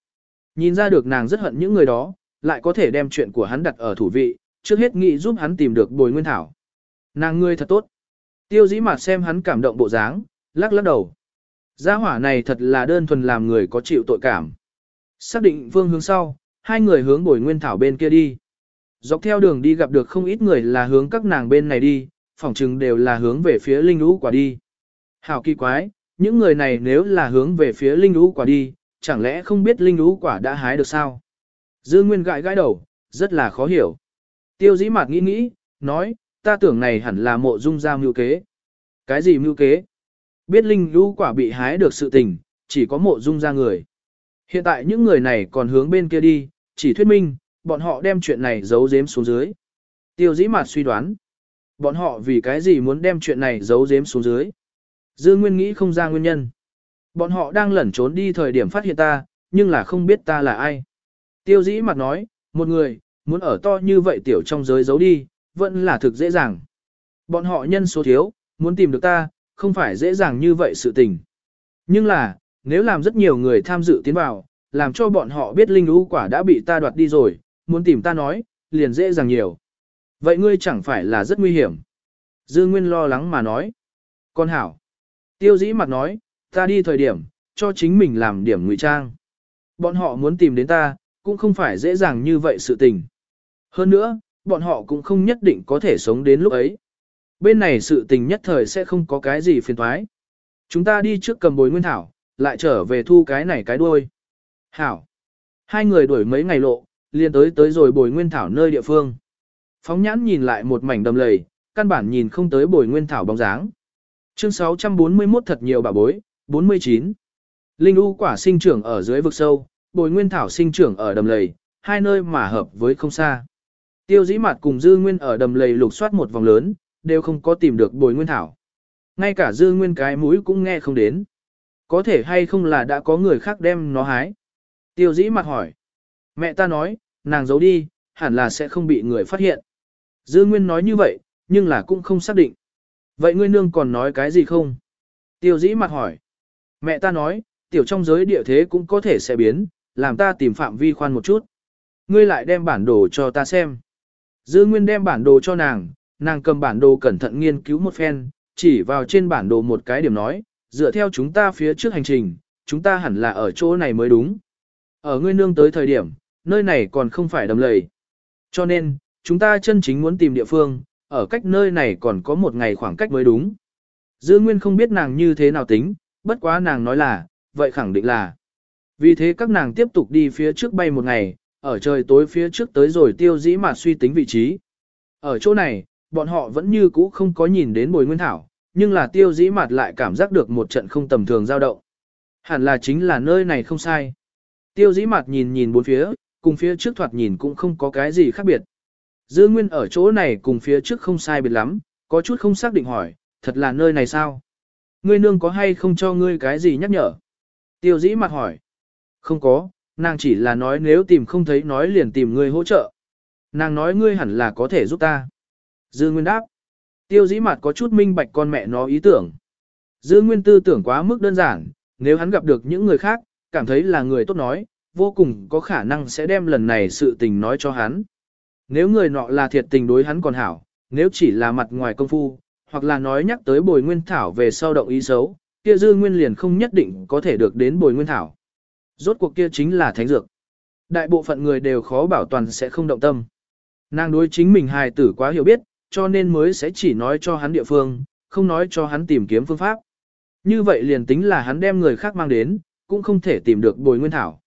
Nhìn ra được nàng rất hận những người đó, lại có thể đem chuyện của hắn đặt ở thủ vị, trước hết nghĩ giúp hắn tìm được bồi nguyên thảo. Nàng ngươi thật tốt. Tiêu dĩ mặt xem hắn cảm động bộ dáng, lắc lắc đầu. Gia hỏa này thật là đơn thuần làm người có chịu tội cảm. Xác định phương hướng sau, hai người hướng bồi nguyên thảo bên kia đi. Dọc theo đường đi gặp được không ít người là hướng các nàng bên này đi, phỏng chừng đều là hướng về phía linh lũ quả đi. Hảo kỳ quái, những người này nếu là hướng về phía linh lũ quả đi, chẳng lẽ không biết linh lũ quả đã hái được sao? Dư Nguyên gãi gãi đầu, rất là khó hiểu. Tiêu dĩ mạt nghĩ nghĩ, nói, ta tưởng này hẳn là mộ dung ra mưu kế. Cái gì mưu kế? Biết linh lũ quả bị hái được sự tình, chỉ có mộ dung ra người. Hiện tại những người này còn hướng bên kia đi, chỉ thuyết minh, bọn họ đem chuyện này giấu giếm xuống dưới. Tiêu dĩ mạt suy đoán. Bọn họ vì cái gì muốn đem chuyện này giấu giếm xuống dưới? Dư Nguyên nghĩ không ra nguyên nhân. Bọn họ đang lẩn trốn đi thời điểm phát hiện ta, nhưng là không biết ta là ai. Tiêu dĩ mặt nói, một người, muốn ở to như vậy tiểu trong giới giấu đi, vẫn là thực dễ dàng. Bọn họ nhân số thiếu, muốn tìm được ta, không phải dễ dàng như vậy sự tình. Nhưng là, nếu làm rất nhiều người tham dự tiến vào, làm cho bọn họ biết linh lũ quả đã bị ta đoạt đi rồi, muốn tìm ta nói, liền dễ dàng nhiều. Vậy ngươi chẳng phải là rất nguy hiểm. Dư Nguyên lo lắng mà nói. Con hảo. Tiêu dĩ mặt nói, ta đi thời điểm, cho chính mình làm điểm ngụy trang. Bọn họ muốn tìm đến ta, cũng không phải dễ dàng như vậy sự tình. Hơn nữa, bọn họ cũng không nhất định có thể sống đến lúc ấy. Bên này sự tình nhất thời sẽ không có cái gì phiền thoái. Chúng ta đi trước cầm bồi nguyên thảo, lại trở về thu cái này cái đuôi. Hảo. Hai người đuổi mấy ngày lộ, liền tới tới rồi bồi nguyên thảo nơi địa phương. Phóng nhãn nhìn lại một mảnh đầm lầy, căn bản nhìn không tới bồi nguyên thảo bóng dáng. Chương 641 thật nhiều bà bối, 49. Linh u quả sinh trưởng ở dưới vực sâu, bồi nguyên thảo sinh trưởng ở đầm lầy, hai nơi mà hợp với không xa. Tiêu dĩ mặt cùng dư nguyên ở đầm lầy lục soát một vòng lớn, đều không có tìm được bồi nguyên thảo. Ngay cả dư nguyên cái mũi cũng nghe không đến. Có thể hay không là đã có người khác đem nó hái. Tiêu dĩ mặt hỏi. Mẹ ta nói, nàng giấu đi, hẳn là sẽ không bị người phát hiện. Dư nguyên nói như vậy, nhưng là cũng không xác định. Vậy ngươi nương còn nói cái gì không? Tiêu dĩ mặt hỏi. Mẹ ta nói, tiểu trong giới địa thế cũng có thể sẽ biến, làm ta tìm phạm vi khoan một chút. Ngươi lại đem bản đồ cho ta xem. Dư Nguyên đem bản đồ cho nàng, nàng cầm bản đồ cẩn thận nghiên cứu một phen, chỉ vào trên bản đồ một cái điểm nói, dựa theo chúng ta phía trước hành trình, chúng ta hẳn là ở chỗ này mới đúng. Ở ngươi nương tới thời điểm, nơi này còn không phải đầm lầy. Cho nên, chúng ta chân chính muốn tìm địa phương, ở cách nơi này còn có một ngày khoảng cách mới đúng. Dư Nguyên không biết nàng như thế nào tính, bất quá nàng nói là, vậy khẳng định là. Vì thế các nàng tiếp tục đi phía trước bay một ngày, ở trời tối phía trước tới rồi tiêu dĩ mà suy tính vị trí. Ở chỗ này, bọn họ vẫn như cũ không có nhìn đến bồi nguyên thảo, nhưng là tiêu dĩ mặt lại cảm giác được một trận không tầm thường dao động. Hẳn là chính là nơi này không sai. Tiêu dĩ mặt nhìn nhìn bốn phía, cùng phía trước thoạt nhìn cũng không có cái gì khác biệt. Dư Nguyên ở chỗ này cùng phía trước không sai biệt lắm, có chút không xác định hỏi, thật là nơi này sao? Ngươi nương có hay không cho ngươi cái gì nhắc nhở? Tiêu dĩ mặt hỏi. Không có, nàng chỉ là nói nếu tìm không thấy nói liền tìm ngươi hỗ trợ. Nàng nói ngươi hẳn là có thể giúp ta. Dư Nguyên đáp. Tiêu dĩ mặt có chút minh bạch con mẹ nó ý tưởng. Dư Nguyên tư tưởng quá mức đơn giản, nếu hắn gặp được những người khác, cảm thấy là người tốt nói, vô cùng có khả năng sẽ đem lần này sự tình nói cho hắn. Nếu người nọ là thiệt tình đối hắn còn hảo, nếu chỉ là mặt ngoài công phu, hoặc là nói nhắc tới bồi nguyên thảo về sau động ý xấu, kia dư nguyên liền không nhất định có thể được đến bồi nguyên thảo. Rốt cuộc kia chính là thánh dược. Đại bộ phận người đều khó bảo toàn sẽ không động tâm. Nàng đối chính mình hài tử quá hiểu biết, cho nên mới sẽ chỉ nói cho hắn địa phương, không nói cho hắn tìm kiếm phương pháp. Như vậy liền tính là hắn đem người khác mang đến, cũng không thể tìm được bồi nguyên thảo.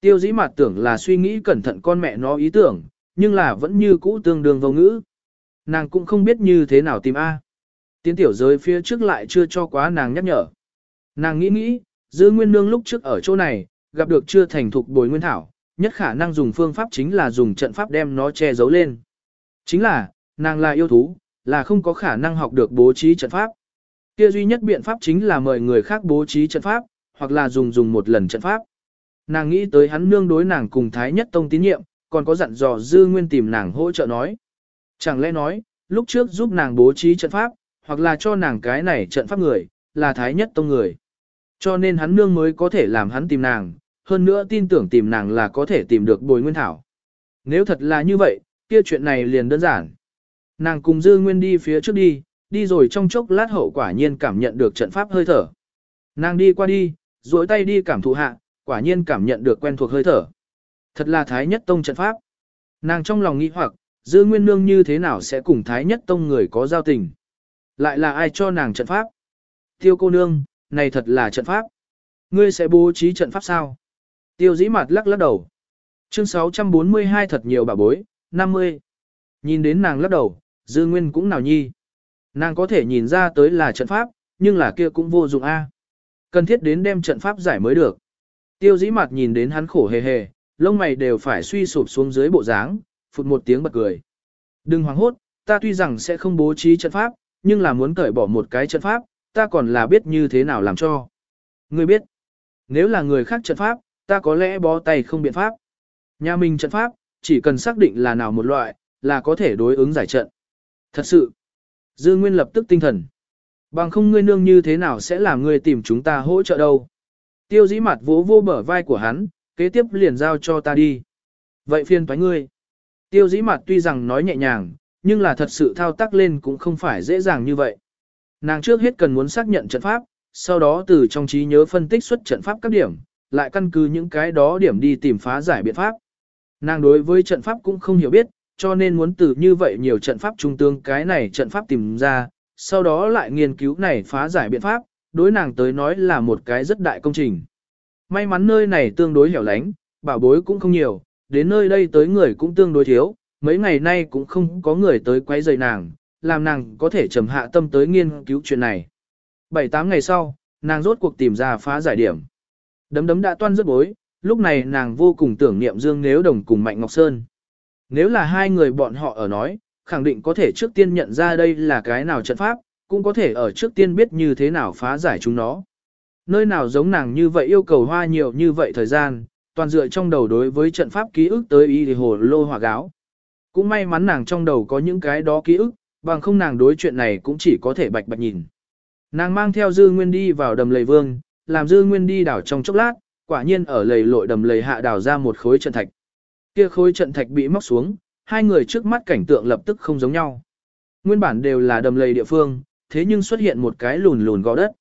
Tiêu dĩ mặt tưởng là suy nghĩ cẩn thận con mẹ nó ý tưởng, nhưng là vẫn như cũ tương đương vô ngữ. Nàng cũng không biết như thế nào tìm A. Tiến tiểu giới phía trước lại chưa cho quá nàng nhắc nhở. Nàng nghĩ nghĩ, dư nguyên nương lúc trước ở chỗ này, gặp được chưa thành thục bồi nguyên thảo, nhất khả năng dùng phương pháp chính là dùng trận pháp đem nó che giấu lên. Chính là, nàng là yêu thú, là không có khả năng học được bố trí trận pháp. Kia duy nhất biện pháp chính là mời người khác bố trí trận pháp, hoặc là dùng dùng một lần trận pháp. Nàng nghĩ tới hắn nương đối nàng cùng Thái Nhất Tông tín nhiệm, còn có dặn dò Dư Nguyên tìm nàng hỗ trợ nói. Chẳng lẽ nói, lúc trước giúp nàng bố trí trận pháp, hoặc là cho nàng cái này trận pháp người, là Thái Nhất Tông người. Cho nên hắn nương mới có thể làm hắn tìm nàng, hơn nữa tin tưởng tìm nàng là có thể tìm được bồi nguyên thảo. Nếu thật là như vậy, kia chuyện này liền đơn giản. Nàng cùng Dư Nguyên đi phía trước đi, đi rồi trong chốc lát hậu quả nhiên cảm nhận được trận pháp hơi thở. Nàng đi qua đi, duỗi tay đi cảm thụ hạ, quả nhiên cảm nhận được quen thuộc hơi thở. Thật là Thái Nhất Tông trận pháp. Nàng trong lòng nghĩ hoặc, Dư Nguyên Nương như thế nào sẽ cùng Thái Nhất Tông người có giao tình. Lại là ai cho nàng trận pháp? Tiêu cô nương, này thật là trận pháp. Ngươi sẽ bố trí trận pháp sao? Tiêu dĩ mặt lắc lắc đầu. Chương 642 thật nhiều bà bối, 50. Nhìn đến nàng lắc đầu, Dư Nguyên cũng nào nhi. Nàng có thể nhìn ra tới là trận pháp, nhưng là kia cũng vô dụng a. Cần thiết đến đem trận pháp giải mới được. Tiêu dĩ mặt nhìn đến hắn khổ hề hề, lông mày đều phải suy sụp xuống dưới bộ dáng, phụt một tiếng bật cười. Đừng hoảng hốt, ta tuy rằng sẽ không bố trí trận pháp, nhưng là muốn cởi bỏ một cái trận pháp, ta còn là biết như thế nào làm cho. Ngươi biết, nếu là người khác trận pháp, ta có lẽ bó tay không biện pháp. Nhà mình trận pháp, chỉ cần xác định là nào một loại, là có thể đối ứng giải trận. Thật sự, Dư Nguyên lập tức tinh thần. Bằng không ngươi nương như thế nào sẽ làm ngươi tìm chúng ta hỗ trợ đâu. Tiêu dĩ mặt vỗ vô bờ vai của hắn, kế tiếp liền giao cho ta đi. Vậy phiền thoái ngươi. Tiêu dĩ mặt tuy rằng nói nhẹ nhàng, nhưng là thật sự thao tác lên cũng không phải dễ dàng như vậy. Nàng trước hết cần muốn xác nhận trận pháp, sau đó từ trong trí nhớ phân tích xuất trận pháp các điểm, lại căn cứ những cái đó điểm đi tìm phá giải biện pháp. Nàng đối với trận pháp cũng không hiểu biết, cho nên muốn từ như vậy nhiều trận pháp trung tương cái này trận pháp tìm ra, sau đó lại nghiên cứu này phá giải biện pháp, đối nàng tới nói là một cái rất đại công trình. May mắn nơi này tương đối hẻo lánh, bảo bối cũng không nhiều, đến nơi đây tới người cũng tương đối thiếu, mấy ngày nay cũng không có người tới quấy rầy nàng, làm nàng có thể trầm hạ tâm tới nghiên cứu chuyện này. 7-8 ngày sau, nàng rốt cuộc tìm ra phá giải điểm. Đấm đấm đã toan rất bối, lúc này nàng vô cùng tưởng niệm Dương Nếu Đồng cùng Mạnh Ngọc Sơn. Nếu là hai người bọn họ ở nói, khẳng định có thể trước tiên nhận ra đây là cái nào trận pháp, cũng có thể ở trước tiên biết như thế nào phá giải chúng nó. Nơi nào giống nàng như vậy yêu cầu hoa nhiều như vậy thời gian, toàn dựa trong đầu đối với trận pháp ký ức tới y thì hồ lô hỏa gáo. Cũng may mắn nàng trong đầu có những cái đó ký ức, bằng không nàng đối chuyện này cũng chỉ có thể bạch bạch nhìn. Nàng mang theo dư nguyên đi vào đầm lầy vương, làm dư nguyên đi đảo trong chốc lát, quả nhiên ở lầy lội đầm lầy hạ đảo ra một khối trận thạch. Kia khối trận thạch bị móc xuống, hai người trước mắt cảnh tượng lập tức không giống nhau. Nguyên bản đều là đầm lầy địa phương, thế nhưng xuất hiện một cái lùn lùn gò đất.